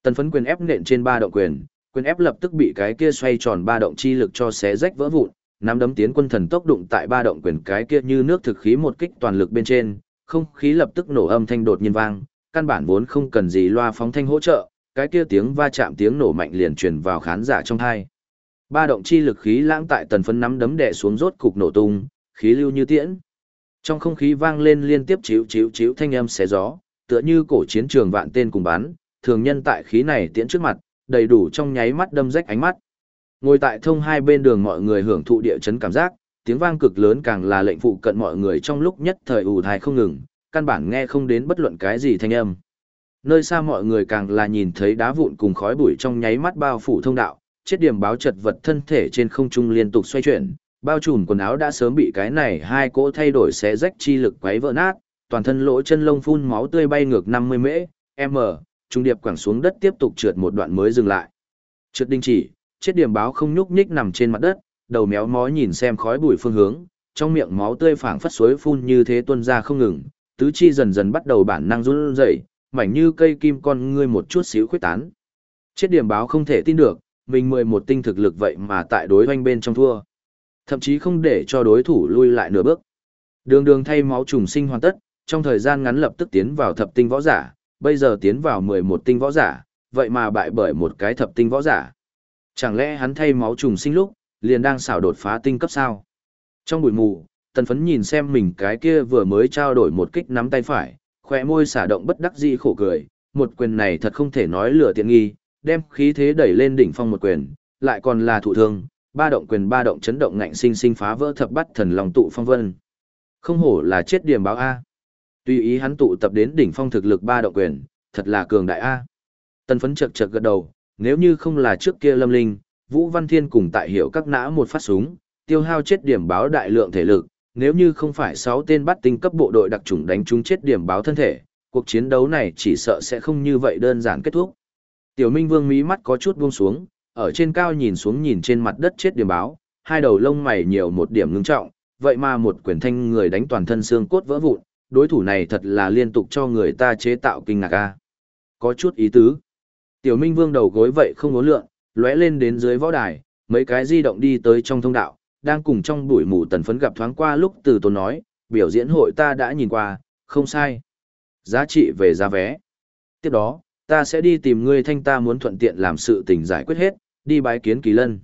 Tần phấn quyền ép nện trên ba động quyền, quyền ép lập tức bị cái kia xoay tròn ba động chi lực cho xé rách vỡ vụn, nắm đấm tiến quân thần tốc đụng tại ba động quyền cái kia như nước thực khí một kích toàn lực bên trên, không khí lập tức nổ âm thanh đột nhiên vang, căn bản vốn không cần gì loa phóng thanh hỗ trợ, cái kia tiếng va chạm tiếng nổ mạnh liền truyền vào khán giả trong hai. Ba động chi lực khí lãng tại tần phấn nắm đấm đè xuống rốt cục nổ tung, khí lưu như tiễn. Trong không khí vang lên liên tiếp chíu chíu chíu thanh âm xé gió, tựa như cổ chiến trường vạn tên cùng bắn, thường nhân tại khí này tiễn trước mặt, đầy đủ trong nháy mắt đâm rách ánh mắt. Ngồi tại thông hai bên đường mọi người hưởng thụ địa chấn cảm giác, tiếng vang cực lớn càng là lệnh phụ cận mọi người trong lúc nhất thời ù thai không ngừng, căn bản nghe không đến bất luận cái gì thanh âm. Nơi xa mọi người càng là nhìn thấy đá vụn cùng khói bụi trong nháy mắt bao phủ thông đạo, chết điểm báo chật vật thân thể trên không trung liên tục xoay chuyển, bao trùm quần áo đã sớm bị cái này hai cỗ thay đổi xé rách chi lực quấy vỡ nát, toàn thân lỗ chân lông phun máu tươi bay ngược 50 mễ, m, trung điệp quẳng xuống đất tiếp tục trượt một đoạn mới dừng lại. Trượt đình chỉ, chết điểm báo không nhúc nhích nằm trên mặt đất, đầu méo mó nhìn xem khói bụi phương hướng, trong miệng máu tươi phảng phất suối phun như thế tuôn ra không ngừng, tứ chi dần dần bắt đầu bản năng run rẩy, mảnh như cây kim con ngươi một chút xíu khuyết tán. Chết điểm báo không thể tin được, mình mười một tinh thực lực vậy mà tại đối hoanh bên trong thua. Thậm chí không để cho đối thủ lui lại nửa bước. Đường đường thay máu trùng sinh hoàn tất, trong thời gian ngắn lập tức tiến vào thập tinh võ giả, bây giờ tiến vào mười một tinh võ giả, vậy mà bại bởi một cái thập tinh võ giả. Chẳng lẽ hắn thay máu trùng sinh lúc, liền đang xảo đột phá tinh cấp sao? Trong buổi mù, tần phấn nhìn xem mình cái kia vừa mới trao đổi một kích nắm tay phải, khỏe môi xả động bất đắc dĩ khổ cười, một quyền này thật không thể nói lửa tiện nghi, đem khí thế đẩy lên đỉnh phong một quyền, lại còn là thụ thương, ba động quyền ba động chấn động ngạnh sinh sinh phá vỡ thập bắt thần lòng tụ phong vân. Không hổ là chết điểm báo A. Tuy ý hắn tụ tập đến đỉnh phong thực lực ba động quyền, thật là cường đại A. Tần phấn chật chật gật đầu, nếu như không là trước kia lâm linh, Vũ Văn Thiên cùng tại hiệu các nã một phát súng, tiêu hao chết điểm báo đại lượng thể lực, nếu như không phải 6 tên bắt tinh cấp bộ đội đặc chủng đánh chúng chết điểm báo thân thể, cuộc chiến đấu này chỉ sợ sẽ không như vậy đơn giản kết thúc. Tiểu Minh Vương mí mắt có chút buông xuống, ở trên cao nhìn xuống nhìn trên mặt đất chết điểm báo, hai đầu lông mày nhiều một điểm ngưng trọng, vậy mà một quyền thanh người đánh toàn thân xương cốt vỡ vụn, đối thủ này thật là liên tục cho người ta chế tạo kinh ngạc a. Có chút ý tứ. Tiểu Minh Vương đầu gối vậy không ngố lượng, lóe lên đến dưới võ đài, mấy cái di động đi tới trong thông đạo, đang cùng trong bụi mù tần phấn gặp thoáng qua lúc từ tốn nói, biểu diễn hội ta đã nhìn qua, không sai. Giá trị về giá vé. Tiếp đó, ta sẽ đi tìm ngươi thanh ta muốn thuận tiện làm sự tình giải quyết hết, đi bái kiến kỳ lân.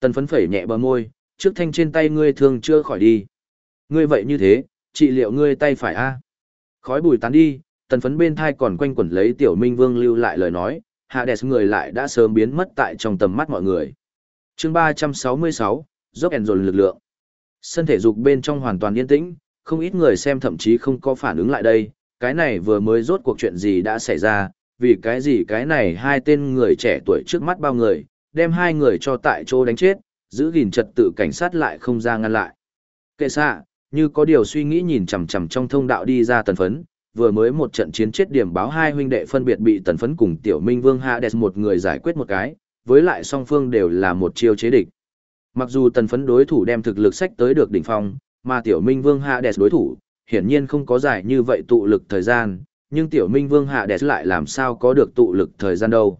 Tần phấn phẩy nhẹ bờ môi, trước thanh trên tay ngươi thường chưa khỏi đi. Ngươi vậy như thế, trị liệu ngươi tay phải a Khói bùi tán đi, tần phấn bên thai còn quanh quẩn lấy tiểu minh vương lưu lại lời nói, hạ đẹp người lại đã sớm biến mất tại trong tầm mắt mọi người. chương 366, dốc ẻn dồn lực lượng. Sân thể dục bên trong hoàn toàn yên tĩnh, không ít người xem thậm chí không có phản ứng lại đây, cái này vừa mới rốt cuộc chuyện gì đã xảy ra, vì cái gì cái này hai tên người trẻ tuổi trước mắt bao người, đem hai người cho tại chỗ đánh chết, giữ gìn trật tự cảnh sát lại không ra ngăn lại. Kệ xạ, như có điều suy nghĩ nhìn chằm chằm trong thông đạo đi ra tần phấn, vừa mới một trận chiến chết điểm báo hai huynh đệ phân biệt bị tần phấn cùng tiểu minh vương Hades một người giải quyết một cái, với lại song phương đều là một chiêu chế địch. Mặc dù tần phấn đối thủ đem thực lực sách tới được đỉnh phong, mà tiểu minh vương hạ đẹp đối thủ, hiển nhiên không có giải như vậy tụ lực thời gian, nhưng tiểu minh vương hạ đẹp lại làm sao có được tụ lực thời gian đâu.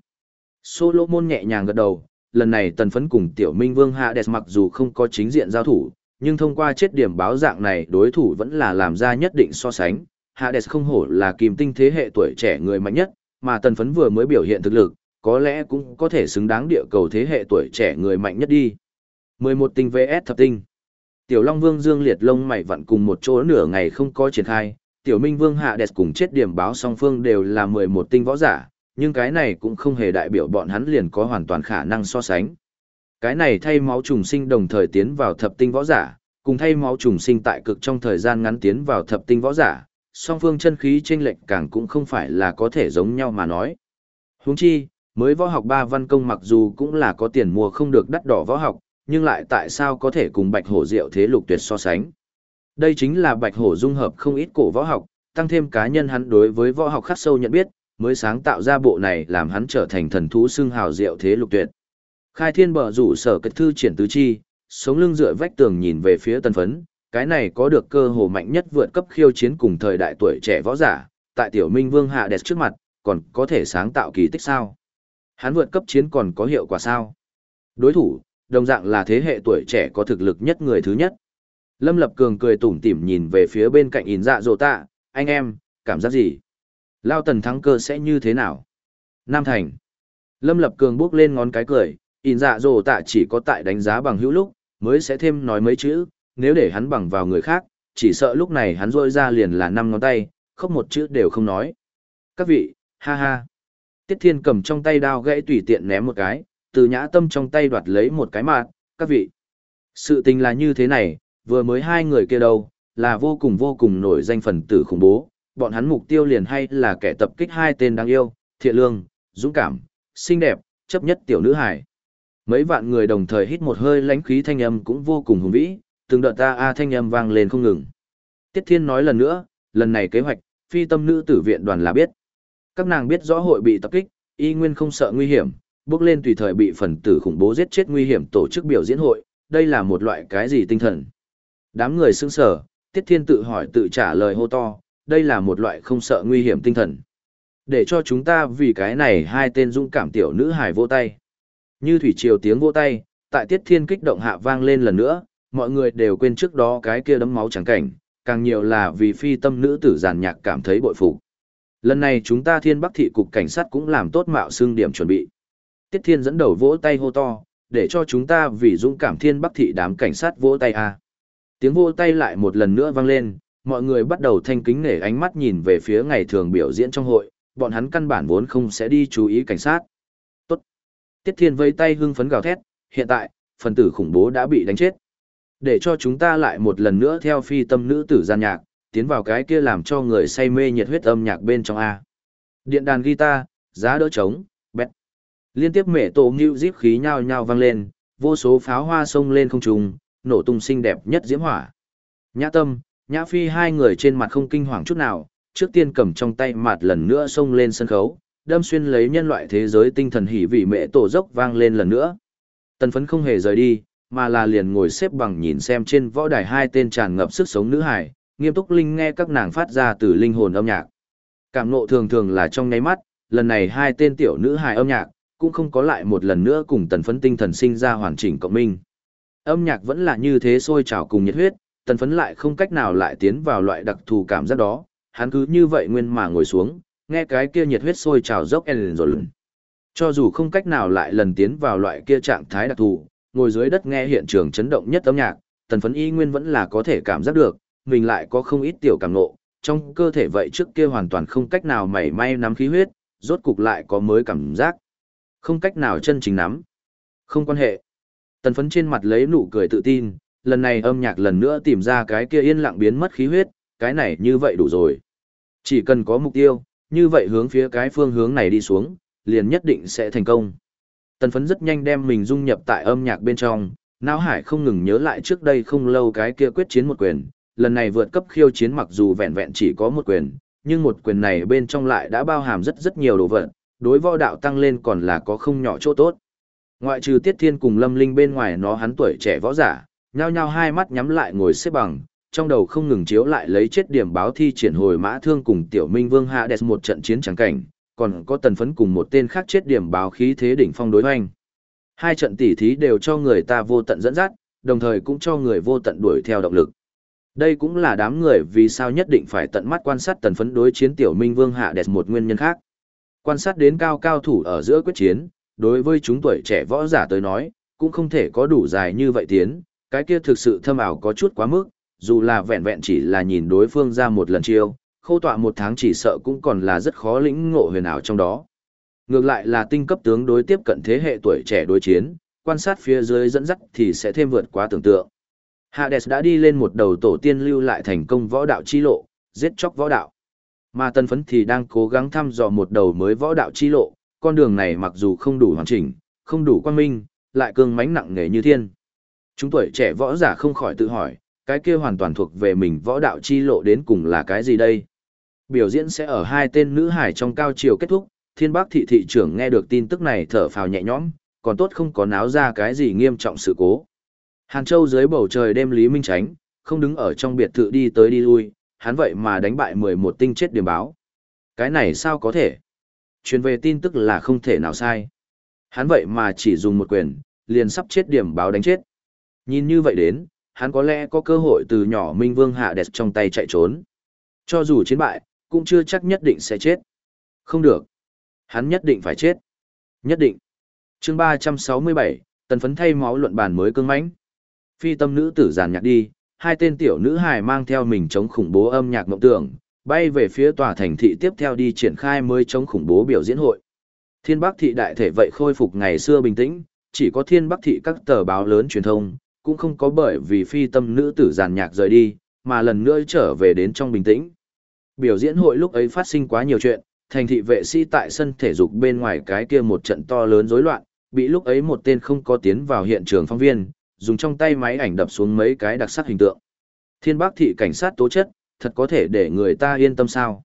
Solomon nhẹ nhàng gật đầu, lần này tần phấn cùng tiểu minh vương hạ đẹp mặc dù không có chính diện giao thủ, nhưng thông qua chết điểm báo dạng này đối thủ vẫn là làm ra nhất định so sánh. Hades không hổ là kim tinh thế hệ tuổi trẻ người mạnh nhất, mà tần phấn vừa mới biểu hiện thực lực, có lẽ cũng có thể xứng đáng địa cầu thế hệ tuổi trẻ người mạnh nhất đi. 11 tinh VS thập tinh. Tiểu Long Vương Dương Liệt Lông mày vặn cùng một chỗ nửa ngày không có triển khai, Tiểu Minh Vương Hạ Đẹp cùng chết điểm báo song phương đều là 11 tinh võ giả, nhưng cái này cũng không hề đại biểu bọn hắn liền có hoàn toàn khả năng so sánh. Cái này thay máu trùng sinh đồng thời tiến vào thập tinh võ giả, cùng thay máu trùng sinh tại cực trong thời gian ngắn tiến vào thập tinh võ giả, song phương chân khí chênh lệch càng cũng không phải là có thể giống nhau mà nói. Huống chi, mới võ học ba văn công mặc dù cũng là có tiền mua không được đắt đỏ võ học, nhưng lại tại sao có thể cùng Bạch Hổ Diệu Thế Lục Tuyệt so sánh. Đây chính là Bạch Hổ dung hợp không ít cổ võ học, tăng thêm cá nhân hắn đối với võ học khắc sâu nhận biết, mới sáng tạo ra bộ này làm hắn trở thành thần thú xưng hào Diệu Thế Lục Tuyệt. Khai Thiên bờ rủ sở kết thư triển tứ chi, sống lưng dựa vách tường nhìn về phía tân phấn, cái này có được cơ hồ mạnh nhất vượt cấp khiêu chiến cùng thời đại tuổi trẻ võ giả, tại tiểu minh vương hạ đẹp trước mặt, còn có thể sáng tạo kỳ tích sao? Hắn vượt cấp chiến còn có hiệu quả sao? Đối thủ, đồng dạng là thế hệ tuổi trẻ có thực lực nhất người thứ nhất. Lâm Lập Cường cười tủm tỉm nhìn về phía bên cạnh ỉn dạ dỗ tạ, anh em, cảm giác gì? Lao tần thắng cơ sẽ như thế nào? Nam Thành. Lâm Lập Cường bước lên ngón cái cười, ỉn dạ dỗ tạ chỉ có tại đánh giá bằng hữu lúc, mới sẽ thêm nói mấy chữ, nếu để hắn bằng vào người khác, chỉ sợ lúc này hắn rôi ra liền là năm ngón tay, không một chữ đều không nói. Các vị, ha ha. Tiết Thiên cầm trong tay đao gãy tùy tiện ném một cái, từ nhã tâm trong tay đoạt lấy một cái mạt, các vị. Sự tình là như thế này, vừa mới hai người kia đâu, là vô cùng vô cùng nổi danh phần tử khủng bố, bọn hắn mục tiêu liền hay là kẻ tập kích hai tên đáng yêu, thiện lương, dũng cảm, xinh đẹp, chấp nhất tiểu nữ hải. Mấy vạn người đồng thời hít một hơi lãnh khí thanh âm cũng vô cùng hùng vĩ, từng đợt ta a thanh âm vang lên không ngừng. Tiết Thiên nói lần nữa, lần này kế hoạch, phi tâm nữ tử viện đoàn là biết. Các nàng biết rõ hội bị tập kích, y nguyên không sợ nguy hiểm, bước lên tùy thời bị phần tử khủng bố giết chết nguy hiểm tổ chức biểu diễn hội, đây là một loại cái gì tinh thần. Đám người sững sờ, Tiết Thiên tự hỏi tự trả lời hô to, đây là một loại không sợ nguy hiểm tinh thần. Để cho chúng ta vì cái này hai tên dũng cảm tiểu nữ hài vô tay. Như thủy triều tiếng vỗ tay, tại Tiết Thiên kích động hạ vang lên lần nữa, mọi người đều quên trước đó cái kia đấm máu chẳng cảnh, càng nhiều là vì phi tâm nữ tử giàn nhạc cảm thấy bội phục. Lần này chúng ta Thiên Bắc thị cục cảnh sát cũng làm tốt mạo xương điểm chuẩn bị. Tiết Thiên dẫn đầu vỗ tay hô to, để cho chúng ta vì dũng cảm Thiên Bắc thị đám cảnh sát vỗ tay a. Tiếng vỗ tay lại một lần nữa vang lên, mọi người bắt đầu thanh kính nể ánh mắt nhìn về phía ngày thường biểu diễn trong hội, bọn hắn căn bản vốn không sẽ đi chú ý cảnh sát. Tốt. Tiết Thiên vây tay hưng phấn gào thét, hiện tại, phần tử khủng bố đã bị đánh chết. Để cho chúng ta lại một lần nữa theo phi tâm nữ tử gian nhạc, tiến vào cái kia làm cho người say mê nhiệt huyết âm nhạc bên trong A. Điện đàn guitar, giá đỡ trống. Liên tiếp mẹ tổ ngưu díp khí nhao nhao vang lên, vô số pháo hoa sông lên không trung, nổ tung xinh đẹp nhất diễm hỏa. Nhã tâm, nhã phi hai người trên mặt không kinh hoàng chút nào, trước tiên cầm trong tay mặt lần nữa xông lên sân khấu, đâm xuyên lấy nhân loại thế giới tinh thần hỉ vị mẹ tổ dốc vang lên lần nữa. Tần phấn không hề rời đi, mà là liền ngồi xếp bằng nhìn xem trên võ đài hai tên tràn ngập sức sống nữ hải, nghiêm túc linh nghe các nàng phát ra từ linh hồn âm nhạc. Cảm nộ thường thường là trong nháy mắt, lần này hai tên tiểu nữ hài âm nhạc, cũng không có lại một lần nữa cùng tần phấn tinh thần sinh ra hoàn chỉnh cộng minh. Âm nhạc vẫn là như thế sôi trào cùng nhiệt huyết, tần phấn lại không cách nào lại tiến vào loại đặc thù cảm giác đó, hắn cứ như vậy nguyên mà ngồi xuống, nghe cái kia nhiệt huyết sôi trào dốc ellen rồi lần. Cho dù không cách nào lại lần tiến vào loại kia trạng thái đặc thù, ngồi dưới đất nghe hiện trường chấn động nhất âm nhạc, tần phấn y nguyên vẫn là có thể cảm giác được, mình lại có không ít tiểu cảm nộ, trong cơ thể vậy trước kia hoàn toàn không cách nào mảy may nắm khí huyết, rốt cục lại có mới cảm giác. Không cách nào chân chính nắm. Không quan hệ. Tần phấn trên mặt lấy nụ cười tự tin, lần này âm nhạc lần nữa tìm ra cái kia yên lặng biến mất khí huyết, cái này như vậy đủ rồi. Chỉ cần có mục tiêu, như vậy hướng phía cái phương hướng này đi xuống, liền nhất định sẽ thành công. Tần phấn rất nhanh đem mình dung nhập tại âm nhạc bên trong, não hải không ngừng nhớ lại trước đây không lâu cái kia quyết chiến một quyền, lần này vượt cấp khiêu chiến mặc dù vẹn vẹn chỉ có một quyền, nhưng một quyền này bên trong lại đã bao hàm rất rất nhiều đồ vật, đối võ đạo tăng lên còn là có không nhỏ chỗ tốt. Ngoại trừ Tiết Thiên cùng Lâm Linh bên ngoài nó hắn tuổi trẻ võ giả, nhao nhao hai mắt nhắm lại ngồi xếp bằng, trong đầu không ngừng chiếu lại lấy chết điểm báo thi triển hồi mã thương cùng Tiểu Minh Vương Hạ Đẹp một trận chiến trắng cảnh, còn có tần phấn cùng một tên khác chết điểm báo khí thế đỉnh phong đối hoành. Hai trận tỉ thí đều cho người ta vô tận dẫn dắt, đồng thời cũng cho người vô tận đuổi theo động lực. Đây cũng là đám người vì sao nhất định phải tận mắt quan sát tần phấn đối chiến tiểu minh vương hạ đẹp một nguyên nhân khác. Quan sát đến cao cao thủ ở giữa quyết chiến, đối với chúng tuổi trẻ võ giả tới nói, cũng không thể có đủ dài như vậy tiến, cái kia thực sự thâm ảo có chút quá mức, dù là vẹn vẹn chỉ là nhìn đối phương ra một lần chiêu, khâu tọa một tháng chỉ sợ cũng còn là rất khó lĩnh ngộ huyền ảo trong đó. Ngược lại là tinh cấp tướng đối tiếp cận thế hệ tuổi trẻ đối chiến, quan sát phía dưới dẫn dắt thì sẽ thêm vượt quá tưởng tượng. Hades đã đi lên một đầu tổ tiên lưu lại thành công võ đạo chi lộ, giết chóc võ đạo. Mà tân phấn thì đang cố gắng thăm dò một đầu mới võ đạo chi lộ, con đường này mặc dù không đủ hoàn chỉnh, không đủ quan minh, lại cương mãnh nặng nề như thiên. Chúng tuổi trẻ võ giả không khỏi tự hỏi, cái kia hoàn toàn thuộc về mình võ đạo chi lộ đến cùng là cái gì đây? Biểu diễn sẽ ở hai tên nữ hải trong cao triều kết thúc, thiên bác thị thị trưởng nghe được tin tức này thở phào nhẹ nhõm, còn tốt không có náo ra cái gì nghiêm trọng sự cố. Hàn Châu dưới bầu trời đêm Lý Minh Tránh, không đứng ở trong biệt thự đi tới đi lui, hắn vậy mà đánh bại 11 tinh chết điểm báo. Cái này sao có thể? Truyền về tin tức là không thể nào sai. Hắn vậy mà chỉ dùng một quyền, liền sắp chết điểm báo đánh chết. Nhìn như vậy đến, hắn có lẽ có cơ hội từ nhỏ Minh Vương hạ đẹp trong tay chạy trốn. Cho dù chiến bại, cũng chưa chắc nhất định sẽ chết. Không được. Hắn nhất định phải chết. Nhất định. chương 367, tần phấn thay máu luận bàn mới cương mãnh phi tâm nữ tử giàn nhạc đi, hai tên tiểu nữ hài mang theo mình chống khủng bố âm nhạc mộng tưởng, bay về phía tòa thành thị tiếp theo đi triển khai mới chống khủng bố biểu diễn hội. Thiên Bắc thị đại thể vậy khôi phục ngày xưa bình tĩnh, chỉ có Thiên Bắc thị các tờ báo lớn truyền thông, cũng không có bởi vì phi tâm nữ tử giàn nhạc rời đi, mà lần nữa trở về đến trong bình tĩnh. Biểu diễn hội lúc ấy phát sinh quá nhiều chuyện, thành thị vệ sĩ tại sân thể dục bên ngoài cái kia một trận to lớn rối loạn, bị lúc ấy một tên không có tiến vào hiện trường phóng viên, dùng trong tay máy ảnh đập xuống mấy cái đặc sắc hình tượng. Thiên Bắc thị cảnh sát tố chất, thật có thể để người ta yên tâm sao?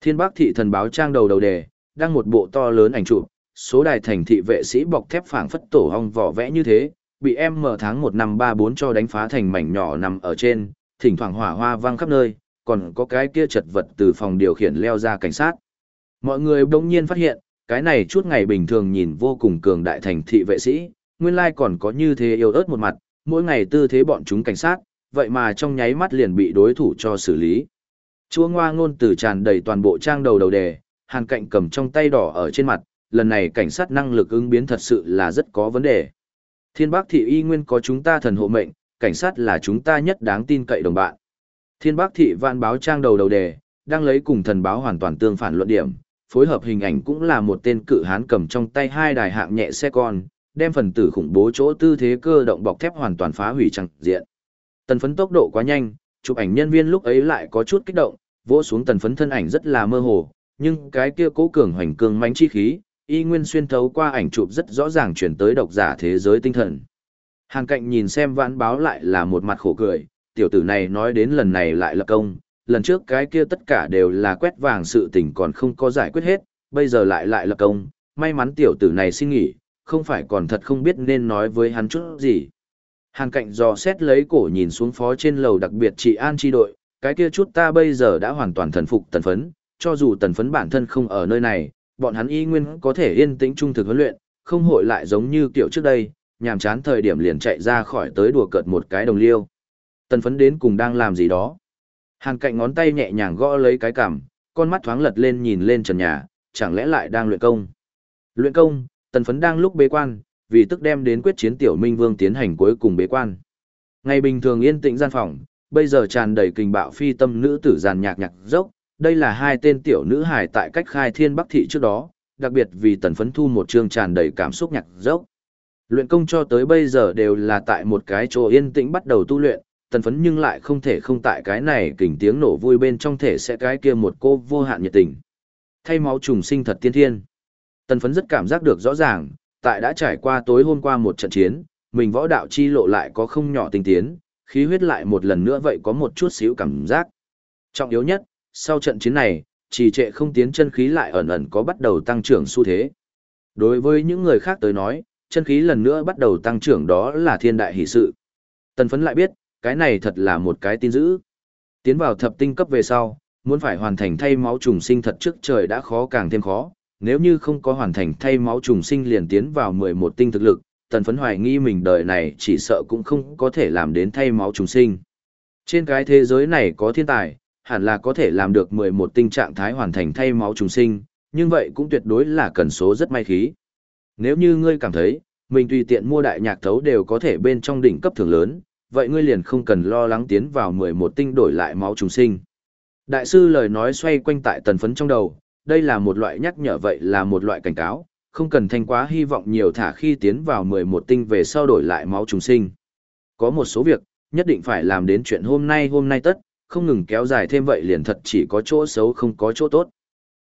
Thiên Bắc thị thần báo trang đầu đầu đề, đăng một bộ to lớn ảnh chụp, số đài thành thị vệ sĩ bọc thép phảng phất tổ hong vỏ vẽ như thế, bị em mở tháng 1 năm 34 cho đánh phá thành mảnh nhỏ nằm ở trên, thỉnh thoảng hỏa hoa vang khắp nơi, còn có cái kia chật vật từ phòng điều khiển leo ra cảnh sát. Mọi người đông nhiên phát hiện, cái này chút ngày bình thường nhìn vô cùng cường đại thành thị vệ sĩ, nguyên lai còn có như thế yêu ớt một mặt, mỗi ngày tư thế bọn chúng cảnh sát, vậy mà trong nháy mắt liền bị đối thủ cho xử lý. Chúa ngoa ngôn từ tràn đầy toàn bộ trang đầu đầu đề, hàn cạnh cầm trong tay đỏ ở trên mặt, lần này cảnh sát năng lực ứng biến thật sự là rất có vấn đề. Thiên Bắc thị y nguyên có chúng ta thần hộ mệnh, cảnh sát là chúng ta nhất đáng tin cậy đồng bạn. Thiên Bắc thị vạn báo trang đầu đầu đề, đang lấy cùng thần báo hoàn toàn tương phản luận điểm, phối hợp hình ảnh cũng là một tên cự hán cầm trong tay hai đài hạng nhẹ xe con, đem phần tử khủng bố chỗ tư thế cơ động bọc thép hoàn toàn phá hủy chẳng diện. Tần phấn tốc độ quá nhanh, chụp ảnh nhân viên lúc ấy lại có chút kích động, vỗ xuống tần phấn thân ảnh rất là mơ hồ, nhưng cái kia cố cường hoành cường mãnh chi khí, y nguyên xuyên thấu qua ảnh chụp rất rõ ràng chuyển tới độc giả thế giới tinh thần. Hàng cạnh nhìn xem vãn báo lại là một mặt khổ cười, tiểu tử này nói đến lần này lại là công, lần trước cái kia tất cả đều là quét vàng sự tình còn không có giải quyết hết, bây giờ lại lại là công, may mắn tiểu tử này xin nghỉ, không phải còn thật không biết nên nói với hắn chút gì. Hàn cạnh dò xét lấy cổ nhìn xuống phó trên lầu đặc biệt trị an chi đội, cái kia chút ta bây giờ đã hoàn toàn thần phục tần phấn, cho dù tần phấn bản thân không ở nơi này, bọn hắn y nguyên có thể yên tĩnh trung thực huấn luyện, không hội lại giống như kiểu trước đây, nhàm chán thời điểm liền chạy ra khỏi tới đùa cợt một cái đồng liêu. Tần phấn đến cùng đang làm gì đó. Hàn cạnh ngón tay nhẹ nhàng gõ lấy cái cằm, con mắt thoáng lật lên nhìn lên trần nhà, chẳng lẽ lại đang luyện công. Luyện công, tần phấn đang lúc bế quan, vì tức đem đến quyết chiến tiểu minh vương tiến hành cuối cùng bế quan. Ngày bình thường yên tĩnh gian phòng, bây giờ tràn đầy kình bạo phi tâm nữ tử giàn nhạc nhạc dốc, đây là hai tên tiểu nữ hài tại cách khai thiên bắc thị trước đó, đặc biệt vì tần phấn thu một chương tràn đầy cảm xúc nhạc dốc. Luyện công cho tới bây giờ đều là tại một cái chỗ yên tĩnh bắt đầu tu luyện, tần phấn nhưng lại không thể không tại cái này kình tiếng nổ vui bên trong thể sẽ cái kia một cô vô hạn nhiệt tình. Thay máu trùng sinh thật tiên thiên. Tần phấn rất cảm giác được rõ ràng, tại đã trải qua tối hôm qua một trận chiến, mình võ đạo chi lộ lại có không nhỏ tinh tiến, khí huyết lại một lần nữa vậy có một chút xíu cảm giác. Trọng yếu nhất, sau trận chiến này, trì trệ không tiến chân khí lại ẩn ẩn có bắt đầu tăng trưởng xu thế. Đối với những người khác tới nói, chân khí lần nữa bắt đầu tăng trưởng đó là thiên đại hỷ sự. Tần phấn lại biết, cái này thật là một cái tin dữ. Tiến vào thập tinh cấp về sau, muốn phải hoàn thành thay máu trùng sinh thật trước trời đã khó càng thêm khó, nếu như không có hoàn thành thay máu trùng sinh liền tiến vào 11 tinh thực lực, tần phấn hoài nghi mình đời này chỉ sợ cũng không có thể làm đến thay máu trùng sinh. Trên cái thế giới này có thiên tài, hẳn là có thể làm được 11 tinh trạng thái hoàn thành thay máu trùng sinh, nhưng vậy cũng tuyệt đối là cần số rất may khí. Nếu như ngươi cảm thấy, mình tùy tiện mua đại nhạc thấu đều có thể bên trong đỉnh cấp thường lớn, vậy ngươi liền không cần lo lắng tiến vào 11 tinh đổi lại máu trùng sinh. Đại sư lời nói xoay quanh tại tần phấn trong đầu, đây là một loại nhắc nhở vậy là một loại cảnh cáo, không cần thanh quá hy vọng nhiều thả khi tiến vào 11 tinh về sau đổi lại máu trùng sinh. Có một số việc, nhất định phải làm đến chuyện hôm nay hôm nay tất, không ngừng kéo dài thêm vậy liền thật chỉ có chỗ xấu không có chỗ tốt.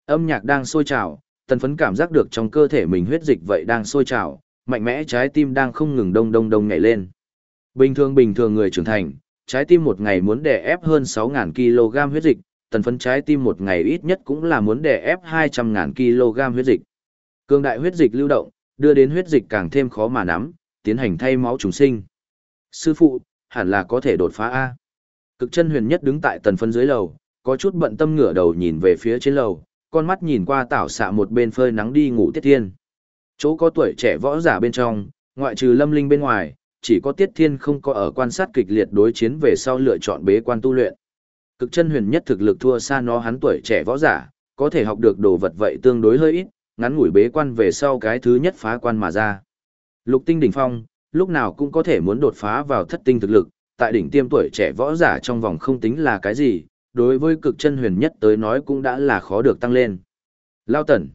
Âm nhạc đang sôi trào, tần phấn cảm giác được trong cơ thể mình huyết dịch vậy đang sôi trào, mạnh mẽ trái tim đang không ngừng đông đông đông nhảy lên. Bình thường bình thường người trưởng thành, trái tim một ngày muốn đè ép hơn 6.000 kg huyết dịch, tần phấn trái tim một ngày ít nhất cũng là muốn đè ép 200.000 kg huyết dịch. Cương đại huyết dịch lưu động, đưa đến huyết dịch càng thêm khó mà nắm, tiến hành thay máu trùng sinh. Sư phụ, hẳn là có thể đột phá A. Cực chân huyền nhất đứng tại tần phấn dưới lầu, có chút bận tâm ngửa đầu nhìn về phía trên lầu, con mắt nhìn qua tảo xạ một bên phơi nắng đi ngủ tiết thiên. Chỗ có tuổi trẻ võ giả bên trong, ngoại trừ lâm linh bên ngoài, chỉ có tiết thiên không có ở quan sát kịch liệt đối chiến về sau lựa chọn bế quan tu luyện. Cực chân huyền nhất thực lực thua xa nó hắn tuổi trẻ võ giả, có thể học được đồ vật vậy tương đối hơi ít, ngắn ngủi bế quan về sau cái thứ nhất phá quan mà ra. Lục tinh đỉnh phong, lúc nào cũng có thể muốn đột phá vào thất tinh thực lực, tại đỉnh tiêm tuổi trẻ võ giả trong vòng không tính là cái gì, đối với cực chân huyền nhất tới nói cũng đã là khó được tăng lên. Lao tần.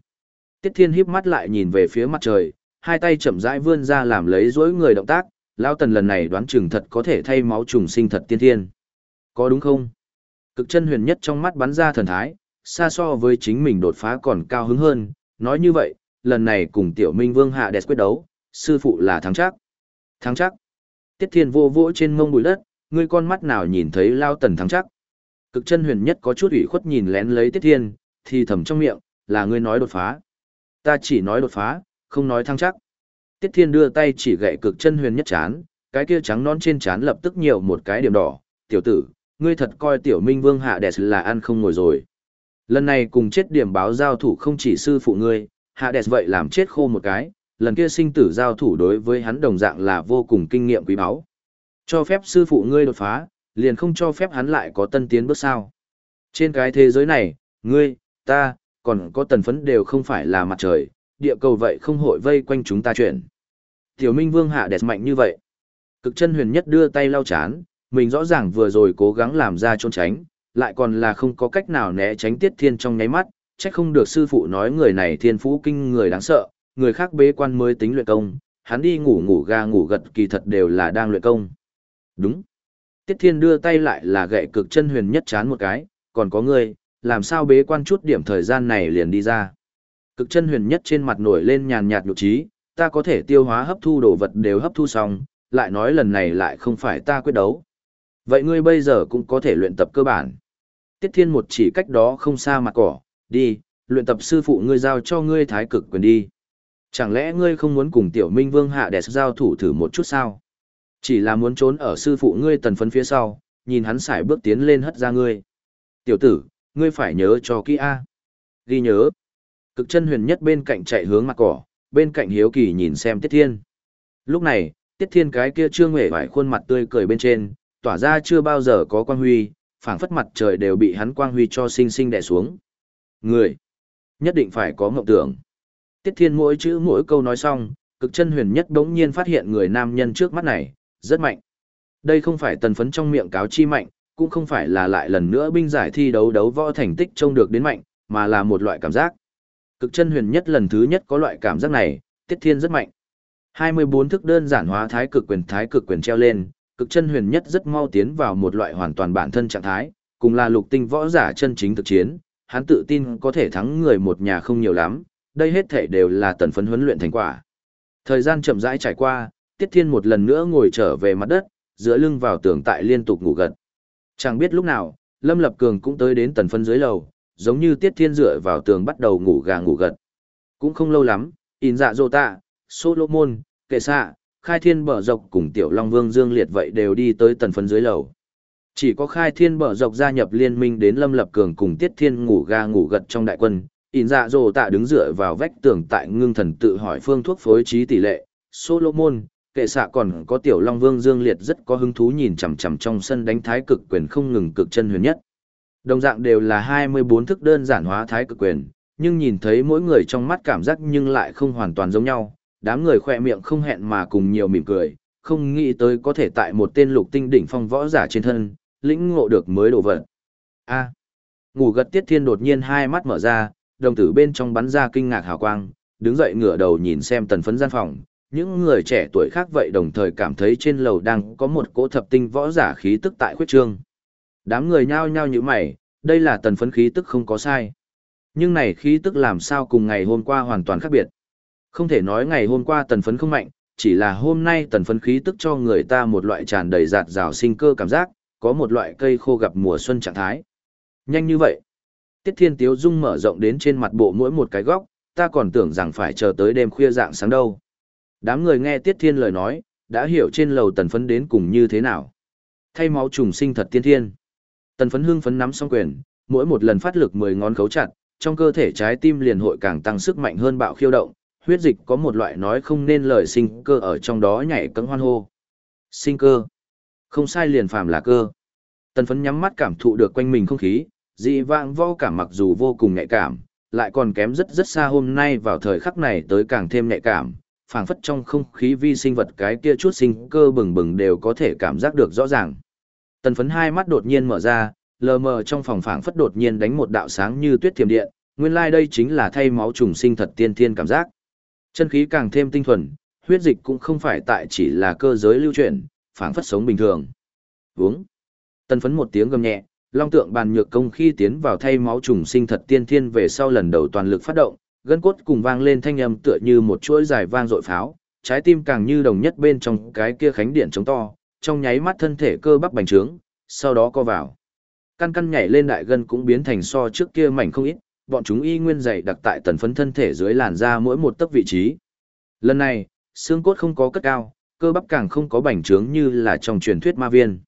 Tiết thiên híp mắt lại nhìn về phía mặt trời, hai tay chậm rãi vươn ra làm lấy dối người động tác, Lao tần lần này đoán chừng thật có thể thay máu trùng sinh thật tiên thiên. Có đúng không? Cực chân huyền nhất trong mắt bắn ra thần thái, xa so với chính mình đột phá còn cao hứng hơn, nói như vậy, lần này cùng tiểu minh vương hạ đẹp quyết đấu, sư phụ là thắng chắc. Thắng chắc. Tiết thiên vô vỗ trên mông bụi đất, ngươi con mắt nào nhìn thấy lao tần thắng chắc. Cực chân huyền nhất có chút ủy khuất nhìn lén lấy tiết thiên, thì thầm trong miệng, là ngươi nói đột phá. Ta chỉ nói đột phá, không nói thắng chắc. Tiết thiên đưa tay chỉ gậy cực chân huyền nhất chán, cái kia trắng non trên chán lập tức nhiều một cái điểm đỏ, tiểu tử, ngươi thật coi tiểu minh vương hạ đẹp là ăn không ngồi rồi. Lần này cùng chết điểm báo giao thủ không chỉ sư phụ ngươi, hạ đẹp vậy làm chết khô một cái, lần kia sinh tử giao thủ đối với hắn đồng dạng là vô cùng kinh nghiệm quý báu. Cho phép sư phụ ngươi đột phá, liền không cho phép hắn lại có tân tiến bước sao. Trên cái thế giới này, ngươi, ta, còn có tần phấn đều không phải là mặt trời, địa cầu vậy không hội vây quanh chúng ta chuyển. Tiểu Minh Vương hạ đẹp mạnh như vậy. Cực chân huyền nhất đưa tay lau chán, mình rõ ràng vừa rồi cố gắng làm ra trốn tránh, lại còn là không có cách nào né tránh tiết thiên trong nháy mắt, chắc không được sư phụ nói người này thiên phú kinh người đáng sợ, người khác bế quan mới tính luyện công, hắn đi ngủ ngủ ga ngủ gật kỳ thật đều là đang luyện công. Đúng. Tiết thiên đưa tay lại là gậy cực chân huyền nhất chán một cái, còn có người, làm sao bế quan chút điểm thời gian này liền đi ra. Cực chân huyền nhất trên mặt nổi lên nhàn nhạt nhục trí, ta có thể tiêu hóa hấp thu đồ vật đều hấp thu xong, lại nói lần này lại không phải ta quyết đấu. Vậy ngươi bây giờ cũng có thể luyện tập cơ bản. Tiết Thiên một chỉ cách đó không xa mặt cỏ, đi, luyện tập sư phụ ngươi giao cho ngươi thái cực quyền đi. Chẳng lẽ ngươi không muốn cùng tiểu minh vương hạ đẹp giao thủ thử một chút sao? Chỉ là muốn trốn ở sư phụ ngươi tần phấn phía sau, nhìn hắn xài bước tiến lên hất ra ngươi. Tiểu tử, ngươi phải nhớ cho kỹ A. Ghi nhớ. Cực chân huyền nhất bên cạnh chạy hướng mặt cỏ, bên cạnh hiếu kỳ nhìn xem Tiết Thiên. Lúc này, Tiết Thiên cái kia chưa nguệ vải khuôn mặt tươi cười bên trên, tỏa ra chưa bao giờ có quang huy, phảng phất mặt trời đều bị hắn quang huy cho sinh sinh đè xuống. Người, nhất định phải có ngộng tưởng. Tiết Thiên mỗi chữ mỗi câu nói xong, cực chân huyền nhất đống nhiên phát hiện người nam nhân trước mắt này, rất mạnh. Đây không phải tần phấn trong miệng cáo chi mạnh, cũng không phải là lại lần nữa binh giải thi đấu đấu võ thành tích trông được đến mạnh, mà là một loại cảm giác. Cực chân huyền nhất lần thứ nhất có loại cảm giác này, Tiết Thiên rất mạnh. 24 thức đơn giản hóa thái cực quyền thái cực quyền treo lên, cực chân huyền nhất rất mau tiến vào một loại hoàn toàn bản thân trạng thái, cùng là lục tinh võ giả chân chính thực chiến, hắn tự tin có thể thắng người một nhà không nhiều lắm, đây hết thể đều là tần phấn huấn luyện thành quả. Thời gian chậm rãi trải qua, Tiết Thiên một lần nữa ngồi trở về mặt đất, dựa lưng vào tường tại liên tục ngủ gật. Chẳng biết lúc nào, Lâm Lập Cường cũng tới đến tần phấn dưới lầu, giống như Tiết Thiên dựa vào tường bắt đầu ngủ gà ngủ gật. Cũng không lâu lắm, in dạ dô tạ, Solomon, kệ xạ, khai thiên bờ dọc cùng tiểu long vương dương liệt vậy đều đi tới tần phấn dưới lầu. Chỉ có khai thiên bờ dọc gia nhập liên minh đến Lâm Lập Cường cùng Tiết Thiên ngủ Ga ngủ gật trong đại quân. In dạ dồ tạ đứng dựa vào vách tường tại ngưng thần tự hỏi phương thuốc phối trí tỷ lệ. Solomon, kệ xạ còn có tiểu long vương dương liệt rất có hứng thú nhìn chằm chằm trong sân đánh thái cực quyền không ngừng cực chân huyền nhất đồng dạng đều là hai mươi bốn thức đơn giản hóa thái cực quyền nhưng nhìn thấy mỗi người trong mắt cảm giác nhưng lại không hoàn toàn giống nhau đám người khoe miệng không hẹn mà cùng nhiều mỉm cười không nghĩ tới có thể tại một tên lục tinh đỉnh phong võ giả trên thân lĩnh ngộ được mới đồ vật a à, ngủ gật tiết thiên đột nhiên hai mắt mở ra đồng tử bên trong bắn ra kinh ngạc hào quang đứng dậy ngửa đầu nhìn xem tần phấn gian phòng những người trẻ tuổi khác vậy đồng thời cảm thấy trên lầu đang có một cỗ thập tinh võ giả khí tức tại khuyết trương. Đám người nhao nhao như mày, đây là tần phấn khí tức không có sai. Nhưng này khí tức làm sao cùng ngày hôm qua hoàn toàn khác biệt. Không thể nói ngày hôm qua tần phấn không mạnh, chỉ là hôm nay tần phấn khí tức cho người ta một loại tràn đầy giạt rào sinh cơ cảm giác, có một loại cây khô gặp mùa xuân trạng thái. Nhanh như vậy. Tiết Thiên Tiếu Dung mở rộng đến trên mặt bộ mỗi một cái góc, ta còn tưởng rằng phải chờ tới đêm khuya dạng sáng đâu. Đám người nghe Tiết Thiên lời nói, đã hiểu trên lầu tần phấn đến cùng như thế nào. Thay máu trùng sinh thật tiên thiên. Tần phấn hưng phấn nắm xong quyền, mỗi một lần phát lực 10 ngón khấu chặt, trong cơ thể trái tim liền hội càng tăng sức mạnh hơn bạo khiêu động, huyết dịch có một loại nói không nên lời sinh cơ ở trong đó nhảy cấm hoan hô. Sinh cơ. Không sai liền phàm là cơ. Tần phấn nhắm mắt cảm thụ được quanh mình không khí, dị vãng vô cảm mặc dù vô cùng nhạy cảm, lại còn kém rất rất xa hôm nay vào thời khắc này tới càng thêm nhạy cảm, phảng phất trong không khí vi sinh vật cái kia chút sinh cơ bừng bừng đều có thể cảm giác được rõ ràng. Tần phấn hai mắt đột nhiên mở ra, lờ mờ trong phòng phảng phất đột nhiên đánh một đạo sáng như tuyết thiềm điện, nguyên lai like đây chính là thay máu trùng sinh thật tiên thiên cảm giác. Chân khí càng thêm tinh thuần, huyết dịch cũng không phải tại chỉ là cơ giới lưu chuyển, phảng phất sống bình thường. Uống. tân phấn một tiếng gầm nhẹ, long tượng bàn nhược công khi tiến vào thay máu trùng sinh thật tiên thiên về sau lần đầu toàn lực phát động, gân cốt cùng vang lên thanh âm tựa như một chuỗi dài vang dội pháo, trái tim càng như đồng nhất bên trong cái kia khánh điện trống to, trong nháy mắt thân thể cơ bắp bành trướng, sau đó co vào. Căn căn nhảy lên đại gân cũng biến thành so trước kia mảnh không ít, bọn chúng y nguyên dày đặc tại tần phấn thân thể dưới làn da mỗi một tấc vị trí. Lần này, xương cốt không có cất cao, cơ bắp càng không có bành trướng như là trong truyền thuyết ma viên.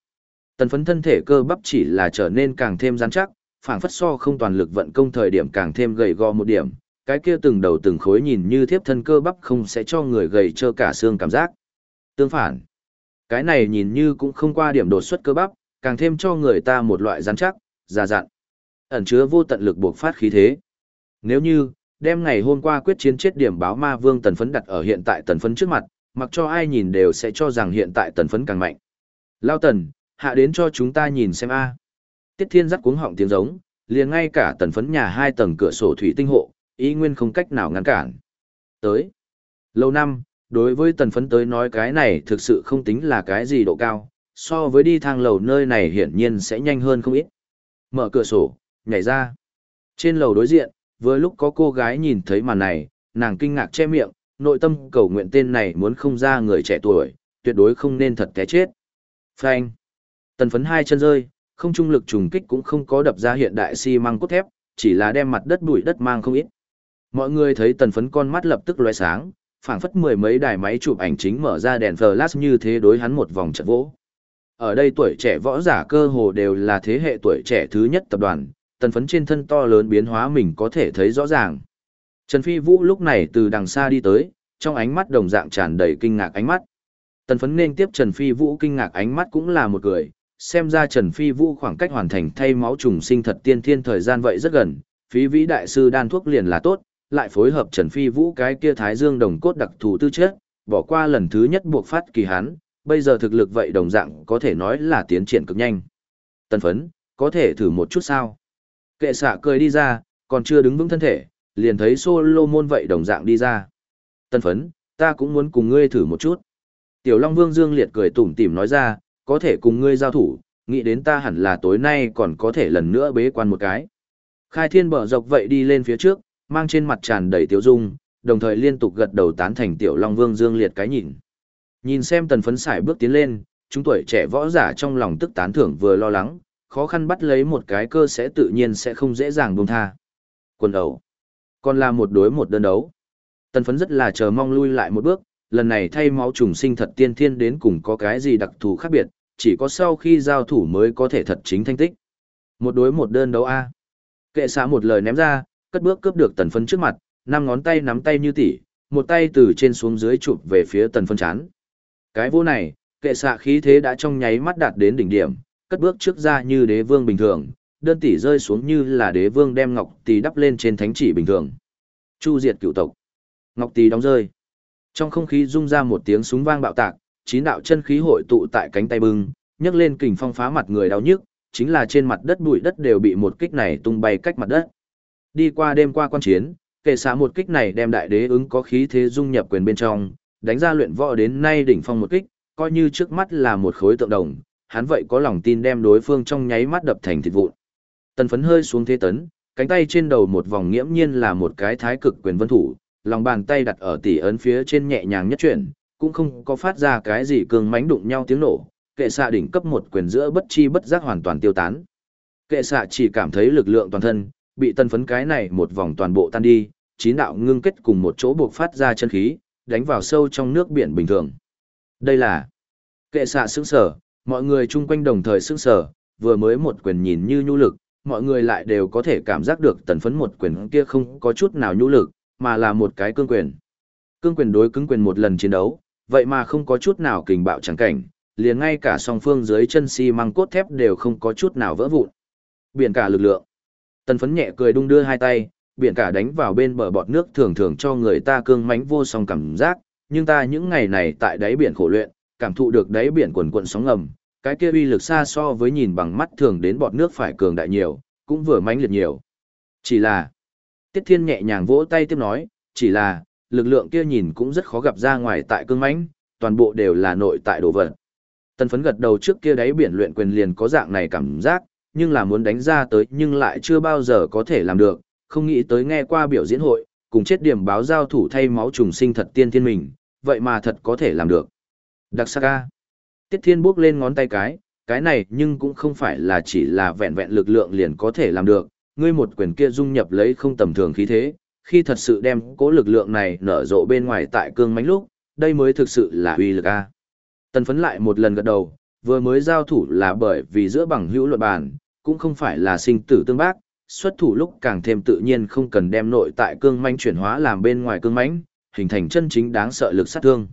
Tần phấn thân thể cơ bắp chỉ là trở nên càng thêm rắn chắc, phảng phất so không toàn lực vận công thời điểm càng thêm gầy gò một điểm, cái kia từng đầu từng khối nhìn như thiếp thân cơ bắp không sẽ cho người gầy trơ cả xương cảm giác. Tương phản, cái này nhìn như cũng không qua điểm đột xuất cơ bắp, càng thêm cho người ta một loại rắn chắc, già dặn, ẩn chứa vô tận lực buộc phát khí thế. Nếu như, đem ngày hôm qua quyết chiến chết điểm báo ma vương tần phấn đặt ở hiện tại tần phấn trước mặt, mặc cho ai nhìn đều sẽ cho rằng hiện tại tần phấn càng mạnh. Lao tần, hạ đến cho chúng ta nhìn xem a. Tiết thiên dắt cuống họng tiếng giống, liền ngay cả tần phấn nhà hai tầng cửa sổ thủy tinh hộ, ý nguyên không cách nào ngăn cản. Tới. Lâu năm, đối với tần phấn tới nói cái này thực sự không tính là cái gì độ cao, so với đi thang lầu nơi này hiển nhiên sẽ nhanh hơn không ít. Mở cửa sổ, nhảy ra. Trên lầu đối diện, vừa lúc có cô gái nhìn thấy màn này, nàng kinh ngạc che miệng, nội tâm cầu nguyện tên này muốn không ra người trẻ tuổi, tuyệt đối không nên thật té chết. Phanh. Tần phấn hai chân rơi, không trung lực trùng kích cũng không có đập ra hiện đại xi măng cốt thép, chỉ là đem mặt đất bụi đất mang không ít. Mọi người thấy tần phấn con mắt lập tức lóe sáng, phảng phất mười mấy đài máy chụp ảnh chính mở ra đèn flash như thế đối hắn một vòng trận vỗ. Ở đây tuổi trẻ võ giả cơ hồ đều là thế hệ tuổi trẻ thứ nhất tập đoàn, tần phấn trên thân to lớn biến hóa mình có thể thấy rõ ràng. Trần Phi Vũ lúc này từ đằng xa đi tới, trong ánh mắt đồng dạng tràn đầy kinh ngạc ánh mắt. Tần phấn nên tiếp Trần Phi Vũ kinh ngạc ánh mắt cũng là một người. xem ra Trần Phi Vũ khoảng cách hoàn thành thay máu trùng sinh thật tiên thiên thời gian vậy rất gần, phí vĩ đại sư đan thuốc liền là tốt, lại phối hợp Trần Phi Vũ cái kia thái dương đồng cốt đặc thù tư chất, bỏ qua lần thứ nhất buộc phát kỳ hán, bây giờ thực lực vậy đồng dạng có thể nói là tiến triển cực nhanh. Tần phấn, có thể thử một chút sao? Kệ xạ cười đi ra, còn chưa đứng vững thân thể, liền thấy Solomon vậy đồng dạng đi ra. Tần phấn, ta cũng muốn cùng ngươi thử một chút. Tiểu Long Vương Dương Liệt cười tủm tỉm nói ra, có thể cùng ngươi giao thủ, nghĩ đến ta hẳn là tối nay còn có thể lần nữa bế quan một cái. Khai thiên bở dọc vậy đi lên phía trước, mang trên mặt tràn đầy tiểu dung, đồng thời liên tục gật đầu tán thành Tiểu Long Vương Dương Liệt cái nhìn. Nhìn xem tần phấn xài bước tiến lên, chúng tuổi trẻ võ giả trong lòng tức tán thưởng vừa lo lắng, khó khăn bắt lấy một cái cơ sẽ tự nhiên sẽ không dễ dàng buông tha. quần đầu. Còn là một đối một đơn đấu. Tần phấn rất là chờ mong lui lại một bước, lần này thay máu trùng sinh thật tiên thiên đến cùng có cái gì đặc thù khác biệt, chỉ có sau khi giao thủ mới có thể thật chính thanh tích. Một đối một đơn đấu A. Kệ xã một lời ném ra, cất bước cướp được tần phấn trước mặt, năm ngón tay nắm tay như tỉ, một tay từ trên xuống dưới chụp về phía tần phấn chán. Cái vô này, kệ xạ khí thế đã trong nháy mắt đạt đến đỉnh điểm, cất bước trước ra như đế vương bình thường, đơn tỷ rơi xuống như là đế vương đem ngọc tỷ đắp lên trên thánh chỉ bình thường. Chu diệt cựu tộc. Ngọc tỷ đóng rơi. Trong không khí rung ra một tiếng súng vang bạo tạc, chín đạo chân khí hội tụ tại cánh tay bưng, nhấc lên kình phong phá mặt người đau nhức, chính là trên mặt đất bụi đất đều bị một kích này tung bay cách mặt đất. Đi qua đêm qua quan chiến, kệ xạ một kích này đem đại đế ứng có khí thế dung nhập quyền bên trong, đánh ra luyện võ đến nay đỉnh phong một kích, coi như trước mắt là một khối tượng đồng, hắn vậy có lòng tin đem đối phương trong nháy mắt đập thành thịt vụn. Tần phấn hơi xuống thế tấn, cánh tay trên đầu một vòng nghiễm nhiên là một cái thái cực quyền vân thủ, lòng bàn tay đặt ở tỉ ấn phía trên nhẹ nhàng nhất chuyển, cũng không có phát ra cái gì cường mánh đụng nhau tiếng nổ, kệ xạ đỉnh cấp một quyền giữa bất chi bất giác hoàn toàn tiêu tán. Kệ xạ chỉ cảm thấy lực lượng toàn thân, bị tân phấn cái này một vòng toàn bộ tan đi, chín đạo ngưng kết cùng một chỗ buộc phát ra chân khí, đánh vào sâu trong nước biển bình thường. Đây là kệ xạ sững sở, mọi người chung quanh đồng thời sững sờ, vừa mới một quyền nhìn như nhu lực, mọi người lại đều có thể cảm giác được tần phấn một quyền kia không có chút nào nhu lực, mà là một cái cương quyền. Cương quyền đối cứng quyền một lần chiến đấu, vậy mà không có chút nào kình bạo chẳng cảnh, liền ngay cả song phương dưới chân xi si măng cốt thép đều không có chút nào vỡ vụn. Biển cả lực lượng. Tần phấn nhẹ cười đung đưa hai tay, biển cả đánh vào bên bờ bọt nước thường thường cho người ta cương mánh vô song cảm giác, nhưng ta những ngày này tại đáy biển khổ luyện, cảm thụ được đáy biển quần quần sóng ngầm, cái kia uy lực xa so với nhìn bằng mắt thường đến bọt nước phải cường đại nhiều, cũng vừa mãnh liệt nhiều. Chỉ là, Tiết Thiên nhẹ nhàng vỗ tay tiếp nói, chỉ là, lực lượng kia nhìn cũng rất khó gặp ra ngoài tại cương mãnh, toàn bộ đều là nội tại đồ vật. Tần phấn gật đầu trước kia đáy biển luyện quyền liền có dạng này cảm giác, nhưng là muốn đánh ra tới nhưng lại chưa bao giờ có thể làm được, không nghĩ tới nghe qua biểu diễn hội, cùng chết điểm báo giao thủ thay máu trùng sinh thật tiên thiên mình, vậy mà thật có thể làm được. Đặc sắc ca. Tiết thiên bước lên ngón tay cái, cái này nhưng cũng không phải là chỉ là vẹn vẹn lực lượng liền có thể làm được, ngươi một quyền kia dung nhập lấy không tầm thường khí thế, khi thật sự đem cố lực lượng này nở rộ bên ngoài tại cương mãnh lúc, đây mới thực sự là uy lực a. Tần phấn lại một lần gật đầu, vừa mới giao thủ là bởi vì giữa bằng hữu luận bàn, cũng không phải là sinh tử tương bác, xuất thủ lúc càng thêm tự nhiên không cần đem nội tại cương mãnh chuyển hóa làm bên ngoài cương mãnh, hình thành chân chính đáng sợ lực sát thương.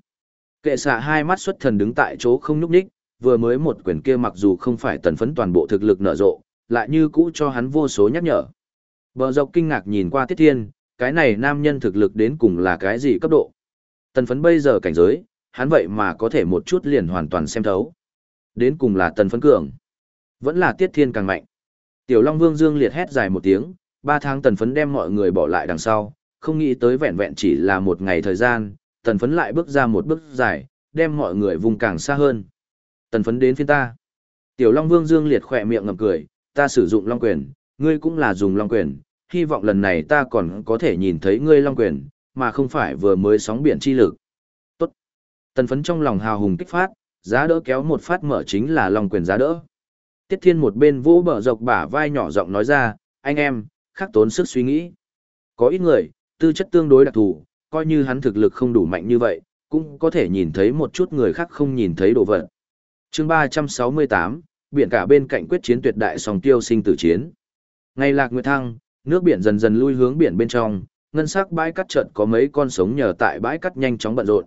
Kệ xạ hai mắt xuất thần đứng tại chỗ không nhúc nhích, vừa mới một quyền kia mặc dù không phải tần phấn toàn bộ thực lực nở rộ, lại như cũ cho hắn vô số nhắc nhở. Bờ dọc kinh ngạc nhìn qua Tiết Thiên, cái này nam nhân thực lực đến cùng là cái gì cấp độ. Tần phấn bây giờ cảnh giới, hắn vậy mà có thể một chút liền hoàn toàn xem thấu. Đến cùng là tần phấn cường. Vẫn là Tiết Thiên càng mạnh. Tiểu Long Vương Dương liệt hét dài một tiếng, ba tháng tần phấn đem mọi người bỏ lại đằng sau, không nghĩ tới vẹn vẹn chỉ là một ngày thời gian, tần phấn lại bước ra một bước dài, đem mọi người vùng càng xa hơn. Tần phấn đến phiên ta. Tiểu Long Vương Dương liệt khỏe miệng ngầm cười, ta sử dụng Long Quyền, ngươi cũng là dùng Long Quyền, hy vọng lần này ta còn có thể nhìn thấy ngươi Long Quyền, mà không phải vừa mới sóng biển chi lực. Tốt. Tần phấn trong lòng hào hùng kích phát, giá đỡ kéo một phát mở chính là Long Quyền giá đỡ. Tiết Thiên một bên vỗ bờ dọc bả vai nhỏ giọng nói ra, anh em, khắc tốn sức suy nghĩ. Có ít người, tư chất tương đối đặc thù, coi như hắn thực lực không đủ mạnh như vậy, cũng có thể nhìn thấy một chút người khác không nhìn thấy đồ vật. chương 368, biển cả bên cạnh quyết chiến tuyệt đại song tiêu sinh tử chiến. Ngay lạc nguyệt thăng, nước biển dần dần lui hướng biển bên trong, ngân sắc bãi cắt chợt có mấy con sống nhờ tại bãi cắt nhanh chóng bận rộn.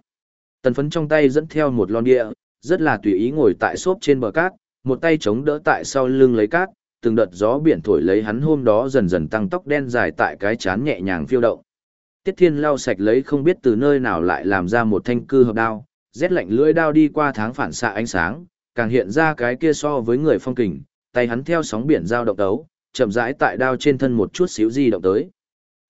Tần phấn trong tay dẫn theo một lon địa, rất là tùy ý ngồi tại xốp trên bờ cát, một tay chống đỡ tại sau lưng lấy cát, từng đợt gió biển thổi lấy hắn hôm đó dần dần tăng tóc đen dài tại cái chán nhẹ nhàng phiêu động. Tiết Thiên lau sạch lấy không biết từ nơi nào lại làm ra một thanh cư hợp đao, rét lạnh lưỡi đao đi qua tháng phản xạ ánh sáng, càng hiện ra cái kia so với người phong kình, tay hắn theo sóng biển giao động đấu, chậm rãi tại đao trên thân một chút xíu di động tới.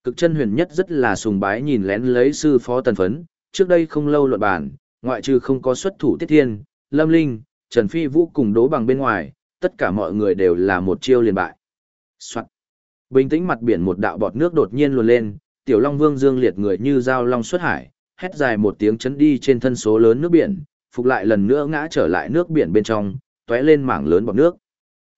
Cực chân huyền nhất rất là sùng bái nhìn lén lấy sư phó tần phấn, trước đây không lâu luận bản, ngoại trừ không có xuất thủ tiết thiên, lâm linh, Trần Phi Vũ cùng đố bằng bên ngoài, tất cả mọi người đều là một chiêu liền bại. Soạn. Bình tĩnh mặt biển một đạo bọt nước đột nhiên luồn lên, tiểu long vương dương liệt người như dao long xuất hải, hét dài một tiếng chấn đi trên thân số lớn nước biển, phục lại lần nữa ngã trở lại nước biển bên trong, tóe lên mảng lớn bọt nước.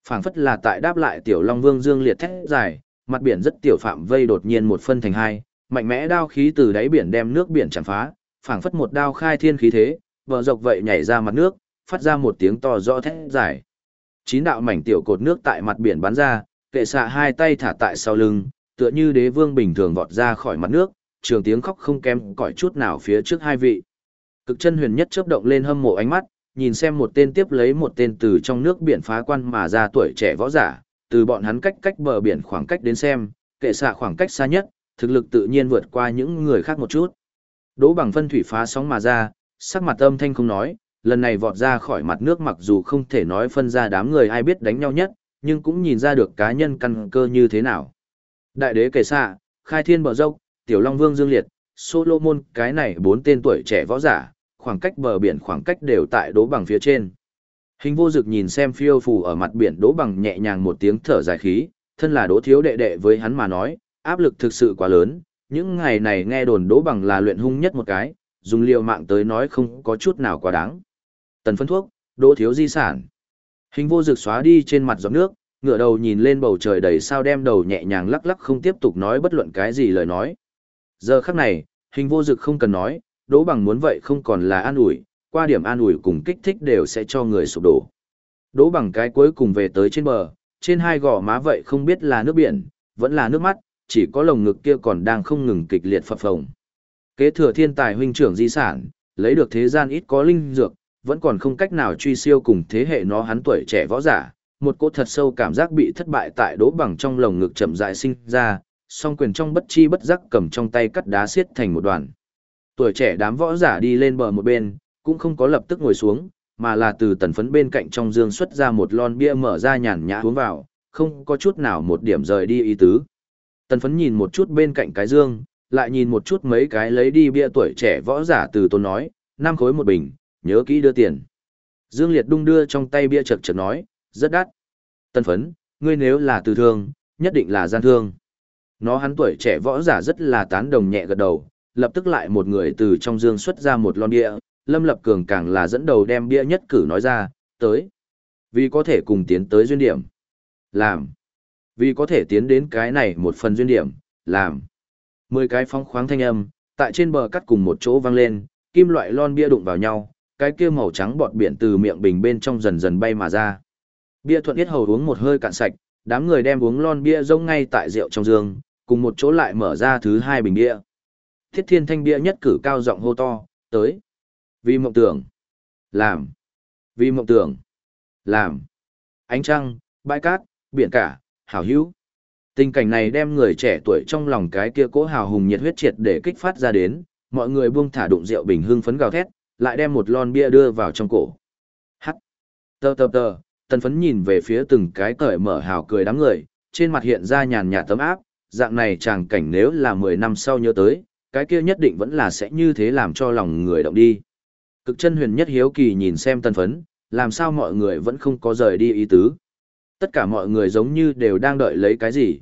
Phảng phất là tại đáp lại tiểu long vương dương liệt thét dài, mặt biển rất tiểu phạm vây đột nhiên một phân thành hai, mạnh mẽ đao khí từ đáy biển đem nước biển chạm phá, phảng phất một đao khai thiên khí thế, vợ dọc vậy nhảy ra mặt nước, phát ra một tiếng to rõ thét dài. Chín đạo mảnh tiểu cột nước tại mặt biển bắn ra, kệ xạ hai tay thả tại sau lưng, tựa như đế vương bình thường vọt ra khỏi mặt nước, trường tiếng khóc không kém cỏi chút nào phía trước hai vị. Cực chân huyền nhất chớp động lên hâm mộ ánh mắt, nhìn xem một tên tiếp lấy một tên từ trong nước biển phá quan mà ra tuổi trẻ võ giả, từ bọn hắn cách cách bờ biển khoảng cách đến xem, kệ xạ khoảng cách xa nhất, thực lực tự nhiên vượt qua những người khác một chút. Đỗ bằng phân thủy phá sóng mà ra, sắc mặt âm thanh không nói, lần này vọt ra khỏi mặt nước mặc dù không thể nói phân ra đám người ai biết đánh nhau nhất, nhưng cũng nhìn ra được cá nhân căn cơ như thế nào. Đại đế kể xạ, khai thiên bờ dốc, tiểu long vương dương liệt, Solomon cái này bốn tên tuổi trẻ võ giả, khoảng cách bờ biển khoảng cách đều tại đố bằng phía trên. Hình vô dực nhìn xem phiêu phù ở mặt biển đố bằng nhẹ nhàng một tiếng thở dài khí, thân là đố thiếu đệ đệ với hắn mà nói, áp lực thực sự quá lớn, những ngày này nghe đồn đố bằng là luyện hung nhất một cái, dùng liều mạng tới nói không có chút nào quá đáng. Tần phân thuốc, đố thiếu di sản. Hình vô dực xóa đi trên mặt giọt nước, ngửa đầu nhìn lên bầu trời đầy sao đem đầu nhẹ nhàng lắc lắc không tiếp tục nói bất luận cái gì lời nói. Giờ khắc này, hình vô dực không cần nói, đỗ bằng muốn vậy không còn là an ủi, qua điểm an ủi cùng kích thích đều sẽ cho người sụp đổ. Đỗ bằng cái cuối cùng về tới trên bờ, trên hai gò má vậy không biết là nước biển, vẫn là nước mắt, chỉ có lồng ngực kia còn đang không ngừng kịch liệt phập phồng. Kế thừa thiên tài huynh trưởng di sản, lấy được thế gian ít có linh dược, vẫn còn không cách nào truy siêu cùng thế hệ nó hắn tuổi trẻ võ giả, một cỗ thật sâu cảm giác bị thất bại tại đỗ bằng trong lồng ngực chậm rãi sinh ra, song quyền trong bất chi bất giác cầm trong tay cắt đá xiết thành một đoàn. Tuổi trẻ đám võ giả đi lên bờ một bên, cũng không có lập tức ngồi xuống, mà là từ tần phấn bên cạnh trong dương xuất ra một lon bia mở ra nhàn nhã uống vào, không có chút nào một điểm rời đi ý tứ. Tần phấn nhìn một chút bên cạnh cái dương, lại nhìn một chút mấy cái lấy đi bia tuổi trẻ võ giả từ tôn nói, năm khối một bình, nhớ kỹ đưa tiền. Dương Liệt đung đưa trong tay bia chật chật nói, rất đắt. Tân phấn, ngươi nếu là từ thương, nhất định là gian thương. Nó hắn tuổi trẻ võ giả rất là tán đồng nhẹ gật đầu, lập tức lại một người từ trong dương xuất ra một lon bia, Lâm Lập Cường càng là dẫn đầu đem bia nhất cử nói ra, tới. Vì có thể cùng tiến tới duyên điểm. Làm. Vì có thể tiến đến cái này một phần duyên điểm, làm. Mười cái phong khoáng thanh âm, tại trên bờ cắt cùng một chỗ vang lên, kim loại lon bia đụng vào nhau, cái kia màu trắng bọt biển từ miệng bình bên trong dần dần bay mà ra. Bia thuận biết hầu uống một hơi cạn sạch, đám người đem uống lon bia rông ngay tại rượu trong giường, cùng một chỗ lại mở ra thứ hai bình bia. Thiết thiên thanh bia nhất cử cao giọng hô to, tới. Vì mộng tưởng. Làm. Vì mộng tưởng. Làm. Ánh trăng, bãi cát, biển cả, hảo hữu. Tình cảnh này đem người trẻ tuổi trong lòng cái kia cố hào hùng nhiệt huyết triệt để kích phát ra đến, mọi người buông thả đụng rượu bình hưng phấn gào thét, lại đem một lon bia đưa vào trong cổ. Hắc. Tờ tờ tờ, tần phấn nhìn về phía từng cái cởi mở hào cười đám người, trên mặt hiện ra nhàn nhạt tấm áp, dạng này chàng cảnh nếu là 10 năm sau nhớ tới, cái kia nhất định vẫn là sẽ như thế làm cho lòng người động đi. Cực chân huyền nhất hiếu kỳ nhìn xem tần phấn, làm sao mọi người vẫn không có rời đi ý tứ. Tất cả mọi người giống như đều đang đợi lấy cái gì.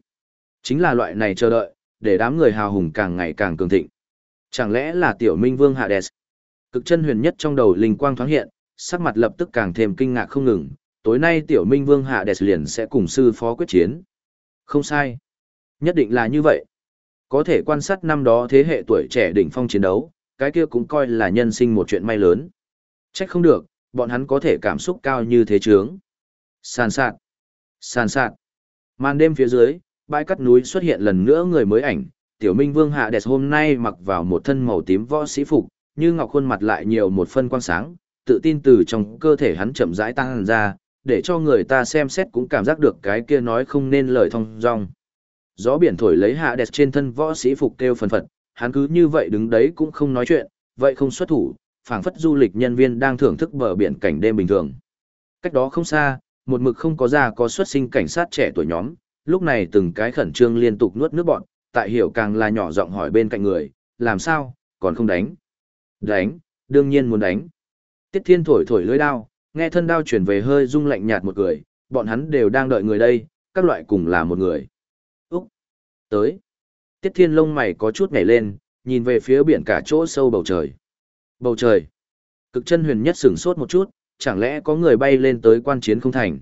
Chính là loại này chờ đợi, để đám người hào hùng càng ngày càng cường thịnh. Chẳng lẽ là tiểu minh vương Hades? Cực chân huyền nhất trong đầu linh quang thoáng hiện, sắc mặt lập tức càng thêm kinh ngạc không ngừng, tối nay tiểu minh vương hạ đẹp liền sẽ cùng sư phó quyết chiến. Không sai. Nhất định là như vậy. Có thể quan sát năm đó thế hệ tuổi trẻ đỉnh phong chiến đấu, cái kia cũng coi là nhân sinh một chuyện may lớn. Trách không được, bọn hắn có thể cảm xúc cao như thế chướng. Sàn sạt. Sàn sạt. Màn đêm phía dưới, bãi cắt núi xuất hiện lần nữa người mới ảnh, Tiểu Minh Vương Hạ Đẹp hôm nay mặc vào một thân màu tím võ sĩ phục, như ngọc khuôn mặt lại nhiều một phân quang sáng, tự tin từ trong cơ thể hắn chậm rãi tăng ra, để cho người ta xem xét cũng cảm giác được cái kia nói không nên lời thông dong. Gió biển thổi lấy Hạ Đẹp trên thân võ sĩ phục kêu phần phật, hắn cứ như vậy đứng đấy cũng không nói chuyện, vậy không xuất thủ, phảng phất du lịch nhân viên đang thưởng thức bờ biển cảnh đêm bình thường. Cách đó không xa, một mực không có già có xuất sinh cảnh sát trẻ tuổi nhóm, lúc này từng cái khẩn trương liên tục nuốt nước bọn, tại hiểu càng là nhỏ giọng hỏi bên cạnh người, làm sao, còn không đánh. Đánh, đương nhiên muốn đánh. Tiết thiên thổi thổi lưới đao, nghe thân đao chuyển về hơi rung lạnh nhạt một người, bọn hắn đều đang đợi người đây, các loại cùng là một người. Úc, tới. Tiết thiên lông mày có chút nhảy lên, nhìn về phía biển cả chỗ sâu bầu trời. Bầu trời. Cực chân huyền nhất sửng sốt một chút, chẳng lẽ có người bay lên tới quan chiến không thành.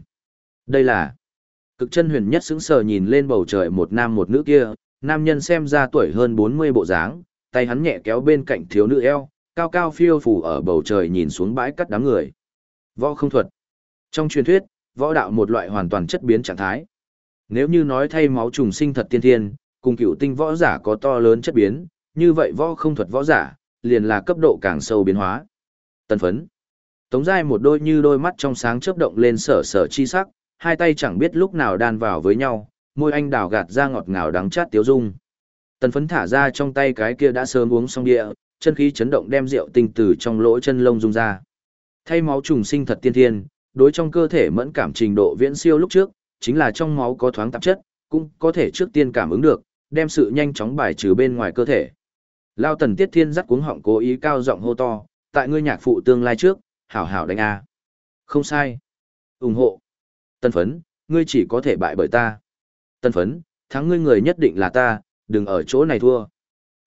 Đây là. Cực chân huyền nhất sững sờ nhìn lên bầu trời một nam một nữ kia, nam nhân xem ra tuổi hơn 40 bộ dáng, tay hắn nhẹ kéo bên cạnh thiếu nữ eo, cao cao phiêu phù ở bầu trời nhìn xuống bãi cắt đám người. Võ không thuật. Trong truyền thuyết, võ đạo một loại hoàn toàn chất biến trạng thái. Nếu như nói thay máu trùng sinh thật tiên thiên, cùng cựu tinh võ giả có to lớn chất biến, như vậy võ không thuật võ giả, liền là cấp độ càng sâu biến hóa. Tân phấn. Tống giai một đôi như đôi mắt trong sáng chớp động lên sở sở chi sắc, hai tay chẳng biết lúc nào đan vào với nhau, môi anh đào gạt ra ngọt ngào đắng chát tiếu dung. Tần phấn thả ra trong tay cái kia đã sớm uống xong địa, chân khí chấn động đem rượu tinh từ trong lỗ chân lông dung ra. Thay máu trùng sinh thật tiên thiên, đối trong cơ thể mẫn cảm trình độ viễn siêu lúc trước, chính là trong máu có thoáng tạp chất, cũng có thể trước tiên cảm ứng được, đem sự nhanh chóng bài trừ bên ngoài cơ thể. Lao tần tiết thiên dắt cuống họng cố ý cao giọng hô to, tại ngươi nhạc phụ tương lai trước, hảo hảo đánh A. Không sai. ủng hộ. Tân phấn, ngươi chỉ có thể bại bởi ta. Tân phấn, thắng ngươi người nhất định là ta, đừng ở chỗ này thua.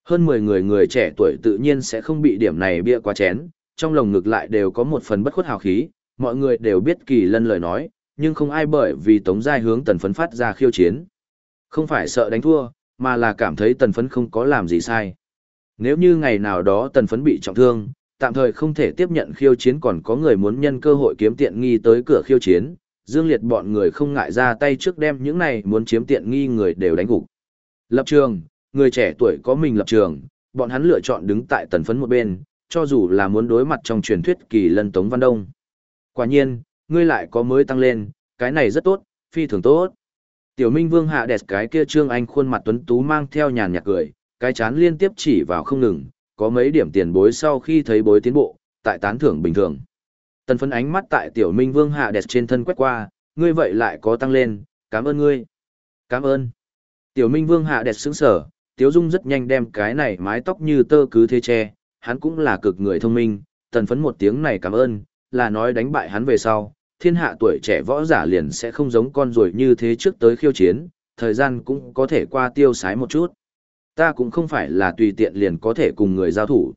Hơn 10 người người trẻ tuổi tự nhiên sẽ không bị điểm này bia quá chén, trong lồng ngực lại đều có một phần bất khuất hào khí, mọi người đều biết kỳ lân lời nói, nhưng không ai bởi vì tống giai hướng tần phấn phát ra khiêu chiến. Không phải sợ đánh thua, mà là cảm thấy tần phấn không có làm gì sai. Nếu như ngày nào đó tần phấn bị trọng thương, tạm thời không thể tiếp nhận khiêu chiến còn có người muốn nhân cơ hội kiếm tiện nghi tới cửa khiêu chiến, Dương Liệt bọn người không ngại ra tay trước đem những này muốn chiếm tiện nghi người đều đánh gục. Lập trường, người trẻ tuổi có mình lập trường, bọn hắn lựa chọn đứng tại tần phấn một bên, cho dù là muốn đối mặt trong truyền thuyết kỳ lân Tống Văn Đông. Quả nhiên, ngươi lại có mới tăng lên, cái này rất tốt, phi thường tốt. Tiểu Minh Vương hạ đẹp cái kia Trương Anh khuôn mặt tuấn tú mang theo nhàn nhạt cười, cái chán liên tiếp chỉ vào không ngừng, có mấy điểm tiền bối sau khi thấy bối tiến bộ, tại tán thưởng bình thường. Tần phấn ánh mắt tại tiểu minh vương hạ đẹp trên thân quét qua, ngươi vậy lại có tăng lên, cảm ơn ngươi. Cảm ơn. Tiểu minh vương hạ đẹp sững sở, tiếu dung rất nhanh đem cái này mái tóc như tơ cứ thế che, hắn cũng là cực người thông minh, tần phấn một tiếng này cảm ơn, là nói đánh bại hắn về sau, thiên hạ tuổi trẻ võ giả liền sẽ không giống con rồi như thế trước tới khiêu chiến, thời gian cũng có thể qua tiêu sái một chút. Ta cũng không phải là tùy tiện liền có thể cùng người giao thủ.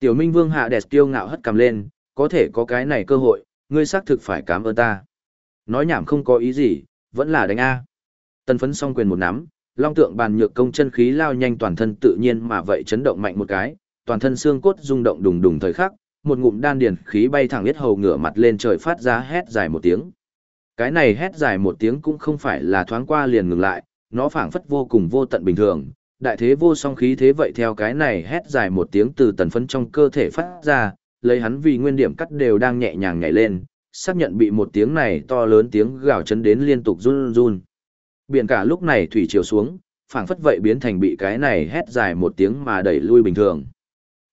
Tiểu Minh Vương hạ đẹp kiêu ngạo hất cầm lên, có thể có cái này cơ hội, ngươi xác thực phải cảm ơn ta. Nói nhảm không có ý gì, vẫn là đánh A. Tân phấn song quyền một nắm, long tượng bàn nhược công chân khí lao nhanh toàn thân tự nhiên mà vậy chấn động mạnh một cái, toàn thân xương cốt rung động đùng đùng thời khắc, một ngụm đan điền khí bay thẳng yết hầu ngửa mặt lên trời phát ra hét dài một tiếng. Cái này hét dài một tiếng cũng không phải là thoáng qua liền ngừng lại, nó phảng phất vô cùng vô tận bình thường, đại thế vô song khí thế vậy theo cái này hét dài một tiếng từ tần phấn trong cơ thể phát ra, lấy hắn vì nguyên điểm cắt đều đang nhẹ nhàng nhảy lên, xác nhận bị một tiếng này to lớn tiếng gào chấn đến liên tục run run. Biển cả lúc này thủy chiều xuống, phảng phất vậy biến thành bị cái này hét dài một tiếng mà đẩy lui bình thường.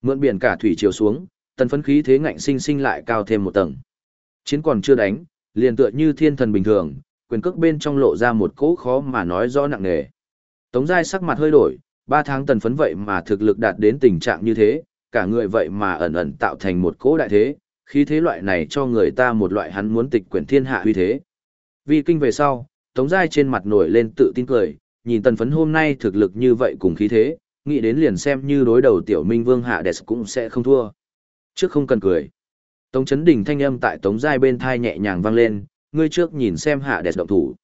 Mượn biển cả thủy chiều xuống, tần phấn khí thế ngạnh sinh sinh lại cao thêm một tầng. Chiến còn chưa đánh, liền tựa như thiên thần bình thường, quyền cước bên trong lộ ra một cỗ khó mà nói rõ nặng nề. Tống Giai sắc mặt hơi đổi, ba tháng tần phấn vậy mà thực lực đạt đến tình trạng như thế, cả người vậy mà ẩn ẩn tạo thành một cỗ đại thế, khí thế loại này cho người ta một loại hắn muốn tịch quyển thiên hạ huy thế. Vì kinh về sau, Tống Giai trên mặt nổi lên tự tin cười, nhìn tần phấn hôm nay thực lực như vậy cùng khí thế, nghĩ đến liền xem như đối đầu tiểu minh vương hạ đẹp cũng sẽ không thua. Trước không cần cười. Tống chấn đỉnh thanh âm tại Tống Giai bên thai nhẹ nhàng vang lên, ngươi trước nhìn xem hạ đẹp động thủ.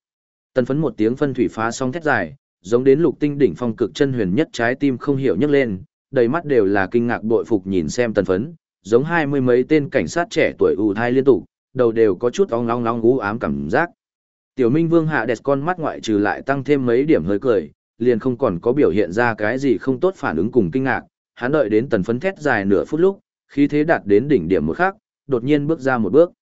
Tần phấn một tiếng phân thủy phá song thét dài, giống đến lục tinh đỉnh phong cực chân huyền nhất trái tim không hiểu nhấc lên, đầy mắt đều là kinh ngạc bội phục nhìn xem tần phấn, giống hai mươi mấy tên cảnh sát trẻ tuổi ù thai liên tục, đầu đều có chút ong long long ú ám cảm giác. Tiểu Minh Vương hạ đẹp con mắt ngoại trừ lại tăng thêm mấy điểm hơi cười, liền không còn có biểu hiện ra cái gì không tốt phản ứng cùng kinh ngạc, hắn đợi đến tần phấn thét dài nửa phút lúc, khí thế đạt đến đỉnh điểm một khắc, đột nhiên bước ra một bước.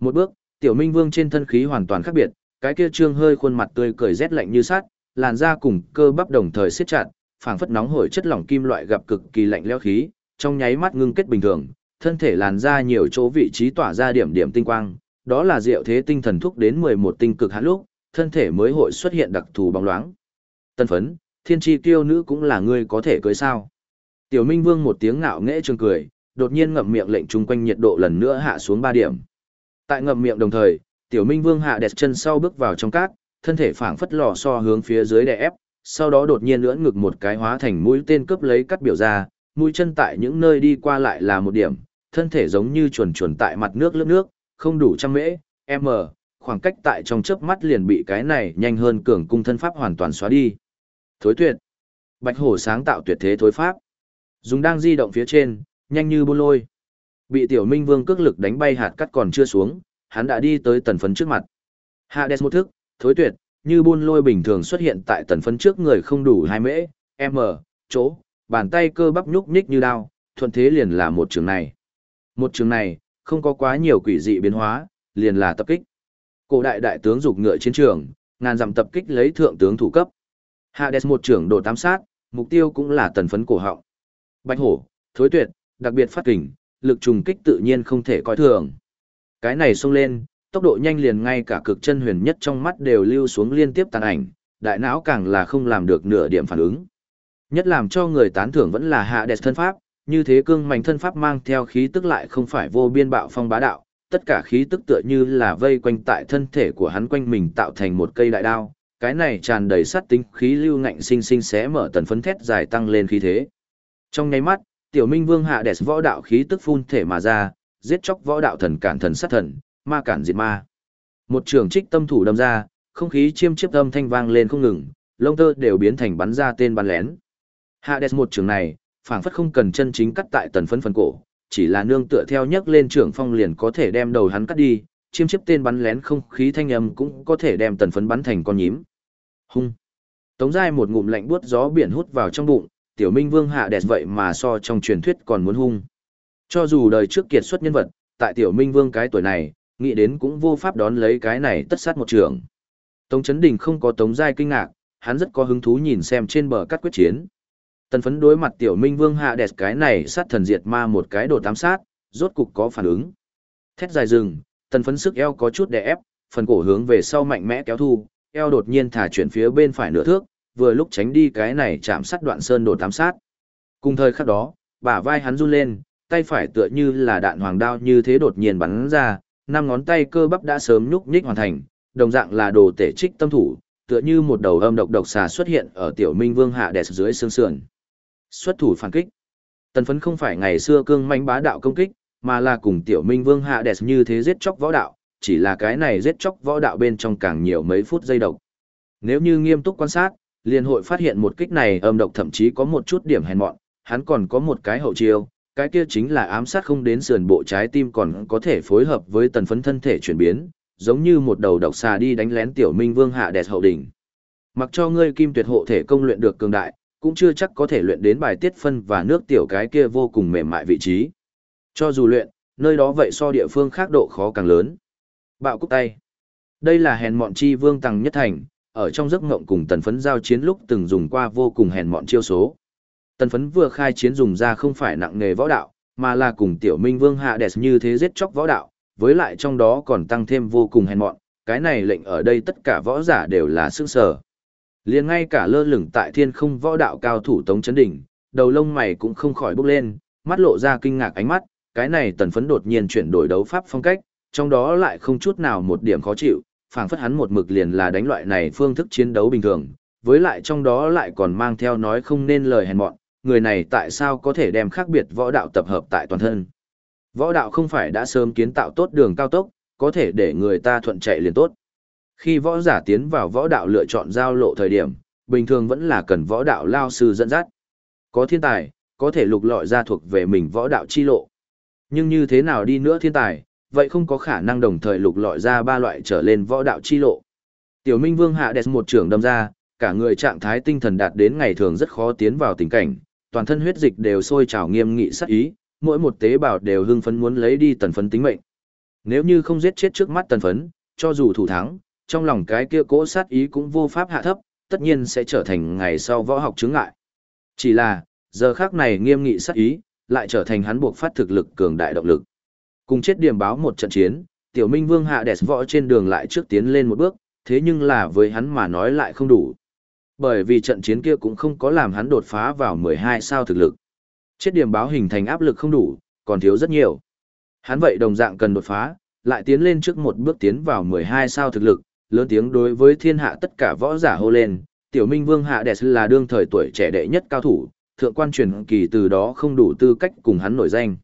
Một bước, Tiểu Minh Vương trên thân khí hoàn toàn khác biệt, cái kia trương hơi khuôn mặt tươi cười rét lạnh như sắt, làn da cùng cơ bắp đồng thời siết chặt, phảng phất nóng hổi chất lỏng kim loại gặp cực kỳ lạnh lẽo khí, trong nháy mắt ngưng kết bình thường, thân thể làn da nhiều chỗ vị trí tỏa ra điểm điểm tinh quang, đó là diệu thế tinh thần thúc đến 11 tinh cực hạn lúc, thân thể mới hội xuất hiện đặc thù bóng loáng. Tân phấn, thiên tri tiêu nữ cũng là ngươi có thể cưới sao. Tiểu Minh Vương một tiếng ngạo nghễ trường cười, đột nhiên ngậm miệng lệnh chung quanh nhiệt độ lần nữa hạ xuống 3 điểm. Tại ngậm miệng đồng thời, Tiểu Minh Vương hạ đẹp chân sau bước vào trong cát, thân thể phảng phất lò so hướng phía dưới đè ép, sau đó đột nhiên lưỡn ngực một cái hóa thành mũi tên cướp lấy cắt biểu ra, mũi chân tại những nơi đi qua lại là một điểm, thân thể giống như chuồn chuồn tại mặt nước lớp nước, không đủ trăm mễ, m, khoảng cách tại trong chớp mắt liền bị cái này nhanh hơn cường cung thân pháp hoàn toàn xóa đi. Thối tuyệt. Bạch hổ sáng tạo tuyệt thế thối pháp. Dùng đang di động phía trên, nhanh như buôn lôi. Bị tiểu minh vương cước lực đánh bay hạt cắt còn chưa xuống, hắn đã đi tới tần phấn trước mặt. Hades một thức, thối tuyệt, như buôn lôi bình thường xuất hiện tại tần phấn trước người không đủ hai mễ, m, chỗ, bàn tay cơ bắp nhúc nhích như đao, thuận thế liền là một trường này. Một trường này, không có quá nhiều quỷ dị biến hóa, liền là tập kích. Cổ đại đại tướng dục ngựa chiến trường, ngàn dặm tập kích lấy thượng tướng thủ cấp. Hades một trưởng đồ tám sát, mục tiêu cũng là tần phấn cổ họng. Bạch hổ, thối tuyệt, đặc biệt phát kình, lực trùng kích tự nhiên không thể coi thường. Cái này xông lên, tốc độ nhanh liền ngay cả cực chân huyền nhất trong mắt đều lưu xuống liên tiếp tàn ảnh, đại não càng là không làm được nửa điểm phản ứng. Nhất làm cho người tán thưởng vẫn là hạ đẹp thân pháp, như thế cương mạnh thân pháp mang theo khí tức lại không phải vô biên bạo phong bá đạo, tất cả khí tức tựa như là vây quanh tại thân thể của hắn quanh mình tạo thành một cây đại đao, cái này tràn đầy sát tính khí lưu ngạnh sinh sinh xé mở tần phấn thét dài tăng lên khí thế. Trong nháy mắt, tiểu minh vương hạ đẹp võ đạo khí tức phun thể mà ra, giết chóc võ đạo thần cản thần sát thần, ma cản diệt ma. Một trường trích tâm thủ đâm ra, không khí chiêm chiếp âm thanh vang lên không ngừng, lông tơ đều biến thành bắn ra tên bắn lén. Hạ Hades một trường này, phảng phất không cần chân chính cắt tại tần phấn phần cổ, chỉ là nương tựa theo nhấc lên trưởng phong liền có thể đem đầu hắn cắt đi, chiêm chiếp tên bắn lén không khí thanh âm cũng có thể đem tần phấn bắn thành con nhím. Hung. Tống giai một ngụm lạnh buốt gió biển hút vào trong bụng, tiểu minh vương hạ đẹp vậy mà so trong truyền thuyết còn muốn hung. Cho dù đời trước kiệt xuất nhân vật, tại tiểu minh vương cái tuổi này, nghĩ đến cũng vô pháp đón lấy cái này tất sát một trường. Tống Chấn Đình không có Tống Giai kinh ngạc, hắn rất có hứng thú nhìn xem trên bờ cắt quyết chiến. Tần phấn đối mặt tiểu minh vương hạ đẹp cái này sát thần diệt ma một cái đồ tám sát, rốt cục có phản ứng. Thét dài rừng, tần phấn sức eo có chút đè ép, phần cổ hướng về sau mạnh mẽ kéo thu, eo đột nhiên thả chuyển phía bên phải nửa thước, vừa lúc tránh đi cái này chạm sát đoạn sơn đồ tám sát. Cùng thời khắc đó, bả vai hắn run lên, tay phải tựa như là đạn hoàng đao như thế đột nhiên bắn ra, năm ngón tay cơ bắp đã sớm nhúc nhích hoàn thành, đồng dạng là đồ tể trích tâm thủ, tựa như một đầu âm độc độc xà xuất hiện ở tiểu minh vương hạ đẹp dưới xương sườn. Xuất thủ phản kích. Tần phấn không phải ngày xưa cương manh bá đạo công kích, mà là cùng tiểu minh vương hạ đẹp như thế giết chóc võ đạo, chỉ là cái này giết chóc võ đạo bên trong càng nhiều mấy phút giây độc. Nếu như nghiêm túc quan sát, liền hội phát hiện một kích này âm độc thậm chí có một chút điểm hèn mọn, hắn còn có một cái hậu chiêu, cái kia chính là ám sát không đến sườn bộ trái tim còn có thể phối hợp với tần phấn thân thể chuyển biến, giống như một đầu độc xà đi đánh lén tiểu minh vương hạ đẹp hậu đỉnh. Mặc cho ngươi kim tuyệt hộ thể công luyện được cường đại, cũng chưa chắc có thể luyện đến bài tiết phân và nước tiểu cái kia vô cùng mềm mại vị trí. Cho dù luyện, nơi đó vậy so địa phương khác độ khó càng lớn. Bạo cúc tay. Đây là hèn mọn chi vương tăng nhất thành, ở trong giấc ngộng cùng tần phấn giao chiến lúc từng dùng qua vô cùng hèn mọn chiêu số. Tần phấn vừa khai chiến dùng ra không phải nặng nghề võ đạo, mà là cùng tiểu minh vương hạ đẹp như thế giết chóc võ đạo, với lại trong đó còn tăng thêm vô cùng hèn mọn, cái này lệnh ở đây tất cả võ giả đều là sức sở liền ngay cả lơ lửng tại thiên không võ đạo cao thủ tống chấn đỉnh, đầu lông mày cũng không khỏi bốc lên, mắt lộ ra kinh ngạc ánh mắt, cái này tần phấn đột nhiên chuyển đổi đấu pháp phong cách, trong đó lại không chút nào một điểm khó chịu, phảng phất hắn một mực liền là đánh loại này phương thức chiến đấu bình thường, với lại trong đó lại còn mang theo nói không nên lời hèn mọn, người này tại sao có thể đem khác biệt võ đạo tập hợp tại toàn thân. Võ đạo không phải đã sớm kiến tạo tốt đường cao tốc, có thể để người ta thuận chạy liền tốt. Khi võ giả tiến vào võ đạo lựa chọn giao lộ thời điểm, bình thường vẫn là cần võ đạo lao sư dẫn dắt. Có thiên tài, có thể lục lọi ra thuộc về mình võ đạo chi lộ. Nhưng như thế nào đi nữa thiên tài, vậy không có khả năng đồng thời lục lọi ra ba loại trở lên võ đạo chi lộ. Tiểu Minh Vương hạ đẹp một trường đâm ra, cả người trạng thái tinh thần đạt đến ngày thường rất khó tiến vào tình cảnh, toàn thân huyết dịch đều sôi trào nghiêm nghị sát ý, mỗi một tế bào đều hưng phấn muốn lấy đi tần phấn tính mệnh. Nếu như không giết chết trước mắt tần phấn, cho dù thủ thắng, trong lòng cái kia cỗ sát ý cũng vô pháp hạ thấp, tất nhiên sẽ trở thành ngày sau võ học chứng ngại. Chỉ là, giờ khác này nghiêm nghị sát ý, lại trở thành hắn buộc phát thực lực cường đại động lực. Cùng chết điểm báo một trận chiến, tiểu minh vương hạ đẹp võ trên đường lại trước tiến lên một bước, thế nhưng là với hắn mà nói lại không đủ. Bởi vì trận chiến kia cũng không có làm hắn đột phá vào 12 sao thực lực. Chết điểm báo hình thành áp lực không đủ, còn thiếu rất nhiều. Hắn vậy đồng dạng cần đột phá, lại tiến lên trước một bước tiến vào 12 sao thực lực, lớn tiếng đối với thiên hạ tất cả võ giả hô lên, tiểu minh vương hạ đẹp là đương thời tuổi trẻ đệ nhất cao thủ, thượng quan truyền kỳ từ đó không đủ tư cách cùng hắn nổi danh.